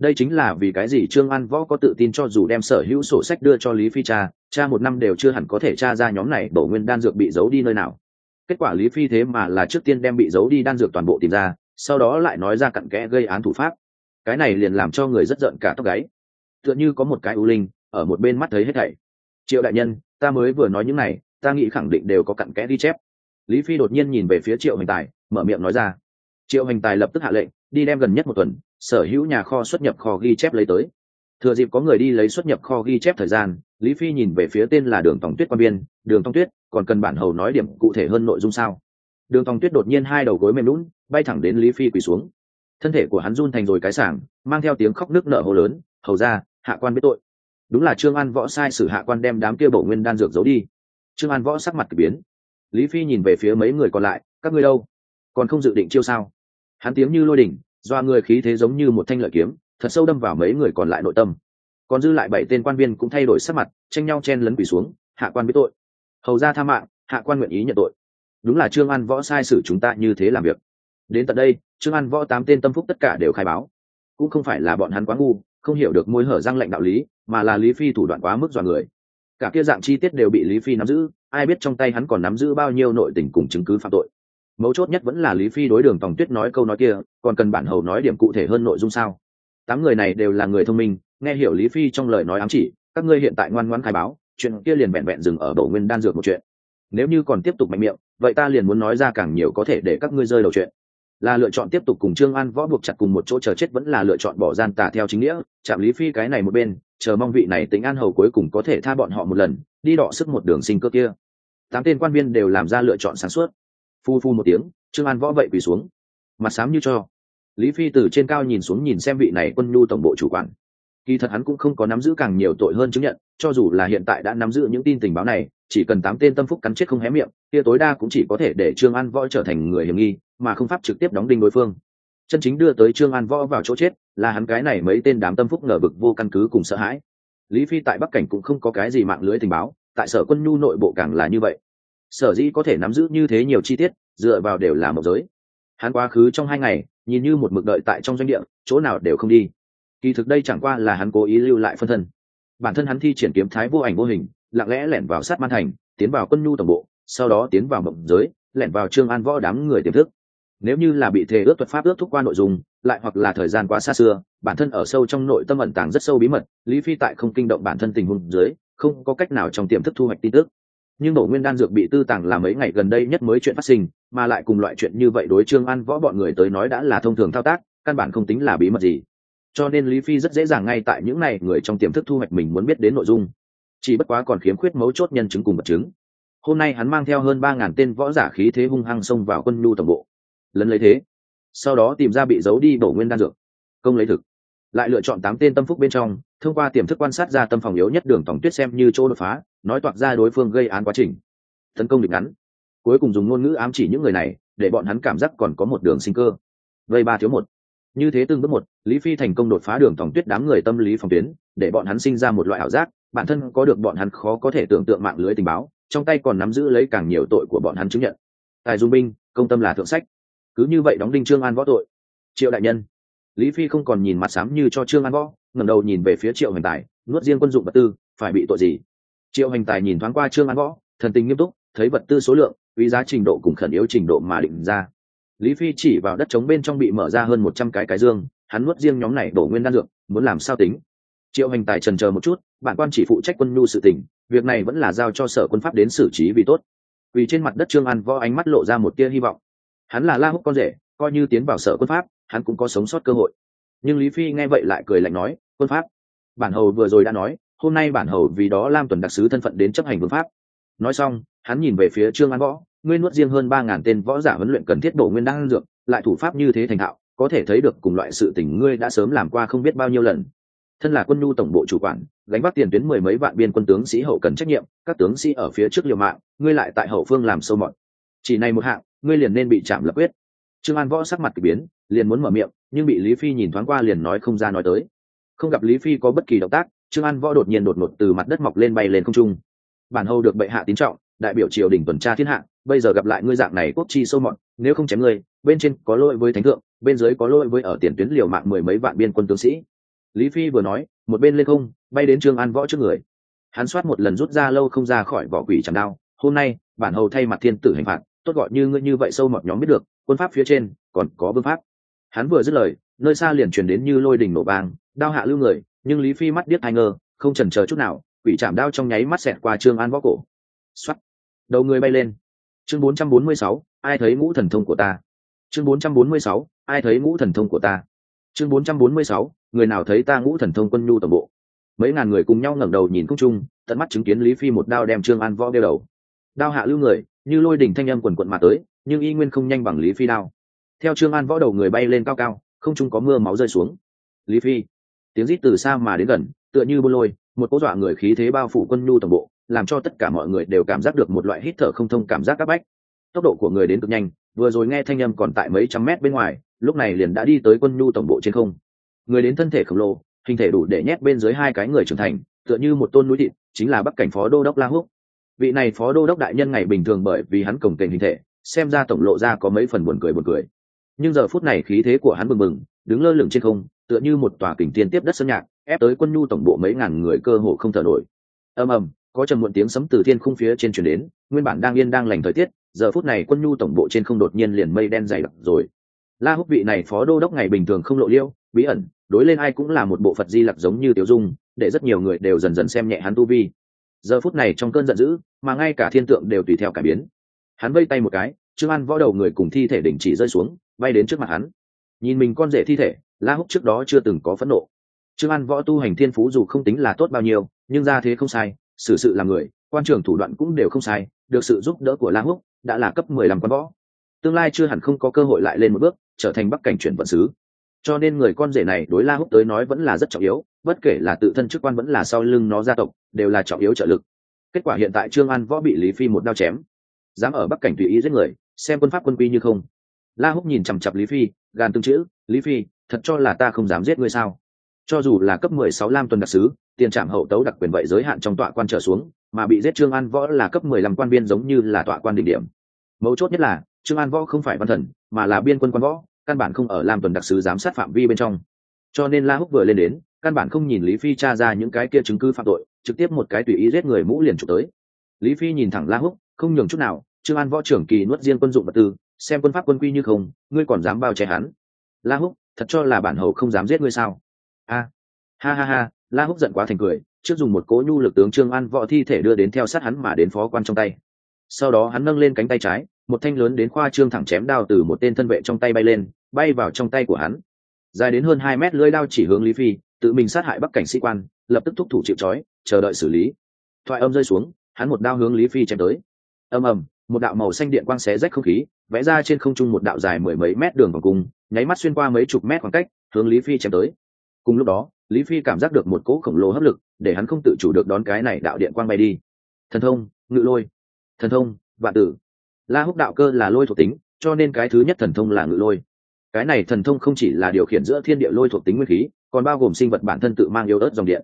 [SPEAKER 1] Đây chính là vì cái gì trương an võ có tự tin cho dù đem sở hữu sổ sách đưa cho lý phi cha cha một năm đều chưa hẳn có thể tra ra nhóm này bổ nguyên đan dược bị giấu đi nơi nào. Kết quả lý phi thế mà là trước tiên đem bị giấu đi đan dược toàn bộ tìm ra, sau đó lại nói ra cặn kẽ gây án thủ pháp. Cái này liền làm cho người rất giận cả tóc gáy. Tựa như có một cái ưu linh, ở một bên mắt thấy hết thảy. Triệu đại nhân, ta mới vừa nói những này, ta nghĩ khẳng định đều có cặn kẽ ghi chép. Lý phi đột nhiên nhìn về phía triệu hành tài, mở miệng nói ra triệu hành tài lập tức hạ lệnh, đi đem gần nhất một tuần, sở hữu nhà kho xuất nhập kho ghi chép lấy tới. Thừa dịp có người đi lấy xuất nhập kho ghi chép thời gian, lý phi nhìn về phía tên là đường tòng tuyết quan biên đường tòng tuyết, còn cần bản hầu nói điểm cụ thể hơn nội dung sao? Đường tòng tuyết đột nhiên hai đầu gối mềm lún, bay thẳng đến lý phi quỳ xuống. Thân thể của hắn run thành rồi cái sảng, mang theo tiếng khóc nước nở hồ lớn, hầu ra hạ quan biết tội. Đúng là trương an võ sai sử hạ quan đem đám kia bổ nguyên đan dược giấu đi. Trương an võ sắc mặt k ỳ biến. Lý phi nhìn về phía mấy người còn lại, các ngươi đâu? Còn không dự định chiêu sao? Hắn tiếng như lôi đỉnh, do người khí thế giống như một thanh lợi kiếm, thật sâu đâm vào mấy người còn lại nội tâm. Còn dư lại bảy tên quan viên cũng thay đổi sắc mặt, tranh nhau chen lấn quỷ xuống, hạ quan biết tội. Hầu ra tha mạng, hạ quan nguyện ý nhận tội. Đúng là trương an võ sai sử chúng ta như thế làm việc. Đến tận đây, trương an võ tám tên tâm phúc tất cả đều khai báo. Cũng không phải là bọn hắn quá ngu, không hiểu được môi hở răng lệnh đạo lý, mà là lý phi thủ đoạn quá mức dọa người. Cả kia dạng chi tiết đều bị lý phi nắm giữ, ai biết trong tay hắn còn nắm giữ bao nhiêu nội tình cùng chứng cứ phạm tội mấu chốt nhất vẫn là lý phi đối đường tòng tuyết nói câu nói kia, còn cần bản hầu nói điểm cụ thể hơn nội dung sao? Tám người này đều là người thông minh, nghe hiểu lý phi trong lời nói ám chỉ, các ngươi hiện tại ngoan ngoãn khai báo, chuyện kia liền vẹn vẹn dừng ở bầu nguyên đan dược một chuyện. Nếu như còn tiếp tục mạnh miệng, vậy ta liền muốn nói ra càng nhiều có thể để các ngươi rơi đầu chuyện. Là lựa chọn tiếp tục cùng trương an võ buộc chặt cùng một chỗ chờ chết vẫn là lựa chọn bỏ gian tả theo chính nghĩa, chạm lý phi cái này một bên, chờ mong vị này tính an hầu cuối cùng có thể tha bọn họ một lần, đi đọ sức một đường sinh cơ kia. Tám tên quan viên đều làm ra lựa chọn sáng suốt phu phu một tiếng, trương an võ vậy quỳ xuống. Mặt sám như cho. Lý phi từ trên cao nhìn xuống nhìn xem vị này quân nhu tổng bộ chủ quản. Kỳ thật hắn cũng không có nắm giữ càng nhiều tội hơn chứng nhận, cho dù là hiện tại đã nắm giữ những tin tình báo này, chỉ cần tám tên tâm phúc cắn chết không hé miệng, kia tối đa cũng chỉ có thể để trương an võ trở thành người hiểm nghi, mà không pháp trực tiếp đóng đinh đối phương. Chân chính đưa tới trương an võ vào chỗ chết, là hắn cái này mấy tên đám tâm phúc ngờ vực vô căn cứ cùng sợ hãi. Lý phi tại bắc cảnh cũng không có cái gì mạng lưới tình báo, tại sở quân nhu nội bộ càng là như vậy sở dĩ có thể nắm giữ như thế nhiều chi tiết, dựa vào đều là mộc giới. Hắn quá khứ trong hai ngày, nhìn như một mực đợi tại trong doanh địa, chỗ nào đều không đi. Kỳ thực đây chẳng qua là hắn cố ý lưu lại phân thân. Bản thân hắn thi triển kiếm thái vô ảnh vô hình, lặng lẽ lẻn vào sát man thành, tiến vào quân nhu tổng bộ, sau đó tiến vào mộng giới, lẻn vào trương an võ đám người tiềm thức. Nếu như là bị thề ước thuật pháp ước thúc qua nội dung, lại hoặc là thời gian quá xa xưa, bản thân ở sâu trong nội tâm ẩn tàng rất sâu bí mật, lý phi tại không kinh động bản thân tình huống dưới, không có cách nào trong tiềm thức thu hoạch tin tức nhưng đổ nguyên đan dược bị tư tàng là mấy ngày gần đây nhất mới chuyện phát sinh, mà lại cùng loại chuyện như vậy đối trương an võ bọn người tới nói đã là thông thường thao tác, căn bản không tính là bí mật gì. Cho nên lý phi rất dễ dàng ngay tại những này người trong tiềm thức thu hoạch mình muốn biết đến nội dung. Chỉ bất quá còn khiếm khuyết mấu chốt nhân chứng cùng vật chứng. Hôm nay hắn mang theo hơn ba ngàn tên võ giả khí thế hung hăng xông vào quân nhu tổng bộ. Lấn lấy thế. Sau đó tìm ra bị giấu đi đổ nguyên đan dược. Công lấy thực lại lựa chọn tám tên tâm phúc bên trong, thông qua tiềm thức quan sát ra tâm phòng yếu nhất đường tổng tuyết xem như chỗ đột phá, nói toạc ra đối phương gây án quá trình. Tấn công địch ngắn. Cuối cùng dùng ngôn ngữ ám chỉ những người này, để bọn hắn cảm giác còn có một đường sinh cơ. Vây ba thiếu một. Như thế từng bước một, lý phi thành công đột phá đường tổng tuyết đám người tâm lý phòng tuyến, để bọn hắn sinh ra một loại ảo giác, bản thân có được bọn hắn khó có thể tưởng tượng mạng lưới tình báo, trong tay còn nắm giữ lấy càng nhiều tội của bọn hắn chứng nhận. Tài dung binh, công tâm là thượng sách. Cứ như vậy đóng đinh trương an võ tội. Triệu đại nhân lý phi không còn nhìn mặt sám như cho trương an võ, ngẩng đầu nhìn về phía triệu hành tài, nuốt riêng quân dụng vật tư, phải bị tội gì? Triệu hành tài nhìn thoáng qua trương an võ, thần tình nghiêm túc, thấy vật tư số lượng uy giá trình độ cùng khẩn yếu trình độ mà định ra. Lý phi chỉ vào đất trống bên trong bị mở ra hơn một trăm cái cái dương, hắn nuốt riêng nhóm này đổ nguyên đan dược, muốn làm sao tính? Triệu hành tài trần chờ một chút, bản quan chỉ phụ trách quân nhu sự tỉnh việc này vẫn là giao cho sở quân pháp đến xử trí vì tốt. Vì trên mặt đất trương an võ ánh mắt lộ ra một tia hy vọng. Hắn là la húc con rể, coi như tiến vào sở quân pháp hắn cũng có sống sót cơ hội. Nhưng lý phi nghe vậy lại cười lạnh nói, quân pháp, bản hầu vừa rồi đã nói, hôm nay bản hầu vì đó lam tuần đặc sứ thân phận đến chấp hành vương pháp. Nói xong, hắn nhìn về phía trương an võ, ngươi nuốt riêng hơn ba ngàn tên võ giả huấn luyện cần thiết bổ nguyên đan dược, lại thủ pháp như thế thành thạo, có thể thấy được cùng loại sự tình ngươi đã sớm làm qua không biết bao nhiêu lần. Thân là quân nhu tổng bộ chủ quản, gánh vác tiền tuyến mười mấy vạn biên quân tướng sĩ hậu cần trách nhiệm, các tướng sĩ ở phía trước liều mạng, ngươi lại tại hậu phương làm sâu mọt. Chỉ này một hạng, ngươi liền nên bị chạm lập quyết. Trương an võ sắc mặt k ỳ biến liền muốn mở miệng, nhưng bị lý phi nhìn thoáng qua liền nói không ra nói tới. Không gặp lý phi có bất kỳ động tác, trương an võ đột nhiên đột ngột từ mặt đất mọc lên bay lên không trung. Bản hầu được bệ hạ tín trọng, đại biểu triều đình tuần tra thiên hạ, bây giờ gặp lại ngươi dạng này quốc chi sâu mọt, nếu không chém ngươi, bên trên có lỗi với thánh thượng, bên dưới có lỗi với ở tiền tuyến liều mạng mười mấy vạn biên quân tướng sĩ. Lý phi vừa nói, một bên lên không, bay đến trương an võ trước người. Hắn soát một lần rút ra lâu không ra khỏi vỏ quỷ chẳng đao. Hôm nay, bản hầu thay mặt thiên tử hành phạt, tốt gọi như ngươi như vậy sâu mọt nhóm biết được, quân pháp phía trên còn có vương pháp hắn vừa dứt lời nơi xa liền truyền đến như lôi đình nổ vang đao hạ lưu người nhưng lý phi mắt điếc hai ngơ không chần chờ chút nào quỷ chạm đao trong nháy mắt xẹt qua trương an võ cổ. Xoắt đầu người bay lên. Chương 446, ai thấy ngũ thần thông của ta? Chương 446, ai thấy ngũ thần thông của ta? Chương 446, người nào thấy ta ngũ thần thông quân nhu toàn bộ? Mấy ngàn người cùng nhau ngẩng đầu nhìn cùng chung, tận mắt chứng kiến lý phi một đao đem trương an võ đeo đầu. Đao hạ lưu người như lôi đỉnh thanh âm quần quận mà tới nhưng y nguyên không nhanh bằng lý phi đao theo trương an võ đầu người bay lên cao cao, không chung có mưa máu rơi xuống. Lý phi, tiếng rít từ xa mà đến gần, tựa như bô lôi, một cố dọa người khí thế bao phủ quân nhu tổng bộ, làm cho tất cả mọi người đều cảm giác được một loại hít thở không thông cảm giác áp bách. Tốc độ của người đến cực nhanh, vừa rồi nghe thanh âm còn tại mấy trăm mét bên ngoài, lúc này liền đã đi tới quân nhu tổng bộ trên không. Người đến thân thể khổng lồ, hình thể đủ để nhét bên dưới hai cái người trưởng thành, tựa như một tôn núi thịt, chính là bắc cảnh phó đô đốc la húc. Vị này phó đô đốc đại nhân ngày bình thường bởi vì hắn cổng kềnh hình thể, xem ra tổng lộ ra có mấy phần buồn cười buồn cười nhưng giờ phút này khí thế của hắn bừng bừng, đứng lơ lửng trên không, tựa như một tòa kình tiên tiếp đất sơn nhạc, ép tới quân nhu tổng bộ mấy ngàn người cơ hồ không thở nổi. Ầm ầm, có trầm muộn tiếng sấm từ thiên khung phía trên chuyển đến, nguyên bản đang yên đang lành thời tiết, giờ phút này quân nhu tổng bộ trên không đột nhiên liền mây đen dày đặc rồi. La húc vị này phó đô đốc ngày bình thường không lộ liêu, bí ẩn, đối lên ai cũng là một bộ phật di lặc giống như tiểu dung, để rất nhiều người đều dần dần xem nhẹ hắn tu vi. Giờ phút này trong cơn giận dữ, mà ngay cả thiên tượng đều tùy theo cải biến. Hắn vây tay một cái, trương an võ đầu người cùng thi thể đình chỉ rơi xuống bay đến trước mặt hắn. Nhìn mình con rể thi thể, la húc trước đó chưa từng có phẫn nộ. Trương an võ tu hành thiên phú dù không tính là tốt bao nhiêu, nhưng ra thế không sai, xử sự làm người, quan trường thủ đoạn cũng đều không sai, được sự giúp đỡ của la húc đã là cấp mười lăm quan võ. Tương lai chưa hẳn không có cơ hội lại lên một bước, trở thành bắc cảnh chuyển vận sứ. Cho nên người con rể này đối la húc tới nói vẫn là rất trọng yếu, bất kể là tự thân chức quan vẫn là sau lưng nó gia tộc, đều là trọng yếu trợ lực. Kết quả hiện tại trương an võ bị lý phi một đao chém. Dám ở bắc cảnh tùy ý giết người, xem quân pháp quân quy như không la húc nhìn chằm chặp lý phi gàn tương chữ, lý phi, thật cho là ta không dám giết ngươi sao? Cho dù là cấp mười sáu lam tuần đặc sứ, tiền trạm hậu tấu đặc quyền vậy giới hạn trong tọa quan trở xuống, mà bị giết trương an võ là cấp mười lăm quan Biên giống như là tọa quan đỉnh điểm. Mấu chốt nhất là, trương an võ không phải văn thần, mà là biên quân quan võ, căn bản không ở lam tuần đặc sứ giám sát phạm vi bên trong. Cho nên la húc vừa lên đến, căn bản không nhìn lý phi tra ra những cái kia chứng cứ phạm tội, trực tiếp một cái tùy ý giết người mũ liền trục tới. Lý phi nhìn thẳng la húc, không nhường chút nào, trương an võ trưởng kỳ nuốt riêng quân dụng vật tư xem quân pháp quân quy như không, ngươi còn dám bao che hắn? La húc, thật cho là bản hầu không dám giết ngươi sao? A. Ha ha ha, la húc giận quá thành cười, trước dùng một cố nhu lực tướng trương an võ thi thể đưa đến theo sát hắn mà đến phó quan trong tay. Sau đó hắn nâng lên cánh tay trái, một thanh lớn đến khoa trương thẳng chém đao từ một tên thân vệ trong tay bay lên, bay vào trong tay của hắn. Dài đến hơn hai mét lưỡi đao chỉ hướng lý phi, tự mình sát hại bắc cảnh sĩ quan, lập tức thúc thủ chịu trói, chờ đợi xử lý. Thoại âm rơi xuống, hắn một đao hướng lý phi chém tới. Ầm ầm một đạo màu xanh điện quang xé rách không khí, vẽ ra trên không trung một đạo dài mười mấy mét đường vòng cung, nháy mắt xuyên qua mấy chục mét khoảng cách, hướng lý phi chém tới. Cùng lúc đó, lý phi cảm giác được một cỗ khổng lồ hấp lực, để hắn không tự chủ được đón cái này đạo điện quang bay đi. Thần thông, ngự lôi. Thần thông, vạn tử. La húc đạo cơ là lôi thuộc tính, cho nên cái thứ nhất thần thông là ngự lôi. Cái này thần thông không chỉ là điều khiển giữa thiên địa lôi thuộc tính nguyên khí, còn bao gồm sinh vật bản thân tự mang yếu ớt dòng điện.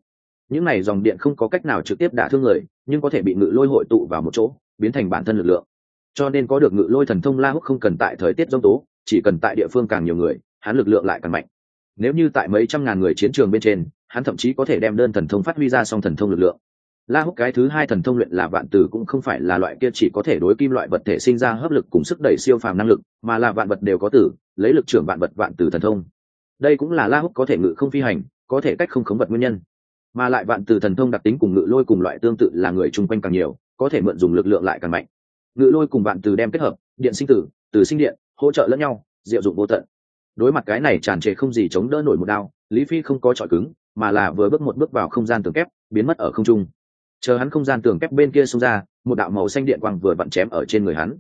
[SPEAKER 1] Những này dòng điện không có cách nào trực tiếp đả thương người, nhưng có thể bị ngự lôi hội tụ vào một chỗ, biến thành bản thân lực lượng cho nên có được ngự lôi thần thông la húc không cần tại thời tiết giông tố, chỉ cần tại địa phương càng nhiều người, hắn lực lượng lại càng mạnh. Nếu như tại mấy trăm ngàn người chiến trường bên trên, hắn thậm chí có thể đem đơn thần thông phát huy ra song thần thông lực lượng. La húc cái thứ hai thần thông luyện là vạn từ cũng không phải là loại kia chỉ có thể đối kim loại vật thể sinh ra hấp lực cùng sức đẩy siêu phàm năng lực, mà là vạn vật đều có tử, lấy lực trưởng vạn vật vạn từ thần thông. Đây cũng là la húc có thể ngự không phi hành, có thể cách không khống vật nguyên nhân. Mà lại vạn từ thần thông đặc tính cùng ngự lôi cùng loại tương tự là người chung quanh càng nhiều, có thể mượn dùng lực lượng lại càng mạnh ngự lôi cùng vạn từ đem kết hợp, điện sinh tử, từ sinh điện, hỗ trợ lẫn nhau, diệu dụng vô tận. Đối mặt cái này tràn trề không gì chống đỡ nổi một đao, lý phi không có trọi cứng, mà là vừa bước một bước vào không gian tường kép, biến mất ở không trung. Chờ hắn không gian tường kép bên kia xông ra, một đạo màu xanh điện quang vừa vặn chém ở trên người hắn.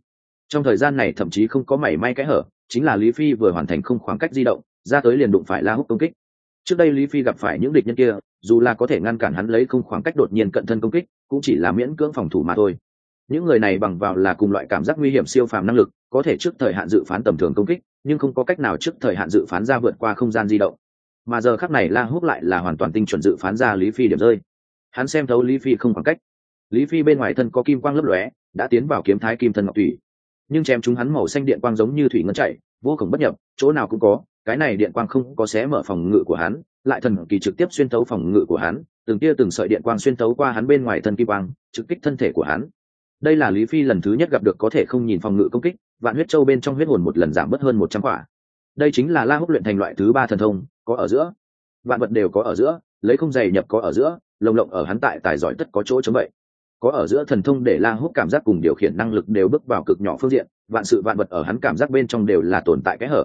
[SPEAKER 1] Trong thời gian này thậm chí không có mảy may kẽ hở, chính là lý phi vừa hoàn thành không khoảng cách di động, ra tới liền đụng phải la húc công kích. Trước đây lý phi gặp phải những địch nhân kia, dù là có thể ngăn cản hắn lấy không khoảng cách đột nhiên cận thân công kích, cũng chỉ là miễn cưỡng phòng thủ mà thôi những người này bằng vào là cùng loại cảm giác nguy hiểm siêu phàm năng lực, có thể trước thời hạn dự phán tầm thường công kích, nhưng không có cách nào trước thời hạn dự phán ra vượt qua không gian di động. Mà giờ khắc này la húc lại là hoàn toàn tinh chuẩn dự phán ra lý phi điểm rơi. Hắn xem thấu lý phi không khoảng cách. Lý phi bên ngoài thân có kim quang lấp lóe, đã tiến vào kiếm thái kim thân ngọc thủy. Nhưng chém chúng hắn màu xanh điện quang giống như thủy ngân chạy, vô cùng bất nhập, chỗ nào cũng có, cái này điện quang không có xé mở phòng ngự của hắn, lại thần kỳ trực tiếp xuyên tấu phòng ngự của hắn, từng tia từng sợi điện quang xuyên tấu qua hắn bên ngoài thân kim quang, trực kích thân thể của hắn đây là lý phi lần thứ nhất gặp được có thể không nhìn phòng ngự công kích, vạn huyết châu bên trong huyết hồn một lần giảm bớt hơn một trăm quả. Đây chính là la húc luyện thành loại thứ ba thần thông, có ở giữa. Vạn vật đều có ở giữa, lấy không dày nhập có ở giữa, lồng lộng ở hắn tại tài giỏi tất có chỗ chống vậy. Có ở giữa thần thông để la húc cảm giác cùng điều khiển năng lực đều bước vào cực nhỏ phương diện, vạn sự vạn vật ở hắn cảm giác bên trong đều là tồn tại cái hở.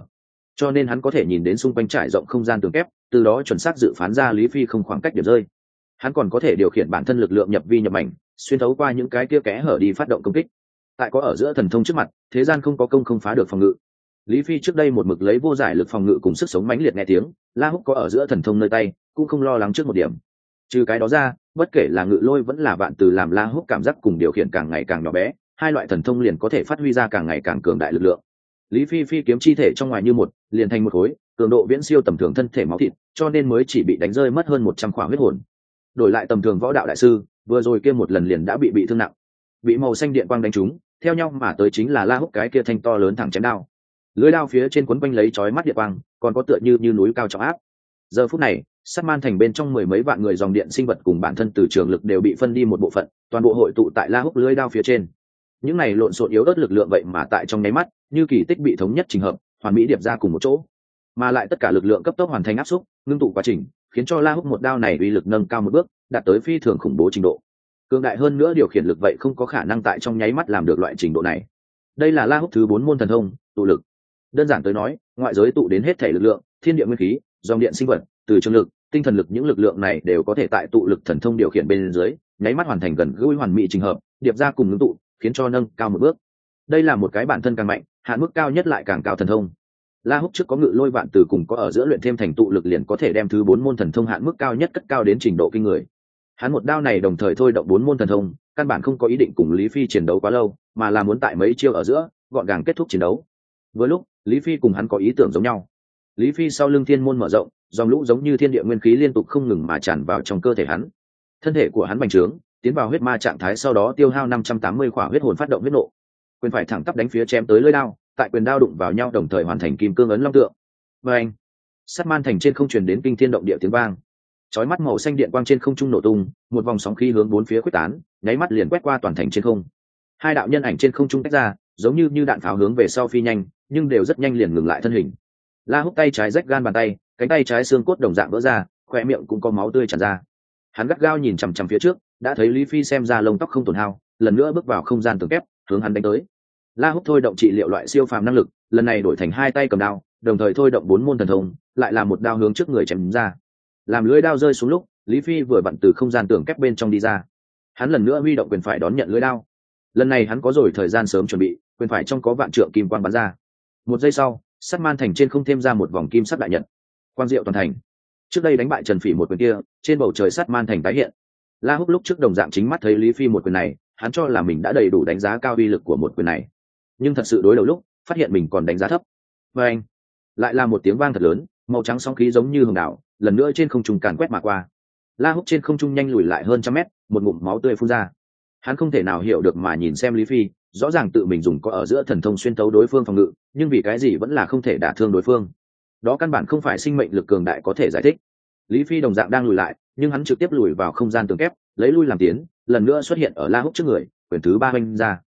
[SPEAKER 1] Cho nên hắn có thể nhìn đến xung quanh trải rộng không gian tường kép, từ đó chuẩn xác dự phán ra lý phi không khoảng cách điểm rơi hắn còn có thể điều khiển bản thân lực lượng nhập vi nhập mảnh, xuyên thấu qua những cái kia kẽ hở đi phát động công kích. Tại có ở giữa thần thông trước mặt, thế gian không có công không phá được phòng ngự. Lý phi trước đây một mực lấy vô giải lực phòng ngự cùng sức sống mãnh liệt nghe tiếng, la húc có ở giữa thần thông nơi tay, cũng không lo lắng trước một điểm. Trừ cái đó ra, bất kể là ngự lôi vẫn là bạn từ làm la húc cảm giác cùng điều khiển càng ngày càng nhỏ bé, hai loại thần thông liền có thể phát huy ra càng ngày càng cường đại lực lượng. Lý phi phi kiếm chi thể trong ngoài như một, liền thành một khối, cường độ viễn siêu tầm thường thân thể máu thịt, cho nên mới chỉ bị đánh rơi mất hơn một trăm khoảng huyết hồn đổi lại tầm thường võ đạo đại sư, vừa rồi kia một lần liền đã bị bị thương nặng. Bị màu xanh điện quang đánh trúng, theo nhau mà tới chính là la húc cái kia thanh to lớn thẳng chém đao. Lưới đao phía trên quấn quanh lấy chói mắt điện quang, còn có tựa như như núi cao trọng áp. Giờ phút này, sát man thành bên trong mười mấy vạn người dòng điện sinh vật cùng bản thân từ trường lực đều bị phân đi một bộ phận, toàn bộ hội tụ tại la húc lưới đao phía trên. Những này lộn xộn yếu ớt lực lượng vậy mà tại trong nháy mắt, như kỳ tích bị thống nhất trình hợp, hoàn mỹ điệp ra cùng một chỗ. Mà lại tất cả lực lượng cấp tốc hoàn thành áp xúc, ngưng tụ quá trình khiến cho la húc một đao này uy lực nâng cao một bước, đạt tới phi thường khủng bố trình độ. Cường đại hơn nữa điều khiển lực vậy không có khả năng tại trong nháy mắt làm được loại trình độ này. Đây là la húc thứ bốn môn thần thông, tụ lực. Đơn giản tới nói, ngoại giới tụ đến hết thể lực lượng, thiên địa nguyên khí, dòng điện sinh vật, từ trường lực, tinh thần lực những lực lượng này đều có thể tại tụ lực thần thông điều khiển bên dưới, nháy mắt hoàn thành gần gũi hoàn mỹ trình hợp, điệp ra cùng ngưng tụ, khiến cho nâng cao một bước. Đây là một cái bản thân càng mạnh, hạn mức cao nhất lại càng cao thần thông la húc trước có ngự lôi vạn từ cùng có ở giữa luyện thêm thành tụ lực liền có thể đem thứ bốn môn thần thông hạn mức cao nhất cất cao đến trình độ kinh người. Hắn một đao này đồng thời thôi động bốn môn thần thông, căn bản không có ý định cùng lý phi chiến đấu quá lâu, mà là muốn tại mấy chiêu ở giữa, gọn gàng kết thúc chiến đấu. Với lúc, lý phi cùng hắn có ý tưởng giống nhau. Lý phi sau lưng thiên môn mở rộng, dòng lũ giống như thiên địa nguyên khí liên tục không ngừng mà tràn vào trong cơ thể hắn. Thân thể của hắn bành trướng, tiến vào huyết ma trạng thái sau đó tiêu hao năm trăm tám mươi khỏa huyết hồn phát động huyết nộ. Quyền phải thẳng tắp đánh phía chém tới lưỡi đao tại quyền đao đụng vào nhau đồng thời hoàn thành kim cương ấn long tượng. Và anh sắt man thành trên không truyền đến kinh thiên động địa tiếng vang. Chói mắt màu xanh điện quang trên không trung nổ tung, một vòng sóng khí hướng bốn phía quyết tán, nháy mắt liền quét qua toàn thành trên không. Hai đạo nhân ảnh trên không trung tách ra, giống như như đạn pháo hướng về sau phi nhanh, nhưng đều rất nhanh liền ngừng lại thân hình. La húc tay trái rách gan bàn tay, cánh tay trái xương cốt đồng dạng vỡ ra khoe miệng cũng có máu tươi tràn ra. Hắn gắt gao nhìn chằm chằm phía trước, đã thấy lý phi xem ra lông tóc không tổn hao, lần nữa bước vào không gian tường kép, hướng hắn đánh tới la húc thôi động trị liệu loại siêu phàm năng lực, lần này đổi thành hai tay cầm đao, đồng thời thôi động bốn môn thần thông, lại là một đao hướng trước người chém ra. Làm lưỡi đao rơi xuống lúc, lý phi vừa vặn từ không gian tường kép bên trong đi ra. Hắn lần nữa huy động quyền phải đón nhận lưỡi đao. Lần này hắn có rồi thời gian sớm chuẩn bị, quyền phải trong có vạn trượng kim quang bắn ra. Một giây sau, sắt man thành trên không thêm ra một vòng kim sắt đại nhật. Quang diệu toàn thành. Trước đây đánh bại trần phỉ một quyền kia, trên bầu trời sắt man thành tái hiện. La húc lúc trước đồng dạng chính mắt thấy lý phi một quyền này, hắn cho là mình đã đầy đủ đánh giá cao uy lực của một quyền này nhưng thật sự đối đầu lúc, phát hiện mình còn đánh giá thấp. Và anh, lại là một tiếng vang thật lớn, màu trắng sóng khí giống như hồng đảo, lần nữa trên không trung càn quét mà qua. La húc trên không trung nhanh lùi lại hơn trăm mét, một ngụm máu tươi phun ra. Hắn không thể nào hiểu được mà nhìn xem lý phi, rõ ràng tự mình dùng có ở giữa thần thông xuyên tấu đối phương phòng ngự, nhưng vì cái gì vẫn là không thể đả thương đối phương. Đó căn bản không phải sinh mệnh lực cường đại có thể giải thích. Lý phi đồng dạng đang lùi lại, nhưng hắn trực tiếp lùi vào không gian tường kép, lấy lui làm tiến, lần nữa xuất hiện ở la húc trước người, quyền thứ ba oanh ra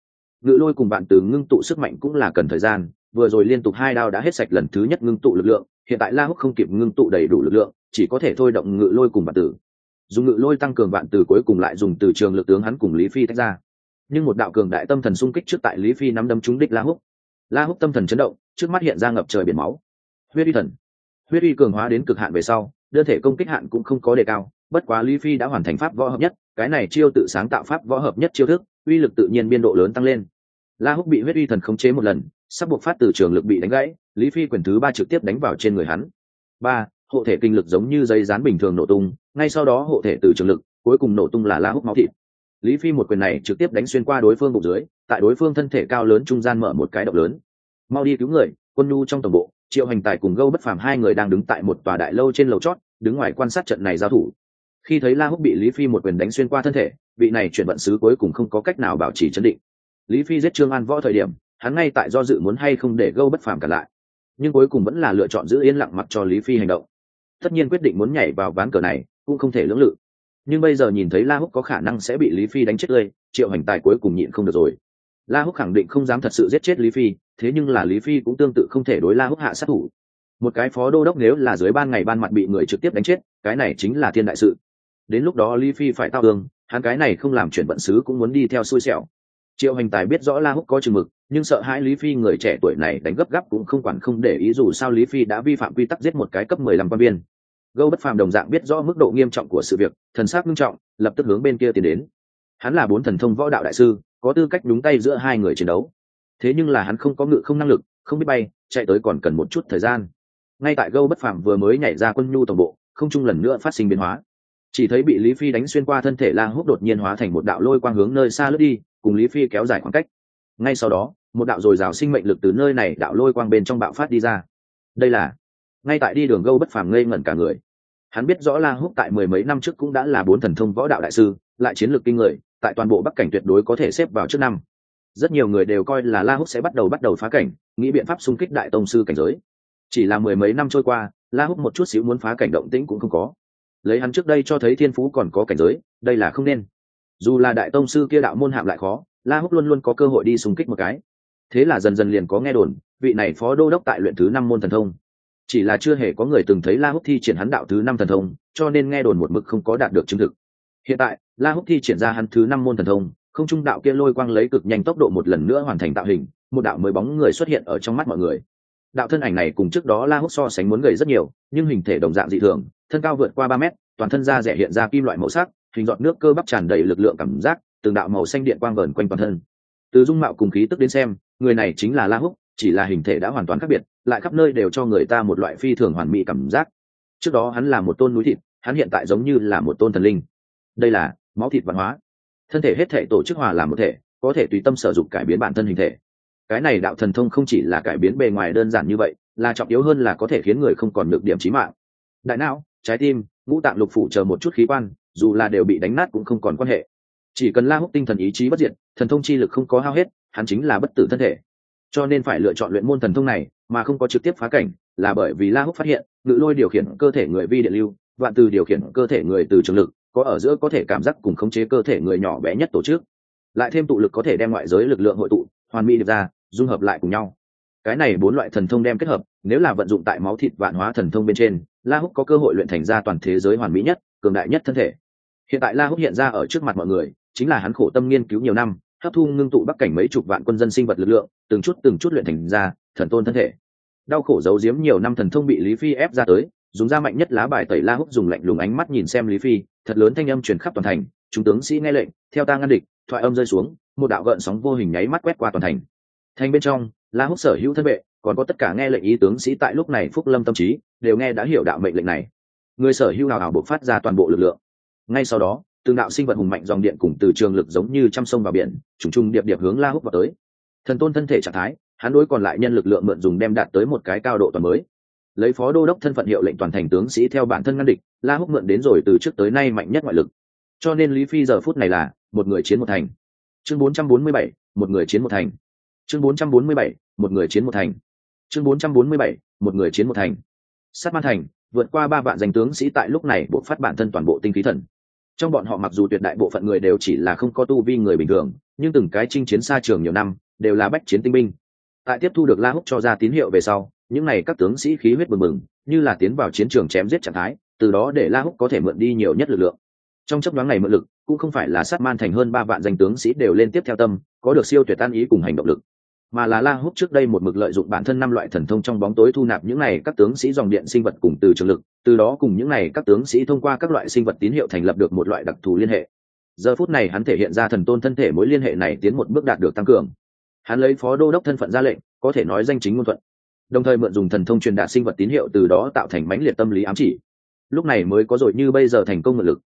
[SPEAKER 1] ngự lôi cùng bạn từ ngưng tụ sức mạnh cũng là cần thời gian, vừa rồi liên tục hai đao đã hết sạch lần thứ nhất ngưng tụ lực lượng, hiện tại la húc không kịp ngưng tụ đầy đủ lực lượng, chỉ có thể thôi động ngự lôi cùng bạn tử dùng ngự lôi tăng cường bạn tử cuối cùng lại dùng từ trường lực tướng hắn cùng lý phi tách ra. Nhưng một đạo cường đại tâm thần xung kích trước tại lý phi nắm đâm trúng đích la húc. La húc tâm thần chấn động, trước mắt hiện ra ngập trời biển máu. Huyết uy thần. Huyết uy cường hóa đến cực hạn về sau, đơn thể công kích hạn cũng không có đề cao, bất quá lý phi đã hoàn thành pháp võ hợp nhất, cái này chiêu tự sáng tạo pháp võ hợp nhất chiêu thức uy lực tự nhiên biên độ lớn tăng lên. La húc bị huyết uy thần khống chế một lần, sắp buộc phát từ trường lực bị đánh gãy, lý phi quyền thứ ba trực tiếp đánh vào trên người hắn. Ba, hộ thể kinh lực giống như dây rán bình thường nổ tung, ngay sau đó hộ thể từ trường lực, cuối cùng nổ tung là la húc máu thịt. Lý phi một quyền này trực tiếp đánh xuyên qua đối phương bụng dưới, tại đối phương thân thể cao lớn trung gian mở một cái động lớn. Mau đi cứu người, quân nhu trong tổng bộ, triệu hành tài cùng gâu bất phàm hai người đang đứng tại một tòa đại lâu trên lầu chót, đứng ngoài quan sát trận này giao thủ khi thấy la húc bị lý phi một quyền đánh xuyên qua thân thể, vị này chuyển vận sứ cuối cùng không có cách nào bảo trì chấn định. Lý phi giết trương an võ thời điểm, hắn ngay tại do dự muốn hay không để gâu bất phàm cả lại. Nhưng cuối cùng vẫn là lựa chọn giữ yên lặng mặc cho lý phi hành động. Tất nhiên quyết định muốn nhảy vào ván cờ này, cũng không thể lưỡng lự. Nhưng bây giờ nhìn thấy la húc có khả năng sẽ bị lý phi đánh chết tươi, triệu hành tài cuối cùng nhịn không được rồi. La húc khẳng định không dám thật sự giết chết lý phi, thế nhưng là lý phi cũng tương tự không thể đối la húc hạ sát thủ. Một cái phó đô đốc nếu là dưới ban ngày ban mặt bị người trực tiếp đánh chết, cái này chính là thiên đại sự đến lúc đó lý phi phải tao tường hắn cái này không làm chuyện vận sứ cũng muốn đi theo xui xẻo. Triệu hành tài biết rõ la húc có chừng mực, nhưng sợ hãi lý phi người trẻ tuổi này đánh gấp gáp cũng không quản không để ý dù sao lý phi đã vi phạm quy tắc giết một cái cấp mười lăm quan viên. Gâu bất phàm đồng dạng biết rõ mức độ nghiêm trọng của sự việc, thần sắc nghiêm trọng, lập tức hướng bên kia tiến đến. Hắn là bốn thần thông võ đạo đại sư, có tư cách đúng tay giữa hai người chiến đấu. Thế nhưng là hắn không có ngự không năng lực, không biết bay, chạy tới còn cần một chút thời gian. Ngay tại gâu bất phàm vừa mới nhảy ra quân nhu tổng bộ, không chung lần nữa phát sinh biến hóa chỉ thấy bị lý phi đánh xuyên qua thân thể la húc đột nhiên hóa thành một đạo lôi quang hướng nơi xa lướt đi, cùng lý phi kéo dài khoảng cách. Ngay sau đó, một đạo dồi dào sinh mệnh lực từ nơi này đạo lôi quang bên trong bạo phát đi ra. Đây là, ngay tại đi đường gâu bất phàm ngây ngẩn cả người. Hắn biết rõ la húc tại mười mấy năm trước cũng đã là bốn thần thông võ đạo đại sư, lại chiến lược kinh người, tại toàn bộ bắc cảnh tuyệt đối có thể xếp vào trước năm. Rất nhiều người đều coi là la húc sẽ bắt đầu bắt đầu phá cảnh, nghĩ biện pháp xung kích đại tông sư cảnh giới. Chỉ là mười mấy năm trôi qua, la húc một chút xíu muốn phá cảnh động tĩnh cũng không có lấy hắn trước đây cho thấy thiên phú còn có cảnh giới, đây là không nên. Dù là đại tông sư kia đạo môn hạm lại khó, la húc luôn luôn có cơ hội đi xung kích một cái. Thế là dần dần liền có nghe đồn, vị này phó đô đốc tại luyện thứ năm môn thần thông. Chỉ là chưa hề có người từng thấy la húc thi triển hắn đạo thứ năm thần thông, cho nên nghe đồn một mực không có đạt được chứng thực. Hiện tại, la húc thi triển ra hắn thứ năm môn thần thông, không trung đạo kia lôi quang lấy cực nhanh tốc độ một lần nữa hoàn thành tạo hình, một đạo mới bóng người xuất hiện ở trong mắt mọi người. Đạo thân ảnh này cùng trước đó la húc so sánh muốn gầy rất nhiều, nhưng hình thể đồng dạng dị thường thân cao vượt qua ba mét, toàn thân da rẻ hiện ra kim loại màu sắc, hình giọt nước cơ bắp tràn đầy lực lượng cảm giác, từng đạo màu xanh điện quang vờn quanh toàn thân. Từ dung mạo cùng khí tức đến xem, người này chính là la húc, chỉ là hình thể đã hoàn toàn khác biệt, lại khắp nơi đều cho người ta một loại phi thường hoàn mỹ cảm giác. Trước đó hắn là một tôn núi thịt, hắn hiện tại giống như là một tôn thần linh. Đây là máu thịt văn hóa. Thân thể hết thể tổ chức hòa làm một thể, có thể tùy tâm sở dụng cải biến bản thân hình thể. Cái này đạo thần thông không chỉ là cải biến bề ngoài đơn giản như vậy, là trọng yếu hơn là có thể khiến người không còn được điểm trí mạng. Đại não trái tim, ngũ tạng lục phủ chờ một chút khí quan, dù là đều bị đánh nát cũng không còn quan hệ. Chỉ cần la húc tinh thần ý chí bất diệt, thần thông chi lực không có hao hết, hắn chính là bất tử thân thể. Cho nên phải lựa chọn luyện môn thần thông này, mà không có trực tiếp phá cảnh, là bởi vì la húc phát hiện, ngự lôi điều khiển cơ thể người vi điện lưu, vạn từ điều khiển cơ thể người từ trường lực, có ở giữa có thể cảm giác cùng khống chế cơ thể người nhỏ bé nhất tổ chức. Lại thêm tụ lực có thể đem ngoại giới lực lượng hội tụ, hoàn mỹ được ra, dung hợp lại cùng nhau. Cái này bốn loại thần thông đem kết hợp, nếu là vận dụng tại máu thịt vạn hóa thần thông bên trên la húc có cơ hội luyện thành ra toàn thế giới hoàn mỹ nhất, cường đại nhất thân thể. Hiện tại la húc hiện ra ở trước mặt mọi người, chính là hắn khổ tâm nghiên cứu nhiều năm, hấp thu ngưng tụ bắc cảnh mấy chục vạn quân dân sinh vật lực lượng, từng chút từng chút luyện thành ra thần tôn thân thể. Đau khổ giấu giếm nhiều năm thần thông bị lý phi ép ra tới, dùng ra mạnh nhất lá bài tẩy la húc dùng lạnh lùng ánh mắt nhìn xem lý phi, thật lớn thanh âm truyền khắp toàn thành, chúng tướng sĩ nghe lệnh, theo ta ngăn địch. Thoại âm rơi xuống, một đạo gợn sóng vô hình nháy mắt quét qua toàn thành. Thành bên trong, la húc sở hữu thân vệ còn có tất cả nghe lệnh ý tướng sĩ tại lúc này phúc lâm tâm trí đều nghe đã hiểu đạo mệnh lệnh này. Người sở hữu nào ảo buộc phát ra toàn bộ lực lượng. Ngay sau đó từng đạo sinh vật hùng mạnh dòng điện cùng từ trường lực giống như trăm sông vào biển trùng trùng điệp điệp hướng la húc vào tới. Thần tôn thân thể trạng thái hắn đối còn lại nhân lực lượng mượn dùng đem đạt tới một cái cao độ toàn mới. Lấy phó đô đốc thân phận hiệu lệnh toàn thành tướng sĩ theo bản thân ngăn địch la húc mượn đến rồi từ trước tới nay mạnh nhất ngoại lực. Cho nên lý phi giờ phút này là một người chiến một thành. Chương 447, một người chiến một thành. Chương 447, một người chiến một thành chương 447, một người chiến một thành. Sát man thành vượt qua ba vạn danh tướng sĩ tại lúc này buộc phát bản thân toàn bộ tinh khí thần. Trong bọn họ mặc dù tuyệt đại bộ phận người đều chỉ là không có tu vi người bình thường nhưng từng cái chinh chiến xa trường nhiều năm đều là bách chiến tinh binh. Tại tiếp thu được la húc cho ra tín hiệu về sau những n à y các tướng sĩ khí huyết bừng bừng như là tiến vào chiến trường chém giết trạng thái từ đó để la húc có thể mượn đi nhiều nhất lực lượng. Trong chấp đoán này mượn lực cũng không phải là sát man thành hơn ba vạn danh tướng sĩ đều lên tiếp theo tâm có được siêu tuyệt tan ý cùng hành động lực mà là la húc trước đây một mực lợi dụng bản thân năm loại thần thông trong bóng tối thu nạp những này các tướng sĩ dòng điện sinh vật cùng từ trường lực, từ đó cùng những này các tướng sĩ thông qua các loại sinh vật tín hiệu thành lập được một loại đặc thù liên hệ. Giờ phút này hắn thể hiện ra thần tôn thân thể mối liên hệ này tiến một bước đạt được tăng cường. Hắn lấy phó đô đốc thân phận ra lệnh, có thể nói danh chính ngôn thuận. Đồng thời mượn dùng thần thông truyền đạt sinh vật tín hiệu từ đó tạo thành mãnh liệt tâm lý ám chỉ. Lúc này mới có rồi như bây giờ thành công mượn lực.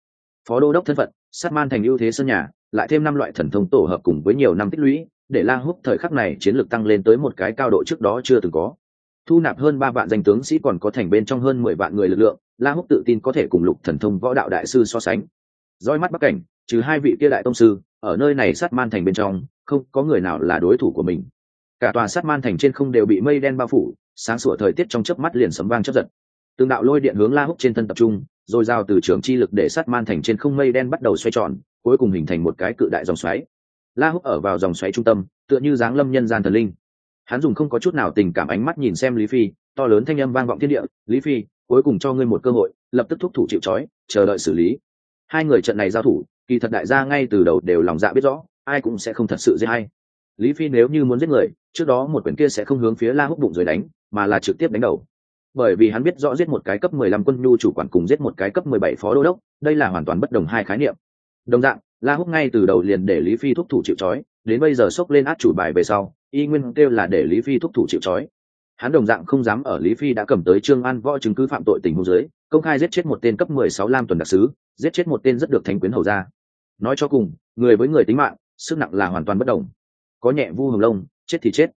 [SPEAKER 1] Phó đô đốc thân phận, sát man thành ưu thế sân nhà, lại thêm năm loại thần thông tổ hợp cùng với nhiều năm tích lũy để la húc thời khắc này chiến lược tăng lên tới một cái cao độ trước đó chưa từng có. Thu nạp hơn ba vạn danh tướng sĩ còn có thành bên trong hơn mười vạn người lực lượng, la húc tự tin có thể cùng lục thần thông võ đạo đại sư so sánh. Roi mắt bắc cảnh, trừ hai vị kia đại tông sư, ở nơi này sát man thành bên trong, không có người nào là đối thủ của mình. Cả tòa sát man thành trên không đều bị mây đen bao phủ, sáng sủa thời tiết trong chớp mắt liền sấm vang chớp giật. Từng đạo lôi điện hướng la húc trên thân tập trung, rồi giao từ trường chi lực để sát man thành trên không mây đen bắt đầu xoay tròn, cuối cùng hình thành một cái cự đại dòng xoáy la húc ở vào dòng xoáy trung tâm, tựa như dáng lâm nhân gian thần linh. Hắn dùng không có chút nào tình cảm ánh mắt nhìn xem lý phi, to lớn thanh âm vang vọng thiên địa, lý phi, cuối cùng cho ngươi một cơ hội, lập tức thúc thủ chịu trói, chờ đợi xử lý. Hai người trận này giao thủ, kỳ thật đại gia ngay từ đầu đều lòng dạ biết rõ, ai cũng sẽ không thật sự dễ hay lý phi nếu như muốn giết người, trước đó một quyển kia sẽ không hướng phía la húc bụng rồi đánh, mà là trực tiếp đánh đầu. Bởi vì hắn biết rõ giết một cái cấp mười lăm quân nhu chủ quản cùng giết một cái cấp mười bảy phó đô đốc, đây là hoàn toàn bất đồng hai khái niệm. Đồng dạng la húc ngay từ đầu liền để lý phi thúc thủ chịu trói, đến bây giờ xốc lên át chủ bài về sau, y nguyên kêu là để lý phi thúc thủ chịu trói. Hắn đồng dạng không dám ở lý phi đã cầm tới trương an võ chứng cứ phạm tội tình hôn giới công khai giết chết một tên cấp mười sáu lam tuần đặc sứ, giết chết một tên rất được thánh quyến hầu ra nói cho cùng, người với người tính mạng, sức nặng là hoàn toàn bất đồng. Có nhẹ vu hồng lông, chết thì chết.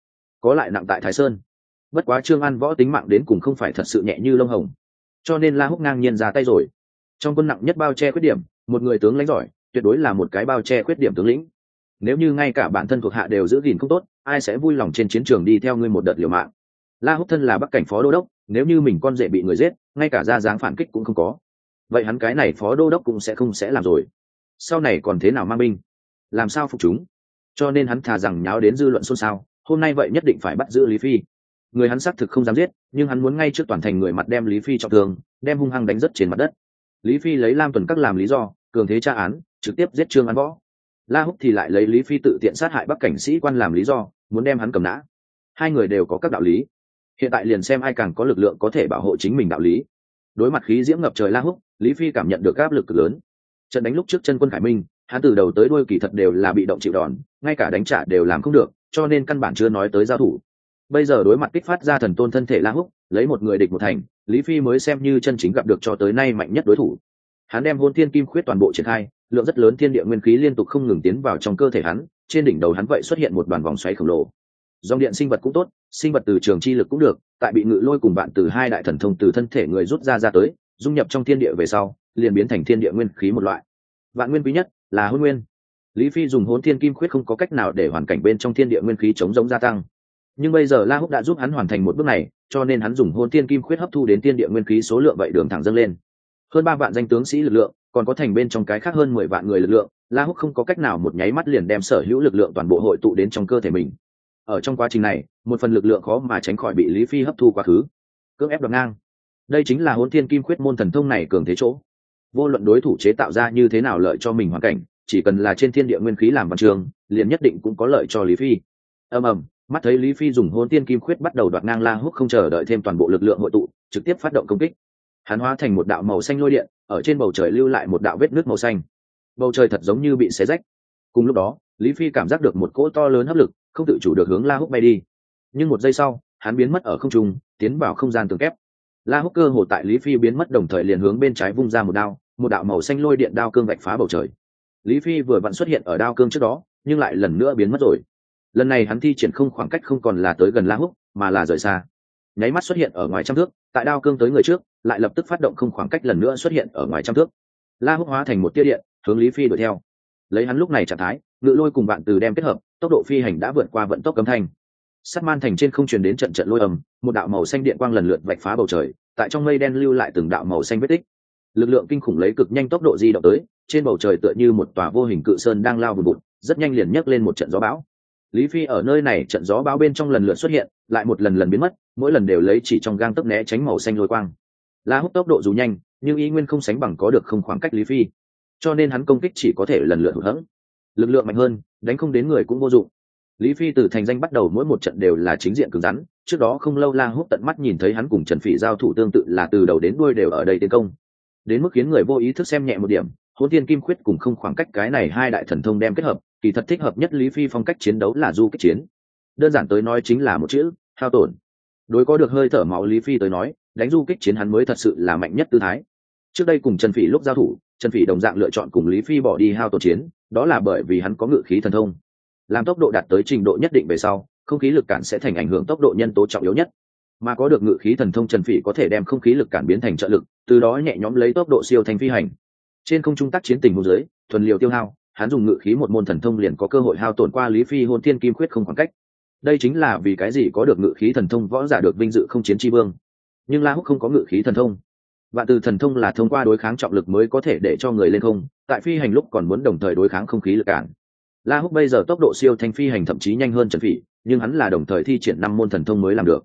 [SPEAKER 1] Có lại nặng tại thái sơn. Bất quá trương an võ tính mạng đến cùng không phải thật sự nhẹ như lông hồng. Cho nên la húc ngang nhiên ra tay rồi. Trong quân nặng nhất bao che khuyết điểm, một người tướng lãnh giỏi tuyệt đối là một cái bao che khuyết điểm tướng lĩnh. Nếu như ngay cả bản thân thuộc hạ đều giữ gìn không tốt, ai sẽ vui lòng trên chiến trường đi theo ngươi một đợt liều mạng? La húc thân là bắc cảnh phó đô đốc, nếu như mình con rể bị người giết, ngay cả ra dáng phản kích cũng không có. Vậy hắn cái này phó đô đốc cũng sẽ không sẽ làm rồi. Sau này còn thế nào mang binh? Làm sao phục chúng? Cho nên hắn thà rằng nháo đến dư luận xôn xao, hôm nay vậy nhất định phải bắt giữ lý phi. Người hắn xác thực không dám giết, nhưng hắn muốn ngay trước toàn thành người mặt đem lý phi trọng thương, đem hung hăng đánh rất trên mặt đất. Lý phi lấy lam tuần các làm lý do, cường thế tra án trực tiếp giết trương an võ. La húc thì lại lấy lý phi tự tiện sát hại bắc cảnh sĩ quan làm lý do, muốn đem hắn cầm nã. Hai người đều có các đạo lý. Hiện tại liền xem ai càng có lực lượng có thể bảo hộ chính mình đạo lý. Đối mặt khí diễm ngập trời la húc, lý phi cảm nhận được áp lực cực lớn. Trận đánh lúc trước chân quân khải minh, hắn từ đầu tới đuôi kỳ thật đều là bị động chịu đòn, ngay cả đánh trả đều làm không được, cho nên căn bản chưa nói tới giao thủ. Bây giờ đối mặt kích phát ra thần tôn thân thể la húc, lấy một người địch một thành, lý phi mới xem như chân chính gặp được cho tới nay mạnh nhất đối thủ. Hắn đem hôn thiên kim khuyết toàn bộ triển khai lượng rất lớn thiên địa nguyên khí liên tục không ngừng tiến vào trong cơ thể hắn, trên đỉnh đầu hắn vậy xuất hiện một đoàn vòng xoáy khổng lồ. Dòng điện sinh vật cũng tốt, sinh vật từ trường chi lực cũng được, tại bị ngự lôi cùng bạn từ hai đại thần thông từ thân thể người rút ra ra tới, dung nhập trong thiên địa về sau, liền biến thành thiên địa nguyên khí một loại. Vạn nguyên quý nhất là hôn nguyên. Lý phi dùng hôn thiên kim khuyết không có cách nào để hoàn cảnh bên trong thiên địa nguyên khí chống giống gia tăng. Nhưng bây giờ la húc đã giúp hắn hoàn thành một bước này, cho nên hắn dùng hôn thiên kim khuyết hấp thu đến thiên địa nguyên khí số lượng vậy đường thẳng dâng lên. Hơn ba vạn danh tướng sĩ lực lượng còn có thành bên trong cái khác hơn mười vạn người lực lượng, la húc không có cách nào một nháy mắt liền đem sở hữu lực lượng toàn bộ hội tụ đến trong cơ thể mình. Ở trong quá trình này, một phần lực lượng khó mà tránh khỏi bị lý phi hấp thu quá khứ. Cưỡng ép đoạt ngang. Đây chính là hôn thiên kim khuyết môn thần thông này cường thế chỗ. Vô luận đối thủ chế tạo ra như thế nào lợi cho mình hoàn cảnh, chỉ cần là trên thiên địa nguyên khí làm văn trường, liền nhất định cũng có lợi cho lý phi. Ầm ầm, mắt thấy lý phi dùng hôn tiên kim khuyết bắt đầu đoạt ngang la húc không chờ đợi thêm toàn bộ lực lượng hội tụ, trực tiếp phát động công kích hắn hóa thành một đạo màu xanh lôi điện, ở trên bầu trời lưu lại một đạo vết nước màu xanh. Bầu trời thật giống như bị xé rách. Cùng lúc đó, lý phi cảm giác được một cỗ to lớn hấp lực, không tự chủ được hướng la húc bay đi. Nhưng một giây sau, hắn biến mất ở không trung, tiến vào không gian tường kép. La húc cơ hồ tại lý phi biến mất đồng thời liền hướng bên trái vung ra một đao, một đạo màu xanh lôi điện đao cương vạch phá bầu trời. Lý phi vừa vặn xuất hiện ở đao cương trước đó, nhưng lại lần nữa biến mất rồi. Lần này hắn thi triển không khoảng cách không còn là tới gần la húc, mà là rời xa. Nháy mắt xuất hiện ở ngoài trăm thước, tại đao cương tới người trước lại lập tức phát động không khoảng cách lần nữa xuất hiện ở ngoài trăm thước. La húc hóa thành một tia điện, hướng lý phi đuổi theo. Lấy hắn lúc này trạng thái, ngự lôi cùng bạn từ đem kết hợp, tốc độ phi hành đã vượt qua vận tốc cấm thanh. Sắt man thành trên không truyền đến trận trận lôi ầm một đạo màu xanh điện quang lần lượt vạch phá bầu trời, tại trong mây đen lưu lại từng đạo màu xanh vết tích. Lực lượng kinh khủng lấy cực nhanh tốc độ di động tới, trên bầu trời tựa như một tòa vô hình cự sơn đang lao vùn vụt rất nhanh liền nhấc lên một trận gió bão. Lý phi ở nơi này trận gió bão bên trong lần lượt xuất hiện, lại một lần lần biến mất, mỗi lần đều lấy chỉ trong gang tấp né tránh màu xanh lôi quang la húc tốc độ dù nhanh, nhưng ý nguyên không sánh bằng có được không khoảng cách lý phi. Cho nên hắn công kích chỉ có thể lần lượt hụt hẫng. Lực lượng mạnh hơn, đánh không đến người cũng vô dụng. Lý phi từ thành danh bắt đầu mỗi một trận đều là chính diện cứng rắn, trước đó không lâu la húc tận mắt nhìn thấy hắn cùng trần phỉ giao thủ tương tự là từ đầu đến đuôi đều ở đây tiến công. Đến mức khiến người vô ý thức xem nhẹ một điểm hôn tiên kim khuyết cùng không khoảng cách cái này hai đại thần thông đem kết hợp, kỳ thật thích hợp nhất lý phi phong cách chiến đấu là du kích chiến. Đơn giản tới nói chính là một chữ, hao tổn. Đối có được hơi thở máu lý phi tới nói đánh du kích chiến hắn mới thật sự là mạnh nhất tư thái. Trước đây cùng trần phỉ lúc giao thủ, trần phỉ đồng dạng lựa chọn cùng lý phi bỏ đi hao tổn chiến, đó là bởi vì hắn có ngự khí thần thông. Làm tốc độ đạt tới trình độ nhất định về sau, không khí lực cản sẽ thành ảnh hưởng tốc độ nhân tố trọng yếu nhất. Mà có được ngự khí thần thông, trần phỉ có thể đem không khí lực cản biến thành trợ lực, từ đó nhẹ nhõm lấy tốc độ siêu thành phi hành. Trên không trung tác chiến tình hôn giới thuần liều tiêu hao, hắn dùng ngự khí một môn thần thông liền có cơ hội hao tổn qua lý phi hôn thiên kim khuyết không khoảng cách. Đây chính là vì cái gì có được ngự khí thần thông võ giả được vinh dự không chiến tri vương nhưng la húc không có ngự khí thần thông. Và từ thần thông là thông qua đối kháng trọng lực mới có thể để cho người lên không, tại phi hành lúc còn muốn đồng thời đối kháng không khí lực cản. La húc bây giờ tốc độ siêu thanh phi hành thậm chí nhanh hơn trần phỉ, nhưng hắn là đồng thời thi triển năm môn thần thông mới làm được.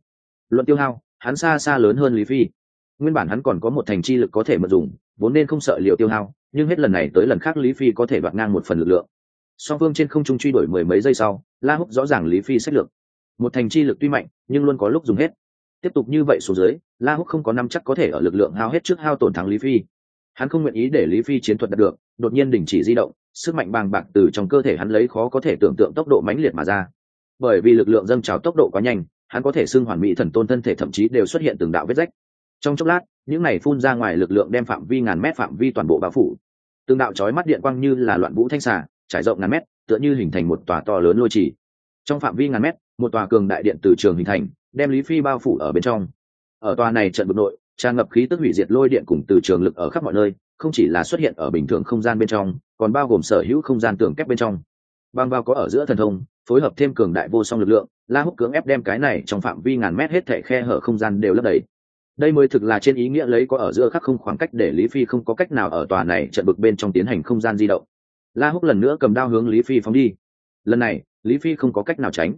[SPEAKER 1] Luận tiêu hao, hắn xa xa lớn hơn lý phi. Nguyên bản hắn còn có một thành chi lực có thể mượn dùng, vốn nên không sợ liệu tiêu hao, nhưng hết lần này tới lần khác lý phi có thể đoạt ngang một phần lực lượng. Song phương trên không trung truy đuổi mười mấy giây sau, la húc rõ ràng lý phi sách lược. Một thành chi lực tuy mạnh, nhưng luôn có lúc dùng hết tiếp tục như vậy xuống dưới, la húc không có năm chắc có thể ở lực lượng hao hết trước hao tổn thắng lý phi. Hắn không nguyện ý để lý phi chiến thuật đạt được, đột nhiên đình chỉ di động, sức mạnh bàng bạc từ trong cơ thể hắn lấy khó có thể tưởng tượng tốc độ mãnh liệt mà ra. Bởi vì lực lượng dâng trào tốc độ quá nhanh, hắn có thể xưng hoàn mỹ thần tôn thân thể thậm chí đều xuất hiện từng đạo vết rách. Trong chốc lát, những này phun ra ngoài lực lượng đem phạm vi ngàn mét phạm vi toàn bộ bao phủ. Từng đạo chói mắt điện quang như là loạn vũ thanh xà, trải rộng ngàn mét, tựa như hình thành một tòa to lớn lôi trì. Trong phạm vi ngàn mét, một tòa cường đại điện từ trường hình thành đem lý phi bao phủ ở bên trong. Ở tòa này trận vực nội, tràn ngập khí tức hủy diệt lôi điện cùng từ trường lực ở khắp mọi nơi, không chỉ là xuất hiện ở bình thường không gian bên trong, còn bao gồm sở hữu không gian tường kép bên trong. Băng bao có ở giữa thần thông, phối hợp thêm cường đại vô song lực lượng, la húc cưỡng ép đem cái này trong phạm vi ngàn mét hết thể khe hở không gian đều lấp đầy. Đây mới thực là trên ý nghĩa lấy có ở giữa khắc không khoảng cách để lý phi không có cách nào ở tòa này trận bực bên trong tiến hành không gian di động. La húc lần nữa cầm đao hướng lý phi phóng đi. Lần này, lý phi không có cách nào tránh.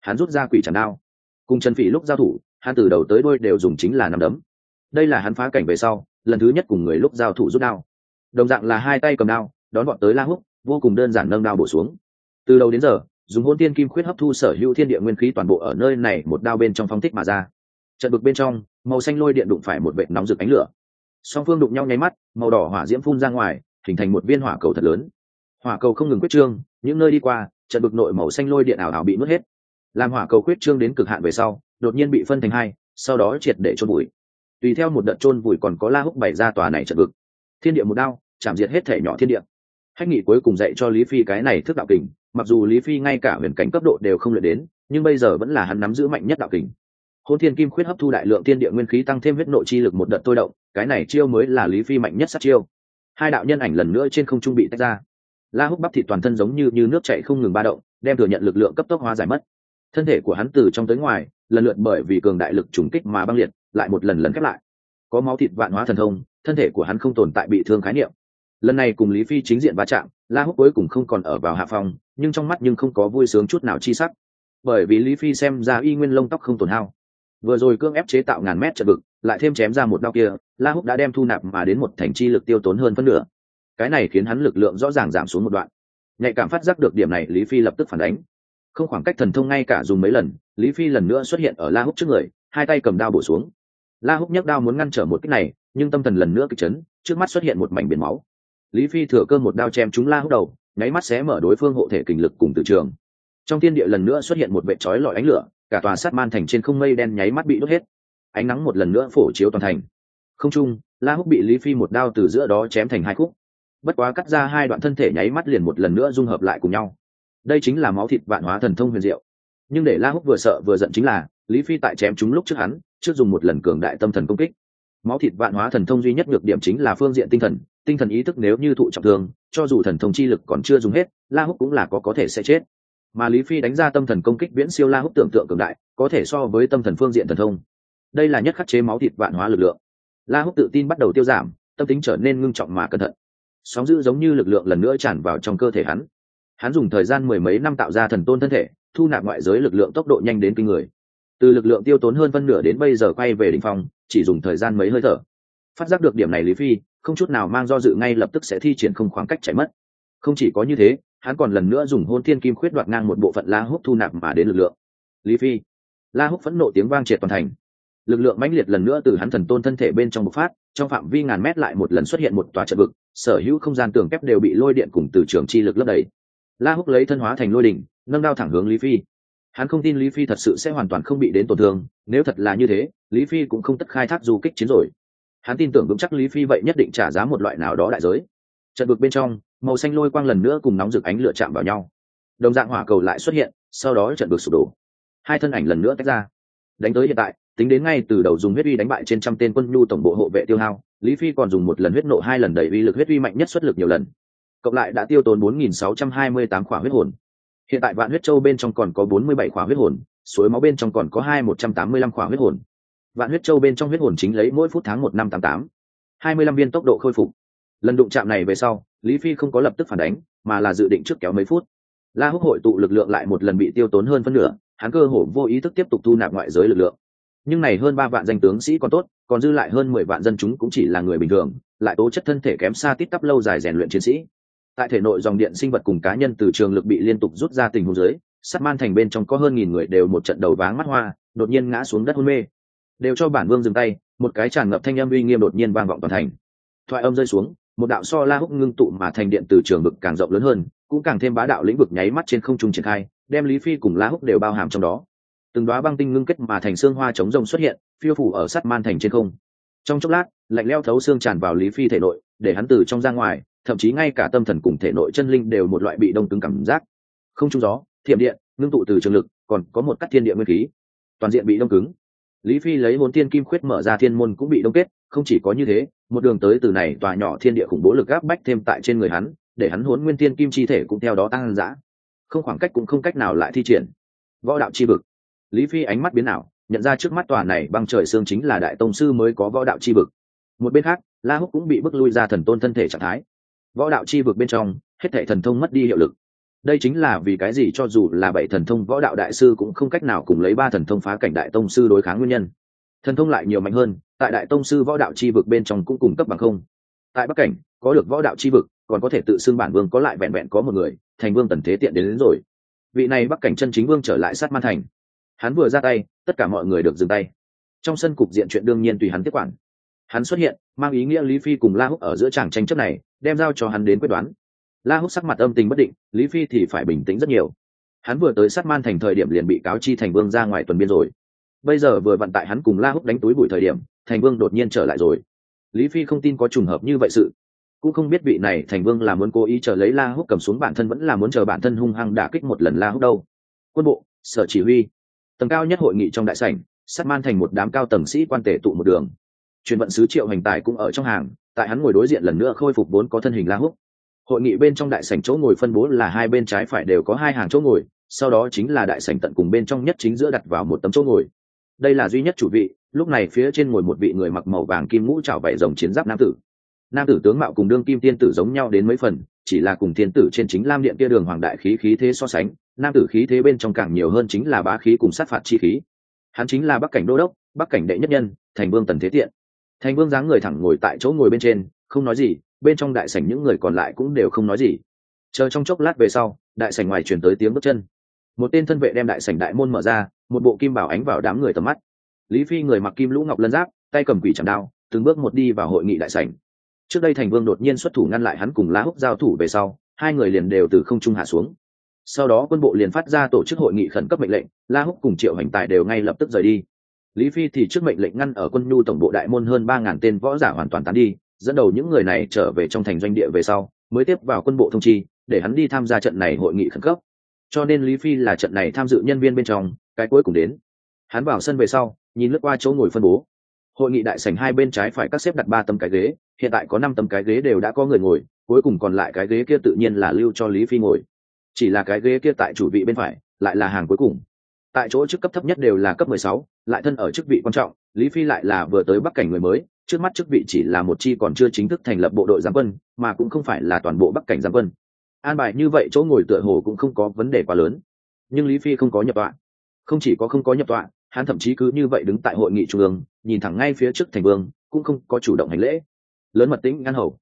[SPEAKER 1] Hắn rút ra quỷ tràn đao cùng trần phỉ lúc giao thủ, hắn từ đầu tới đôi đều dùng chính là nằm đấm. Đây là hắn phá cảnh về sau, lần thứ nhất cùng người lúc giao thủ rút đao. Đồng dạng là hai tay cầm đao, đón bọn tới la húc, vô cùng đơn giản nâng đao bổ xuống. Từ đầu đến giờ, dùng hôn tiên kim khuyết hấp thu sở hữu thiên địa nguyên khí toàn bộ ở nơi này một đao bên trong phong thích mà ra. Trận bực bên trong, màu xanh lôi điện đụng phải một vệ nóng rực ánh lửa. Song phương đụng nhau nháy mắt, màu đỏ hỏa diễm phun ra ngoài, hình thành một viên hỏa cầu thật lớn. Hỏa cầu không ngừng quyết trương, những nơi đi qua, trận bực nội màu xanh lôi điện ảo ảo bị nuốt hết làm hỏa cầu quyết trương đến cực hạn về sau, đột nhiên bị phân thành hai, sau đó triệt để trôn vùi. Tùy theo một đợt trôn vùi còn có la húc bày ra tòa này trận bực thiên địa một đao, chạm diệt hết thể nhỏ thiên địa. Hách nghị cuối cùng dạy cho lý phi cái này thức đạo kình, mặc dù lý phi ngay cả huyền cảnh cấp độ đều không luyện đến, nhưng bây giờ vẫn là hắn nắm giữ mạnh nhất đạo kình. Hôn thiên kim khuyết hấp thu đại lượng thiên địa nguyên khí tăng thêm huyết nội chi lực một đợt tôi động, cái này chiêu mới là lý phi mạnh nhất sát chiêu. Hai đạo nhân ảnh lần nữa trên không trung bị tách ra. La húc bắp thịt toàn thân giống như như nước chảy không ngừng ba động, đem thừa nhận lực lượng cấp tốc hóa giải mất thân thể của hắn từ trong tới ngoài, lần lượt bởi vì cường đại lực trùng kích mà băng liệt, lại một lần lần khép lại. Có máu thịt vạn hóa thần thông, thân thể của hắn không tồn tại bị thương khái niệm. Lần này cùng lý phi chính diện va chạm, la húc cuối cùng không còn ở vào hạ phòng nhưng trong mắt nhưng không có vui sướng chút nào chi sắc. Bởi vì lý phi xem ra y nguyên lông tóc không tổn hao. Vừa rồi cương ép chế tạo ngàn mét trận vực, lại thêm chém ra một đao kia, la húc đã đem thu nạp mà đến một thành chi lực tiêu tốn hơn phân nửa. Cái này khiến hắn lực lượng rõ ràng giảm xuống một đoạn. Nhạy cảm phát giác được điểm này, lý phi lập tức phản đánh không khoảng cách thần thông ngay cả dùng mấy lần, lý phi lần nữa xuất hiện ở la húc trước người, hai tay cầm đao bổ xuống. La húc nhấc đao muốn ngăn trở một cách này, nhưng tâm thần lần nữa kịch chấn, trước mắt xuất hiện một mảnh biển máu. Lý phi thừa cơ một đao chém chúng la húc đầu, nháy mắt xé mở đối phương hộ thể kình lực cùng từ trường. Trong thiên địa lần nữa xuất hiện một vệ trói lọi ánh lửa, cả tòa sát man thành trên không mây đen nháy mắt bị đốt hết. Ánh nắng một lần nữa phổ chiếu toàn thành. Không trung la húc bị lý phi một đao từ giữa đó chém thành hai khúc. Bất quá cắt ra hai đoạn thân thể nháy mắt liền một lần nữa dung hợp lại cùng nhau đây chính là máu thịt vạn hóa thần thông huyền diệu. Nhưng để la húc vừa sợ vừa giận chính là, lý phi tại chém chúng lúc trước hắn, trước dùng một lần cường đại tâm thần công kích. Máu thịt vạn hóa thần thông duy nhất nhược điểm chính là phương diện tinh thần tinh thần ý thức nếu như thụ trọng thương, cho dù thần thông chi lực còn chưa dùng hết, la húc cũng là có có thể sẽ chết. Mà lý phi đánh ra tâm thần công kích viễn siêu la húc tưởng tượng cường đại, có thể so với tâm thần phương diện thần thông. Đây là nhất khắc chế máu thịt vạn hóa lực lượng. La húc tự tin bắt đầu tiêu giảm, tâm tính trở nên ngưng trọng mà cẩn thận. Sóng dữ giống như lực lượng lần nữa tràn vào trong cơ thể hắn hắn dùng thời gian mười mấy năm tạo ra thần tôn thân thể, thu nạp ngoại giới lực lượng tốc độ nhanh đến kinh người. Từ lực lượng tiêu tốn hơn phân nửa đến bây giờ quay về đình phong, chỉ dùng thời gian mấy hơi thở. Phát giác được điểm này lý phi, không chút nào mang do dự ngay lập tức sẽ thi triển không khoảng cách chạy mất. Không chỉ có như thế, hắn còn lần nữa dùng hôn thiên kim khuyết đoạt ngang một bộ phận la húc thu nạp mà đến lực lượng. Lý phi, la húc phẫn nộ tiếng vang triệt toàn thành. Lực lượng mãnh liệt lần nữa từ hắn thần tôn thân thể bên trong bộc phát, trong phạm vi ngàn mét lại một lần xuất hiện một tòa trận vực, sở hữu không gian tường kép đều bị lôi điện cùng từ trường chi lực lấp đầy la húc lấy thân hóa thành lôi đỉnh, nâng đao thẳng hướng lý phi. Hắn không tin lý phi thật sự sẽ hoàn toàn không bị đến tổn thương, nếu thật là như thế, lý phi cũng không tất khai thác du kích chiến rồi. Hắn tin tưởng vững chắc lý phi vậy nhất định trả giá một loại nào đó đại giới. Trận vực bên trong, màu xanh lôi quang lần nữa cùng nóng rực ánh lửa chạm vào nhau. Đồng dạng hỏa cầu lại xuất hiện, sau đó trận vực sụp đổ. Hai thân ảnh lần nữa tách ra. Đánh tới hiện tại, tính đến ngay từ đầu dùng huyết uy đánh bại trên trăm tên quân nhu tổng bộ hộ vệ tiêu hao, lý phi còn dùng một lần huyết nộ hai lần đẩy uy lực huyết uy mạnh nhất xuất lực nhiều lần cộng lại đã tiêu tốn 4.628 khỏa huyết hồn. Hiện tại vạn huyết châu bên trong còn có 47 khỏa huyết hồn, suối máu bên trong còn có hai 185 khỏa huyết hồn. Vạn huyết châu bên trong huyết hồn chính lấy mỗi phút tháng một năm tám tám. hai mươi lăm viên tốc độ khôi phục. Lần đụng chạm này về sau, lý phi không có lập tức phản đánh, mà là dự định trước kéo mấy phút. La húc hội tụ lực lượng lại một lần bị tiêu tốn hơn phân nửa, hắn cơ hồ vô ý thức tiếp tục thu nạp ngoại giới lực lượng. Nhưng này hơn ba vạn danh tướng sĩ còn tốt, còn dư lại hơn mười vạn dân chúng cũng chỉ là người bình thường, lại tố chất thân thể kém xa tít tắp lâu dài rèn luyện chiến sĩ tại thể nội dòng điện sinh vật cùng cá nhân từ trường lực bị liên tục rút ra tình huống dưới, sắt man thành bên trong có hơn nghìn người đều một trận đầu váng mắt hoa, đột nhiên ngã xuống đất hôn mê. Đều cho bản vương dừng tay, một cái tràn ngập thanh âm uy nghiêm đột nhiên vang vọng toàn thành. Thoại âm rơi xuống, một đạo so la húc ngưng tụ mà thành điện từ trường vực càng rộng lớn hơn, cũng càng thêm bá đạo lĩnh vực nháy mắt trên không trung triển khai, đem lý phi cùng la húc đều bao hàm trong đó. Từng đoá băng tinh ngưng kết mà thành xương hoa chống rồng xuất hiện, phiêu phủ ở sắt man thành trên không. Trong chốc lát, lạnh leo thấu xương tràn vào lý phi thể nội, để hắn từ trong ra ngoài thậm chí ngay cả tâm thần cùng thể nội chân linh đều một loại bị đông cứng cảm giác. Không trung gió, thiểm điện, ngưng tụ từ trường lực, còn có một cắt thiên địa nguyên khí. Toàn diện bị đông cứng. Lý phi lấy hồn tiên kim khuyết mở ra thiên môn cũng bị đông kết, không chỉ có như thế, một đường tới từ này tòa nhỏ thiên địa khủng bố lực gáp bách thêm tại trên người hắn, để hắn huấn nguyên tiên kim chi thể cũng theo đó tăng dã. Không khoảng cách cũng không cách nào lại thi triển. Võ đạo chi vực. Lý phi ánh mắt biến ảo, nhận ra trước mắt tòa này băng trời xương chính là đại tông sư mới có võ đạo chi vực. Một bên khác, la húc cũng bị bức lui ra thần tôn thân thể trạng thái võ đạo chi vực bên trong hết thể thần thông mất đi hiệu lực. Đây chính là vì cái gì cho dù là bảy thần thông võ đạo đại sư cũng không cách nào cùng lấy ba thần thông phá cảnh đại tông sư đối kháng nguyên nhân. Thần thông lại nhiều mạnh hơn tại đại tông sư võ đạo chi vực bên trong cũng cung cấp bằng không. Tại bắc cảnh có được võ đạo chi vực còn có thể tự xưng bản vương có lại vẹn vẹn có một người thành vương tần thế tiện đến, đến rồi. Vị này bắc cảnh chân chính vương trở lại sát man thành. Hắn vừa ra tay tất cả mọi người được dừng tay. Trong sân cục diện chuyện đương nhiên tùy hắn tiếp quản. Hắn xuất hiện mang ý nghĩa lý phi cùng la húc ở giữa tràng tranh chấp này đem giao cho hắn đến quyết đoán. La húc sắc mặt âm tình bất định, lý phi thì phải bình tĩnh rất nhiều. Hắn vừa tới sát man thành thời điểm liền bị cáo chi thành vương ra ngoài tuần biên rồi. Bây giờ vừa vận tại hắn cùng la húc đánh túi bụi thời điểm, thành vương đột nhiên trở lại rồi. Lý phi không tin có trùng hợp như vậy sự. Cũng không biết vị này thành vương là muốn cố ý chờ lấy la húc cầm xuống bản thân vẫn là muốn chờ bản thân hung hăng đả kích một lần la húc đâu. Quân bộ, sở chỉ huy. Tầng cao nhất hội nghị trong đại sảnh, sát man thành một đám cao tầng sĩ quan tể tụ một đường. Truyền vận sứ triệu hành tài cũng ở trong hàng tại hắn ngồi đối diện lần nữa khôi phục vốn có thân hình la húc. Hội nghị bên trong đại sảnh chỗ ngồi phân bố là hai bên trái phải đều có hai hàng chỗ ngồi, sau đó chính là đại sảnh tận cùng bên trong nhất chính giữa đặt vào một tấm chỗ ngồi. Đây là duy nhất chủ vị, lúc này phía trên ngồi một vị người mặc màu vàng kim mũ trảo vảy rồng chiến giáp nam tử. Nam tử tướng mạo cùng đương kim tiên tử giống nhau đến mấy phần, chỉ là cùng thiên tử trên chính lam điện kia đường hoàng đại khí khí thế so sánh, nam tử khí thế bên trong càng nhiều hơn chính là bá khí cùng sát phạt chi khí. Hắn chính là bắc cảnh đô đốc, bắc cảnh đệ nhất nhân, thành vương tần thế tiện thành vương dáng người thẳng ngồi tại chỗ ngồi bên trên, không nói gì, bên trong đại sảnh những người còn lại cũng đều không nói gì. Chờ trong chốc lát về sau, đại sảnh ngoài chuyển tới tiếng bước chân. Một tên thân vệ đem đại sảnh đại môn mở ra, một bộ kim bảo ánh vào đám người tầm mắt. Lý phi người mặc kim lũ ngọc lân giáp, tay cầm quỷ chẳng đao, từng bước một đi vào hội nghị đại sảnh. Trước đây thành vương đột nhiên xuất thủ ngăn lại hắn cùng lá húc giao thủ về sau, hai người liền đều từ không trung hạ xuống. Sau đó quân bộ liền phát ra tổ chức hội nghị khẩn cấp mệnh lệnh la húc cùng triệu hành tài đều ngay lập tức rời đi lý phi thì trước mệnh lệnh ngăn ở quân nhu tổng bộ đại môn hơn ba ngàn tên võ giả hoàn toàn tán đi, dẫn đầu những người này trở về trong thành doanh địa về sau, mới tiếp vào quân bộ thông chi, để hắn đi tham gia trận này hội nghị khẩn cấp. Cho nên lý phi là trận này tham dự nhân viên bên trong, cái cuối cùng đến. Hắn vào sân về sau, nhìn lướt qua chỗ ngồi phân bố. Hội nghị đại sảnh hai bên trái phải các xếp đặt ba tấm cái ghế, hiện tại có năm tấm cái ghế đều đã có người ngồi, cuối cùng còn lại cái ghế kia tự nhiên là lưu cho lý phi ngồi. Chỉ là cái ghế kia tại chủ vị bên phải, lại là hàng cuối cùng tại chỗ chức cấp thấp nhất đều là cấp mười sáu, lại thân ở chức vị quan trọng, lý phi lại là vừa tới bắc cảnh người mới, trước mắt chức vị chỉ là một chi còn chưa chính thức thành lập bộ đội giáng quân, mà cũng không phải là toàn bộ bắc cảnh giáng quân. An bài như vậy chỗ ngồi tựa hồ cũng không có vấn đề quá lớn. Nhưng lý phi không có nhập tọa. Không chỉ có không có nhập tọa, hắn thậm chí cứ như vậy đứng tại hội nghị trung ương, nhìn thẳng ngay phía trước thành vương, cũng không có chủ động hành lễ. Lớn mật tĩnh ngăn hầu.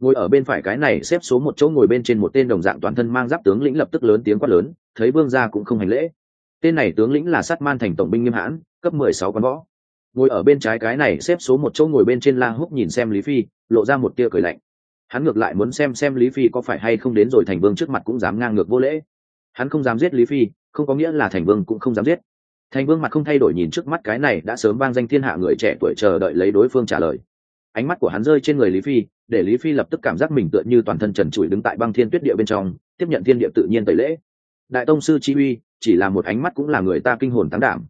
[SPEAKER 1] Ngồi ở bên phải cái này xếp số một chỗ ngồi bên trên một tên đồng dạng toàn thân mang giáp tướng lĩnh lập tức lớn tiếng quát lớn, thấy vương gia cũng không hành lễ tên này tướng lĩnh là sát man thành tổng binh nghiêm hãn, cấp mười sáu quán võ. Ngồi ở bên trái cái này xếp số một chỗ ngồi bên trên la húc nhìn xem lý phi, lộ ra một tia cười lạnh. Hắn ngược lại muốn xem xem lý phi có phải hay không đến rồi thành vương trước mặt cũng dám ngang ngược vô lễ. Hắn không dám giết lý phi, không có nghĩa là thành vương cũng không dám giết. Thành vương mặt không thay đổi nhìn trước mắt cái này đã sớm vang danh thiên hạ người trẻ tuổi chờ đợi lấy đối phương trả lời. Ánh mắt của hắn rơi trên người lý phi, để lý phi lập tức cảm giác mình tựa như toàn thân trần trụi đứng tại băng thiên tuyết địa bên trong, tiếp nhận thiên địa tự nhiên tẩy lễ. Đại tông sư chi uy chỉ là một ánh mắt cũng là người ta kinh hồn tán đảm.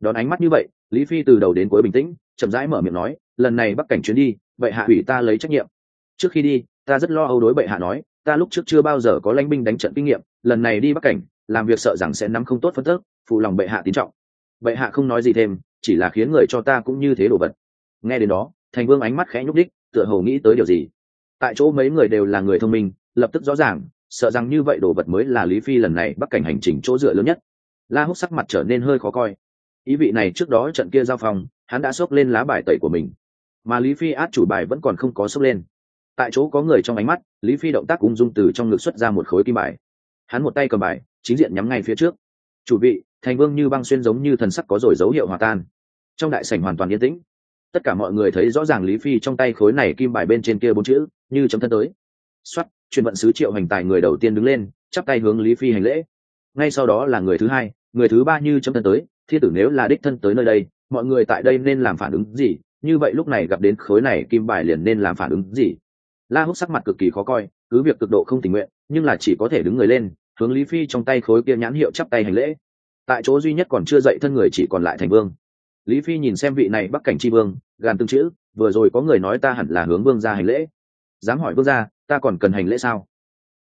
[SPEAKER 1] Đón ánh mắt như vậy, lý phi từ đầu đến cuối bình tĩnh, chậm rãi mở miệng nói, lần này bắc cảnh chuyến đi, vậy hạ ủy ta lấy trách nhiệm. Trước khi đi, ta rất lo âu đối bệ hạ nói, ta lúc trước chưa bao giờ có lãnh binh đánh trận kinh nghiệm, lần này đi bắc cảnh, làm việc sợ rằng sẽ nắm không tốt phân tức, phụ lòng bệ hạ tín trọng. Bệ hạ không nói gì thêm, chỉ là khiến người cho ta cũng như thế đồ vật. Nghe đến đó, thành vương ánh mắt khẽ nhúc đích tựa hồ nghĩ tới điều gì. Tại chỗ mấy người đều là người thông minh, lập tức rõ ràng sợ rằng như vậy đồ vật mới là lý phi lần này bắc cảnh hành trình chỗ dựa lớn nhất. La húc sắc mặt trở nên hơi khó coi. Ý vị này trước đó trận kia giao phòng hắn đã xốc lên lá bài tẩy của mình. Mà lý phi át chủ bài vẫn còn không có xốc lên. Tại chỗ có người trong ánh mắt, lý phi động tác ung dung từ trong ngực xuất ra một khối kim bài. Hắn một tay cầm bài, chính diện nhắm ngay phía trước. Chủ vị, thành vương như băng xuyên giống như thần sắc có rồi dấu hiệu hòa tan. Trong đại sảnh hoàn toàn yên tĩnh. Tất cả mọi người thấy rõ ràng lý phi trong tay khối này kim bài bên trên kia bốn chữ, như chấm thân tới. Xuất truyền vận sứ triệu hành tài người đầu tiên đứng lên, chắp tay hướng lý phi hành lễ. Ngay sau đó là người thứ hai, người thứ ba như chấm thân tới thiên tử nếu là đích thân tới nơi đây, mọi người tại đây nên làm phản ứng gì? Như vậy lúc này gặp đến khối này kim bài liền nên làm phản ứng gì? La húc sắc mặt cực kỳ khó coi, cứ việc cực độ không tình nguyện, nhưng là chỉ có thể đứng người lên, hướng lý phi trong tay khối kia nhãn hiệu chắp tay hành lễ. Tại chỗ duy nhất còn chưa dậy thân người chỉ còn lại thành vương. Lý phi nhìn xem vị này bắc cảnh tri vương, gàn tương chữ, vừa rồi có người nói ta hẳn là hướng vương ra hành lễ. Dám hỏi vương ra ta còn cần hành lễ sao?